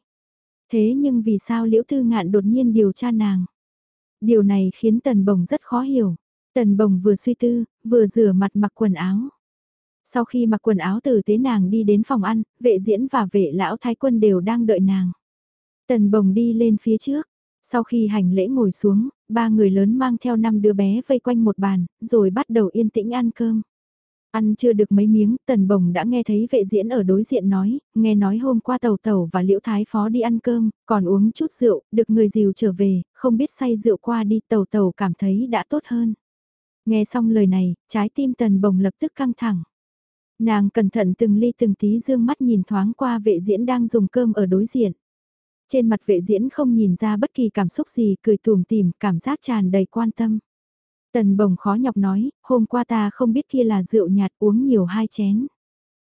Thế nhưng vì sao Liễu Thư Ngạn đột nhiên điều tra nàng? Điều này khiến Tần Bồng rất khó hiểu. Tần Bồng vừa suy tư, vừa rửa mặt mặc quần áo. Sau khi mặc quần áo từ tế nàng đi đến phòng ăn, vệ diễn và vệ lão thái quân đều đang đợi nàng. Tần Bồng đi lên phía trước. Sau khi hành lễ ngồi xuống, ba người lớn mang theo năm đứa bé vây quanh một bàn, rồi bắt đầu yên tĩnh ăn cơm. Ăn chưa được mấy miếng, tần bồng đã nghe thấy vệ diễn ở đối diện nói, nghe nói hôm qua tàu tàu và liễu thái phó đi ăn cơm, còn uống chút rượu, được người dìu trở về, không biết say rượu qua đi tàu tàu cảm thấy đã tốt hơn. Nghe xong lời này, trái tim tần bồng lập tức căng thẳng. Nàng cẩn thận từng ly từng tí dương mắt nhìn thoáng qua vệ diễn đang dùng cơm ở đối diện. Trên mặt vệ diễn không nhìn ra bất kỳ cảm xúc gì, cười tùm tìm, cảm giác tràn đầy quan tâm. Tần bồng khó nhọc nói, hôm qua ta không biết kia là rượu nhạt uống nhiều hai chén.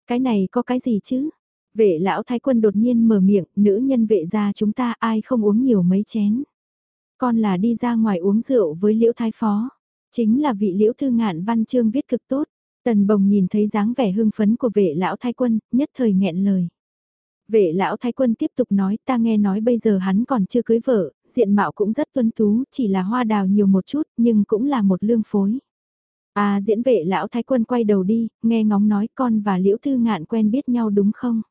Cái này có cái gì chứ? Vệ lão thái quân đột nhiên mở miệng, nữ nhân vệ gia chúng ta ai không uống nhiều mấy chén. Con là đi ra ngoài uống rượu với liễu thái phó. Chính là vị liễu thư ngạn văn chương viết cực tốt. Tần bồng nhìn thấy dáng vẻ hưng phấn của vệ lão thái quân, nhất thời nghẹn lời. Vệ lão thái quân tiếp tục nói ta nghe nói bây giờ hắn còn chưa cưới vợ, diện mạo cũng rất tuân tú, chỉ là hoa đào nhiều một chút nhưng cũng là một lương phối. À diễn vệ lão thái quân quay đầu đi, nghe ngóng nói con và liễu thư ngạn quen biết nhau đúng không?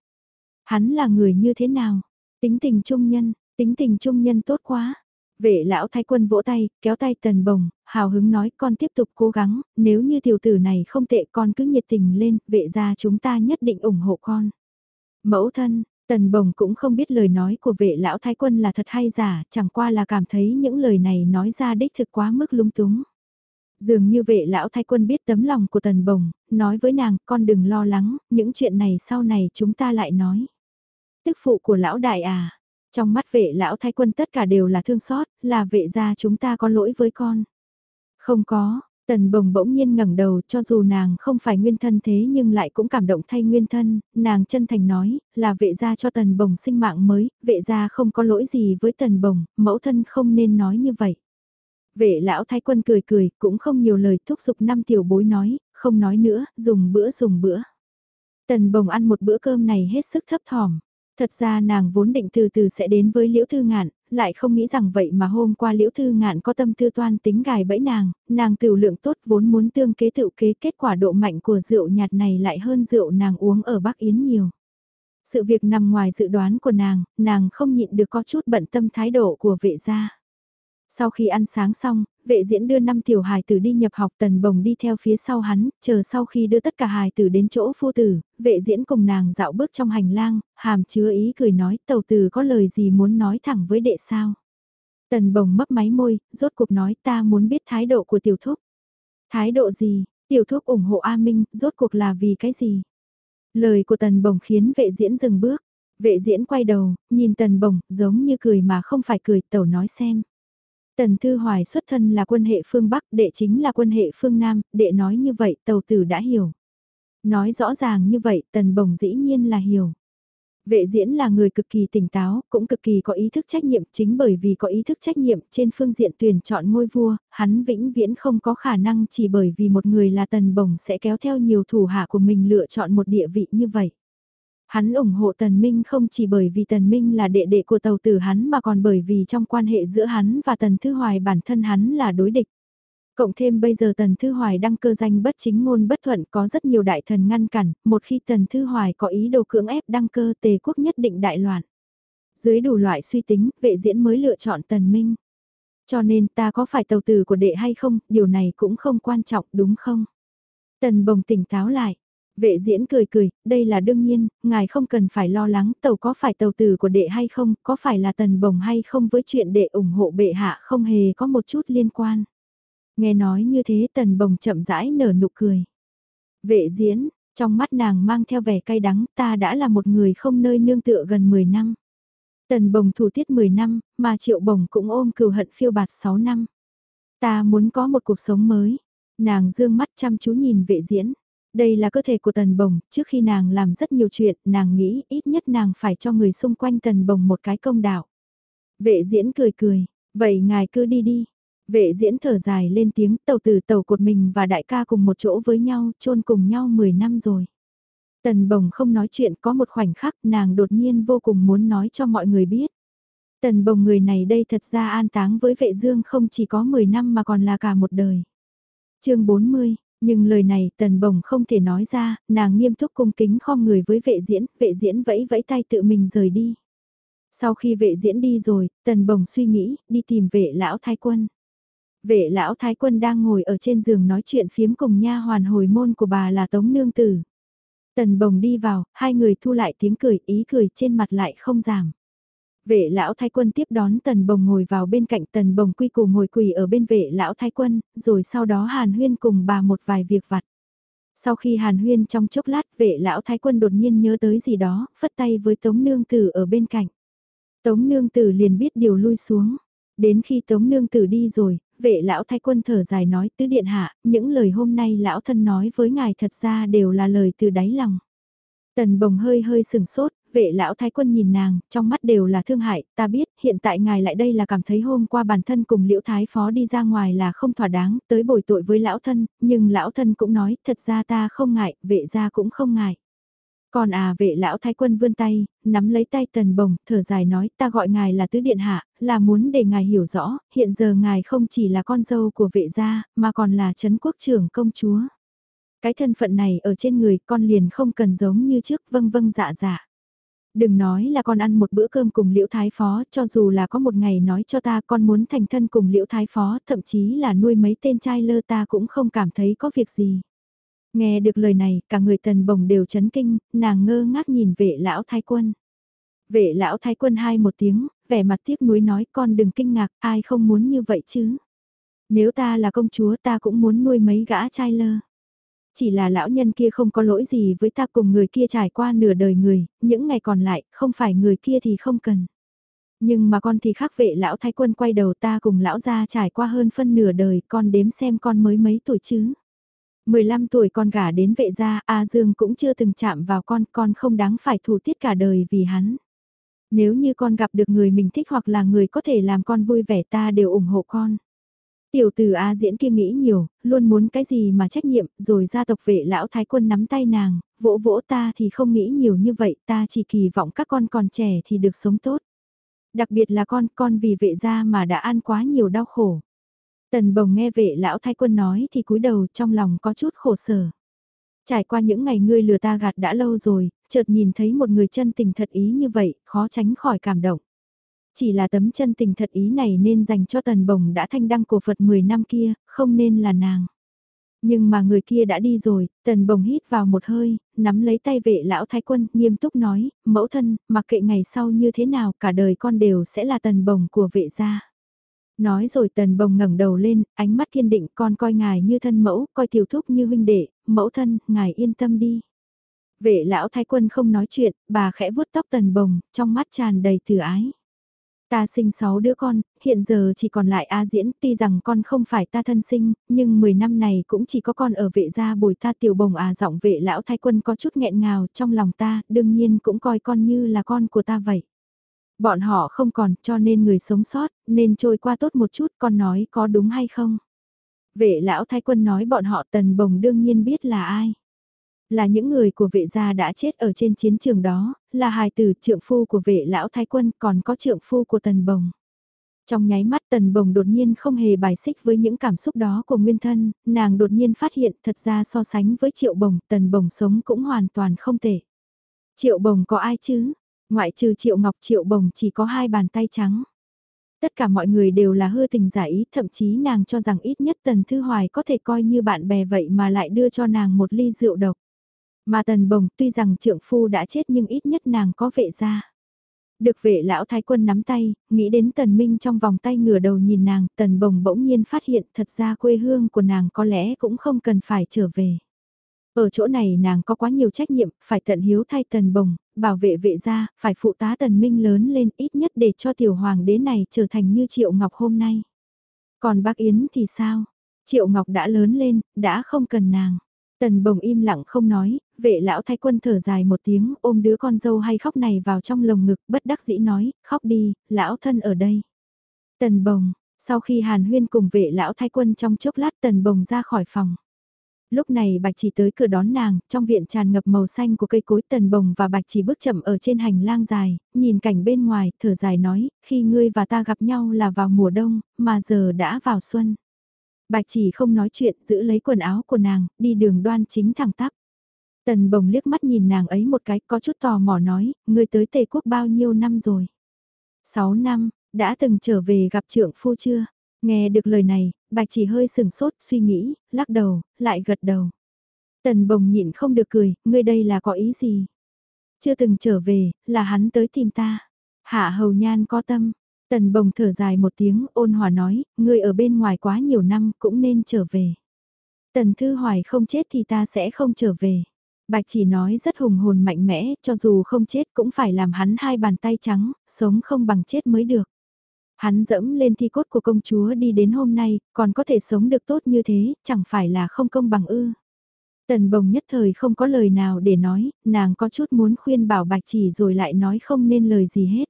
Hắn là người như thế nào? Tính tình trung nhân, tính tình trung nhân tốt quá. Vệ lão thái quân vỗ tay, kéo tay tần bồng, hào hứng nói con tiếp tục cố gắng, nếu như tiểu tử này không tệ con cứ nhiệt tình lên, vệ ra chúng ta nhất định ủng hộ con. Mẫu thân, tần bồng cũng không biết lời nói của vệ lão thái quân là thật hay giả, chẳng qua là cảm thấy những lời này nói ra đích thực quá mức lung túng. Dường như vệ lão thái quân biết tấm lòng của tần bồng, nói với nàng con đừng lo lắng, những chuyện này sau này chúng ta lại nói. Tức phụ của lão đại à, trong mắt vệ lão thái quân tất cả đều là thương xót, là vệ gia chúng ta có lỗi với con. Không có, tần bồng bỗng nhiên ngẩng đầu cho dù nàng không phải nguyên thân thế nhưng lại cũng cảm động thay nguyên thân, nàng chân thành nói, là vệ gia cho tần bồng sinh mạng mới, vệ gia không có lỗi gì với tần bồng, mẫu thân không nên nói như vậy. Vệ lão thái quân cười cười, cũng không nhiều lời thúc giục năm tiểu bối nói, không nói nữa, dùng bữa dùng bữa. Tần bồng ăn một bữa cơm này hết sức thấp thỏm. Thật ra nàng vốn định từ từ sẽ đến với Liễu Thư Ngạn, lại không nghĩ rằng vậy mà hôm qua Liễu Thư Ngạn có tâm tư toan tính gài bẫy nàng, nàng tiểu lượng tốt vốn muốn tương kế tự kế kết quả độ mạnh của rượu nhạt này lại hơn rượu nàng uống ở Bắc Yến nhiều. Sự việc nằm ngoài dự đoán của nàng, nàng không nhịn được có chút bận tâm thái độ của vệ gia. Sau khi ăn sáng xong, vệ diễn đưa năm tiểu hài tử đi nhập học tần bồng đi theo phía sau hắn, chờ sau khi đưa tất cả hài tử đến chỗ phu tử, vệ diễn cùng nàng dạo bước trong hành lang, hàm chứa ý cười nói tàu tử có lời gì muốn nói thẳng với đệ sao. Tần bồng mấp máy môi, rốt cuộc nói ta muốn biết thái độ của tiểu thúc. Thái độ gì, tiểu thúc ủng hộ A Minh, rốt cuộc là vì cái gì? Lời của tần bồng khiến vệ diễn dừng bước. Vệ diễn quay đầu, nhìn tần bồng, giống như cười mà không phải cười, tẩu nói xem. Tần Thư Hoài xuất thân là quân hệ phương Bắc, đệ chính là quân hệ phương Nam, đệ nói như vậy tàu tử đã hiểu. Nói rõ ràng như vậy tần bồng dĩ nhiên là hiểu. Vệ diễn là người cực kỳ tỉnh táo, cũng cực kỳ có ý thức trách nhiệm chính bởi vì có ý thức trách nhiệm trên phương diện tuyển chọn ngôi vua, hắn vĩnh viễn không có khả năng chỉ bởi vì một người là tần bồng sẽ kéo theo nhiều thủ hạ của mình lựa chọn một địa vị như vậy. Hắn ủng hộ Tần Minh không chỉ bởi vì Tần Minh là đệ đệ của tàu tử hắn mà còn bởi vì trong quan hệ giữa hắn và Tần Thư Hoài bản thân hắn là đối địch. Cộng thêm bây giờ Tần Thư Hoài đăng cơ danh bất chính ngôn bất thuận có rất nhiều đại thần ngăn cản, một khi Tần Thư Hoài có ý đồ cưỡng ép đăng cơ tề quốc nhất định đại loạn. Dưới đủ loại suy tính, vệ diễn mới lựa chọn Tần Minh. Cho nên ta có phải tàu tử của đệ hay không, điều này cũng không quan trọng đúng không? Tần bồng tỉnh táo lại, Vệ diễn cười cười, đây là đương nhiên, ngài không cần phải lo lắng tàu có phải tàu tử của đệ hay không, có phải là tần bồng hay không với chuyện đệ ủng hộ bệ hạ không hề có một chút liên quan. Nghe nói như thế tần bồng chậm rãi nở nụ cười. Vệ diễn, trong mắt nàng mang theo vẻ cay đắng ta đã là một người không nơi nương tựa gần 10 năm. Tần bồng thủ tiết 10 năm, mà triệu bồng cũng ôm cừu hận phiêu bạt 6 năm. Ta muốn có một cuộc sống mới. Nàng dương mắt chăm chú nhìn vệ diễn. Đây là cơ thể của tần bồng, trước khi nàng làm rất nhiều chuyện, nàng nghĩ ít nhất nàng phải cho người xung quanh tần bồng một cái công đạo. Vệ diễn cười cười, vậy ngài cứ đi đi. Vệ diễn thở dài lên tiếng tàu từ tàu cột mình và đại ca cùng một chỗ với nhau, chôn cùng nhau 10 năm rồi. Tần bồng không nói chuyện có một khoảnh khắc nàng đột nhiên vô cùng muốn nói cho mọi người biết. Tần bồng người này đây thật ra an táng với vệ dương không chỉ có 10 năm mà còn là cả một đời. chương 40, nhưng lời này tần bồng không thể nói ra, nàng nghiêm túc cung kính khom người với vệ diễn, vệ diễn vẫy vẫy tay tự mình rời đi. Sau khi vệ diễn đi rồi, tần bồng suy nghĩ, đi tìm vệ lão thái quân. Vệ lão thái quân đang ngồi ở trên giường nói chuyện phiếm cùng nha hoàn hồi môn của bà là Tống Nương Tử. Tần bồng đi vào, hai người thu lại tiếng cười, ý cười trên mặt lại không giảm. Vệ lão thái quân tiếp đón tần bồng ngồi vào bên cạnh tần bồng quy củ ngồi quỳ ở bên vệ lão thái quân, rồi sau đó hàn huyên cùng bà một vài việc vặt. Sau khi hàn huyên trong chốc lát vệ lão thái quân đột nhiên nhớ tới gì đó, phất tay với tống nương tử ở bên cạnh. Tống nương tử liền biết điều lui xuống. Đến khi tống nương tử đi rồi, vệ lão thái quân thở dài nói tứ điện hạ, những lời hôm nay lão thân nói với ngài thật ra đều là lời từ đáy lòng. Tần bồng hơi hơi sừng sốt, vệ lão thái quân nhìn nàng, trong mắt đều là thương hại, ta biết, hiện tại ngài lại đây là cảm thấy hôm qua bản thân cùng liễu thái phó đi ra ngoài là không thỏa đáng, tới bồi tội với lão thân, nhưng lão thân cũng nói, thật ra ta không ngại, vệ gia cũng không ngại. Còn à vệ lão thái quân vươn tay, nắm lấy tay tần bồng, thở dài nói ta gọi ngài là tứ điện hạ, là muốn để ngài hiểu rõ, hiện giờ ngài không chỉ là con dâu của vệ gia, mà còn là chấn quốc trưởng công chúa. Cái thân phận này ở trên người con liền không cần giống như trước vâng vâng dạ dạ. Đừng nói là con ăn một bữa cơm cùng Liễu Thái Phó, cho dù là có một ngày nói cho ta con muốn thành thân cùng Liễu Thái Phó, thậm chí là nuôi mấy tên trai lơ ta cũng không cảm thấy có việc gì. Nghe được lời này, cả người tần bồng đều chấn kinh, nàng ngơ ngác nhìn vệ lão thái quân. Vệ lão thái quân hai một tiếng, vẻ mặt tiếc nuối nói con đừng kinh ngạc, ai không muốn như vậy chứ. Nếu ta là công chúa ta cũng muốn nuôi mấy gã trai lơ. Chỉ là lão nhân kia không có lỗi gì với ta cùng người kia trải qua nửa đời người, những ngày còn lại, không phải người kia thì không cần. Nhưng mà con thì khác vệ lão thái quân quay đầu ta cùng lão gia trải qua hơn phân nửa đời, con đếm xem con mới mấy tuổi chứ. 15 tuổi con gả đến vệ gia, A Dương cũng chưa từng chạm vào con, con không đáng phải thủ tiết cả đời vì hắn. Nếu như con gặp được người mình thích hoặc là người có thể làm con vui vẻ ta đều ủng hộ con. Tiểu từ A diễn kia nghĩ nhiều, luôn muốn cái gì mà trách nhiệm, rồi gia tộc vệ lão thái quân nắm tay nàng, vỗ vỗ ta thì không nghĩ nhiều như vậy, ta chỉ kỳ vọng các con còn trẻ thì được sống tốt. Đặc biệt là con, con vì vệ gia mà đã ăn quá nhiều đau khổ. Tần bồng nghe vệ lão thái quân nói thì cúi đầu trong lòng có chút khổ sở. Trải qua những ngày ngươi lừa ta gạt đã lâu rồi, chợt nhìn thấy một người chân tình thật ý như vậy, khó tránh khỏi cảm động. Chỉ là tấm chân tình thật ý này nên dành cho tần bồng đã thanh đăng cổ Phật 10 năm kia, không nên là nàng. Nhưng mà người kia đã đi rồi, tần bồng hít vào một hơi, nắm lấy tay vệ lão thái quân, nghiêm túc nói, mẫu thân, mặc kệ ngày sau như thế nào, cả đời con đều sẽ là tần bồng của vệ gia. Nói rồi tần bồng ngẩng đầu lên, ánh mắt kiên định con coi ngài như thân mẫu, coi tiểu thúc như huynh đệ, mẫu thân, ngài yên tâm đi. Vệ lão thái quân không nói chuyện, bà khẽ vuốt tóc tần bồng, trong mắt tràn đầy từ ái. Ta sinh 6 đứa con, hiện giờ chỉ còn lại A Diễn, tuy rằng con không phải ta thân sinh, nhưng 10 năm này cũng chỉ có con ở vệ gia bồi ta tiểu bồng à giọng vệ lão thái quân có chút nghẹn ngào trong lòng ta, đương nhiên cũng coi con như là con của ta vậy. Bọn họ không còn cho nên người sống sót, nên trôi qua tốt một chút con nói có đúng hay không. Vệ lão thái quân nói bọn họ tần bồng đương nhiên biết là ai. Là những người của vệ gia đã chết ở trên chiến trường đó, là hài tử trượng phu của vệ lão thái quân còn có trượng phu của tần bồng. Trong nháy mắt tần bồng đột nhiên không hề bài xích với những cảm xúc đó của nguyên thân, nàng đột nhiên phát hiện thật ra so sánh với triệu bồng, tần bồng sống cũng hoàn toàn không tệ. Triệu bồng có ai chứ? Ngoại trừ triệu ngọc triệu bồng chỉ có hai bàn tay trắng. Tất cả mọi người đều là hư tình giả ý, thậm chí nàng cho rằng ít nhất Tần Thư Hoài có thể coi như bạn bè vậy mà lại đưa cho nàng một ly rượu độc. Mà Tần Bồng tuy rằng trượng phu đã chết nhưng ít nhất nàng có vệ gia. Được vệ lão thái quân nắm tay, nghĩ đến Tần Minh trong vòng tay ngửa đầu nhìn nàng, Tần Bồng bỗng nhiên phát hiện thật ra quê hương của nàng có lẽ cũng không cần phải trở về. Ở chỗ này nàng có quá nhiều trách nhiệm, phải tận hiếu thay Tần Bồng, bảo vệ vệ gia, phải phụ tá Tần Minh lớn lên ít nhất để cho tiểu hoàng đế này trở thành như Triệu Ngọc hôm nay. Còn bác Yến thì sao? Triệu Ngọc đã lớn lên, đã không cần nàng. Tần bồng im lặng không nói, vệ lão thái quân thở dài một tiếng ôm đứa con dâu hay khóc này vào trong lồng ngực bất đắc dĩ nói, khóc đi, lão thân ở đây. Tần bồng, sau khi hàn huyên cùng vệ lão thái quân trong chốc lát tần bồng ra khỏi phòng. Lúc này bạch chỉ tới cửa đón nàng, trong viện tràn ngập màu xanh của cây cối tần bồng và bạch chỉ bước chậm ở trên hành lang dài, nhìn cảnh bên ngoài, thở dài nói, khi ngươi và ta gặp nhau là vào mùa đông, mà giờ đã vào xuân. Bạch chỉ không nói chuyện, giữ lấy quần áo của nàng, đi đường đoan chính thẳng tắp. Tần bồng liếc mắt nhìn nàng ấy một cái, có chút tò mò nói, ngươi tới Tây Quốc bao nhiêu năm rồi? Sáu năm, đã từng trở về gặp trượng phu chưa? Nghe được lời này, bạch chỉ hơi sừng sốt, suy nghĩ, lắc đầu, lại gật đầu. Tần bồng nhịn không được cười, ngươi đây là có ý gì? Chưa từng trở về, là hắn tới tìm ta. Hạ hầu nhan có tâm, Tần bồng thở dài một tiếng ôn hòa nói, ngươi ở bên ngoài quá nhiều năm cũng nên trở về. Tần Thư Hoài không chết thì ta sẽ không trở về. Bạch chỉ nói rất hùng hồn mạnh mẽ, cho dù không chết cũng phải làm hắn hai bàn tay trắng, sống không bằng chết mới được. Hắn dẫm lên thi cốt của công chúa đi đến hôm nay, còn có thể sống được tốt như thế, chẳng phải là không công bằng ư. Tần bồng nhất thời không có lời nào để nói, nàng có chút muốn khuyên bảo bạch chỉ rồi lại nói không nên lời gì hết.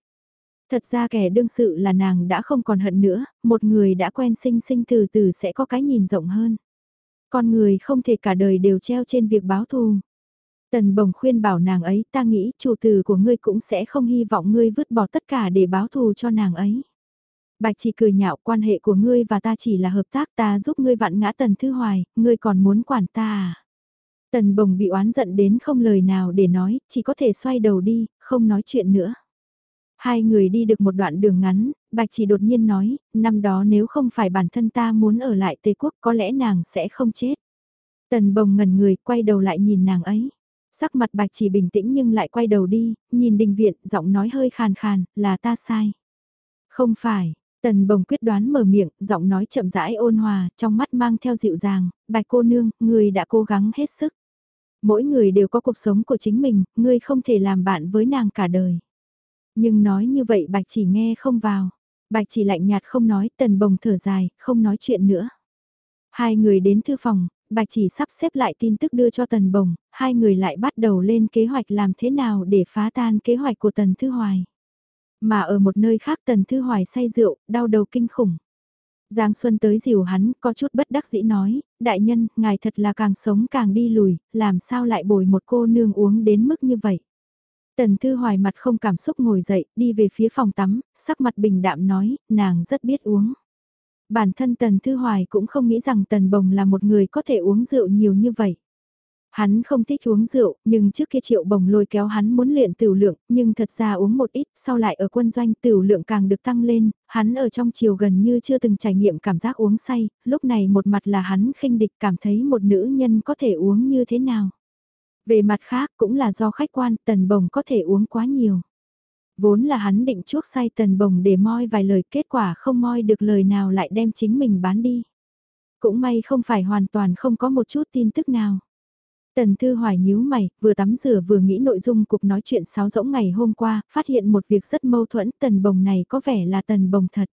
Thật ra kẻ đương sự là nàng đã không còn hận nữa, một người đã quen sinh sinh từ từ sẽ có cái nhìn rộng hơn. Con người không thể cả đời đều treo trên việc báo thù. Tần bồng khuyên bảo nàng ấy ta nghĩ chủ tử của ngươi cũng sẽ không hy vọng ngươi vứt bỏ tất cả để báo thù cho nàng ấy. Bạch chỉ cười nhạo quan hệ của ngươi và ta chỉ là hợp tác ta giúp ngươi vặn ngã tần thư hoài, ngươi còn muốn quản ta à? Tần bồng bị oán giận đến không lời nào để nói, chỉ có thể xoay đầu đi, không nói chuyện nữa. Hai người đi được một đoạn đường ngắn, Bạch chỉ đột nhiên nói, năm đó nếu không phải bản thân ta muốn ở lại Tây Quốc có lẽ nàng sẽ không chết. Tần bồng ngần người quay đầu lại nhìn nàng ấy. Sắc mặt Bạch chỉ bình tĩnh nhưng lại quay đầu đi, nhìn đình viện, giọng nói hơi khàn khàn, là ta sai. Không phải, Tần bồng quyết đoán mở miệng, giọng nói chậm rãi ôn hòa, trong mắt mang theo dịu dàng, bạch cô nương, người đã cố gắng hết sức. Mỗi người đều có cuộc sống của chính mình, ngươi không thể làm bạn với nàng cả đời. Nhưng nói như vậy bạch chỉ nghe không vào. Bạch chỉ lạnh nhạt không nói, tần bồng thở dài, không nói chuyện nữa. Hai người đến thư phòng, bạch chỉ sắp xếp lại tin tức đưa cho tần bồng, hai người lại bắt đầu lên kế hoạch làm thế nào để phá tan kế hoạch của tần thư hoài. Mà ở một nơi khác tần thư hoài say rượu, đau đầu kinh khủng. Giang Xuân tới dìu hắn, có chút bất đắc dĩ nói, đại nhân, ngài thật là càng sống càng đi lùi, làm sao lại bồi một cô nương uống đến mức như vậy. Tần Thư Hoài mặt không cảm xúc ngồi dậy, đi về phía phòng tắm, sắc mặt bình đạm nói, nàng rất biết uống. Bản thân Tần Thư Hoài cũng không nghĩ rằng Tần Bồng là một người có thể uống rượu nhiều như vậy. Hắn không thích uống rượu, nhưng trước kia triệu bồng lôi kéo hắn muốn luyện tiểu lượng, nhưng thật ra uống một ít, sau lại ở quân doanh tiểu lượng càng được tăng lên, hắn ở trong chiều gần như chưa từng trải nghiệm cảm giác uống say, lúc này một mặt là hắn khinh địch cảm thấy một nữ nhân có thể uống như thế nào. Về mặt khác cũng là do khách quan tần bồng có thể uống quá nhiều. Vốn là hắn định chuốc say tần bồng để moi vài lời kết quả không moi được lời nào lại đem chính mình bán đi. Cũng may không phải hoàn toàn không có một chút tin tức nào. Tần Thư Hoài nhíu mày, vừa tắm rửa vừa nghĩ nội dung cuộc nói chuyện sáo rỗng ngày hôm qua, phát hiện một việc rất mâu thuẫn, tần bồng này có vẻ là tần bồng thật.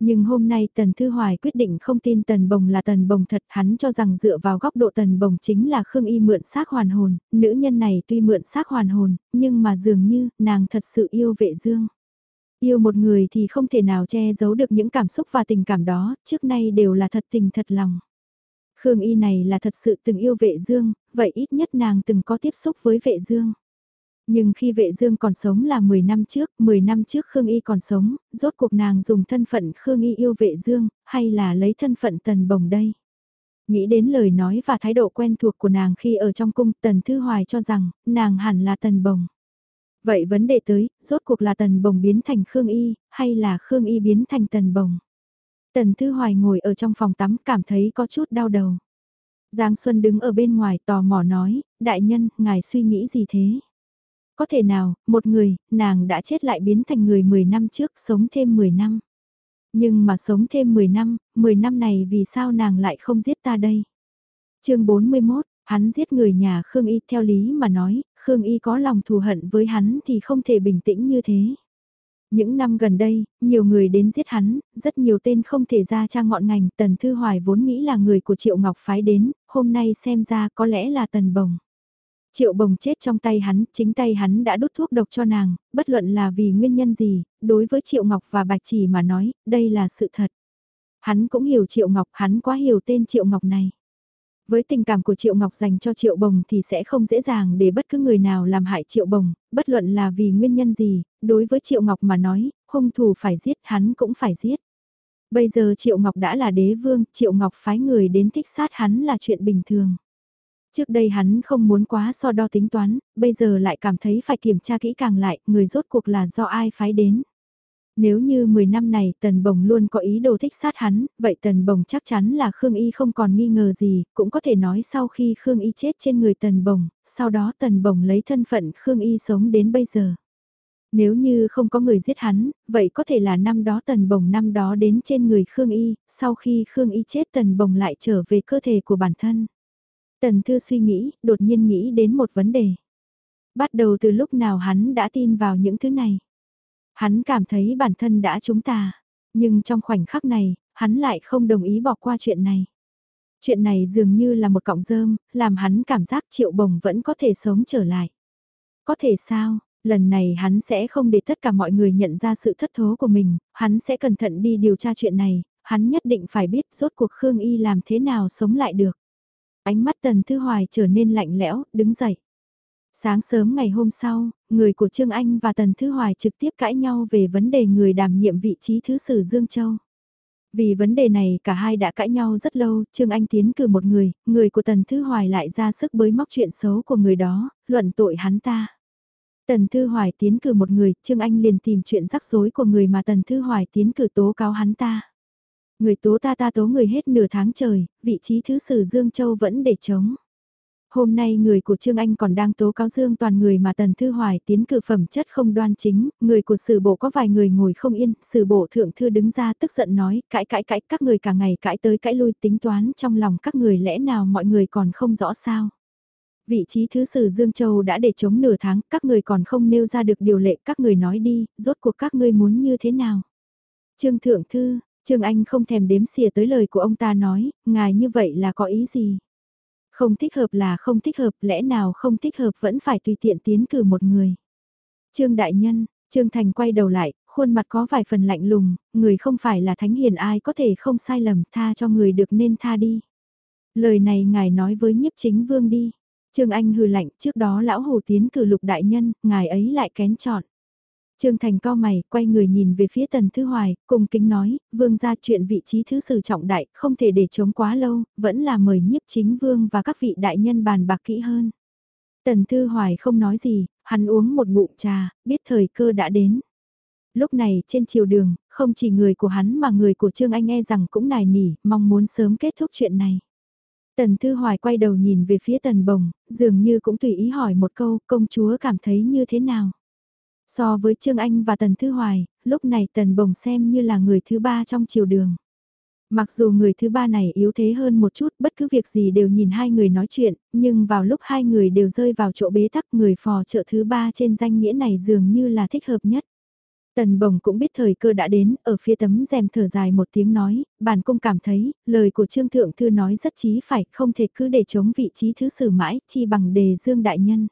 Nhưng hôm nay Tần Thư Hoài quyết định không tin Tần Bồng là Tần Bồng thật, hắn cho rằng dựa vào góc độ Tần Bồng chính là Khương Y mượn xác hoàn hồn, nữ nhân này tuy mượn xác hoàn hồn, nhưng mà dường như, nàng thật sự yêu vệ dương. Yêu một người thì không thể nào che giấu được những cảm xúc và tình cảm đó, trước nay đều là thật tình thật lòng. Khương Y này là thật sự từng yêu vệ dương, vậy ít nhất nàng từng có tiếp xúc với vệ dương. Nhưng khi vệ dương còn sống là 10 năm trước, 10 năm trước Khương Y còn sống, rốt cuộc nàng dùng thân phận Khương Y yêu vệ dương, hay là lấy thân phận tần bồng đây? Nghĩ đến lời nói và thái độ quen thuộc của nàng khi ở trong cung, tần thư hoài cho rằng, nàng hẳn là tần bồng. Vậy vấn đề tới, rốt cuộc là tần bồng biến thành Khương Y, hay là Khương Y biến thành tần bồng? Tần Thư Hoài ngồi ở trong phòng tắm cảm thấy có chút đau đầu. Giang Xuân đứng ở bên ngoài tò mò nói, đại nhân, ngài suy nghĩ gì thế? Có thể nào, một người, nàng đã chết lại biến thành người 10 năm trước, sống thêm 10 năm. Nhưng mà sống thêm 10 năm, 10 năm này vì sao nàng lại không giết ta đây? chương 41, hắn giết người nhà Khương Y theo lý mà nói, Khương Y có lòng thù hận với hắn thì không thể bình tĩnh như thế. Những năm gần đây, nhiều người đến giết hắn, rất nhiều tên không thể ra trang ngọn ngành, Tần Thư Hoài vốn nghĩ là người của Triệu Ngọc phái đến, hôm nay xem ra có lẽ là Tần Bồng. Triệu Bồng chết trong tay hắn, chính tay hắn đã đút thuốc độc cho nàng, bất luận là vì nguyên nhân gì, đối với Triệu Ngọc và Bạch Chỉ mà nói, đây là sự thật. Hắn cũng hiểu Triệu Ngọc, hắn quá hiểu tên Triệu Ngọc này. Với tình cảm của Triệu Ngọc dành cho Triệu Bồng thì sẽ không dễ dàng để bất cứ người nào làm hại Triệu Bồng, bất luận là vì nguyên nhân gì, đối với Triệu Ngọc mà nói, hung thủ phải giết hắn cũng phải giết. Bây giờ Triệu Ngọc đã là đế vương, Triệu Ngọc phái người đến thích sát hắn là chuyện bình thường. Trước đây hắn không muốn quá so đo tính toán, bây giờ lại cảm thấy phải kiểm tra kỹ càng lại, người rốt cuộc là do ai phái đến. Nếu như 10 năm này Tần Bồng luôn có ý đồ thích sát hắn, vậy Tần Bồng chắc chắn là Khương Y không còn nghi ngờ gì, cũng có thể nói sau khi Khương Y chết trên người Tần Bồng, sau đó Tần Bồng lấy thân phận Khương Y sống đến bây giờ. Nếu như không có người giết hắn, vậy có thể là năm đó Tần Bồng năm đó đến trên người Khương Y, sau khi Khương Y chết Tần Bồng lại trở về cơ thể của bản thân. Tần Thư suy nghĩ, đột nhiên nghĩ đến một vấn đề. Bắt đầu từ lúc nào hắn đã tin vào những thứ này. Hắn cảm thấy bản thân đã chúng ta, nhưng trong khoảnh khắc này, hắn lại không đồng ý bỏ qua chuyện này. Chuyện này dường như là một cọng rơm, làm hắn cảm giác triệu bồng vẫn có thể sống trở lại. Có thể sao, lần này hắn sẽ không để tất cả mọi người nhận ra sự thất thố của mình, hắn sẽ cẩn thận đi điều tra chuyện này, hắn nhất định phải biết rốt cuộc Khương Y làm thế nào sống lại được. Ánh mắt Tần Thư Hoài trở nên lạnh lẽo, đứng dậy. Sáng sớm ngày hôm sau, người của Trương Anh và Tần Thư Hoài trực tiếp cãi nhau về vấn đề người đảm nhiệm vị trí Thứ sử Dương Châu. Vì vấn đề này cả hai đã cãi nhau rất lâu, Trương Anh tiến cử một người, người của Tần Thư Hoài lại ra sức bới móc chuyện xấu của người đó, luận tội hắn ta. Tần Thư Hoài tiến cử một người, Trương Anh liền tìm chuyện rắc rối của người mà Tần Thư Hoài tiến cử tố cáo hắn ta. Người tố ta ta tố người hết nửa tháng trời, vị trí thứ sử Dương Châu vẫn để chống. Hôm nay người của Trương Anh còn đang tố cáo Dương toàn người mà Tần Thư Hoài tiến cử phẩm chất không đoan chính, người của sử bộ có vài người ngồi không yên, sử bộ thượng thư đứng ra tức giận nói, cãi cãi cãi, các người cả ngày cãi tới cãi lui tính toán trong lòng các người lẽ nào mọi người còn không rõ sao. Vị trí thứ sử Dương Châu đã để chống nửa tháng, các người còn không nêu ra được điều lệ, các người nói đi, rốt cuộc các ngươi muốn như thế nào. Trương Thượng Thư, Trương Anh không thèm đếm xỉa tới lời của ông ta nói, ngài như vậy là có ý gì? Không thích hợp là không thích hợp, lẽ nào không thích hợp vẫn phải tùy tiện tiến cử một người. Trương Đại Nhân, Trương Thành quay đầu lại, khuôn mặt có vài phần lạnh lùng, người không phải là thánh hiền ai có thể không sai lầm, tha cho người được nên tha đi. Lời này ngài nói với nhiếp chính vương đi. Trương Anh hừ lạnh, trước đó lão hồ tiến cử lục đại nhân, ngài ấy lại kén chọn. Trương Thành cao mày, quay người nhìn về phía Tần Thư Hoài, cùng kính nói, vương ra chuyện vị trí thứ sử trọng đại, không thể để chống quá lâu, vẫn là mời nhiếp chính vương và các vị đại nhân bàn bạc kỹ hơn. Tần Thư Hoài không nói gì, hắn uống một ngụm trà, biết thời cơ đã đến. Lúc này trên chiều đường, không chỉ người của hắn mà người của Trương Anh e rằng cũng nài nỉ, mong muốn sớm kết thúc chuyện này. Tần Thư Hoài quay đầu nhìn về phía Tần Bồng, dường như cũng tùy ý hỏi một câu, công chúa cảm thấy như thế nào? So với Trương Anh và Tần Thư Hoài, lúc này Tần Bồng xem như là người thứ ba trong chiều đường. Mặc dù người thứ ba này yếu thế hơn một chút, bất cứ việc gì đều nhìn hai người nói chuyện, nhưng vào lúc hai người đều rơi vào chỗ bế tắc người phò trợ thứ ba trên danh nghĩa này dường như là thích hợp nhất. Tần bồng cũng biết thời cơ đã đến, ở phía tấm rèm thở dài một tiếng nói, bản cung cảm thấy, lời của Trương Thượng Thư nói rất chí phải, không thể cứ để chống vị trí thứ sử mãi, chi bằng đề dương đại nhân.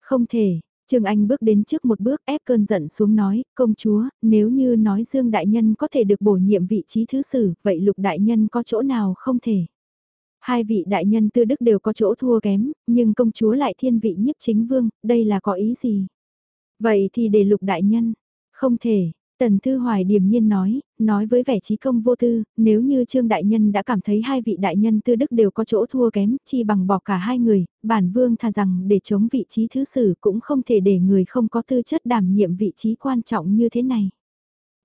Không thể, Trương Anh bước đến trước một bước ép cơn giận xuống nói, công chúa, nếu như nói Dương Đại Nhân có thể được bổ nhiệm vị trí thứ sử, vậy Lục Đại Nhân có chỗ nào không thể? Hai vị đại nhân tư đức đều có chỗ thua kém, nhưng công chúa lại thiên vị nhiếp chính vương, đây là có ý gì? Vậy thì để Lục Đại Nhân, không thể, Tần Thư Hoài điềm nhiên nói, nói với vẻ trí công vô tư, nếu như Trương Đại Nhân đã cảm thấy hai vị đại nhân tư đức đều có chỗ thua kém, chi bằng bỏ cả hai người, bản vương thà rằng để chống vị trí thứ sử cũng không thể để người không có tư chất đảm nhiệm vị trí quan trọng như thế này.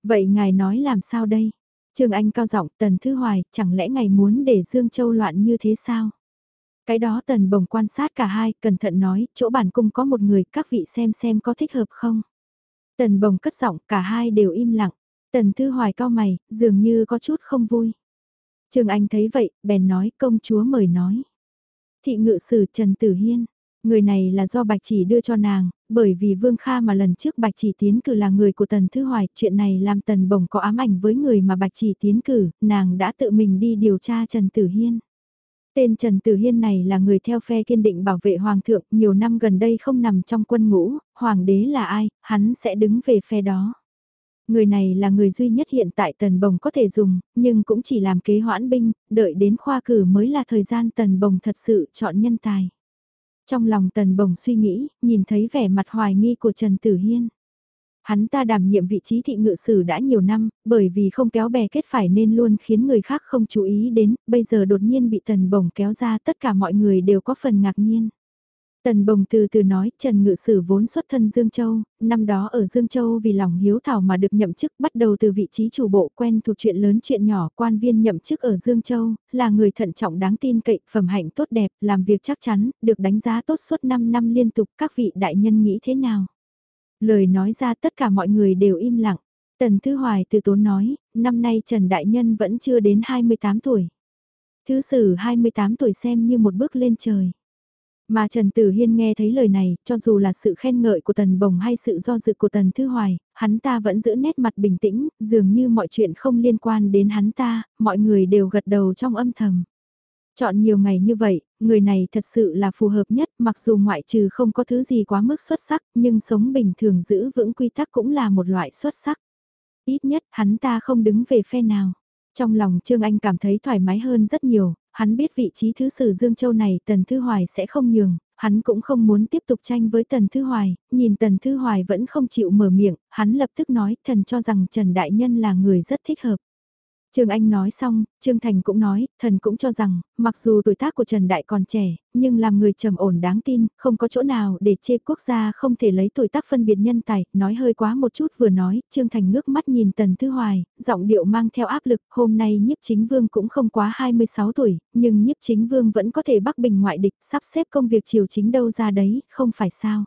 Vậy ngài nói làm sao đây? Trương Anh cao giọng Tần Thư Hoài, chẳng lẽ ngài muốn để Dương Châu loạn như thế sao? Cái đó Tần Bồng quan sát cả hai, cẩn thận nói, chỗ bản cung có một người, các vị xem xem có thích hợp không? Tần bồng cất giọng cả hai đều im lặng. Tần thư hoài cao mày, dường như có chút không vui. Trường Anh thấy vậy, bèn nói công chúa mời nói. Thị ngự sử Trần Tử Hiên. Người này là do Bạch Chỉ đưa cho nàng, bởi vì Vương Kha mà lần trước Bạch Chỉ tiến cử là người của Tần Thư Hoài, chuyện này làm Tần Bồng có ám ảnh với người mà Bạch Chỉ tiến cử, nàng đã tự mình đi điều tra Trần Tử Hiên. Tên Trần Tử Hiên này là người theo phe kiên định bảo vệ Hoàng thượng, nhiều năm gần đây không nằm trong quân ngũ, Hoàng đế là ai, hắn sẽ đứng về phe đó. Người này là người duy nhất hiện tại Tần Bồng có thể dùng, nhưng cũng chỉ làm kế hoãn binh, đợi đến khoa cử mới là thời gian Tần Bồng thật sự chọn nhân tài. Trong lòng Tần Bồng suy nghĩ, nhìn thấy vẻ mặt hoài nghi của Trần Tử Hiên. Hắn ta đảm nhiệm vị trí thị ngự sử đã nhiều năm, bởi vì không kéo bè kết phải nên luôn khiến người khác không chú ý đến, bây giờ đột nhiên bị tần bồng kéo ra tất cả mọi người đều có phần ngạc nhiên. Tần Bồng từ từ nói, Trần Ngự Sử vốn xuất thân Dương Châu, năm đó ở Dương Châu vì lòng hiếu thảo mà được nhậm chức bắt đầu từ vị trí chủ bộ quen thuộc chuyện lớn chuyện nhỏ, quan viên nhậm chức ở Dương Châu, là người thận trọng đáng tin cậy, phẩm hạnh tốt đẹp, làm việc chắc chắn, được đánh giá tốt suốt 5 năm liên tục, các vị đại nhân nghĩ thế nào? Lời nói ra tất cả mọi người đều im lặng. Tần Thư Hoài từ tốn nói, năm nay Trần Đại Nhân vẫn chưa đến 28 tuổi. Thứ sử 28 tuổi xem như một bước lên trời. Mà Trần Tử Hiên nghe thấy lời này, cho dù là sự khen ngợi của Tần Bồng hay sự do dự của Tần Thư Hoài, hắn ta vẫn giữ nét mặt bình tĩnh, dường như mọi chuyện không liên quan đến hắn ta, mọi người đều gật đầu trong âm thầm. Chọn nhiều ngày như vậy, người này thật sự là phù hợp nhất, mặc dù ngoại trừ không có thứ gì quá mức xuất sắc, nhưng sống bình thường giữ vững quy tắc cũng là một loại xuất sắc. Ít nhất hắn ta không đứng về phe nào. Trong lòng Trương Anh cảm thấy thoải mái hơn rất nhiều, hắn biết vị trí thứ sử Dương Châu này Tần Thư Hoài sẽ không nhường, hắn cũng không muốn tiếp tục tranh với Tần Thư Hoài, nhìn Tần Thư Hoài vẫn không chịu mở miệng, hắn lập tức nói thần cho rằng Trần Đại Nhân là người rất thích hợp. Trương Anh nói xong, Trương Thành cũng nói, thần cũng cho rằng, mặc dù tuổi tác của Trần Đại còn trẻ, nhưng làm người trầm ổn đáng tin, không có chỗ nào để chê quốc gia không thể lấy tuổi tác phân biệt nhân tài, nói hơi quá một chút vừa nói, Trương Thành ngước mắt nhìn Tần Thư Hoài, giọng điệu mang theo áp lực, hôm nay nhiếp chính vương cũng không quá 26 tuổi, nhưng nhiếp chính vương vẫn có thể bắc bình ngoại địch, sắp xếp công việc triều chính đâu ra đấy, không phải sao.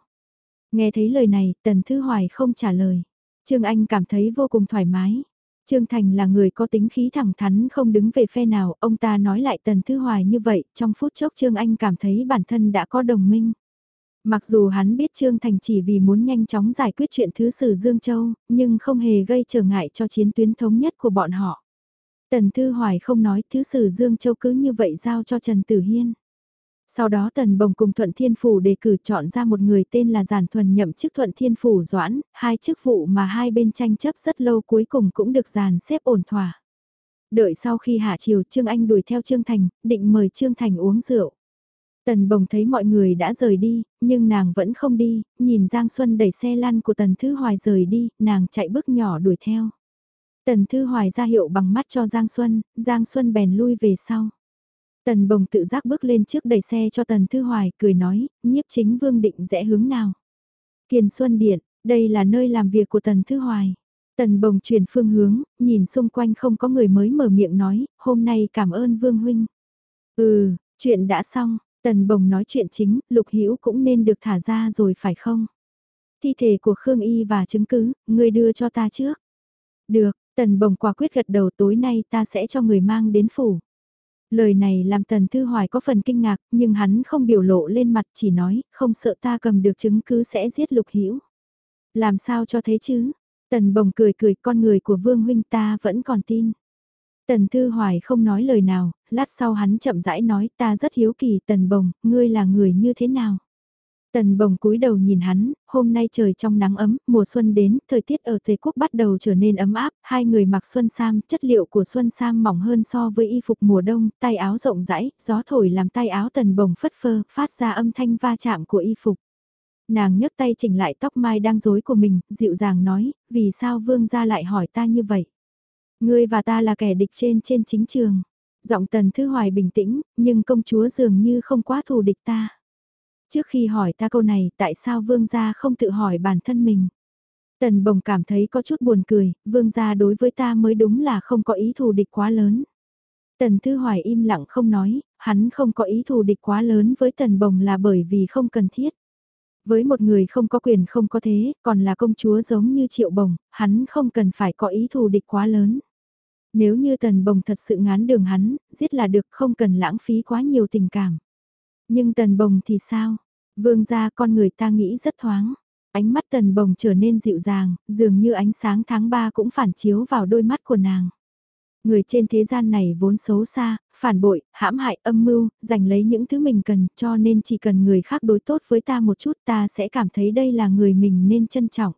Nghe thấy lời này, Tần Thư Hoài không trả lời. Trương Anh cảm thấy vô cùng thoải mái. Trương Thành là người có tính khí thẳng thắn không đứng về phe nào, ông ta nói lại Tần Thư Hoài như vậy, trong phút chốc Trương Anh cảm thấy bản thân đã có đồng minh. Mặc dù hắn biết Trương Thành chỉ vì muốn nhanh chóng giải quyết chuyện thứ sử Dương Châu, nhưng không hề gây trở ngại cho chiến tuyến thống nhất của bọn họ. Tần Thư Hoài không nói thứ sử Dương Châu cứ như vậy giao cho Trần Tử Hiên. Sau đó Tần Bồng cùng Thuận Thiên Phủ đề cử chọn ra một người tên là Giản Thuần nhậm chức Thuận Thiên Phủ Doãn, hai chức vụ mà hai bên tranh chấp rất lâu cuối cùng cũng được dàn xếp ổn thỏa. Đợi sau khi hạ chiều Trương Anh đuổi theo Trương Thành, định mời Trương Thành uống rượu. Tần Bồng thấy mọi người đã rời đi, nhưng nàng vẫn không đi, nhìn Giang Xuân đẩy xe lăn của Tần Thư Hoài rời đi, nàng chạy bước nhỏ đuổi theo. Tần Thư Hoài ra hiệu bằng mắt cho Giang Xuân, Giang Xuân bèn lui về sau. Tần bồng tự giác bước lên trước đẩy xe cho Tần Thư Hoài, cười nói, nhiếp chính vương định rẽ hướng nào. Kiền Xuân Điện, đây là nơi làm việc của Tần Thư Hoài. Tần bồng chuyển phương hướng, nhìn xung quanh không có người mới mở miệng nói, hôm nay cảm ơn Vương Huynh. Ừ, chuyện đã xong, Tần bồng nói chuyện chính, Lục Hữu cũng nên được thả ra rồi phải không? Thi thể của Khương Y và chứng cứ, người đưa cho ta trước. Được, Tần bồng quả quyết gật đầu tối nay ta sẽ cho người mang đến phủ. Lời này làm Tần Thư Hoài có phần kinh ngạc, nhưng hắn không biểu lộ lên mặt chỉ nói, không sợ ta cầm được chứng cứ sẽ giết Lục Hữu Làm sao cho thế chứ? Tần Bồng cười cười con người của Vương Huynh ta vẫn còn tin. Tần Thư Hoài không nói lời nào, lát sau hắn chậm rãi nói ta rất hiếu kỳ Tần Bồng, ngươi là người như thế nào? Tần bồng cúi đầu nhìn hắn, hôm nay trời trong nắng ấm, mùa xuân đến, thời tiết ở Tây Quốc bắt đầu trở nên ấm áp, hai người mặc xuân sam, chất liệu của xuân sam mỏng hơn so với y phục mùa đông, tay áo rộng rãi, gió thổi làm tay áo tần bồng phất phơ, phát ra âm thanh va chạm của y phục. Nàng nhấc tay chỉnh lại tóc mai đang rối của mình, dịu dàng nói, vì sao vương gia lại hỏi ta như vậy? Ngươi và ta là kẻ địch trên trên chính trường. Giọng tần thư hoài bình tĩnh, nhưng công chúa dường như không quá thù địch ta. Trước khi hỏi ta câu này tại sao vương gia không tự hỏi bản thân mình? Tần bồng cảm thấy có chút buồn cười, vương gia đối với ta mới đúng là không có ý thù địch quá lớn. Tần Thư Hoài im lặng không nói, hắn không có ý thù địch quá lớn với Tần Bồng là bởi vì không cần thiết. Với một người không có quyền không có thế, còn là công chúa giống như Triệu Bồng, hắn không cần phải có ý thù địch quá lớn. Nếu như Tần Bồng thật sự ngán đường hắn, giết là được không cần lãng phí quá nhiều tình cảm. Nhưng tần bồng thì sao? Vương gia con người ta nghĩ rất thoáng. Ánh mắt tần bồng trở nên dịu dàng, dường như ánh sáng tháng 3 cũng phản chiếu vào đôi mắt của nàng. Người trên thế gian này vốn xấu xa, phản bội, hãm hại, âm mưu, giành lấy những thứ mình cần, cho nên chỉ cần người khác đối tốt với ta một chút ta sẽ cảm thấy đây là người mình nên trân trọng.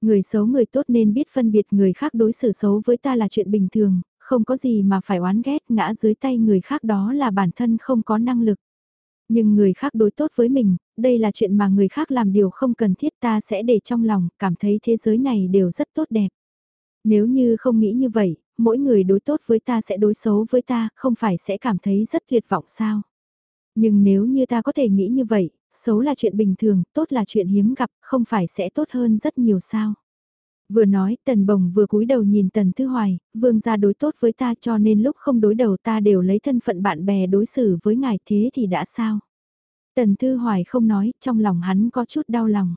Người xấu người tốt nên biết phân biệt người khác đối xử xấu với ta là chuyện bình thường, không có gì mà phải oán ghét ngã dưới tay người khác đó là bản thân không có năng lực. Nhưng người khác đối tốt với mình, đây là chuyện mà người khác làm điều không cần thiết ta sẽ để trong lòng, cảm thấy thế giới này đều rất tốt đẹp. Nếu như không nghĩ như vậy, mỗi người đối tốt với ta sẽ đối xấu với ta, không phải sẽ cảm thấy rất tuyệt vọng sao? Nhưng nếu như ta có thể nghĩ như vậy, xấu là chuyện bình thường, tốt là chuyện hiếm gặp, không phải sẽ tốt hơn rất nhiều sao? Vừa nói, tần bồng vừa cúi đầu nhìn tần Thứ hoài, vương gia đối tốt với ta cho nên lúc không đối đầu ta đều lấy thân phận bạn bè đối xử với ngài thế thì đã sao? Tần thư hoài không nói, trong lòng hắn có chút đau lòng.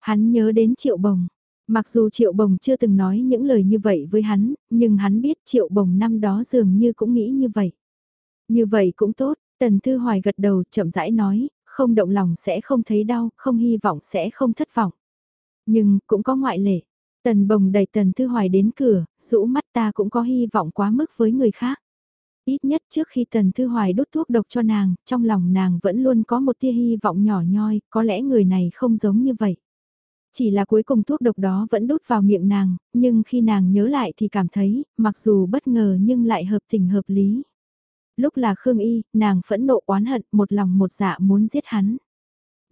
Hắn nhớ đến triệu bồng. Mặc dù triệu bồng chưa từng nói những lời như vậy với hắn, nhưng hắn biết triệu bồng năm đó dường như cũng nghĩ như vậy. Như vậy cũng tốt, tần thư hoài gật đầu chậm rãi nói, không động lòng sẽ không thấy đau, không hy vọng sẽ không thất vọng. Nhưng cũng có ngoại lệ. Tần bồng đẩy tần thư hoài đến cửa, rũ mắt ta cũng có hy vọng quá mức với người khác. Ít nhất trước khi tần thư hoài đút thuốc độc cho nàng, trong lòng nàng vẫn luôn có một tia hy vọng nhỏ nhoi, có lẽ người này không giống như vậy. Chỉ là cuối cùng thuốc độc đó vẫn đút vào miệng nàng, nhưng khi nàng nhớ lại thì cảm thấy, mặc dù bất ngờ nhưng lại hợp tình hợp lý. Lúc là Khương Y, nàng phẫn nộ oán hận, một lòng một dạ muốn giết hắn.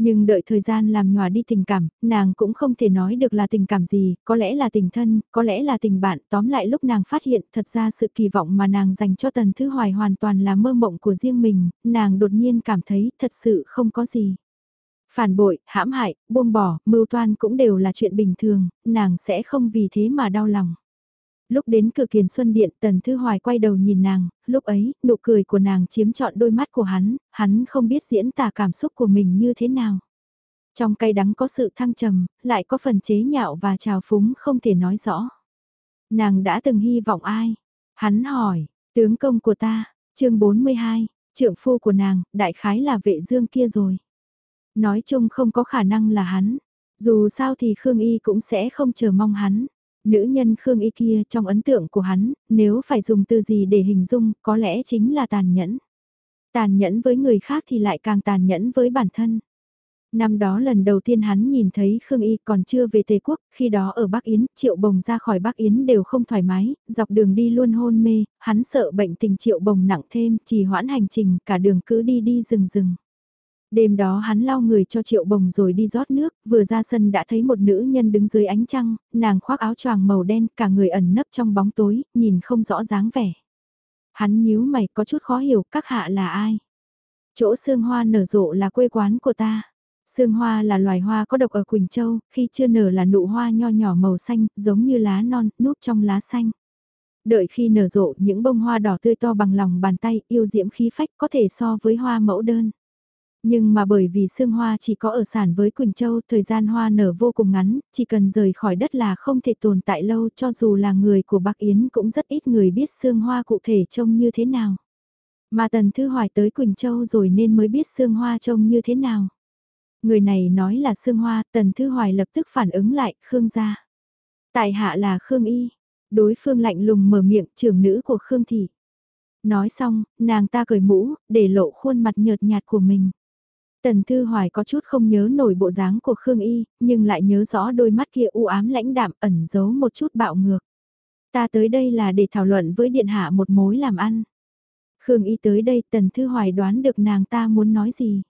Nhưng đợi thời gian làm nhòa đi tình cảm, nàng cũng không thể nói được là tình cảm gì, có lẽ là tình thân, có lẽ là tình bạn. Tóm lại lúc nàng phát hiện thật ra sự kỳ vọng mà nàng dành cho Tần Thư Hoài hoàn toàn là mơ mộng của riêng mình, nàng đột nhiên cảm thấy thật sự không có gì. Phản bội, hãm hại, buông bỏ, mưu toan cũng đều là chuyện bình thường, nàng sẽ không vì thế mà đau lòng. Lúc đến cửa kiền xuân điện tần thư hoài quay đầu nhìn nàng, lúc ấy, nụ cười của nàng chiếm trọn đôi mắt của hắn, hắn không biết diễn tả cảm xúc của mình như thế nào. Trong cay đắng có sự thăng trầm, lại có phần chế nhạo và trào phúng không thể nói rõ. Nàng đã từng hy vọng ai? Hắn hỏi, tướng công của ta, chương 42, trượng phu của nàng, đại khái là vệ dương kia rồi. Nói chung không có khả năng là hắn. Dù sao thì Khương Y cũng sẽ không chờ mong hắn. Nữ nhân Khương Y kia trong ấn tượng của hắn, nếu phải dùng từ gì để hình dung, có lẽ chính là tàn nhẫn. Tàn nhẫn với người khác thì lại càng tàn nhẫn với bản thân. Năm đó lần đầu tiên hắn nhìn thấy Khương Y còn chưa về Tây Quốc, khi đó ở Bắc Yến, Triệu Bồng ra khỏi Bắc Yến đều không thoải mái, dọc đường đi luôn hôn mê, hắn sợ bệnh tình Triệu Bồng nặng thêm, trì hoãn hành trình, cả đường cứ đi đi rừng rừng. Đêm đó hắn lau người cho triệu bồng rồi đi rót nước, vừa ra sân đã thấy một nữ nhân đứng dưới ánh trăng, nàng khoác áo choàng màu đen, cả người ẩn nấp trong bóng tối, nhìn không rõ dáng vẻ. Hắn nhíu mày có chút khó hiểu các hạ là ai. Chỗ sương hoa nở rộ là quê quán của ta. Sương hoa là loài hoa có độc ở Quỳnh Châu, khi chưa nở là nụ hoa nho nhỏ màu xanh, giống như lá non, núp trong lá xanh. Đợi khi nở rộ những bông hoa đỏ tươi to bằng lòng bàn tay, yêu diễm khí phách có thể so với hoa mẫu đơn. Nhưng mà bởi vì sương hoa chỉ có ở sản với Quỳnh Châu, thời gian hoa nở vô cùng ngắn, chỉ cần rời khỏi đất là không thể tồn tại lâu cho dù là người của Bắc Yến cũng rất ít người biết sương hoa cụ thể trông như thế nào. Mà Tần Thư Hoài tới Quỳnh Châu rồi nên mới biết sương hoa trông như thế nào. Người này nói là sương hoa, Tần Thư Hoài lập tức phản ứng lại, Khương gia. Tại hạ là Khương Y. Đối phương lạnh lùng mở miệng trưởng nữ của Khương Thị. Nói xong, nàng ta cởi mũ, để lộ khuôn mặt nhợt nhạt của mình. Tần Thư Hoài có chút không nhớ nổi bộ dáng của Khương Y, nhưng lại nhớ rõ đôi mắt kia u ám lãnh đạm ẩn giấu một chút bạo ngược. Ta tới đây là để thảo luận với Điện Hạ một mối làm ăn. Khương Y tới đây Tần Thư Hoài đoán được nàng ta muốn nói gì.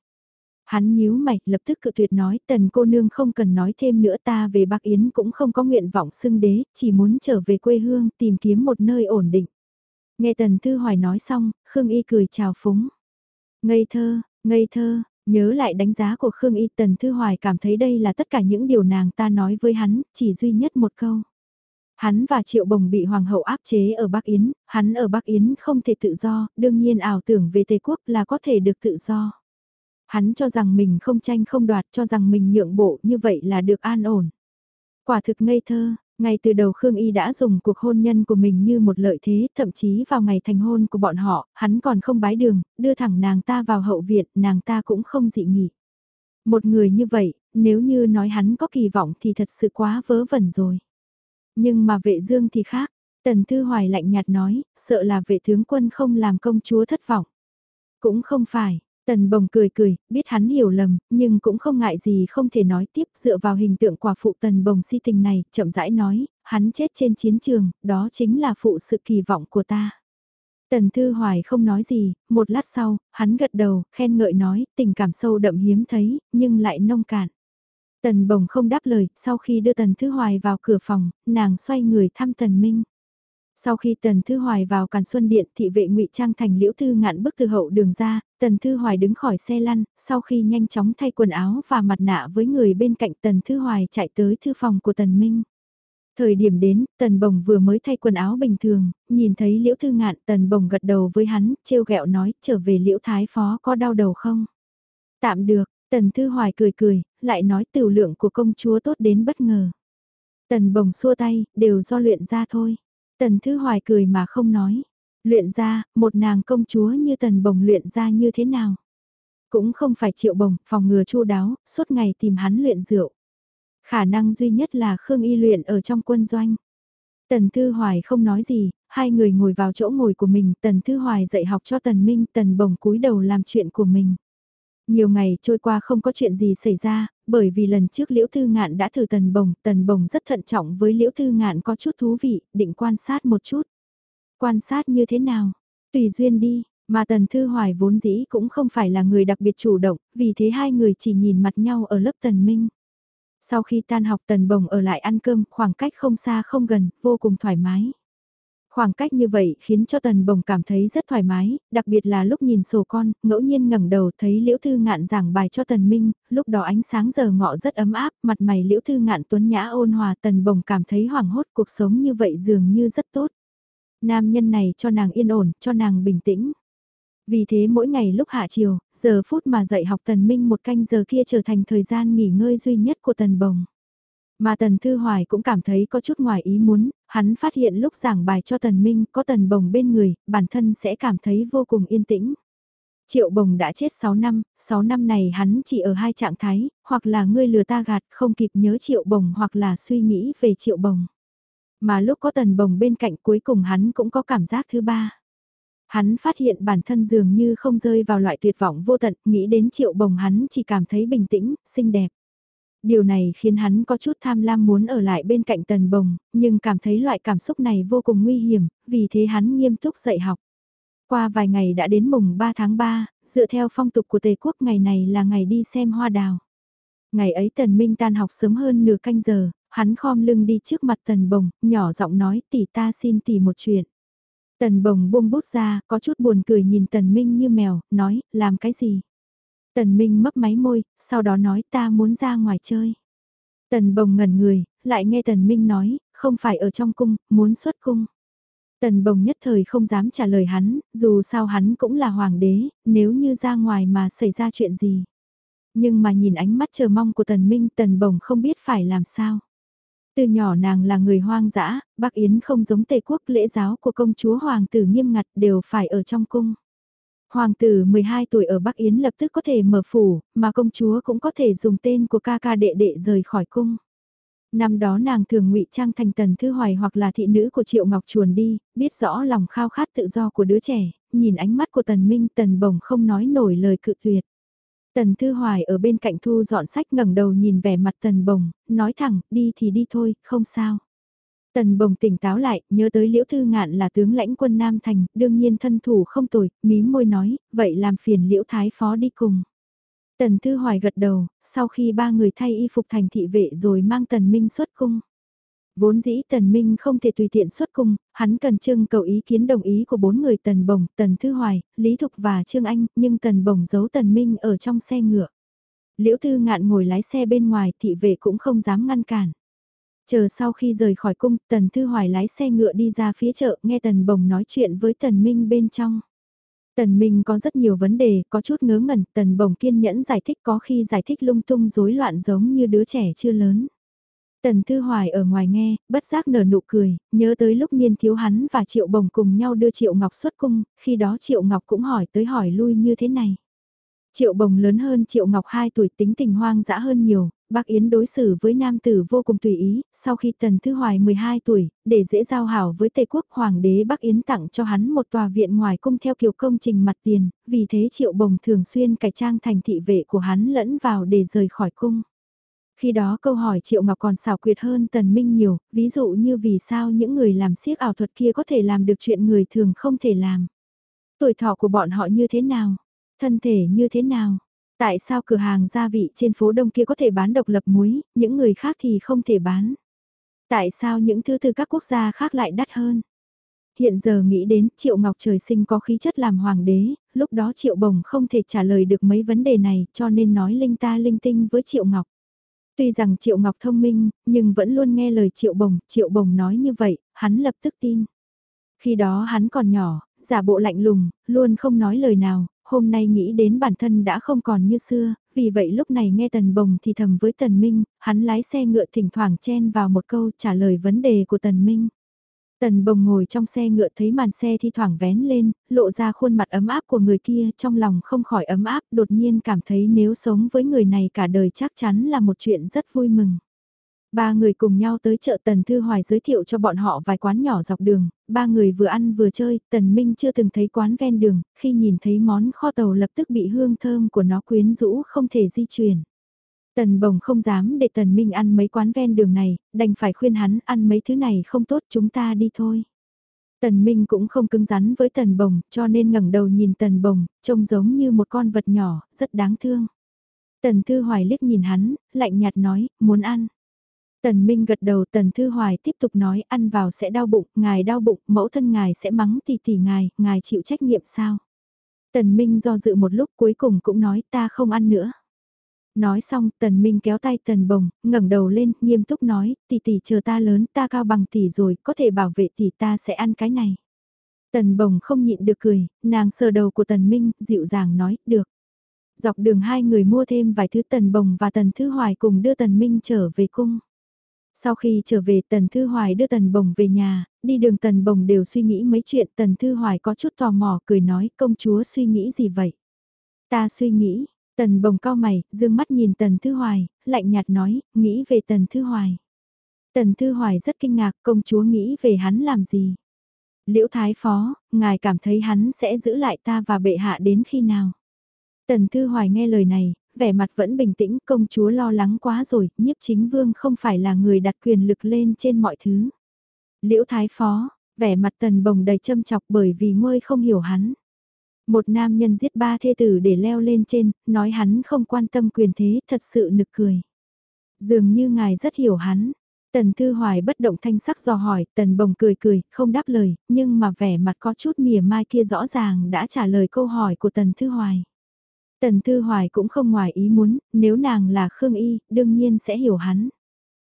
Hắn nhíu mày, lập tức cự tuyệt nói tần cô nương không cần nói thêm nữa ta về Bắc Yến cũng không có nguyện vọng xưng đế, chỉ muốn trở về quê hương tìm kiếm một nơi ổn định. Nghe tần thư hoài nói xong, Khương Y cười chào phúng. Ngây thơ, ngây thơ, Nhớ lại đánh giá của Khương Y Tần Thư Hoài cảm thấy đây là tất cả những điều nàng ta nói với hắn, chỉ duy nhất một câu. Hắn và Triệu Bồng bị Hoàng hậu áp chế ở Bắc Yến, hắn ở Bắc Yến không thể tự do, đương nhiên ảo tưởng về Tây Quốc là có thể được tự do. Hắn cho rằng mình không tranh không đoạt, cho rằng mình nhượng bộ như vậy là được an ổn. Quả thực ngây thơ, ngay từ đầu Khương Y đã dùng cuộc hôn nhân của mình như một lợi thế, thậm chí vào ngày thành hôn của bọn họ, hắn còn không bái đường, đưa thẳng nàng ta vào hậu viện, nàng ta cũng không dị nghị. Một người như vậy, nếu như nói hắn có kỳ vọng thì thật sự quá vớ vẩn rồi. Nhưng mà vệ dương thì khác, Tần Thư Hoài lạnh nhạt nói, sợ là vệ tướng quân không làm công chúa thất vọng. Cũng không phải, Tần bồng cười cười, biết hắn hiểu lầm, nhưng cũng không ngại gì không thể nói tiếp dựa vào hình tượng quả phụ tần bồng si tình này, chậm rãi nói, hắn chết trên chiến trường, đó chính là phụ sự kỳ vọng của ta. Tần Thư Hoài không nói gì, một lát sau, hắn gật đầu, khen ngợi nói, tình cảm sâu đậm hiếm thấy, nhưng lại nông cạn. Tần Bồng không đáp lời, sau khi đưa Tần Thư Hoài vào cửa phòng, nàng xoay người thăm Tần Minh. Sau khi Tần Thư Hoài vào Càn Xuân Điện thị vệ ngụy Trang thành liễu thư ngạn bước từ hậu đường ra, Tần Thư Hoài đứng khỏi xe lăn, sau khi nhanh chóng thay quần áo và mặt nạ với người bên cạnh Tần Thư Hoài chạy tới thư phòng của Tần Minh. Thời điểm đến, Tần Bồng vừa mới thay quần áo bình thường, nhìn thấy Liễu Thư Ngạn, Tần Bồng gật đầu với hắn, trêu ghẹo nói, trở về Liễu Thái Phó có đau đầu không? Tạm được, Tần Thư Hoài cười cười, lại nói tiểu lượng của công chúa tốt đến bất ngờ. Tần Bồng xua tay, đều do luyện ra thôi. Tần Thư Hoài cười mà không nói. Luyện ra, một nàng công chúa như tần bồng luyện ra như thế nào? Cũng không phải triệu bồng, phòng ngừa chu đáo, suốt ngày tìm hắn luyện rượu. Khả năng duy nhất là Khương Y luyện ở trong quân doanh. Tần Thư Hoài không nói gì, hai người ngồi vào chỗ ngồi của mình, Tần Thư Hoài dạy học cho Tần Minh, Tần Bồng cúi đầu làm chuyện của mình. Nhiều ngày trôi qua không có chuyện gì xảy ra, bởi vì lần trước Liễu Thư Ngạn đã thử Tần Bồng, Tần Bồng rất thận trọng với Liễu Thư Ngạn có chút thú vị, định quan sát một chút. Quan sát như thế nào? Tùy duyên đi, Mà Tần Thư Hoài vốn dĩ cũng không phải là người đặc biệt chủ động, vì thế hai người chỉ nhìn mặt nhau ở lớp Tần Minh. Sau khi tan học Tần Bồng ở lại ăn cơm, khoảng cách không xa không gần, vô cùng thoải mái. Khoảng cách như vậy khiến cho Tần Bồng cảm thấy rất thoải mái, đặc biệt là lúc nhìn sổ con, ngẫu nhiên ngẩng đầu thấy Liễu Thư Ngạn giảng bài cho Tần Minh, lúc đó ánh sáng giờ ngọ rất ấm áp, mặt mày Liễu Thư Ngạn tuấn nhã ôn hòa Tần Bồng cảm thấy hoảng hốt cuộc sống như vậy dường như rất tốt. Nam nhân này cho nàng yên ổn, cho nàng bình tĩnh. Vì thế mỗi ngày lúc hạ chiều, giờ phút mà dạy học Tần Minh một canh giờ kia trở thành thời gian nghỉ ngơi duy nhất của Tần Bồng. Mà Tần Thư Hoài cũng cảm thấy có chút ngoài ý muốn, hắn phát hiện lúc giảng bài cho Tần Minh có Tần Bồng bên người, bản thân sẽ cảm thấy vô cùng yên tĩnh. Triệu Bồng đã chết 6 năm, 6 năm này hắn chỉ ở hai trạng thái, hoặc là ngươi lừa ta gạt không kịp nhớ Triệu Bồng hoặc là suy nghĩ về Triệu Bồng. Mà lúc có Tần Bồng bên cạnh cuối cùng hắn cũng có cảm giác thứ ba. Hắn phát hiện bản thân dường như không rơi vào loại tuyệt vọng vô tận, nghĩ đến Triệu Bồng hắn chỉ cảm thấy bình tĩnh, xinh đẹp. Điều này khiến hắn có chút tham lam muốn ở lại bên cạnh tần bồng, nhưng cảm thấy loại cảm xúc này vô cùng nguy hiểm, vì thế hắn nghiêm túc dạy học. Qua vài ngày đã đến mùng 3 tháng 3, dựa theo phong tục của Tây quốc ngày này là ngày đi xem hoa đào. Ngày ấy Tần Minh tan học sớm hơn nửa canh giờ, hắn khom lưng đi trước mặt Tần Bồng, nhỏ giọng nói tỷ ta xin tỷ một chuyện. Tần Bồng buông bút ra, có chút buồn cười nhìn Tần Minh như mèo, nói, làm cái gì? Tần Minh mấp máy môi, sau đó nói ta muốn ra ngoài chơi. Tần Bồng ngẩn người, lại nghe Tần Minh nói, không phải ở trong cung, muốn xuất cung. Tần Bồng nhất thời không dám trả lời hắn, dù sao hắn cũng là hoàng đế, nếu như ra ngoài mà xảy ra chuyện gì. Nhưng mà nhìn ánh mắt chờ mong của Tần Minh Tần Bồng không biết phải làm sao. Từ nhỏ nàng là người hoang dã, Bắc Yến không giống Tây quốc lễ giáo của công chúa hoàng tử nghiêm ngặt đều phải ở trong cung. Hoàng tử 12 tuổi ở Bắc Yến lập tức có thể mở phủ, mà công chúa cũng có thể dùng tên của ca ca đệ đệ rời khỏi cung. Năm đó nàng thường ngụy trang thành tần thư hoài hoặc là thị nữ của Triệu Ngọc Chuồn đi, biết rõ lòng khao khát tự do của đứa trẻ, nhìn ánh mắt của tần minh tần bồng không nói nổi lời cự tuyệt. Tần Thư Hoài ở bên cạnh thu dọn sách ngẩng đầu nhìn vẻ mặt Tần Bồng, nói thẳng, đi thì đi thôi, không sao. Tần bồng tỉnh táo lại, nhớ tới liễu thư ngạn là tướng lãnh quân Nam Thành, đương nhiên thân thủ không tồi, Mí môi nói, vậy làm phiền liễu thái phó đi cùng. Tần Thư Hoài gật đầu, sau khi ba người thay y phục thành thị vệ rồi mang Tần Minh xuất cung. Vốn dĩ Tần Minh không thể tùy tiện xuất cung, hắn cần trưng cầu ý kiến đồng ý của bốn người Tần Bồng, Tần Thư Hoài, Lý Thục và Trương Anh, nhưng Tần Bồng giấu Tần Minh ở trong xe ngựa. Liễu Thư Ngạn ngồi lái xe bên ngoài thị vệ cũng không dám ngăn cản. Chờ sau khi rời khỏi cung, Tần Thư Hoài lái xe ngựa đi ra phía chợ, nghe Tần Bồng nói chuyện với Tần Minh bên trong. Tần Minh có rất nhiều vấn đề, có chút ngớ ngẩn, Tần Bồng kiên nhẫn giải thích có khi giải thích lung tung rối loạn giống như đứa trẻ chưa lớn. Tần Thư Hoài ở ngoài nghe, bất giác nở nụ cười, nhớ tới lúc niên thiếu hắn và Triệu Bồng cùng nhau đưa Triệu Ngọc xuất cung, khi đó Triệu Ngọc cũng hỏi tới hỏi lui như thế này. Triệu Bồng lớn hơn Triệu Ngọc 2 tuổi tính tình hoang dã hơn nhiều, Bác Yến đối xử với nam tử vô cùng tùy ý, sau khi Tần Thư Hoài 12 tuổi, để dễ giao hảo với Tây Quốc Hoàng đế Bắc Yến tặng cho hắn một tòa viện ngoài cung theo kiểu công trình mặt tiền, vì thế Triệu Bồng thường xuyên cải trang thành thị vệ của hắn lẫn vào để rời khỏi cung. Khi đó câu hỏi Triệu Ngọc còn xảo quyệt hơn Tần Minh nhiều, ví dụ như vì sao những người làm siếc ảo thuật kia có thể làm được chuyện người thường không thể làm. Tuổi thọ của bọn họ như thế nào? Thân thể như thế nào? Tại sao cửa hàng gia vị trên phố đông kia có thể bán độc lập muối, những người khác thì không thể bán? Tại sao những thứ từ các quốc gia khác lại đắt hơn? Hiện giờ nghĩ đến Triệu Ngọc trời sinh có khí chất làm hoàng đế, lúc đó Triệu Bồng không thể trả lời được mấy vấn đề này cho nên nói linh ta linh tinh với Triệu Ngọc. Tuy rằng Triệu Ngọc thông minh, nhưng vẫn luôn nghe lời Triệu Bồng, Triệu Bồng nói như vậy, hắn lập tức tin. Khi đó hắn còn nhỏ, giả bộ lạnh lùng, luôn không nói lời nào, hôm nay nghĩ đến bản thân đã không còn như xưa, vì vậy lúc này nghe Tần Bồng thì thầm với Tần Minh, hắn lái xe ngựa thỉnh thoảng chen vào một câu trả lời vấn đề của Tần Minh. Tần Bồng ngồi trong xe ngựa thấy màn xe thi thoảng vén lên, lộ ra khuôn mặt ấm áp của người kia trong lòng không khỏi ấm áp đột nhiên cảm thấy nếu sống với người này cả đời chắc chắn là một chuyện rất vui mừng. Ba người cùng nhau tới chợ Tần Thư Hoài giới thiệu cho bọn họ vài quán nhỏ dọc đường, ba người vừa ăn vừa chơi, Tần Minh chưa từng thấy quán ven đường, khi nhìn thấy món kho tàu lập tức bị hương thơm của nó quyến rũ không thể di chuyển. Tần Bồng không dám để Tần Minh ăn mấy quán ven đường này, đành phải khuyên hắn ăn mấy thứ này không tốt chúng ta đi thôi. Tần Minh cũng không cứng rắn với Tần Bồng, cho nên ngẩng đầu nhìn Tần Bồng, trông giống như một con vật nhỏ, rất đáng thương. Tần Thư Hoài liếc nhìn hắn, lạnh nhạt nói, muốn ăn. Tần Minh gật đầu Tần Thư Hoài tiếp tục nói ăn vào sẽ đau bụng, ngài đau bụng, mẫu thân ngài sẽ mắng tỷ tỷ ngài, ngài chịu trách nhiệm sao? Tần Minh do dự một lúc cuối cùng cũng nói ta không ăn nữa. Nói xong, Tần Minh kéo tay Tần Bồng, ngẩng đầu lên, nghiêm túc nói, tỷ tỷ chờ ta lớn, ta cao bằng tỷ rồi, có thể bảo vệ tỷ ta sẽ ăn cái này. Tần Bồng không nhịn được cười, nàng sờ đầu của Tần Minh, dịu dàng nói, được. Dọc đường hai người mua thêm vài thứ Tần Bồng và Tần Thư Hoài cùng đưa Tần Minh trở về cung. Sau khi trở về Tần Thư Hoài đưa Tần Bồng về nhà, đi đường Tần Bồng đều suy nghĩ mấy chuyện Tần Thư Hoài có chút tò mò cười nói công chúa suy nghĩ gì vậy? Ta suy nghĩ, Tần Bồng cao mày, dương mắt nhìn Tần Thư Hoài, lạnh nhạt nói, nghĩ về Tần Thư Hoài. Tần Thư Hoài rất kinh ngạc công chúa nghĩ về hắn làm gì? Liễu Thái Phó, ngài cảm thấy hắn sẽ giữ lại ta và bệ hạ đến khi nào? Tần Thư Hoài nghe lời này, vẻ mặt vẫn bình tĩnh, công chúa lo lắng quá rồi, nhiếp chính vương không phải là người đặt quyền lực lên trên mọi thứ. Liễu Thái Phó, vẻ mặt tần bồng đầy châm chọc bởi vì ngôi không hiểu hắn. Một nam nhân giết ba thê tử để leo lên trên, nói hắn không quan tâm quyền thế, thật sự nực cười. Dường như ngài rất hiểu hắn. Tần Thư Hoài bất động thanh sắc dò hỏi, tần bồng cười cười, không đáp lời, nhưng mà vẻ mặt có chút mỉa mai kia rõ ràng đã trả lời câu hỏi của tần Thư Hoài. Tần Thư Hoài cũng không ngoài ý muốn, nếu nàng là Khương Y, đương nhiên sẽ hiểu hắn.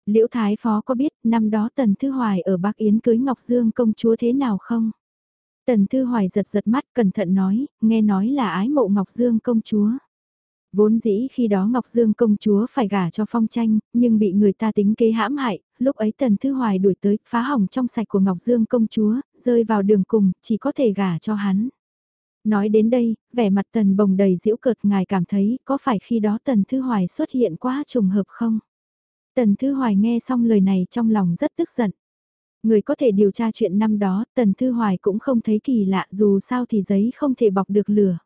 Liễu Thái Phó có biết năm đó Tần Thư Hoài ở Bắc Yến cưới Ngọc Dương công chúa thế nào không? Tần Thư Hoài giật giật mắt cẩn thận nói, nghe nói là ái mộ Ngọc Dương công chúa. Vốn dĩ khi đó Ngọc Dương công chúa phải gả cho phong tranh, nhưng bị người ta tính kế hãm hại, lúc ấy Tần Thư Hoài đuổi tới, phá hỏng trong sạch của Ngọc Dương công chúa, rơi vào đường cùng, chỉ có thể gả cho hắn. Nói đến đây, vẻ mặt tần bồng đầy diễu cợt ngài cảm thấy có phải khi đó tần thư hoài xuất hiện quá trùng hợp không? Tần thư hoài nghe xong lời này trong lòng rất tức giận. Người có thể điều tra chuyện năm đó, tần thư hoài cũng không thấy kỳ lạ dù sao thì giấy không thể bọc được lửa.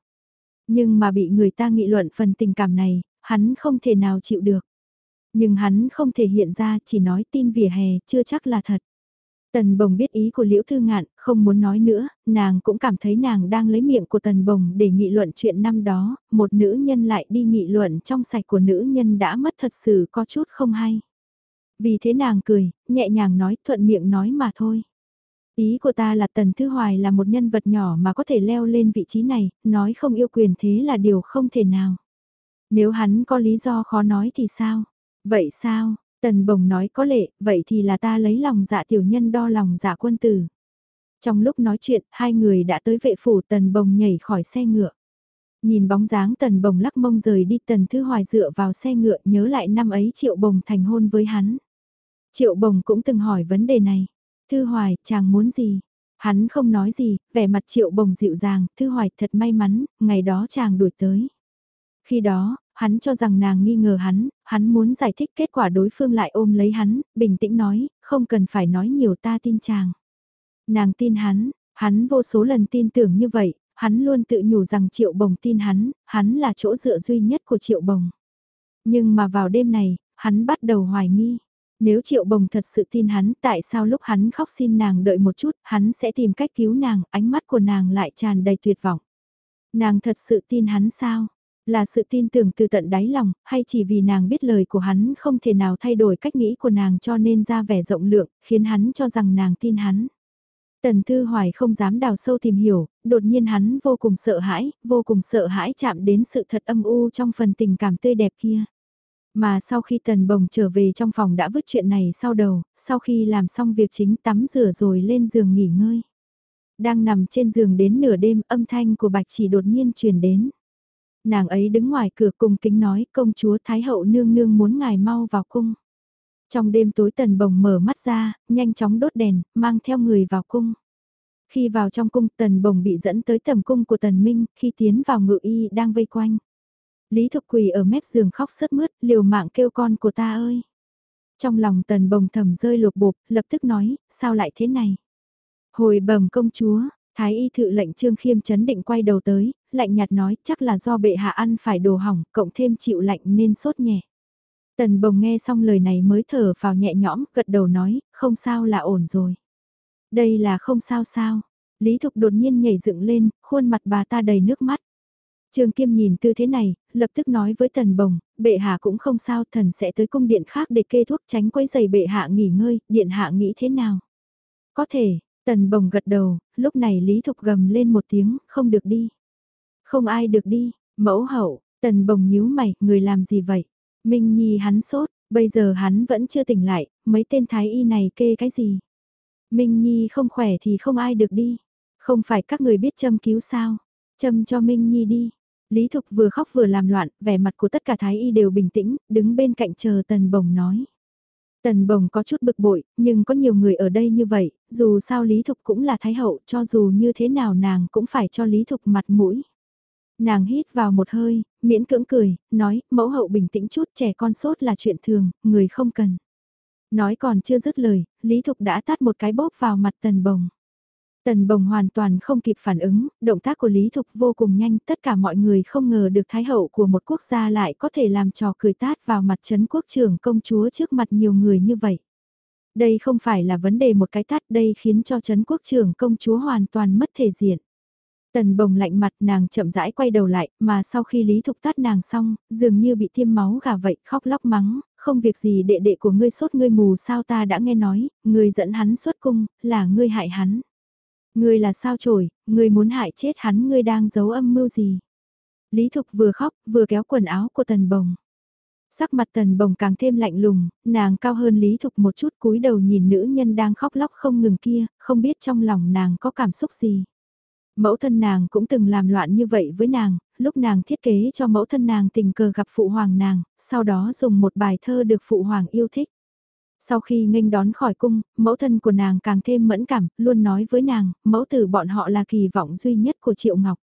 Nhưng mà bị người ta nghị luận phần tình cảm này, hắn không thể nào chịu được. Nhưng hắn không thể hiện ra chỉ nói tin vỉa hè chưa chắc là thật. Tần bồng biết ý của Liễu Thư Ngạn, không muốn nói nữa, nàng cũng cảm thấy nàng đang lấy miệng của tần bồng để nghị luận chuyện năm đó, một nữ nhân lại đi nghị luận trong sạch của nữ nhân đã mất thật sự có chút không hay. Vì thế nàng cười, nhẹ nhàng nói thuận miệng nói mà thôi. Ý của ta là Tần Thư Hoài là một nhân vật nhỏ mà có thể leo lên vị trí này, nói không yêu quyền thế là điều không thể nào. Nếu hắn có lý do khó nói thì sao? Vậy sao, Tần bồng nói có lệ, vậy thì là ta lấy lòng dạ tiểu nhân đo lòng dạ quân tử. Trong lúc nói chuyện, hai người đã tới vệ phủ tần bồng nhảy khỏi xe ngựa. Nhìn bóng dáng tần bồng lắc mông rời đi tần thư hoài dựa vào xe ngựa nhớ lại năm ấy triệu bồng thành hôn với hắn. Triệu bồng cũng từng hỏi vấn đề này. Thư hoài, chàng muốn gì? Hắn không nói gì, vẻ mặt triệu bồng dịu dàng, thư hoài thật may mắn, ngày đó chàng đuổi tới. Khi đó, hắn cho rằng nàng nghi ngờ hắn, hắn muốn giải thích kết quả đối phương lại ôm lấy hắn, bình tĩnh nói, không cần phải nói nhiều ta tin chàng. Nàng tin hắn, hắn vô số lần tin tưởng như vậy, hắn luôn tự nhủ rằng triệu bồng tin hắn, hắn là chỗ dựa duy nhất của triệu bồng. Nhưng mà vào đêm này, hắn bắt đầu hoài nghi. Nếu triệu bồng thật sự tin hắn, tại sao lúc hắn khóc xin nàng đợi một chút, hắn sẽ tìm cách cứu nàng, ánh mắt của nàng lại tràn đầy tuyệt vọng. Nàng thật sự tin hắn sao? Là sự tin tưởng từ tận đáy lòng, hay chỉ vì nàng biết lời của hắn không thể nào thay đổi cách nghĩ của nàng cho nên ra vẻ rộng lượng, khiến hắn cho rằng nàng tin hắn. Tần Thư Hoài không dám đào sâu tìm hiểu, đột nhiên hắn vô cùng sợ hãi, vô cùng sợ hãi chạm đến sự thật âm u trong phần tình cảm tươi đẹp kia. Mà sau khi Tần Bồng trở về trong phòng đã vứt chuyện này sau đầu, sau khi làm xong việc chính tắm rửa rồi lên giường nghỉ ngơi. Đang nằm trên giường đến nửa đêm âm thanh của Bạch chỉ đột nhiên truyền đến nàng ấy đứng ngoài cửa cung kính nói công chúa Thái hậu nương nương muốn ngài mau vào cung. Trong đêm tối tần bồng mở mắt ra, nhanh chóng đốt đèn, mang theo người vào cung. Khi vào trong cung tần bồng bị dẫn tới tầm cung của tần minh, khi tiến vào ngự y đang vây quanh. Lý Thục Quỳ ở mép giường khóc sướt mướt, liều mạng kêu con của ta ơi. Trong lòng tần bồng thầm rơi lột bột, lập tức nói, sao lại thế này? Hồi bẩm công chúa, Thái y thự lệnh Trương Khiêm chấn định quay đầu tới, lạnh nhạt nói chắc là do bệ hạ ăn phải đồ hỏng, cộng thêm chịu lạnh nên sốt nhẹ. Tần bồng nghe xong lời này mới thở vào nhẹ nhõm, gật đầu nói, không sao là ổn rồi. Đây là không sao sao. Lý Thục đột nhiên nhảy dựng lên, khuôn mặt bà ta đầy nước mắt. Trương Kiêm nhìn tư thế này, lập tức nói với Tần Bồng, bệ hạ cũng không sao, thần sẽ tới cung điện khác để kê thuốc tránh quấy giày bệ hạ nghỉ ngơi, điện hạ nghĩ thế nào? Có thể, Tần Bồng gật đầu, lúc này Lý Thục gầm lên một tiếng, không được đi. Không ai được đi, mẫu hậu, Tần Bồng nhíu mày, người làm gì vậy? Minh Nhi hắn sốt, bây giờ hắn vẫn chưa tỉnh lại, mấy tên thái y này kê cái gì? Minh Nhi không khỏe thì không ai được đi. Không phải các người biết châm cứu sao? Châm cho Minh Nhi đi. Lý Thục vừa khóc vừa làm loạn, vẻ mặt của tất cả thái y đều bình tĩnh, đứng bên cạnh chờ Tần Bồng nói. Tần Bồng có chút bực bội, nhưng có nhiều người ở đây như vậy, dù sao Lý Thục cũng là thái hậu, cho dù như thế nào nàng cũng phải cho Lý Thục mặt mũi. Nàng hít vào một hơi, miễn cưỡng cười, nói, mẫu hậu bình tĩnh chút trẻ con sốt là chuyện thường, người không cần. Nói còn chưa dứt lời, Lý Thục đã tát một cái bóp vào mặt Tần Bồng. Tần Bồng hoàn toàn không kịp phản ứng, động tác của Lý Thục vô cùng nhanh, tất cả mọi người không ngờ được Thái Hậu của một quốc gia lại có thể làm trò cười tát vào mặt chấn quốc trưởng công chúa trước mặt nhiều người như vậy. Đây không phải là vấn đề một cái tát đây khiến cho chấn quốc trưởng công chúa hoàn toàn mất thể diện. Tần bồng lạnh mặt nàng chậm rãi quay đầu lại, mà sau khi Lý Thục tát nàng xong, dường như bị tiêm máu gà vậy, khóc lóc mắng, không việc gì đệ đệ của ngươi sốt ngươi mù sao ta đã nghe nói, ngươi dẫn hắn xuất cung, là ngươi hại hắn. Ngươi là sao trổi, ngươi muốn hại chết hắn ngươi đang giấu âm mưu gì. Lý Thục vừa khóc, vừa kéo quần áo của tần bồng. Sắc mặt tần bồng càng thêm lạnh lùng, nàng cao hơn Lý Thục một chút cúi đầu nhìn nữ nhân đang khóc lóc không ngừng kia, không biết trong lòng nàng có cảm xúc gì. Mẫu thân nàng cũng từng làm loạn như vậy với nàng, lúc nàng thiết kế cho mẫu thân nàng tình cờ gặp phụ hoàng nàng, sau đó dùng một bài thơ được phụ hoàng yêu thích. Sau khi nghênh đón khỏi cung, mẫu thân của nàng càng thêm mẫn cảm, luôn nói với nàng, mẫu tử bọn họ là kỳ vọng duy nhất của Triệu Ngọc.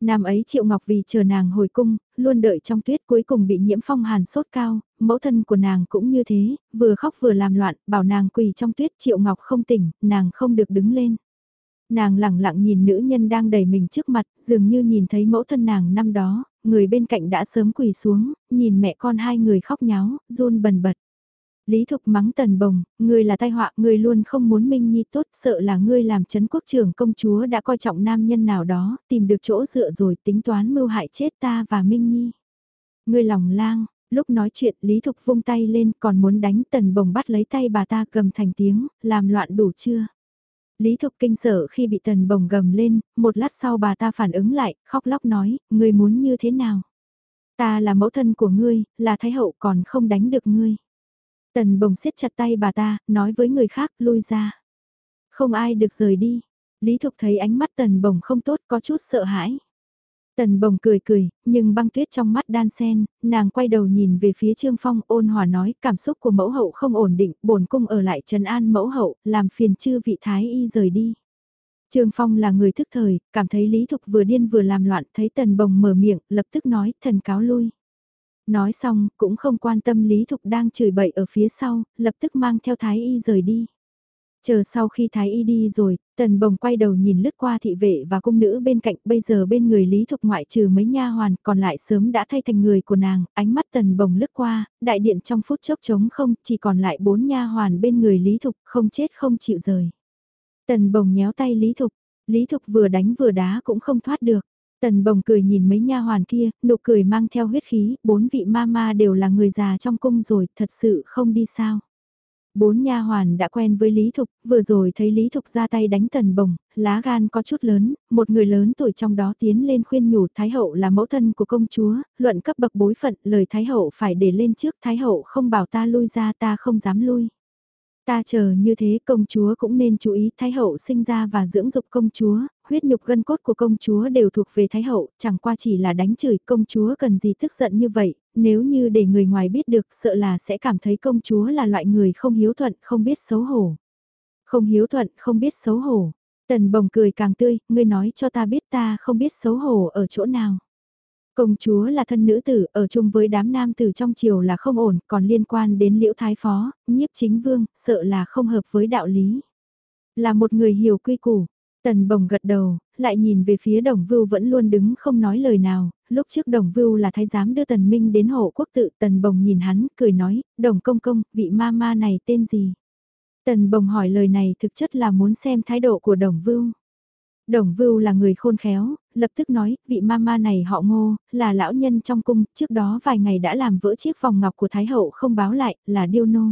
Năm ấy Triệu Ngọc vì chờ nàng hồi cung, luôn đợi trong tuyết cuối cùng bị nhiễm phong hàn sốt cao, mẫu thân của nàng cũng như thế, vừa khóc vừa làm loạn, bảo nàng quỳ trong tuyết Triệu Ngọc không tỉnh, nàng không được đứng lên. Nàng lẳng lặng nhìn nữ nhân đang đẩy mình trước mặt, dường như nhìn thấy mẫu thân nàng năm đó, người bên cạnh đã sớm quỳ xuống, nhìn mẹ con hai người khóc nháo, run bần bật. Lý Thục mắng tần bồng, ngươi là tai họa, ngươi luôn không muốn Minh Nhi tốt, sợ là ngươi làm chấn quốc trưởng công chúa đã coi trọng nam nhân nào đó, tìm được chỗ dựa rồi tính toán mưu hại chết ta và Minh Nhi. Ngươi lòng lang, lúc nói chuyện Lý Thục vung tay lên còn muốn đánh tần bồng bắt lấy tay bà ta cầm thành tiếng, làm loạn đủ chưa? Lý Thục kinh sợ khi bị tần bồng gầm lên, một lát sau bà ta phản ứng lại, khóc lóc nói, ngươi muốn như thế nào? Ta là mẫu thân của ngươi, là thái hậu còn không đánh được ngươi. Tần bồng siết chặt tay bà ta, nói với người khác, lui ra. Không ai được rời đi. Lý Thục thấy ánh mắt tần bồng không tốt có chút sợ hãi. Tần bồng cười cười, nhưng băng tuyết trong mắt đan sen, nàng quay đầu nhìn về phía Trương Phong ôn hòa nói cảm xúc của mẫu hậu không ổn định, bổn cung ở lại trần an mẫu hậu, làm phiền chư vị thái y rời đi. Trương Phong là người thức thời, cảm thấy Lý Thục vừa điên vừa làm loạn, thấy tần bồng mở miệng, lập tức nói, thần cáo lui. Nói xong, cũng không quan tâm Lý Thục đang chửi bậy ở phía sau, lập tức mang theo Thái Y rời đi. Chờ sau khi Thái Y đi rồi, Tần Bồng quay đầu nhìn lướt qua thị vệ và cung nữ bên cạnh, bây giờ bên người Lý Thục ngoại trừ mấy nha hoàn, còn lại sớm đã thay thành người của nàng, ánh mắt Tần Bồng lướt qua, đại điện trong phút chốc trống không, chỉ còn lại bốn nha hoàn bên người Lý Thục, không chết không chịu rời. Tần Bồng nhéo tay Lý Thục, Lý Thục vừa đánh vừa đá cũng không thoát được. Tần bồng cười nhìn mấy nha hoàn kia, nụ cười mang theo huyết khí, bốn vị ma ma đều là người già trong cung rồi, thật sự không đi sao. Bốn nha hoàn đã quen với Lý Thục, vừa rồi thấy Lý Thục ra tay đánh tần bồng, lá gan có chút lớn, một người lớn tuổi trong đó tiến lên khuyên nhủ Thái Hậu là mẫu thân của công chúa, luận cấp bậc bối phận, lời Thái Hậu phải để lên trước, Thái Hậu không bảo ta lui ra ta không dám lui. Ta chờ như thế công chúa cũng nên chú ý Thái Hậu sinh ra và dưỡng dục công chúa, huyết nhục gân cốt của công chúa đều thuộc về Thái Hậu, chẳng qua chỉ là đánh chửi công chúa cần gì tức giận như vậy, nếu như để người ngoài biết được sợ là sẽ cảm thấy công chúa là loại người không hiếu thuận, không biết xấu hổ. Không hiếu thuận, không biết xấu hổ. Tần bồng cười càng tươi, ngươi nói cho ta biết ta không biết xấu hổ ở chỗ nào. Công chúa là thân nữ tử, ở chung với đám nam tử trong triều là không ổn, còn liên quan đến liễu thái phó, nhiếp chính vương, sợ là không hợp với đạo lý. Là một người hiểu quy củ, tần bồng gật đầu, lại nhìn về phía đồng vưu vẫn luôn đứng không nói lời nào, lúc trước đồng vưu là thái giám đưa tần minh đến hộ quốc tự, tần bồng nhìn hắn, cười nói, đồng công công, vị ma ma này tên gì? Tần bồng hỏi lời này thực chất là muốn xem thái độ của đồng vưu. Đồng vưu là người khôn khéo, lập tức nói, vị ma ma này họ ngô, là lão nhân trong cung, trước đó vài ngày đã làm vỡ chiếc vòng ngọc của Thái Hậu không báo lại, là điêu nô.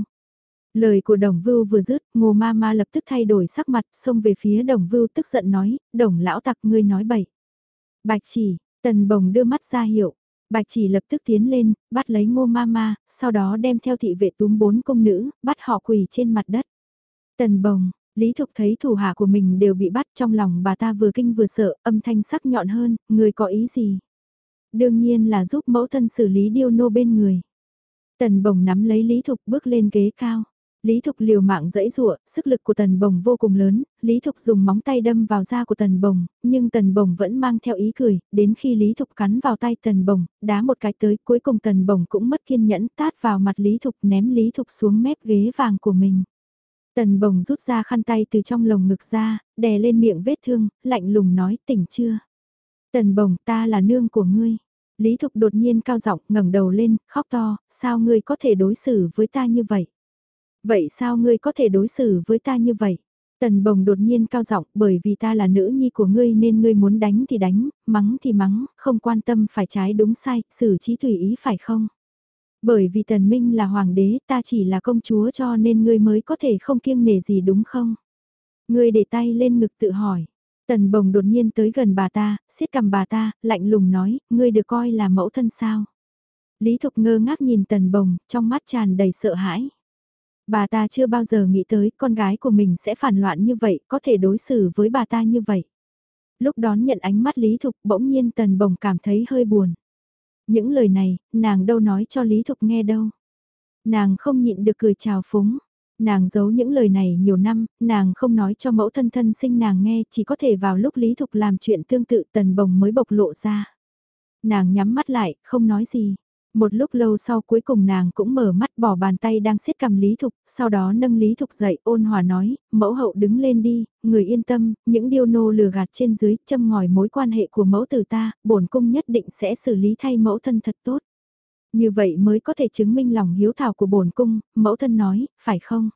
Lời của đồng vưu vừa dứt, ngô mama lập tức thay đổi sắc mặt, xông về phía đồng vưu tức giận nói, đồng lão tặc ngươi nói bậy. Bạch chỉ, tần bồng đưa mắt ra hiệu, bạch chỉ lập tức tiến lên, bắt lấy ngô mama, sau đó đem theo thị vệ túm bốn công nữ, bắt họ quỳ trên mặt đất. Tần bồng, Lý Thục thấy thủ hạ của mình đều bị bắt trong lòng bà ta vừa kinh vừa sợ, âm thanh sắc nhọn hơn, người có ý gì? Đương nhiên là giúp mẫu thân xử lý điêu nô bên người. Tần bồng nắm lấy Lý Thục bước lên ghế cao. Lý Thục liều mạng dẫy rụa, sức lực của tần bồng vô cùng lớn, Lý Thục dùng móng tay đâm vào da của tần bồng, nhưng tần bồng vẫn mang theo ý cười, đến khi Lý Thục cắn vào tay tần bồng, đá một cái tới, cuối cùng tần bồng cũng mất kiên nhẫn tát vào mặt Lý Thục ném Lý Thục xuống mép ghế vàng của mình. Tần bồng rút ra khăn tay từ trong lồng ngực ra, đè lên miệng vết thương, lạnh lùng nói tỉnh chưa. Tần bồng ta là nương của ngươi. Lý Thục đột nhiên cao giọng ngẩng đầu lên, khóc to, sao ngươi có thể đối xử với ta như vậy? Vậy sao ngươi có thể đối xử với ta như vậy? Tần bồng đột nhiên cao giọng bởi vì ta là nữ nhi của ngươi nên ngươi muốn đánh thì đánh, mắng thì mắng, không quan tâm phải trái đúng sai, xử trí tùy ý phải không? Bởi vì tần minh là hoàng đế ta chỉ là công chúa cho nên ngươi mới có thể không kiêng nể gì đúng không? Ngươi để tay lên ngực tự hỏi. Tần bồng đột nhiên tới gần bà ta, siết cầm bà ta, lạnh lùng nói, ngươi được coi là mẫu thân sao? Lý Thục ngơ ngác nhìn tần bồng, trong mắt tràn đầy sợ hãi. Bà ta chưa bao giờ nghĩ tới con gái của mình sẽ phản loạn như vậy, có thể đối xử với bà ta như vậy. Lúc đón nhận ánh mắt Lý Thục bỗng nhiên tần bồng cảm thấy hơi buồn. Những lời này, nàng đâu nói cho Lý Thục nghe đâu. Nàng không nhịn được cười chào phúng. Nàng giấu những lời này nhiều năm, nàng không nói cho mẫu thân thân sinh nàng nghe, chỉ có thể vào lúc Lý Thục làm chuyện tương tự tần bồng mới bộc lộ ra. Nàng nhắm mắt lại, không nói gì. Một lúc lâu sau cuối cùng nàng cũng mở mắt bỏ bàn tay đang siết cầm Lý Thục, sau đó nâng Lý Thục dậy ôn hòa nói, mẫu hậu đứng lên đi, người yên tâm, những điêu nô lừa gạt trên dưới châm ngòi mối quan hệ của mẫu tử ta, bổn cung nhất định sẽ xử lý thay mẫu thân thật tốt. Như vậy mới có thể chứng minh lòng hiếu thảo của bổn cung, mẫu thân nói, phải không?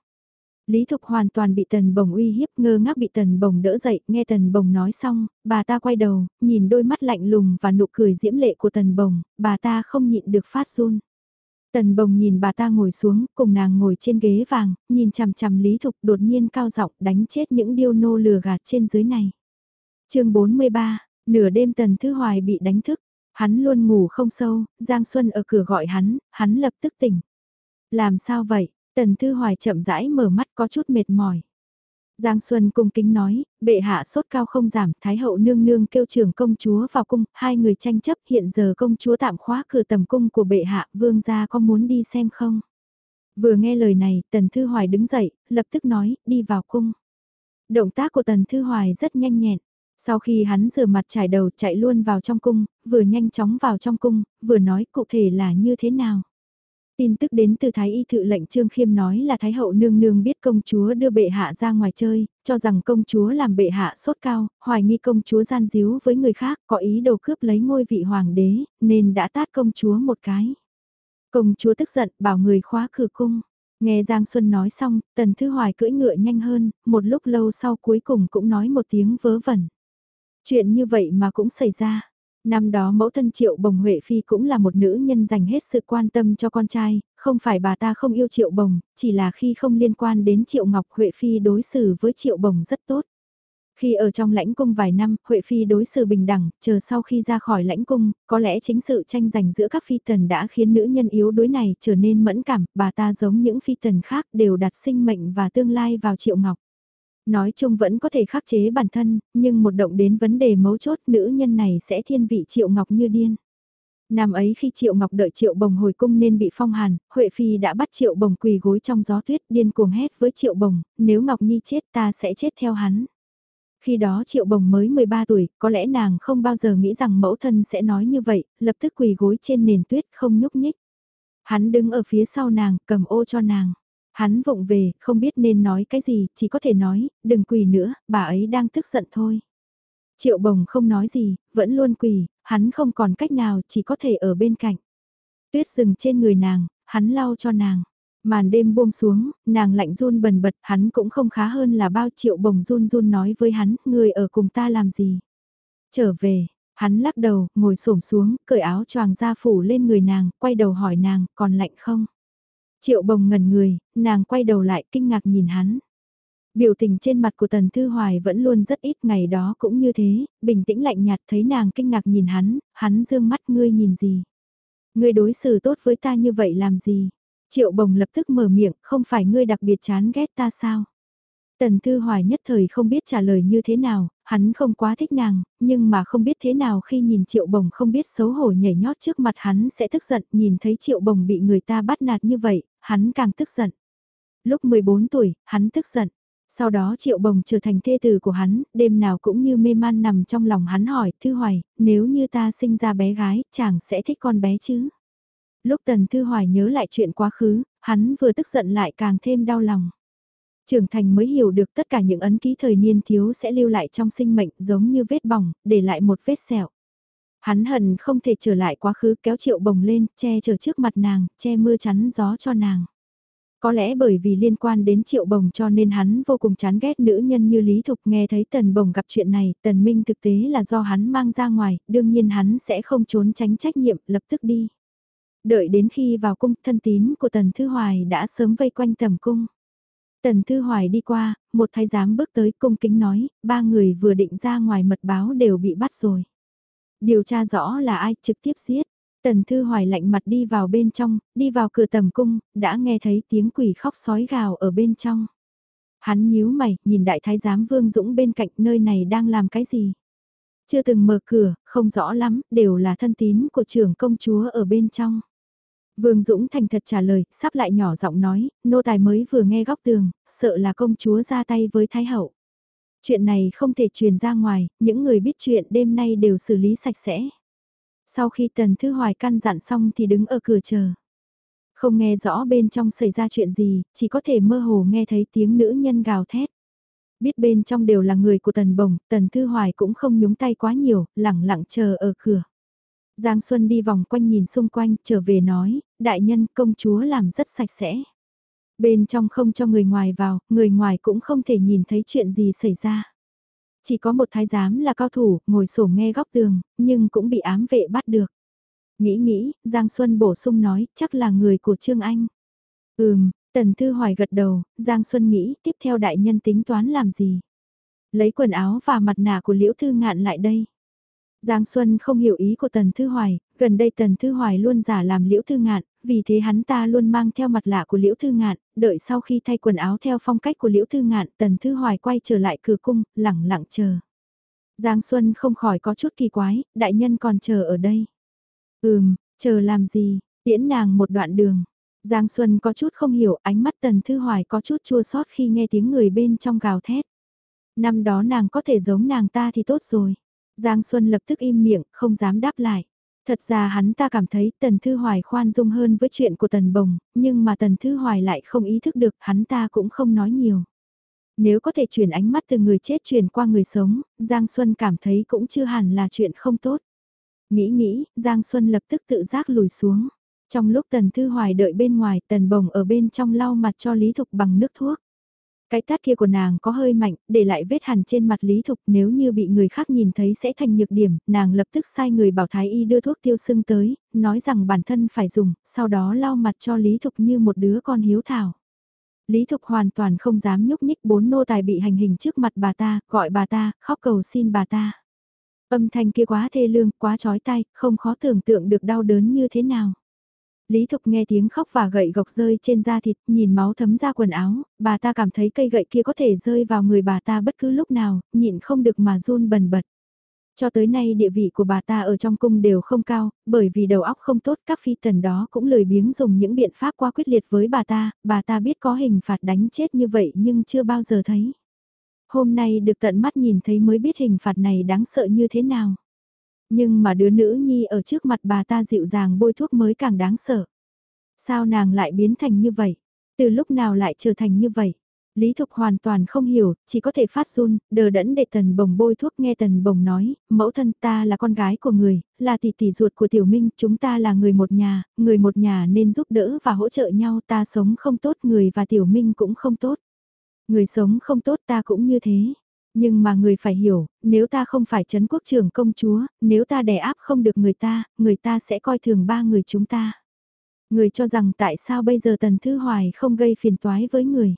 Lý Thục hoàn toàn bị Tần Bồng uy hiếp ngơ ngác bị Tần Bồng đỡ dậy, nghe Tần Bồng nói xong, bà ta quay đầu, nhìn đôi mắt lạnh lùng và nụ cười diễm lệ của Tần Bồng, bà ta không nhịn được phát run. Tần Bồng nhìn bà ta ngồi xuống, cùng nàng ngồi trên ghế vàng, nhìn chằm chằm Lý Thục đột nhiên cao giọng đánh chết những điêu nô lừa gạt trên dưới này. chương 43, nửa đêm Tần thứ Hoài bị đánh thức, hắn luôn ngủ không sâu, Giang Xuân ở cửa gọi hắn, hắn lập tức tỉnh. Làm sao vậy? Tần Thư Hoài chậm rãi mở mắt có chút mệt mỏi. Giang Xuân cung kính nói, bệ hạ sốt cao không giảm, Thái hậu nương nương kêu trưởng công chúa vào cung, hai người tranh chấp hiện giờ công chúa tạm khóa cửa tầm cung của bệ hạ, vương gia có muốn đi xem không? Vừa nghe lời này, Tần Thư Hoài đứng dậy, lập tức nói, đi vào cung. Động tác của Tần Thư Hoài rất nhanh nhẹn. Sau khi hắn rửa mặt trải đầu chạy luôn vào trong cung, vừa nhanh chóng vào trong cung, vừa nói cụ thể là như thế nào. Tin tức đến từ Thái Y Thự lệnh Trương Khiêm nói là Thái Hậu nương nương biết công chúa đưa bệ hạ ra ngoài chơi, cho rằng công chúa làm bệ hạ sốt cao, hoài nghi công chúa gian díu với người khác, có ý đồ cướp lấy ngôi vị hoàng đế, nên đã tát công chúa một cái. Công chúa tức giận bảo người khóa cửa cung. Nghe Giang Xuân nói xong, Tần Thư Hoài cưỡi ngựa nhanh hơn, một lúc lâu sau cuối cùng cũng nói một tiếng vớ vẩn. Chuyện như vậy mà cũng xảy ra. Năm đó mẫu thân Triệu Bồng Huệ Phi cũng là một nữ nhân dành hết sự quan tâm cho con trai, không phải bà ta không yêu Triệu Bồng, chỉ là khi không liên quan đến Triệu Ngọc Huệ Phi đối xử với Triệu Bồng rất tốt. Khi ở trong lãnh cung vài năm, Huệ Phi đối xử bình đẳng, chờ sau khi ra khỏi lãnh cung, có lẽ chính sự tranh giành giữa các phi tần đã khiến nữ nhân yếu đuối này trở nên mẫn cảm, bà ta giống những phi tần khác đều đặt sinh mệnh và tương lai vào Triệu Ngọc. Nói chung vẫn có thể khắc chế bản thân, nhưng một động đến vấn đề mấu chốt nữ nhân này sẽ thiên vị Triệu Ngọc như điên. Năm ấy khi Triệu Ngọc đợi Triệu Bồng hồi cung nên bị phong hàn, Huệ Phi đã bắt Triệu Bồng quỳ gối trong gió tuyết điên cuồng hét với Triệu Bồng, nếu Ngọc Nhi chết ta sẽ chết theo hắn. Khi đó Triệu Bồng mới 13 tuổi, có lẽ nàng không bao giờ nghĩ rằng mẫu thân sẽ nói như vậy, lập tức quỳ gối trên nền tuyết không nhúc nhích. Hắn đứng ở phía sau nàng, cầm ô cho nàng. Hắn vụng về, không biết nên nói cái gì, chỉ có thể nói, đừng quỳ nữa, bà ấy đang tức giận thôi. Triệu bồng không nói gì, vẫn luôn quỳ, hắn không còn cách nào, chỉ có thể ở bên cạnh. Tuyết rừng trên người nàng, hắn lau cho nàng. Màn đêm buông xuống, nàng lạnh run bần bật, hắn cũng không khá hơn là bao triệu bồng run run nói với hắn, người ở cùng ta làm gì. Trở về, hắn lắc đầu, ngồi xổm xuống, cởi áo choàng ra phủ lên người nàng, quay đầu hỏi nàng, còn lạnh không? Triệu bồng ngẩn người, nàng quay đầu lại kinh ngạc nhìn hắn. Biểu tình trên mặt của Tần Thư Hoài vẫn luôn rất ít ngày đó cũng như thế, bình tĩnh lạnh nhạt thấy nàng kinh ngạc nhìn hắn, hắn dương mắt ngươi nhìn gì. Ngươi đối xử tốt với ta như vậy làm gì? Triệu bồng lập tức mở miệng, không phải ngươi đặc biệt chán ghét ta sao? Tần Thư Hoài nhất thời không biết trả lời như thế nào, hắn không quá thích nàng, nhưng mà không biết thế nào khi nhìn Triệu Bồng không biết xấu hổ nhảy nhót trước mặt hắn sẽ tức giận, nhìn thấy Triệu Bồng bị người ta bắt nạt như vậy, hắn càng tức giận. Lúc 14 tuổi, hắn tức giận. Sau đó Triệu Bồng trở thành thê tử của hắn, đêm nào cũng như mê man nằm trong lòng hắn hỏi, Thư Hoài, nếu như ta sinh ra bé gái, chàng sẽ thích con bé chứ? Lúc Tần Thư Hoài nhớ lại chuyện quá khứ, hắn vừa tức giận lại càng thêm đau lòng. Trưởng thành mới hiểu được tất cả những ấn ký thời niên thiếu sẽ lưu lại trong sinh mệnh giống như vết bỏng, để lại một vết sẹo. Hắn hận không thể trở lại quá khứ kéo triệu bồng lên, che chở trước mặt nàng, che mưa chắn gió cho nàng. Có lẽ bởi vì liên quan đến triệu bồng cho nên hắn vô cùng chán ghét nữ nhân như Lý Thục nghe thấy tần bồng gặp chuyện này, tần minh thực tế là do hắn mang ra ngoài, đương nhiên hắn sẽ không trốn tránh trách nhiệm, lập tức đi. Đợi đến khi vào cung, thân tín của tần Thư Hoài đã sớm vây quanh tầm cung. Tần Thư Hoài đi qua, một thái giám bước tới cung kính nói, ba người vừa định ra ngoài mật báo đều bị bắt rồi. Điều tra rõ là ai trực tiếp giết. Tần Thư Hoài lạnh mặt đi vào bên trong, đi vào cửa tầm cung, đã nghe thấy tiếng quỷ khóc sói gào ở bên trong. Hắn nhíu mày, nhìn đại thái giám Vương Dũng bên cạnh nơi này đang làm cái gì. Chưa từng mở cửa, không rõ lắm, đều là thân tín của trưởng công chúa ở bên trong. Vương Dũng thành thật trả lời, sắp lại nhỏ giọng nói, nô tài mới vừa nghe góc tường, sợ là công chúa ra tay với Thái Hậu. Chuyện này không thể truyền ra ngoài, những người biết chuyện đêm nay đều xử lý sạch sẽ. Sau khi Tần Thư Hoài căn dặn xong thì đứng ở cửa chờ. Không nghe rõ bên trong xảy ra chuyện gì, chỉ có thể mơ hồ nghe thấy tiếng nữ nhân gào thét. Biết bên trong đều là người của Tần Bồng, Tần Thư Hoài cũng không nhúng tay quá nhiều, lẳng lặng chờ ở cửa. Giang Xuân đi vòng quanh nhìn xung quanh, trở về nói, đại nhân công chúa làm rất sạch sẽ. Bên trong không cho người ngoài vào, người ngoài cũng không thể nhìn thấy chuyện gì xảy ra. Chỉ có một thái giám là cao thủ, ngồi sổ nghe góc tường, nhưng cũng bị ám vệ bắt được. Nghĩ nghĩ, Giang Xuân bổ sung nói, chắc là người của Trương Anh. Ừm, Tần Thư Hoài gật đầu, Giang Xuân nghĩ, tiếp theo đại nhân tính toán làm gì? Lấy quần áo và mặt nạ của Liễu Thư Ngạn lại đây. Giang Xuân không hiểu ý của Tần Thư Hoài, gần đây Tần Thư Hoài luôn giả làm Liễu Thư Ngạn, vì thế hắn ta luôn mang theo mặt lạ của Liễu Thư Ngạn, đợi sau khi thay quần áo theo phong cách của Liễu Thư Ngạn, Tần Thư Hoài quay trở lại cửa cung, lẳng lặng chờ. Giang Xuân không khỏi có chút kỳ quái, đại nhân còn chờ ở đây. Ừm, chờ làm gì, tiễn nàng một đoạn đường. Giang Xuân có chút không hiểu, ánh mắt Tần Thư Hoài có chút chua xót khi nghe tiếng người bên trong gào thét. Năm đó nàng có thể giống nàng ta thì tốt rồi. Giang Xuân lập tức im miệng, không dám đáp lại. Thật ra hắn ta cảm thấy Tần Thư Hoài khoan dung hơn với chuyện của Tần Bồng, nhưng mà Tần Thư Hoài lại không ý thức được hắn ta cũng không nói nhiều. Nếu có thể chuyển ánh mắt từ người chết chuyển qua người sống, Giang Xuân cảm thấy cũng chưa hẳn là chuyện không tốt. Nghĩ nghĩ, Giang Xuân lập tức tự giác lùi xuống. Trong lúc Tần Thư Hoài đợi bên ngoài, Tần Bồng ở bên trong lau mặt cho Lý Thục bằng nước thuốc. Cái tát kia của nàng có hơi mạnh, để lại vết hằn trên mặt Lý Thục nếu như bị người khác nhìn thấy sẽ thành nhược điểm, nàng lập tức sai người bảo Thái Y đưa thuốc tiêu sưng tới, nói rằng bản thân phải dùng, sau đó lau mặt cho Lý Thục như một đứa con hiếu thảo. Lý Thục hoàn toàn không dám nhúc nhích bốn nô tài bị hành hình trước mặt bà ta, gọi bà ta, khóc cầu xin bà ta. Âm thanh kia quá thê lương, quá chói tai, không khó tưởng tượng được đau đớn như thế nào. Lý Thục nghe tiếng khóc và gậy gộc rơi trên da thịt, nhìn máu thấm ra quần áo, bà ta cảm thấy cây gậy kia có thể rơi vào người bà ta bất cứ lúc nào, nhịn không được mà run bần bật. Cho tới nay địa vị của bà ta ở trong cung đều không cao, bởi vì đầu óc không tốt các phi tần đó cũng lười biếng dùng những biện pháp quá quyết liệt với bà ta, bà ta biết có hình phạt đánh chết như vậy nhưng chưa bao giờ thấy. Hôm nay được tận mắt nhìn thấy mới biết hình phạt này đáng sợ như thế nào. Nhưng mà đứa nữ nhi ở trước mặt bà ta dịu dàng bôi thuốc mới càng đáng sợ. Sao nàng lại biến thành như vậy? Từ lúc nào lại trở thành như vậy? Lý Thục hoàn toàn không hiểu, chỉ có thể phát run, đờ đẫn để tần bồng bôi thuốc nghe tần bồng nói, mẫu thân ta là con gái của người, là tỷ tỷ ruột của tiểu minh, chúng ta là người một nhà, người một nhà nên giúp đỡ và hỗ trợ nhau ta sống không tốt người và tiểu minh cũng không tốt. Người sống không tốt ta cũng như thế. Nhưng mà người phải hiểu, nếu ta không phải chấn quốc trưởng công chúa, nếu ta đè áp không được người ta, người ta sẽ coi thường ba người chúng ta. Người cho rằng tại sao bây giờ Tần Thư Hoài không gây phiền toái với người.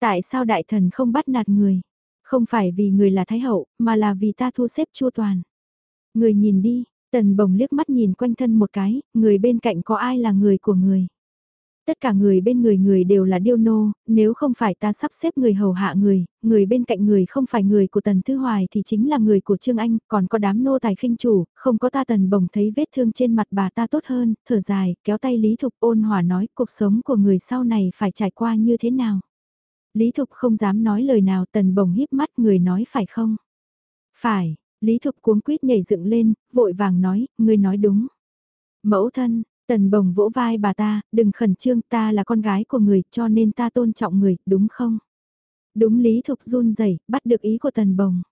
Tại sao đại thần không bắt nạt người? Không phải vì người là thái hậu, mà là vì ta thu xếp chua toàn. Người nhìn đi, tần bồng liếc mắt nhìn quanh thân một cái, người bên cạnh có ai là người của người. Tất cả người bên người người đều là điêu nô, nếu không phải ta sắp xếp người hầu hạ người, người bên cạnh người không phải người của Tần Thư Hoài thì chính là người của Trương Anh, còn có đám nô tài khinh chủ, không có ta Tần Bồng thấy vết thương trên mặt bà ta tốt hơn, thở dài, kéo tay Lý Thục ôn hòa nói cuộc sống của người sau này phải trải qua như thế nào. Lý Thục không dám nói lời nào Tần Bồng híp mắt người nói phải không? Phải, Lý Thục cuống quýt nhảy dựng lên, vội vàng nói, người nói đúng. Mẫu thân, Tần bồng vỗ vai bà ta, đừng khẩn trương ta là con gái của người cho nên ta tôn trọng người, đúng không? Đúng lý thục run rẩy bắt được ý của tần bồng.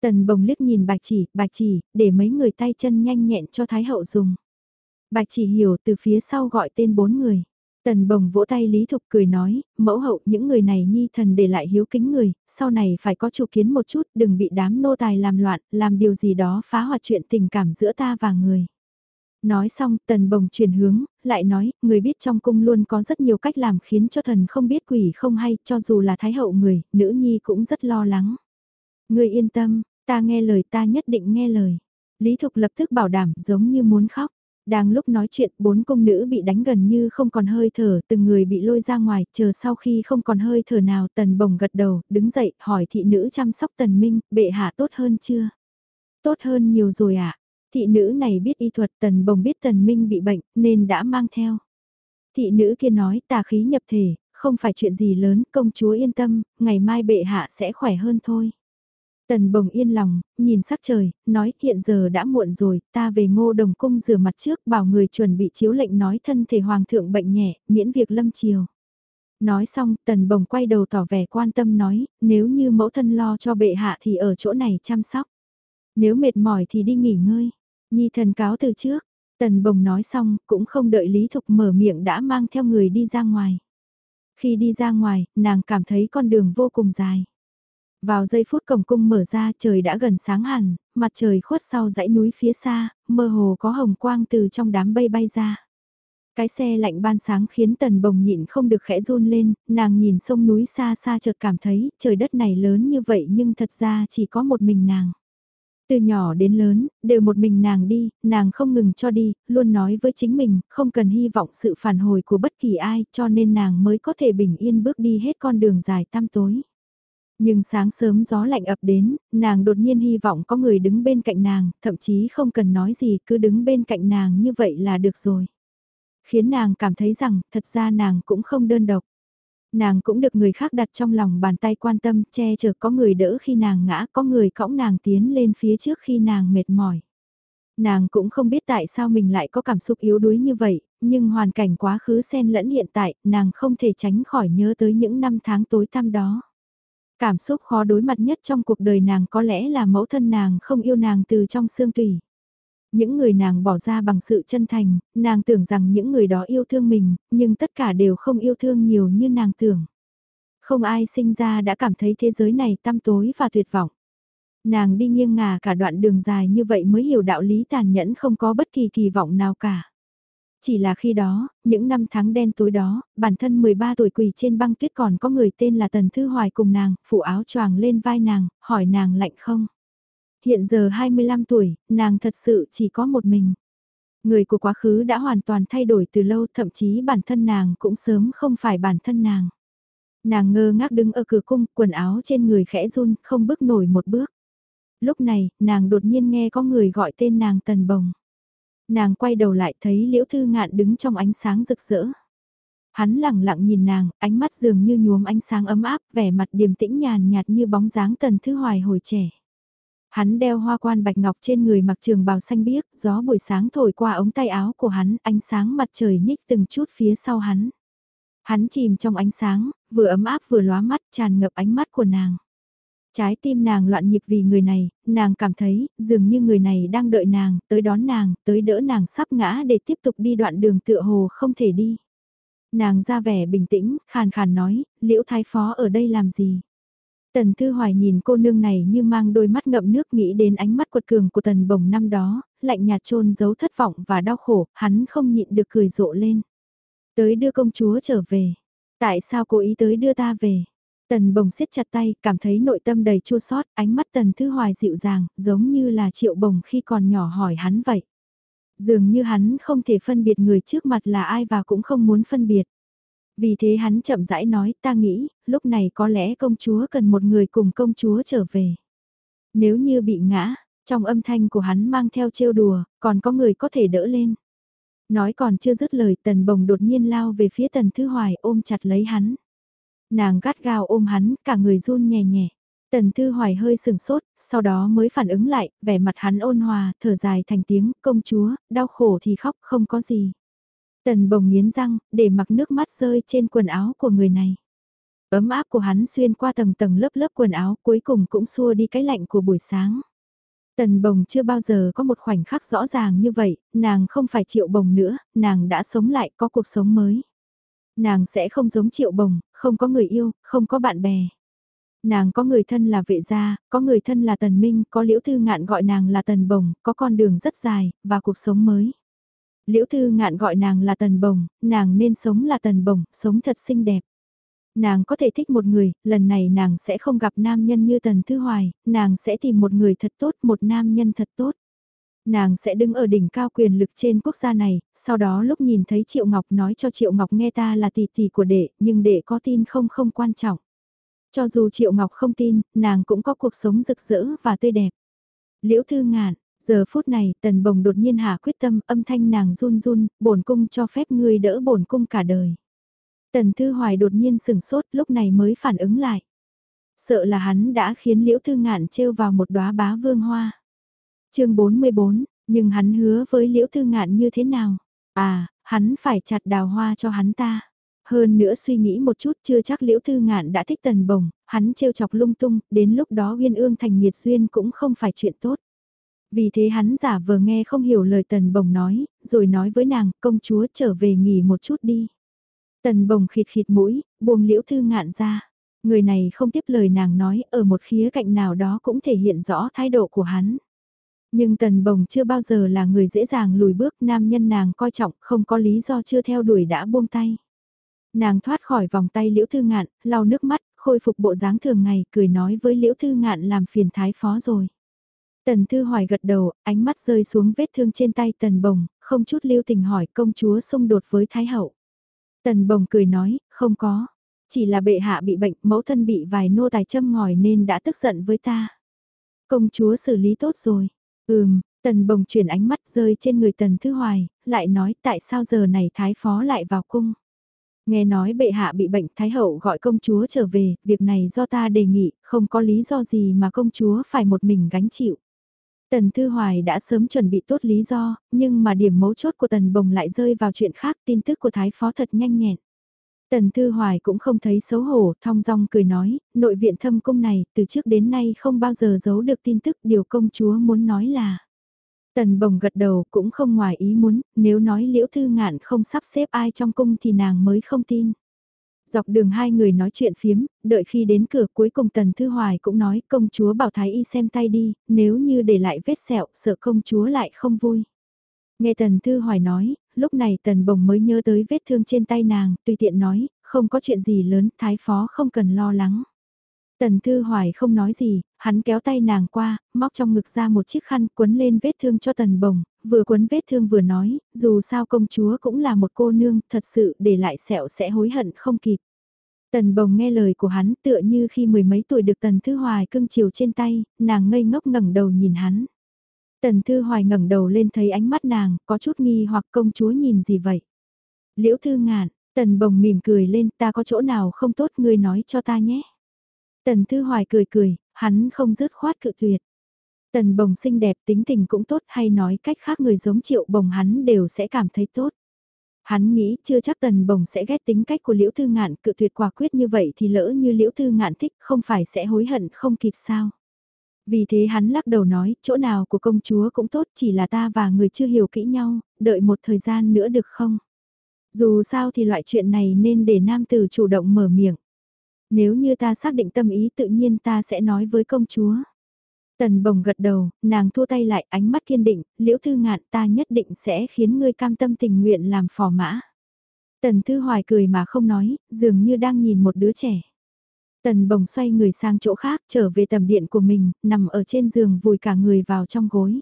Tần bồng liếc nhìn bạch chỉ, bạch chỉ, để mấy người tay chân nhanh nhẹn cho Thái hậu dùng. Bạch chỉ hiểu từ phía sau gọi tên bốn người. Tần bồng vỗ tay Lý Thục cười nói, mẫu hậu những người này nhi thần để lại hiếu kính người, sau này phải có chủ kiến một chút, đừng bị đám nô tài làm loạn, làm điều gì đó phá hoạt chuyện tình cảm giữa ta và người. Nói xong, tần bồng chuyển hướng, lại nói, người biết trong cung luôn có rất nhiều cách làm khiến cho thần không biết quỷ không hay, cho dù là thái hậu người, nữ nhi cũng rất lo lắng. Người yên tâm, ta nghe lời ta nhất định nghe lời. Lý Thục lập tức bảo đảm giống như muốn khóc. Đang lúc nói chuyện, bốn công nữ bị đánh gần như không còn hơi thở, từng người bị lôi ra ngoài, chờ sau khi không còn hơi thở nào, tần bồng gật đầu, đứng dậy, hỏi thị nữ chăm sóc tần minh, bệ hạ tốt hơn chưa? Tốt hơn nhiều rồi ạ, Thị nữ này biết y thuật tần bồng biết tần minh bị bệnh nên đã mang theo. Thị nữ kia nói tà khí nhập thể, không phải chuyện gì lớn, công chúa yên tâm, ngày mai bệ hạ sẽ khỏe hơn thôi. Tần bồng yên lòng, nhìn sắc trời, nói hiện giờ đã muộn rồi, ta về ngô đồng cung rửa mặt trước bảo người chuẩn bị chiếu lệnh nói thân thể hoàng thượng bệnh nhẹ, miễn việc lâm chiều. Nói xong, tần bồng quay đầu tỏ vẻ quan tâm nói, nếu như mẫu thân lo cho bệ hạ thì ở chỗ này chăm sóc. Nếu mệt mỏi thì đi nghỉ ngơi. Nhi thần cáo từ trước, tần bồng nói xong cũng không đợi Lý Thục mở miệng đã mang theo người đi ra ngoài. Khi đi ra ngoài, nàng cảm thấy con đường vô cùng dài. Vào giây phút cổng cung mở ra trời đã gần sáng hẳn, mặt trời khuất sau dãy núi phía xa, mơ hồ có hồng quang từ trong đám bay bay ra. Cái xe lạnh ban sáng khiến tần bồng nhịn không được khẽ run lên, nàng nhìn sông núi xa xa chợt cảm thấy trời đất này lớn như vậy nhưng thật ra chỉ có một mình nàng. Từ nhỏ đến lớn, đều một mình nàng đi, nàng không ngừng cho đi, luôn nói với chính mình, không cần hy vọng sự phản hồi của bất kỳ ai, cho nên nàng mới có thể bình yên bước đi hết con đường dài tăm tối. Nhưng sáng sớm gió lạnh ập đến, nàng đột nhiên hy vọng có người đứng bên cạnh nàng, thậm chí không cần nói gì, cứ đứng bên cạnh nàng như vậy là được rồi. Khiến nàng cảm thấy rằng, thật ra nàng cũng không đơn độc nàng cũng được người khác đặt trong lòng bàn tay quan tâm, che chở có người đỡ khi nàng ngã, có người cõng nàng tiến lên phía trước khi nàng mệt mỏi. Nàng cũng không biết tại sao mình lại có cảm xúc yếu đuối như vậy, nhưng hoàn cảnh quá khứ xen lẫn hiện tại, nàng không thể tránh khỏi nhớ tới những năm tháng tối tăm đó. Cảm xúc khó đối mặt nhất trong cuộc đời nàng có lẽ là mẫu thân nàng không yêu nàng từ trong xương tủy. Những người nàng bỏ ra bằng sự chân thành, nàng tưởng rằng những người đó yêu thương mình, nhưng tất cả đều không yêu thương nhiều như nàng tưởng. Không ai sinh ra đã cảm thấy thế giới này tăm tối và tuyệt vọng. Nàng đi nghiêng ngả cả đoạn đường dài như vậy mới hiểu đạo lý tàn nhẫn không có bất kỳ kỳ vọng nào cả. Chỉ là khi đó, những năm tháng đen tối đó, bản thân 13 tuổi quỳ trên băng tuyết còn có người tên là Tần Thư Hoài cùng nàng, phủ áo choàng lên vai nàng, hỏi nàng lạnh không. Hiện giờ 25 tuổi, nàng thật sự chỉ có một mình. Người của quá khứ đã hoàn toàn thay đổi từ lâu, thậm chí bản thân nàng cũng sớm không phải bản thân nàng. Nàng ngơ ngác đứng ở cửa cung, quần áo trên người khẽ run, không bước nổi một bước. Lúc này, nàng đột nhiên nghe có người gọi tên nàng Tần Bồng. Nàng quay đầu lại thấy Liễu Thư Ngạn đứng trong ánh sáng rực rỡ. Hắn lặng lặng nhìn nàng, ánh mắt dường như nhuốm ánh sáng ấm áp, vẻ mặt điềm tĩnh nhàn nhạt như bóng dáng Tần Thư Hoài hồi trẻ. Hắn đeo hoa quan bạch ngọc trên người mặc trường bào xanh biếc, gió buổi sáng thổi qua ống tay áo của hắn, ánh sáng mặt trời nhích từng chút phía sau hắn. Hắn chìm trong ánh sáng, vừa ấm áp vừa lóa mắt tràn ngập ánh mắt của nàng. Trái tim nàng loạn nhịp vì người này, nàng cảm thấy dường như người này đang đợi nàng, tới đón nàng, tới đỡ nàng sắp ngã để tiếp tục đi đoạn đường tựa hồ không thể đi. Nàng ra vẻ bình tĩnh, khàn khàn nói, liễu thái phó ở đây làm gì? Tần Thư Hoài nhìn cô nương này như mang đôi mắt ngậm nước nghĩ đến ánh mắt quật cường của tần bồng năm đó, lạnh nhạt trôn giấu thất vọng và đau khổ, hắn không nhịn được cười rộ lên. Tới đưa công chúa trở về. Tại sao cô ý tới đưa ta về? Tần bồng siết chặt tay, cảm thấy nội tâm đầy chua xót ánh mắt tần Thư Hoài dịu dàng, giống như là triệu bồng khi còn nhỏ hỏi hắn vậy. Dường như hắn không thể phân biệt người trước mặt là ai và cũng không muốn phân biệt. Vì thế hắn chậm rãi nói ta nghĩ, lúc này có lẽ công chúa cần một người cùng công chúa trở về. Nếu như bị ngã, trong âm thanh của hắn mang theo trêu đùa, còn có người có thể đỡ lên. Nói còn chưa dứt lời tần bồng đột nhiên lao về phía tần thư hoài ôm chặt lấy hắn. Nàng gắt gao ôm hắn, cả người run nhẹ nhẹ. Tần Thư Hoài hơi sừng sốt, sau đó mới phản ứng lại, vẻ mặt hắn ôn hòa, thở dài thành tiếng, công chúa, đau khổ thì khóc, không có gì. Tần bồng nghiến răng, để mặc nước mắt rơi trên quần áo của người này. Ấm áp của hắn xuyên qua tầng tầng lớp lớp quần áo cuối cùng cũng xua đi cái lạnh của buổi sáng. Tần bồng chưa bao giờ có một khoảnh khắc rõ ràng như vậy, nàng không phải triệu bồng nữa, nàng đã sống lại có cuộc sống mới. Nàng sẽ không giống triệu bồng, không có người yêu, không có bạn bè. Nàng có người thân là vệ gia, có người thân là tần minh, có liễu thư ngạn gọi nàng là tần bồng, có con đường rất dài, và cuộc sống mới. Liễu Thư Ngạn gọi nàng là Tần Bồng, nàng nên sống là Tần Bồng, sống thật xinh đẹp. Nàng có thể thích một người, lần này nàng sẽ không gặp nam nhân như Tần Thư Hoài, nàng sẽ tìm một người thật tốt, một nam nhân thật tốt. Nàng sẽ đứng ở đỉnh cao quyền lực trên quốc gia này, sau đó lúc nhìn thấy Triệu Ngọc nói cho Triệu Ngọc nghe ta là tỷ tỷ của đệ, nhưng đệ có tin không không quan trọng. Cho dù Triệu Ngọc không tin, nàng cũng có cuộc sống rực rỡ và tươi đẹp. Liễu Thư Ngạn, Giờ phút này, tần bồng đột nhiên hạ quyết tâm, âm thanh nàng run run, bổn cung cho phép ngươi đỡ bổn cung cả đời. Tần Thư Hoài đột nhiên sừng sốt, lúc này mới phản ứng lại. Sợ là hắn đã khiến Liễu Thư Ngạn trêu vào một đóa bá vương hoa. chương 44, nhưng hắn hứa với Liễu Thư Ngạn như thế nào? À, hắn phải chặt đào hoa cho hắn ta. Hơn nữa suy nghĩ một chút chưa chắc Liễu Thư Ngạn đã thích tần bồng, hắn trêu chọc lung tung, đến lúc đó uyên ương thành nhiệt duyên cũng không phải chuyện tốt. Vì thế hắn giả vờ nghe không hiểu lời tần bồng nói, rồi nói với nàng, công chúa trở về nghỉ một chút đi. Tần bồng khịt khịt mũi, buông liễu thư ngạn ra. Người này không tiếp lời nàng nói, ở một khía cạnh nào đó cũng thể hiện rõ thái độ của hắn. Nhưng tần bồng chưa bao giờ là người dễ dàng lùi bước, nam nhân nàng coi trọng, không có lý do chưa theo đuổi đã buông tay. Nàng thoát khỏi vòng tay liễu thư ngạn, lau nước mắt, khôi phục bộ dáng thường ngày, cười nói với liễu thư ngạn làm phiền thái phó rồi. Tần Thư Hoài gật đầu, ánh mắt rơi xuống vết thương trên tay Tần Bồng, không chút lưu tình hỏi công chúa xung đột với Thái Hậu. Tần Bồng cười nói, không có. Chỉ là bệ hạ bị bệnh, mẫu thân bị vài nô tài châm ngòi nên đã tức giận với ta. Công chúa xử lý tốt rồi. Ừm, Tần Bồng chuyển ánh mắt rơi trên người Tần Thư Hoài, lại nói tại sao giờ này Thái Phó lại vào cung. Nghe nói bệ hạ bị bệnh Thái Hậu gọi công chúa trở về, việc này do ta đề nghị, không có lý do gì mà công chúa phải một mình gánh chịu. Tần Thư Hoài đã sớm chuẩn bị tốt lý do, nhưng mà điểm mấu chốt của Tần Bồng lại rơi vào chuyện khác tin tức của Thái Phó thật nhanh nhẹn. Tần Thư Hoài cũng không thấy xấu hổ, thong dong cười nói, nội viện thâm cung này từ trước đến nay không bao giờ giấu được tin tức điều công chúa muốn nói là. Tần Bồng gật đầu cũng không ngoài ý muốn, nếu nói liễu thư ngạn không sắp xếp ai trong cung thì nàng mới không tin. Dọc đường hai người nói chuyện phiếm, đợi khi đến cửa cuối cùng Tần Thư Hoài cũng nói công chúa bảo Thái Y xem tay đi, nếu như để lại vết sẹo sợ công chúa lại không vui. Nghe Tần Thư Hoài nói, lúc này Tần Bồng mới nhớ tới vết thương trên tay nàng, tùy tiện nói, không có chuyện gì lớn, Thái Phó không cần lo lắng. Tần Thư Hoài không nói gì, hắn kéo tay nàng qua, móc trong ngực ra một chiếc khăn quấn lên vết thương cho Tần Bồng, vừa quấn vết thương vừa nói, dù sao công chúa cũng là một cô nương, thật sự để lại sẹo sẽ hối hận không kịp. Tần Bồng nghe lời của hắn tựa như khi mười mấy tuổi được Tần Thư Hoài cưng chiều trên tay, nàng ngây ngốc ngẩng đầu nhìn hắn. Tần Thư Hoài ngẩng đầu lên thấy ánh mắt nàng, có chút nghi hoặc công chúa nhìn gì vậy? Liễu Thư ngạn, Tần Bồng mỉm cười lên ta có chỗ nào không tốt ngươi nói cho ta nhé. Tần Thư Hoài cười cười, hắn không dứt khoát cự tuyệt. Tần Bồng xinh đẹp tính tình cũng tốt hay nói cách khác người giống triệu bồng hắn đều sẽ cảm thấy tốt. Hắn nghĩ chưa chắc tần bồng sẽ ghét tính cách của liễu thư ngạn cự tuyệt quả quyết như vậy thì lỡ như liễu thư ngạn thích không phải sẽ hối hận không kịp sao. Vì thế hắn lắc đầu nói, chỗ nào của công chúa cũng tốt chỉ là ta và người chưa hiểu kỹ nhau, đợi một thời gian nữa được không? Dù sao thì loại chuyện này nên để nam tử chủ động mở miệng. Nếu như ta xác định tâm ý tự nhiên ta sẽ nói với công chúa. Tần bồng gật đầu, nàng thua tay lại ánh mắt kiên định, liễu thư ngạn ta nhất định sẽ khiến ngươi cam tâm tình nguyện làm phò mã. Tần thư hoài cười mà không nói, dường như đang nhìn một đứa trẻ. Tần bồng xoay người sang chỗ khác trở về tầm điện của mình, nằm ở trên giường vùi cả người vào trong gối.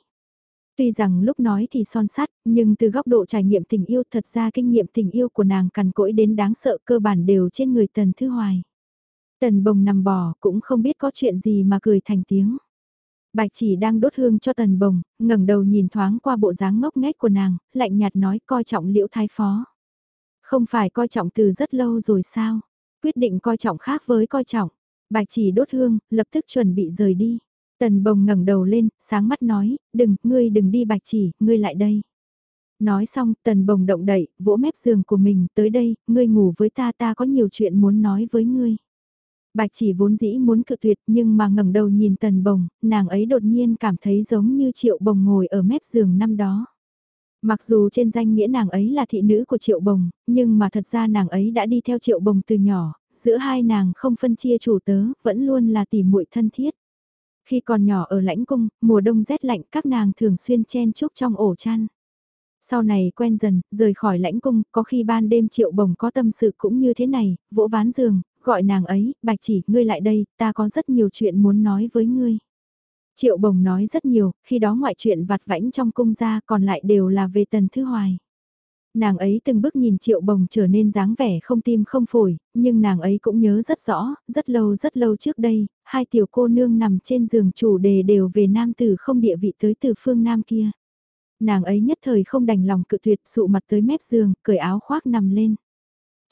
Tuy rằng lúc nói thì son sắt, nhưng từ góc độ trải nghiệm tình yêu thật ra kinh nghiệm tình yêu của nàng cằn cỗi đến đáng sợ cơ bản đều trên người Tần Thư Hoài. Tần bồng nằm bò cũng không biết có chuyện gì mà cười thành tiếng. Bạch chỉ đang đốt hương cho tần bồng, ngẩng đầu nhìn thoáng qua bộ dáng ngốc nghếch của nàng, lạnh nhạt nói coi trọng liễu thái phó. Không phải coi trọng từ rất lâu rồi sao? Quyết định coi trọng khác với coi trọng. Bạch chỉ đốt hương, lập tức chuẩn bị rời đi. Tần bồng ngẩng đầu lên, sáng mắt nói, đừng, ngươi đừng đi bạch chỉ, ngươi lại đây. Nói xong, tần bồng động đậy, vỗ mép giường của mình, tới đây, ngươi ngủ với ta ta có nhiều chuyện muốn nói với ngươi. Bạch chỉ vốn dĩ muốn cự tuyệt nhưng mà ngẩng đầu nhìn tần bồng, nàng ấy đột nhiên cảm thấy giống như triệu bồng ngồi ở mép giường năm đó. Mặc dù trên danh nghĩa nàng ấy là thị nữ của triệu bồng, nhưng mà thật ra nàng ấy đã đi theo triệu bồng từ nhỏ, giữa hai nàng không phân chia chủ tớ, vẫn luôn là tỉ muội thân thiết. Khi còn nhỏ ở lãnh cung, mùa đông rét lạnh các nàng thường xuyên chen chúc trong ổ chăn. Sau này quen dần, rời khỏi lãnh cung, có khi ban đêm triệu bồng có tâm sự cũng như thế này, vỗ ván giường, gọi nàng ấy, bạch chỉ, ngươi lại đây, ta có rất nhiều chuyện muốn nói với ngươi. Triệu bồng nói rất nhiều, khi đó ngoại chuyện vặt vãnh trong cung ra còn lại đều là về tần thứ hoài. Nàng ấy từng bước nhìn triệu bồng trở nên dáng vẻ không tim không phổi, nhưng nàng ấy cũng nhớ rất rõ, rất lâu rất lâu trước đây, hai tiểu cô nương nằm trên giường chủ đề đều về nam tử không địa vị tới từ phương nam kia. Nàng ấy nhất thời không đành lòng cự tuyệt sụ mặt tới mép giường, cởi áo khoác nằm lên.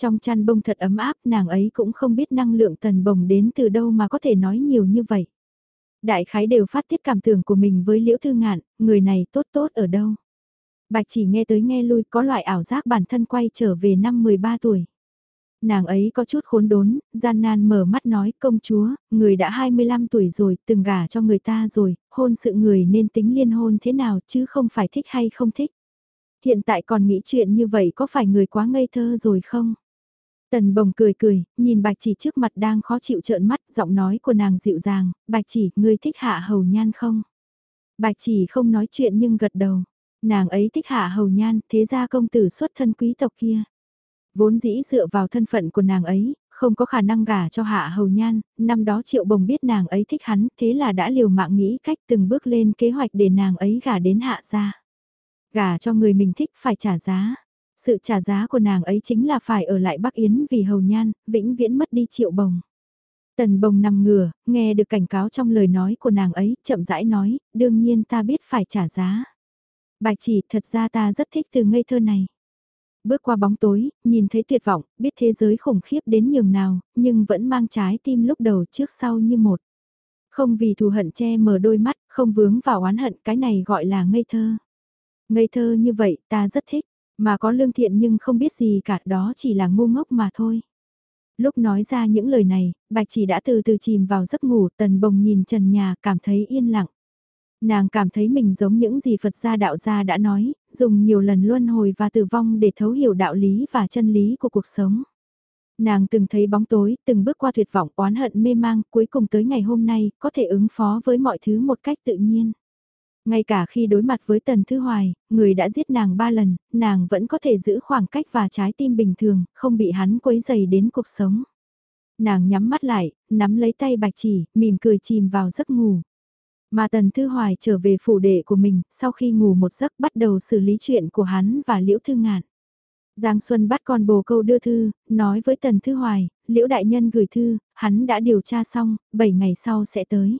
Trong chăn bông thật ấm áp nàng ấy cũng không biết năng lượng tần bồng đến từ đâu mà có thể nói nhiều như vậy. Đại khái đều phát tiết cảm tưởng của mình với liễu thư ngạn, người này tốt tốt ở đâu. Bạch chỉ nghe tới nghe lui có loại ảo giác bản thân quay trở về năm 13 tuổi. Nàng ấy có chút khốn đốn, gian nan mở mắt nói công chúa, người đã 25 tuổi rồi, từng gả cho người ta rồi, hôn sự người nên tính liên hôn thế nào chứ không phải thích hay không thích. Hiện tại còn nghĩ chuyện như vậy có phải người quá ngây thơ rồi không? Tần bồng cười cười, nhìn bạch chỉ trước mặt đang khó chịu trợn mắt, giọng nói của nàng dịu dàng, bạch chỉ, ngươi thích hạ hầu nhan không? Bạch chỉ không nói chuyện nhưng gật đầu. Nàng ấy thích hạ hầu nhan, thế ra công tử xuất thân quý tộc kia. Vốn dĩ dựa vào thân phận của nàng ấy, không có khả năng gả cho hạ hầu nhan, năm đó triệu bồng biết nàng ấy thích hắn, thế là đã liều mạng nghĩ cách từng bước lên kế hoạch để nàng ấy gả đến hạ gia. Gả cho người mình thích phải trả giá, sự trả giá của nàng ấy chính là phải ở lại Bắc Yến vì hầu nhan, vĩnh viễn mất đi triệu bồng. Tần bồng nằm ngửa, nghe được cảnh cáo trong lời nói của nàng ấy, chậm rãi nói, đương nhiên ta biết phải trả giá. Bạch chỉ, thật ra ta rất thích từ ngây thơ này. Bước qua bóng tối, nhìn thấy tuyệt vọng, biết thế giới khủng khiếp đến nhường nào, nhưng vẫn mang trái tim lúc đầu trước sau như một. Không vì thù hận che mờ đôi mắt, không vướng vào oán hận, cái này gọi là ngây thơ. Ngây thơ như vậy, ta rất thích. Mà có lương thiện nhưng không biết gì cả đó chỉ là ngu ngốc mà thôi. Lúc nói ra những lời này, bạch chỉ đã từ từ chìm vào giấc ngủ tần bồng nhìn trần nhà cảm thấy yên lặng. Nàng cảm thấy mình giống những gì Phật gia đạo gia đã nói, dùng nhiều lần luân hồi và tử vong để thấu hiểu đạo lý và chân lý của cuộc sống. Nàng từng thấy bóng tối, từng bước qua tuyệt vọng oán hận mê mang, cuối cùng tới ngày hôm nay, có thể ứng phó với mọi thứ một cách tự nhiên. Ngay cả khi đối mặt với Tần Thư Hoài, người đã giết nàng ba lần, nàng vẫn có thể giữ khoảng cách và trái tim bình thường, không bị hắn quấy dày đến cuộc sống. Nàng nhắm mắt lại, nắm lấy tay bạch chỉ, mỉm cười chìm vào giấc ngủ. Mà Tần Thư Hoài trở về phủ đệ của mình, sau khi ngủ một giấc bắt đầu xử lý chuyện của hắn và Liễu Thư Ngạn. Giang Xuân bắt con bồ câu đưa thư, nói với Tần Thư Hoài, Liễu Đại Nhân gửi thư, hắn đã điều tra xong, 7 ngày sau sẽ tới.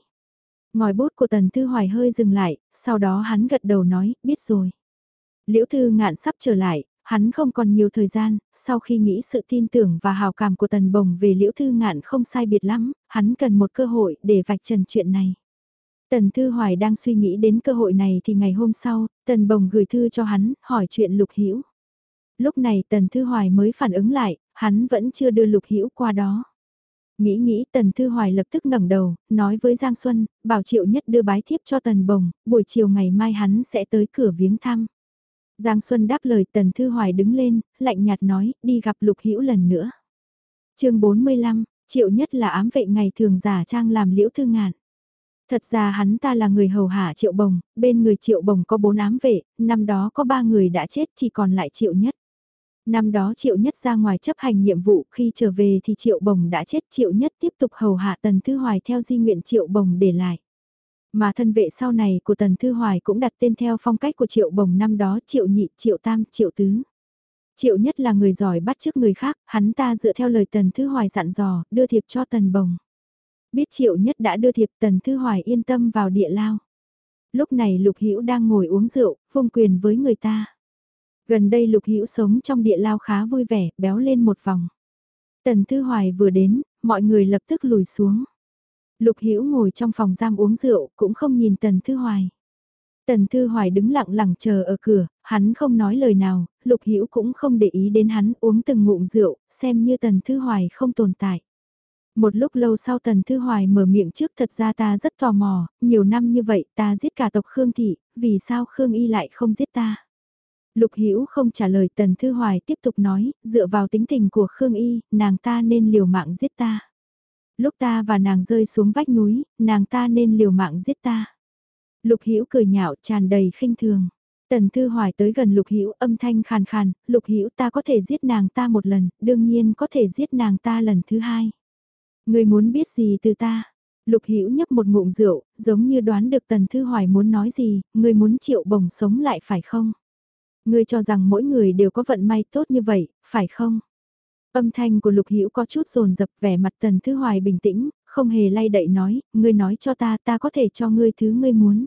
Ngòi bút của Tần Thư Hoài hơi dừng lại, sau đó hắn gật đầu nói, biết rồi. Liễu Thư ngạn sắp trở lại, hắn không còn nhiều thời gian, sau khi nghĩ sự tin tưởng và hào cảm của Tần Bồng về Liễu Thư ngạn không sai biệt lắm, hắn cần một cơ hội để vạch trần chuyện này. Tần Thư Hoài đang suy nghĩ đến cơ hội này thì ngày hôm sau, Tần Bồng gửi thư cho hắn, hỏi chuyện Lục Hữu Lúc này Tần Thư Hoài mới phản ứng lại, hắn vẫn chưa đưa Lục Hữu qua đó. Nghĩ nghĩ Tần Thư Hoài lập tức ngẩng đầu, nói với Giang Xuân, bảo Triệu Nhất đưa bái thiếp cho Tần Bồng, buổi chiều ngày mai hắn sẽ tới cửa viếng thăm. Giang Xuân đáp lời Tần Thư Hoài đứng lên, lạnh nhạt nói, đi gặp Lục Hữu lần nữa. chương 45, Triệu Nhất là ám vệ ngày thường giả trang làm liễu thư ngạn. Thật ra hắn ta là người hầu hạ Triệu Bồng, bên người Triệu Bồng có bốn ám vệ, năm đó có ba người đã chết chỉ còn lại Triệu Nhất. Năm đó Triệu Nhất ra ngoài chấp hành nhiệm vụ, khi trở về thì Triệu Bồng đã chết, Triệu Nhất tiếp tục hầu hạ Tần Thư Hoài theo di nguyện Triệu Bồng để lại. Mà thân vệ sau này của Tần Thư Hoài cũng đặt tên theo phong cách của Triệu Bồng năm đó Triệu Nhị, Triệu Tam, Triệu Tứ. Triệu Nhất là người giỏi bắt trước người khác, hắn ta dựa theo lời Tần Thư Hoài dặn dò, đưa thiệp cho Tần Bồng. Biết Triệu Nhất đã đưa thiệp Tần Thư Hoài yên tâm vào địa lao. Lúc này Lục Hữu đang ngồi uống rượu, vung quyền với người ta. Gần đây Lục Hữu sống trong địa lao khá vui vẻ, béo lên một vòng. Tần Thư Hoài vừa đến, mọi người lập tức lùi xuống. Lục Hữu ngồi trong phòng giam uống rượu, cũng không nhìn Tần Thư Hoài. Tần Thư Hoài đứng lặng lặng chờ ở cửa, hắn không nói lời nào, Lục Hữu cũng không để ý đến hắn uống từng ngụm rượu, xem như Tần Thư Hoài không tồn tại. Một lúc lâu sau Tần Thư Hoài mở miệng trước thật ra ta rất tò mò, nhiều năm như vậy ta giết cả tộc Khương Thị, vì sao Khương Y lại không giết ta? Lục Hữu không trả lời Tần Thư Hoài tiếp tục nói, dựa vào tính tình của Khương Y, nàng ta nên liều mạng giết ta. Lúc ta và nàng rơi xuống vách núi, nàng ta nên liều mạng giết ta. Lục Hữu cười nhạo tràn đầy khinh thường. Tần Thư Hoài tới gần Lục Hữu, âm thanh khàn khàn, "Lục Hữu, ta có thể giết nàng ta một lần, đương nhiên có thể giết nàng ta lần thứ hai. Ngươi muốn biết gì từ ta?" Lục Hữu nhấp một ngụm rượu, giống như đoán được Tần Thư Hoài muốn nói gì, "Ngươi muốn Triệu Bồng sống lại phải không?" Ngươi cho rằng mỗi người đều có vận may tốt như vậy, phải không? Âm thanh của Lục Hữu có chút rồn rập vẻ mặt Tần Thư Hoài bình tĩnh, không hề lay đậy nói, ngươi nói cho ta, ta có thể cho ngươi thứ ngươi muốn.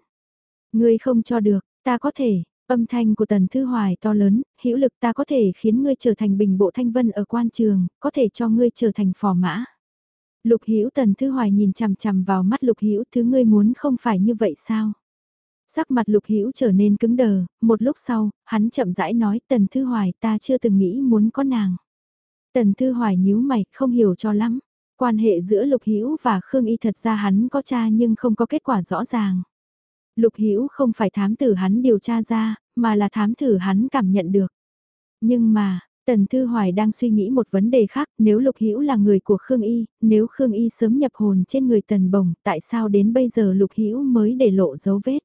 Ngươi không cho được, ta có thể, âm thanh của Tần Thư Hoài to lớn, hữu lực ta có thể khiến ngươi trở thành bình bộ thanh vân ở quan trường, có thể cho ngươi trở thành phò mã. Lục Hữu Tần Thư Hoài nhìn chằm chằm vào mắt Lục Hữu, thứ ngươi muốn không phải như vậy sao? Sắc mặt Lục Hữu trở nên cứng đờ, một lúc sau, hắn chậm rãi nói, "Tần Thư Hoài, ta chưa từng nghĩ muốn có nàng." Tần Thư Hoài nhíu mày, không hiểu cho lắm. Quan hệ giữa Lục Hữu và Khương Y thật ra hắn có cha nhưng không có kết quả rõ ràng. Lục Hữu không phải thám tử hắn điều tra ra, mà là thám tử hắn cảm nhận được. Nhưng mà, Tần Thư Hoài đang suy nghĩ một vấn đề khác, nếu Lục Hữu là người của Khương Y, nếu Khương Y sớm nhập hồn trên người Tần Bồng, tại sao đến bây giờ Lục Hữu mới để lộ dấu vết?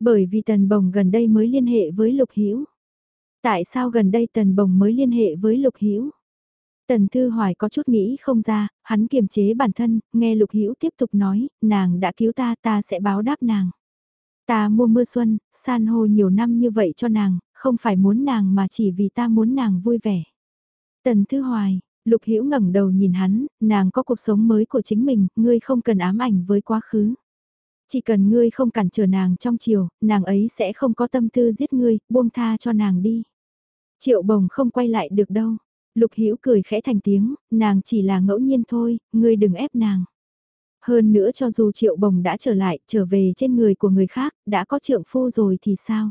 Bởi vì Tần Bồng gần đây mới liên hệ với Lục Hữu. Tại sao gần đây Tần Bồng mới liên hệ với Lục Hữu? Tần Thư Hoài có chút nghĩ không ra, hắn kiềm chế bản thân, nghe Lục Hữu tiếp tục nói, nàng đã cứu ta, ta sẽ báo đáp nàng. Ta mua mưa xuân, san hô nhiều năm như vậy cho nàng, không phải muốn nàng mà chỉ vì ta muốn nàng vui vẻ. Tần Thư Hoài, Lục Hữu ngẩng đầu nhìn hắn, nàng có cuộc sống mới của chính mình, ngươi không cần ám ảnh với quá khứ. Chỉ cần ngươi không cản trở nàng trong chiều, nàng ấy sẽ không có tâm tư giết ngươi, buông tha cho nàng đi. Triệu bồng không quay lại được đâu. Lục Hữu cười khẽ thành tiếng, nàng chỉ là ngẫu nhiên thôi, ngươi đừng ép nàng. Hơn nữa cho dù triệu bồng đã trở lại, trở về trên người của người khác, đã có trượng phu rồi thì sao?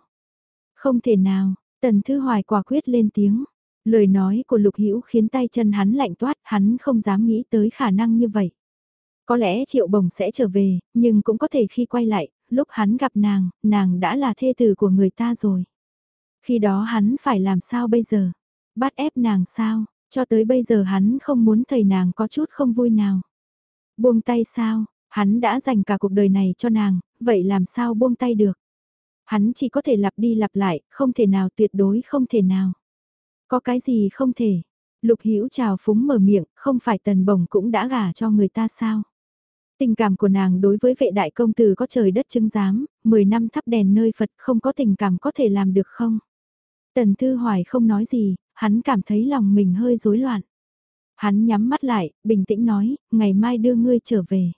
Không thể nào, tần thư hoài quả quyết lên tiếng. Lời nói của lục hữu khiến tay chân hắn lạnh toát, hắn không dám nghĩ tới khả năng như vậy. Có lẽ triệu bồng sẽ trở về, nhưng cũng có thể khi quay lại, lúc hắn gặp nàng, nàng đã là thê tử của người ta rồi. Khi đó hắn phải làm sao bây giờ? Bắt ép nàng sao? Cho tới bây giờ hắn không muốn thầy nàng có chút không vui nào. Buông tay sao? Hắn đã dành cả cuộc đời này cho nàng, vậy làm sao buông tay được? Hắn chỉ có thể lặp đi lặp lại, không thể nào tuyệt đối không thể nào. Có cái gì không thể? Lục Hữu trào phúng mở miệng, không phải tần bồng cũng đã gả cho người ta sao? Tình cảm của nàng đối với vệ đại công tử có trời đất chứng giám, 10 năm thắp đèn nơi Phật không có tình cảm có thể làm được không? Tần Thư Hoài không nói gì, hắn cảm thấy lòng mình hơi rối loạn. Hắn nhắm mắt lại, bình tĩnh nói, ngày mai đưa ngươi trở về.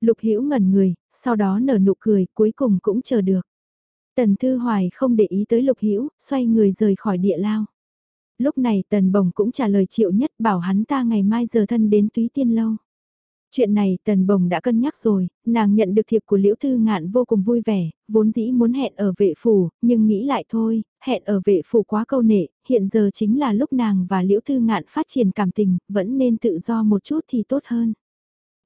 Lục Hữu ngẩn người, sau đó nở nụ cười, cuối cùng cũng chờ được. Tần Thư Hoài không để ý tới Lục Hữu, xoay người rời khỏi địa lao. Lúc này Tần Bồng cũng trả lời Triệu Nhất bảo hắn ta ngày mai giờ thân đến Túy Tiên lâu. Chuyện này Tần Bồng đã cân nhắc rồi, nàng nhận được thiệp của Liễu Thư Ngạn vô cùng vui vẻ, vốn dĩ muốn hẹn ở vệ phủ, nhưng nghĩ lại thôi, hẹn ở vệ phủ quá câu nệ, hiện giờ chính là lúc nàng và Liễu Thư Ngạn phát triển cảm tình, vẫn nên tự do một chút thì tốt hơn.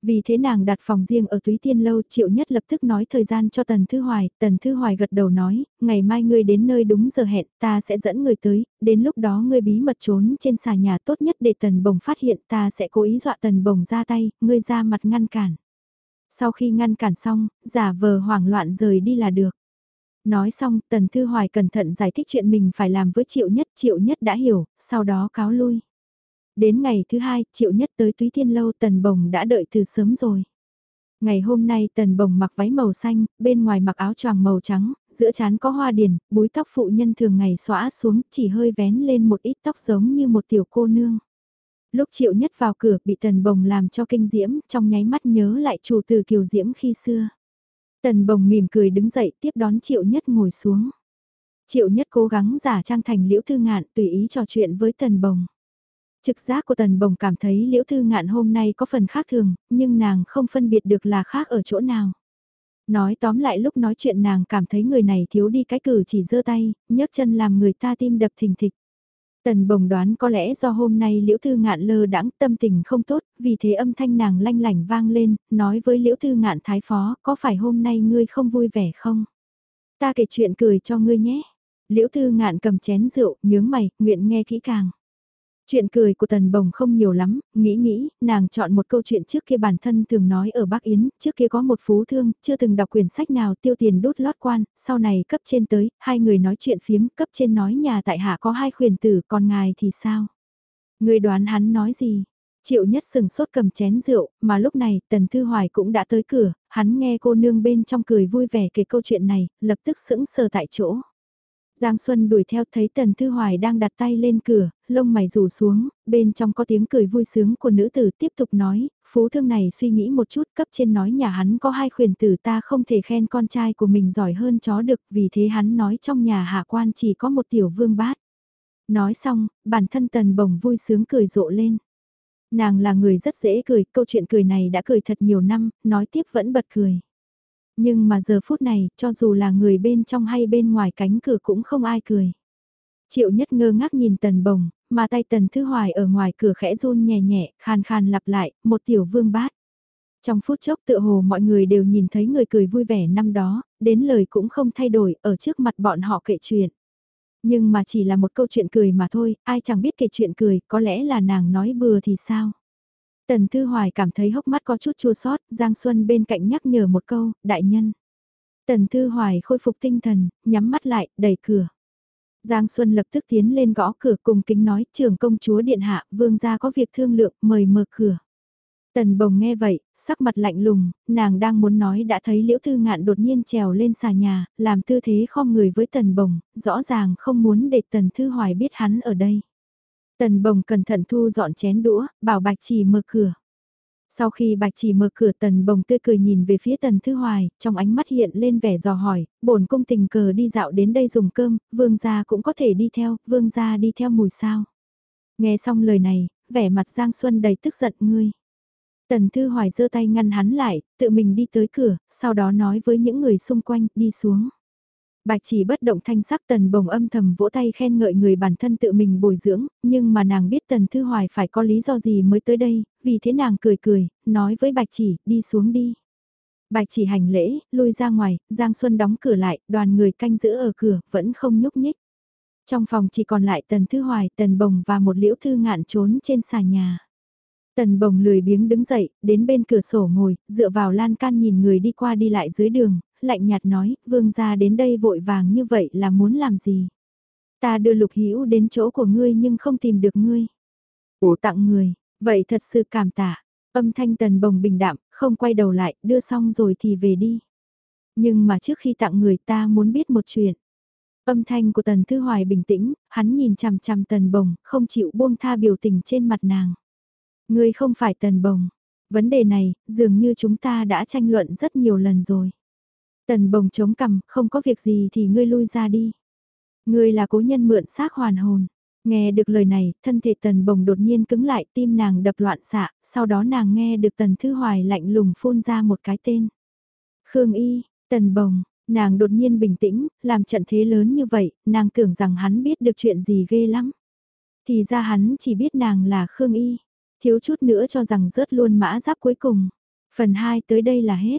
Vì thế nàng đặt phòng riêng ở Túy Tiên Lâu, Triệu Nhất lập tức nói thời gian cho Tần Thư Hoài, Tần Thư Hoài gật đầu nói, ngày mai ngươi đến nơi đúng giờ hẹn, ta sẽ dẫn người tới, đến lúc đó ngươi bí mật trốn trên xà nhà tốt nhất để Tần Bồng phát hiện ta sẽ cố ý dọa Tần Bồng ra tay, ngươi ra mặt ngăn cản. Sau khi ngăn cản xong, giả vờ hoảng loạn rời đi là được. Nói xong, Tần Thư Hoài cẩn thận giải thích chuyện mình phải làm với Triệu Nhất, Triệu Nhất đã hiểu, sau đó cáo lui. Đến ngày thứ hai, Triệu Nhất tới Túy Thiên Lâu Tần Bồng đã đợi từ sớm rồi. Ngày hôm nay Tần Bồng mặc váy màu xanh, bên ngoài mặc áo choàng màu trắng, giữa trán có hoa điền, búi tóc phụ nhân thường ngày xõa xuống, chỉ hơi vén lên một ít tóc giống như một tiểu cô nương. Lúc Triệu Nhất vào cửa bị Tần Bồng làm cho kinh diễm, trong nháy mắt nhớ lại chủ từ kiều diễm khi xưa. Tần Bồng mỉm cười đứng dậy tiếp đón Triệu Nhất ngồi xuống. Triệu Nhất cố gắng giả trang thành liễu thư ngạn tùy ý trò chuyện với Tần Bồng. Trực giác của Tần Bồng cảm thấy Liễu Thư Ngạn hôm nay có phần khác thường, nhưng nàng không phân biệt được là khác ở chỗ nào. Nói tóm lại lúc nói chuyện nàng cảm thấy người này thiếu đi cái cử chỉ giơ tay, nhấc chân làm người ta tim đập thình thịch. Tần bồng đoán có lẽ do hôm nay Liễu Thư Ngạn lơ đãng tâm tình không tốt, vì thế âm thanh nàng lanh lảnh vang lên, nói với Liễu Thư Ngạn thái phó, có phải hôm nay ngươi không vui vẻ không? Ta kể chuyện cười cho ngươi nhé. Liễu Thư Ngạn cầm chén rượu, nhướng mày, nguyện nghe kỹ càng. Chuyện cười của Tần Bồng không nhiều lắm, nghĩ nghĩ, nàng chọn một câu chuyện trước kia bản thân thường nói ở Bắc Yến, trước kia có một phú thương, chưa từng đọc quyển sách nào tiêu tiền đốt lót quan, sau này cấp trên tới, hai người nói chuyện phiếm, cấp trên nói nhà tại hạ có hai khuyển tử, còn ngài thì sao? Người đoán hắn nói gì? Triệu nhất sừng sốt cầm chén rượu, mà lúc này Tần Thư Hoài cũng đã tới cửa, hắn nghe cô nương bên trong cười vui vẻ kể câu chuyện này, lập tức sững sờ tại chỗ. Giang Xuân đuổi theo thấy Tần Thư Hoài đang đặt tay lên cửa, lông mày rủ xuống, bên trong có tiếng cười vui sướng của nữ tử tiếp tục nói, phú thương này suy nghĩ một chút cấp trên nói nhà hắn có hai khuyển tử ta không thể khen con trai của mình giỏi hơn chó được vì thế hắn nói trong nhà hạ quan chỉ có một tiểu vương bát. Nói xong, bản thân Tần Bồng vui sướng cười rộ lên. Nàng là người rất dễ cười, câu chuyện cười này đã cười thật nhiều năm, nói tiếp vẫn bật cười. Nhưng mà giờ phút này, cho dù là người bên trong hay bên ngoài cánh cửa cũng không ai cười. Triệu nhất ngơ ngác nhìn tần bồng, mà tay tần thứ hoài ở ngoài cửa khẽ run nhẹ nhẹ, khàn khàn lặp lại, một tiểu vương bát. Trong phút chốc tựa hồ mọi người đều nhìn thấy người cười vui vẻ năm đó, đến lời cũng không thay đổi, ở trước mặt bọn họ kể chuyện. Nhưng mà chỉ là một câu chuyện cười mà thôi, ai chẳng biết kể chuyện cười, có lẽ là nàng nói bừa thì sao. Tần Thư Hoài cảm thấy hốc mắt có chút chua sót, Giang Xuân bên cạnh nhắc nhở một câu, đại nhân. Tần Thư Hoài khôi phục tinh thần, nhắm mắt lại, đẩy cửa. Giang Xuân lập tức tiến lên gõ cửa cùng kính nói, trưởng công chúa điện hạ, vương gia có việc thương lượng, mời mở cửa. Tần bồng nghe vậy, sắc mặt lạnh lùng, nàng đang muốn nói đã thấy liễu thư ngạn đột nhiên trèo lên xà nhà, làm tư thế khom người với tần bồng, rõ ràng không muốn để tần thư hoài biết hắn ở đây. Tần bồng cẩn thận thu dọn chén đũa, bảo bạch chỉ mở cửa. Sau khi bạch chỉ mở cửa tần bồng tươi cười nhìn về phía tần thư hoài, trong ánh mắt hiện lên vẻ dò hỏi, bổn cung tình cờ đi dạo đến đây dùng cơm, vương gia cũng có thể đi theo, vương gia đi theo mùi sao. Nghe xong lời này, vẻ mặt Giang Xuân đầy tức giận ngươi. Tần Thư Hoài giơ tay ngăn hắn lại, tự mình đi tới cửa, sau đó nói với những người xung quanh, đi xuống. Bạch chỉ bất động thanh sắc tần bồng âm thầm vỗ tay khen ngợi người bản thân tự mình bồi dưỡng, nhưng mà nàng biết tần thư hoài phải có lý do gì mới tới đây, vì thế nàng cười cười, nói với bạch chỉ, đi xuống đi. Bạch chỉ hành lễ, lui ra ngoài, Giang Xuân đóng cửa lại, đoàn người canh giữ ở cửa, vẫn không nhúc nhích. Trong phòng chỉ còn lại tần thư hoài, tần bồng và một liễu thư ngạn trốn trên xà nhà. Tần bồng lười biếng đứng dậy, đến bên cửa sổ ngồi, dựa vào lan can nhìn người đi qua đi lại dưới đường, lạnh nhạt nói, vương gia đến đây vội vàng như vậy là muốn làm gì? Ta đưa lục hữu đến chỗ của ngươi nhưng không tìm được ngươi. Ủa tặng người, vậy thật sự cảm tạ. Âm thanh tần bồng bình đạm, không quay đầu lại, đưa xong rồi thì về đi. Nhưng mà trước khi tặng người ta muốn biết một chuyện. Âm thanh của tần thư hoài bình tĩnh, hắn nhìn chằm chằm tần bồng, không chịu buông tha biểu tình trên mặt nàng. Ngươi không phải tần bồng. Vấn đề này, dường như chúng ta đã tranh luận rất nhiều lần rồi. Tần bồng chống cằm, không có việc gì thì ngươi lui ra đi. Ngươi là cố nhân mượn xác hoàn hồn. Nghe được lời này, thân thể tần bồng đột nhiên cứng lại tim nàng đập loạn xạ, sau đó nàng nghe được tần thư hoài lạnh lùng phun ra một cái tên. Khương Y, tần bồng, nàng đột nhiên bình tĩnh, làm trận thế lớn như vậy, nàng tưởng rằng hắn biết được chuyện gì ghê lắm. Thì ra hắn chỉ biết nàng là Khương Y, thiếu chút nữa cho rằng rớt luôn mã giáp cuối cùng. Phần 2 tới đây là hết.